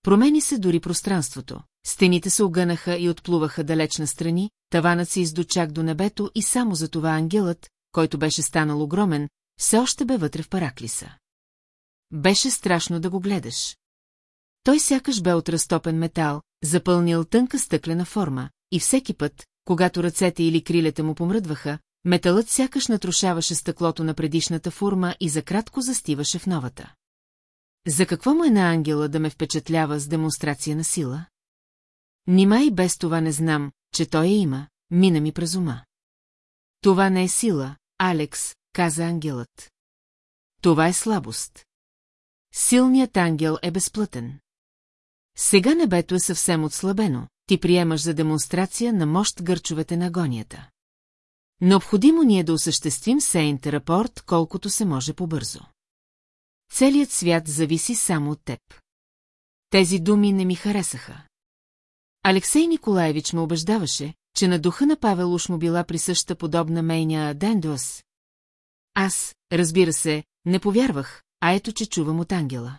Промени се дори пространството. Стените се огънаха и отплуваха далеч на страни, таванът се издочак до небето и само за това ангелът, който беше станал огромен, все още бе вътре в параклиса. Беше страшно да го гледаш. Той сякаш бе от разтопен метал, запълнил тънка стъклена форма, и всеки път, когато ръцете или крилете му помръдваха, металът сякаш натрушаваше стъклото на предишната форма и за кратко застиваше в новата. За какво му е на ангела да ме впечатлява с демонстрация на сила? Нима и без това не знам, че той я има, мина ми през ума. Това не е сила, Алекс, каза ангелът. Това е слабост. Силният ангел е безплътен. Сега небето е съвсем отслабено, ти приемаш за демонстрация на мощ гърчовете на агонията. Необходимо ни е да осъществим сейнт рапорт колкото се може по-бързо. Целият свят зависи само от теб. Тези думи не ми харесаха. Алексей Николаевич ме убеждаваше, че на духа на Павел уж му била присъща подобна мейня Дендос. Аз, разбира се, не повярвах, а ето, че чувам от ангела.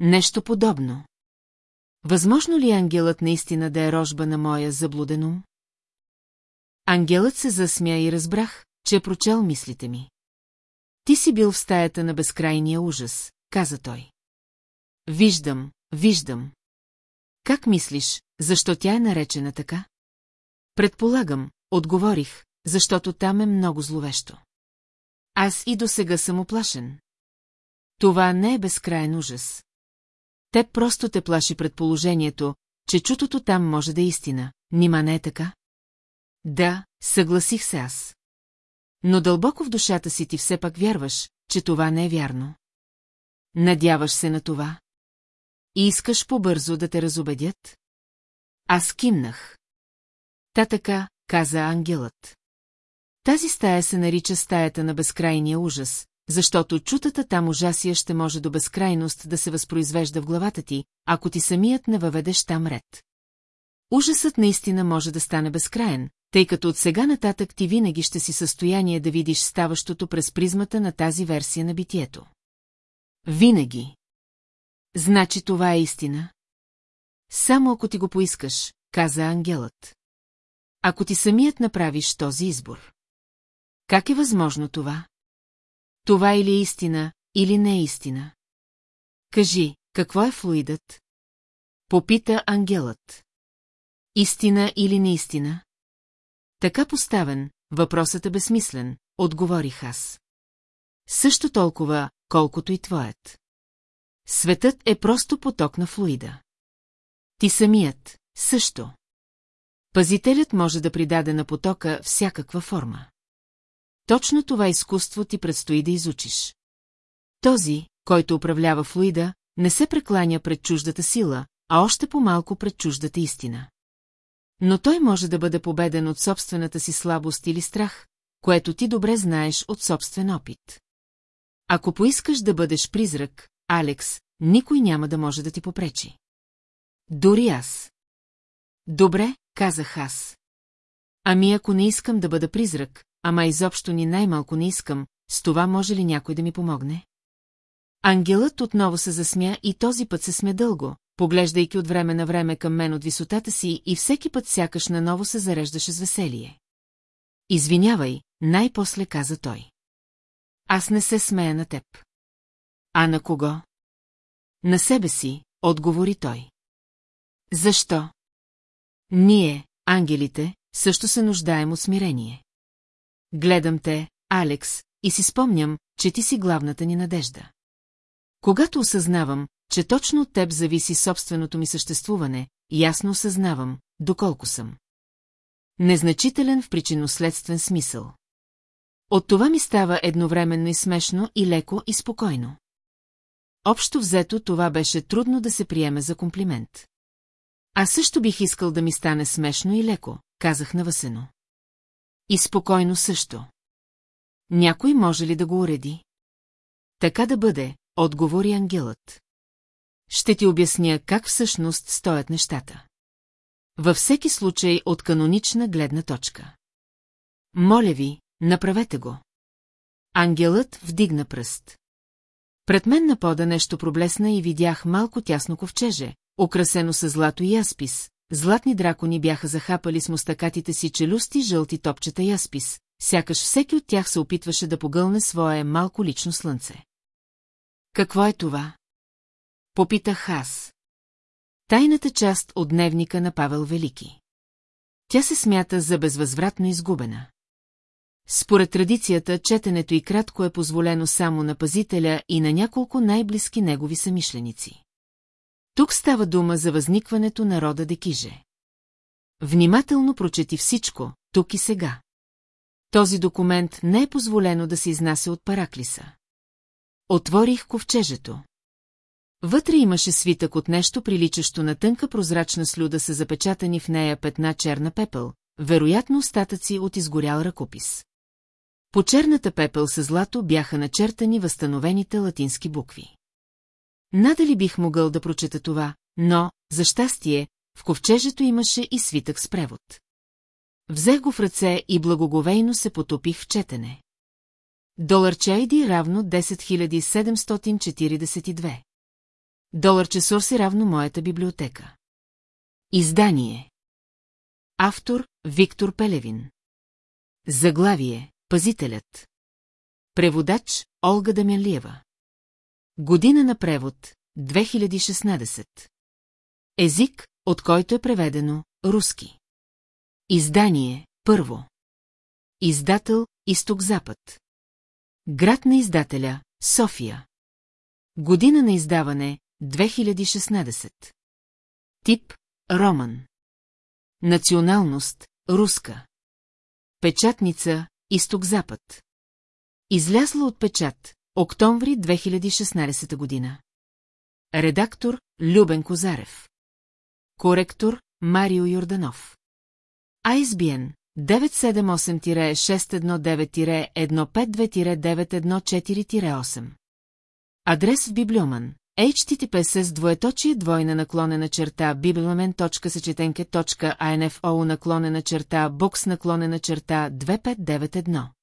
Нещо подобно. Възможно ли ангелът наистина да е рожба на моя заблудено? Ангелът се засмя и разбрах, че е прочел мислите ми. Ти си бил в стаята на безкрайния ужас, каза той. Виждам, виждам. Как мислиш, защо тя е наречена така? Предполагам, отговорих, защото там е много зловещо. Аз и до сега съм оплашен. Това не е безкрайен ужас. Те просто те плаши предположението, че чутото там може да е истина. Нима не е така? Да, съгласих се аз. Но дълбоко в душата си ти все пак вярваш, че това не е вярно. Надяваш се на това. И искаш побързо да те разобедят? Аз кимнах. Та така, каза ангелът. Тази стая се нарича стаята на безкрайния ужас, защото чутата там ужасия ще може до безкрайност да се възпроизвежда в главата ти, ако ти самият не въведеш там ред. Ужасът наистина може да стане безкраен, тъй като от сега нататък ти винаги ще си състояние да видиш ставащото през призмата на тази версия на битието. Винаги. Значи това е истина? Само ако ти го поискаш, каза ангелът. Ако ти самият направиш този избор. Как е възможно това? Това или е истина, или не е истина. Кажи, какво е флуидът? Попита ангелът. Истина или неистина? Така поставен, въпросът е безсмислен, отговорих аз. Също толкова, колкото и твоят. Светът е просто поток на флуида. Ти самият, също. Пазителят може да придаде на потока всякаква форма. Точно това изкуство ти предстои да изучиш. Този, който управлява флуида, не се прекланя пред чуждата сила, а още по-малко пред чуждата истина. Но той може да бъде победен от собствената си слабост или страх, което ти добре знаеш от собствен опит. Ако поискаш да бъдеш призрак, Алекс, никой няма да може да ти попречи. Дори аз. Добре, казах аз. Ами ако не искам да бъда призрак, ама изобщо ни най-малко не искам, с това може ли някой да ми помогне? Ангелът отново се засмя и този път се сме дълго, поглеждайки от време на време към мен от висотата си и всеки път сякаш наново се зареждаше с веселие. Извинявай, най-после каза той. Аз не се смея на теб. А на кого? На себе си, отговори той. Защо? Ние, ангелите, също се нуждаем от смирение. Гледам те, Алекс, и си спомням, че ти си главната ни надежда. Когато осъзнавам, че точно от теб зависи собственото ми съществуване, ясно осъзнавам, доколко съм. Незначителен в причинно-следствен смисъл. От това ми става едновременно и смешно, и леко, и спокойно. Общо взето това беше трудно да се приеме за комплимент. А също бих искал да ми стане смешно и леко, казах навъсено. И спокойно също. Някой може ли да го уреди? Така да бъде, отговори ангелът. Ще ти обясня как всъщност стоят нещата. Във всеки случай от канонична гледна точка. Моля ви, направете го. Ангелът вдигна пръст. Пред мен на пода нещо проблесна и видях малко тясно ковчеже, украсено с злато и яспис. Златни дракони бяха захапали с мустакатите си челюсти жълти топчета яспис, сякаш всеки от тях се опитваше да погълне свое малко лично слънце. Какво е това? Попитах аз. Тайната част от дневника на Павел Велики. Тя се смята за безвъзвратно изгубена. Според традицията, четенето и кратко е позволено само на пазителя и на няколко най-близки негови самишленици. Тук става дума за възникването на рода Декиже. Внимателно прочети всичко, тук и сега. Този документ не е позволено да се изнася от Параклиса. Отворих ковчежето. Вътре имаше свитък от нещо приличащо на тънка прозрачна слюда са запечатани в нея петна черна пепел, вероятно остатъци от изгорял ръкопис. По черната пепел с злато бяха начертани възстановените латински букви. Надали бих могъл да прочета това, но, за щастие, в ковчежето имаше и свитък с превод. Взех го в ръце и благоговейно се потопих в четене. Доларче ID равно 10 742. Доларче е равно моята библиотека. Издание. Автор Виктор Пелевин. Заглавие Пазителят. Преводач Олга Дамянлиева. Година на превод 2016. Език, от който е преведено руски. Издание първо. Издател Изток-Запад. Град на издателя София. Година на издаване 2016. Тип Роман. Националност Руска. Печатница Изток-Запад. Излязла от печат Октомври 2016 година. Редактор Любен Козарев. Коректор Марио Йорданов. ISBN 978-619-152-914-8. Адрес в Библиоман. HTTPS с двоеточие двойна наклонена черта bibliamen.сечетенке.info наклонена черта бокс наклонена черта 2591.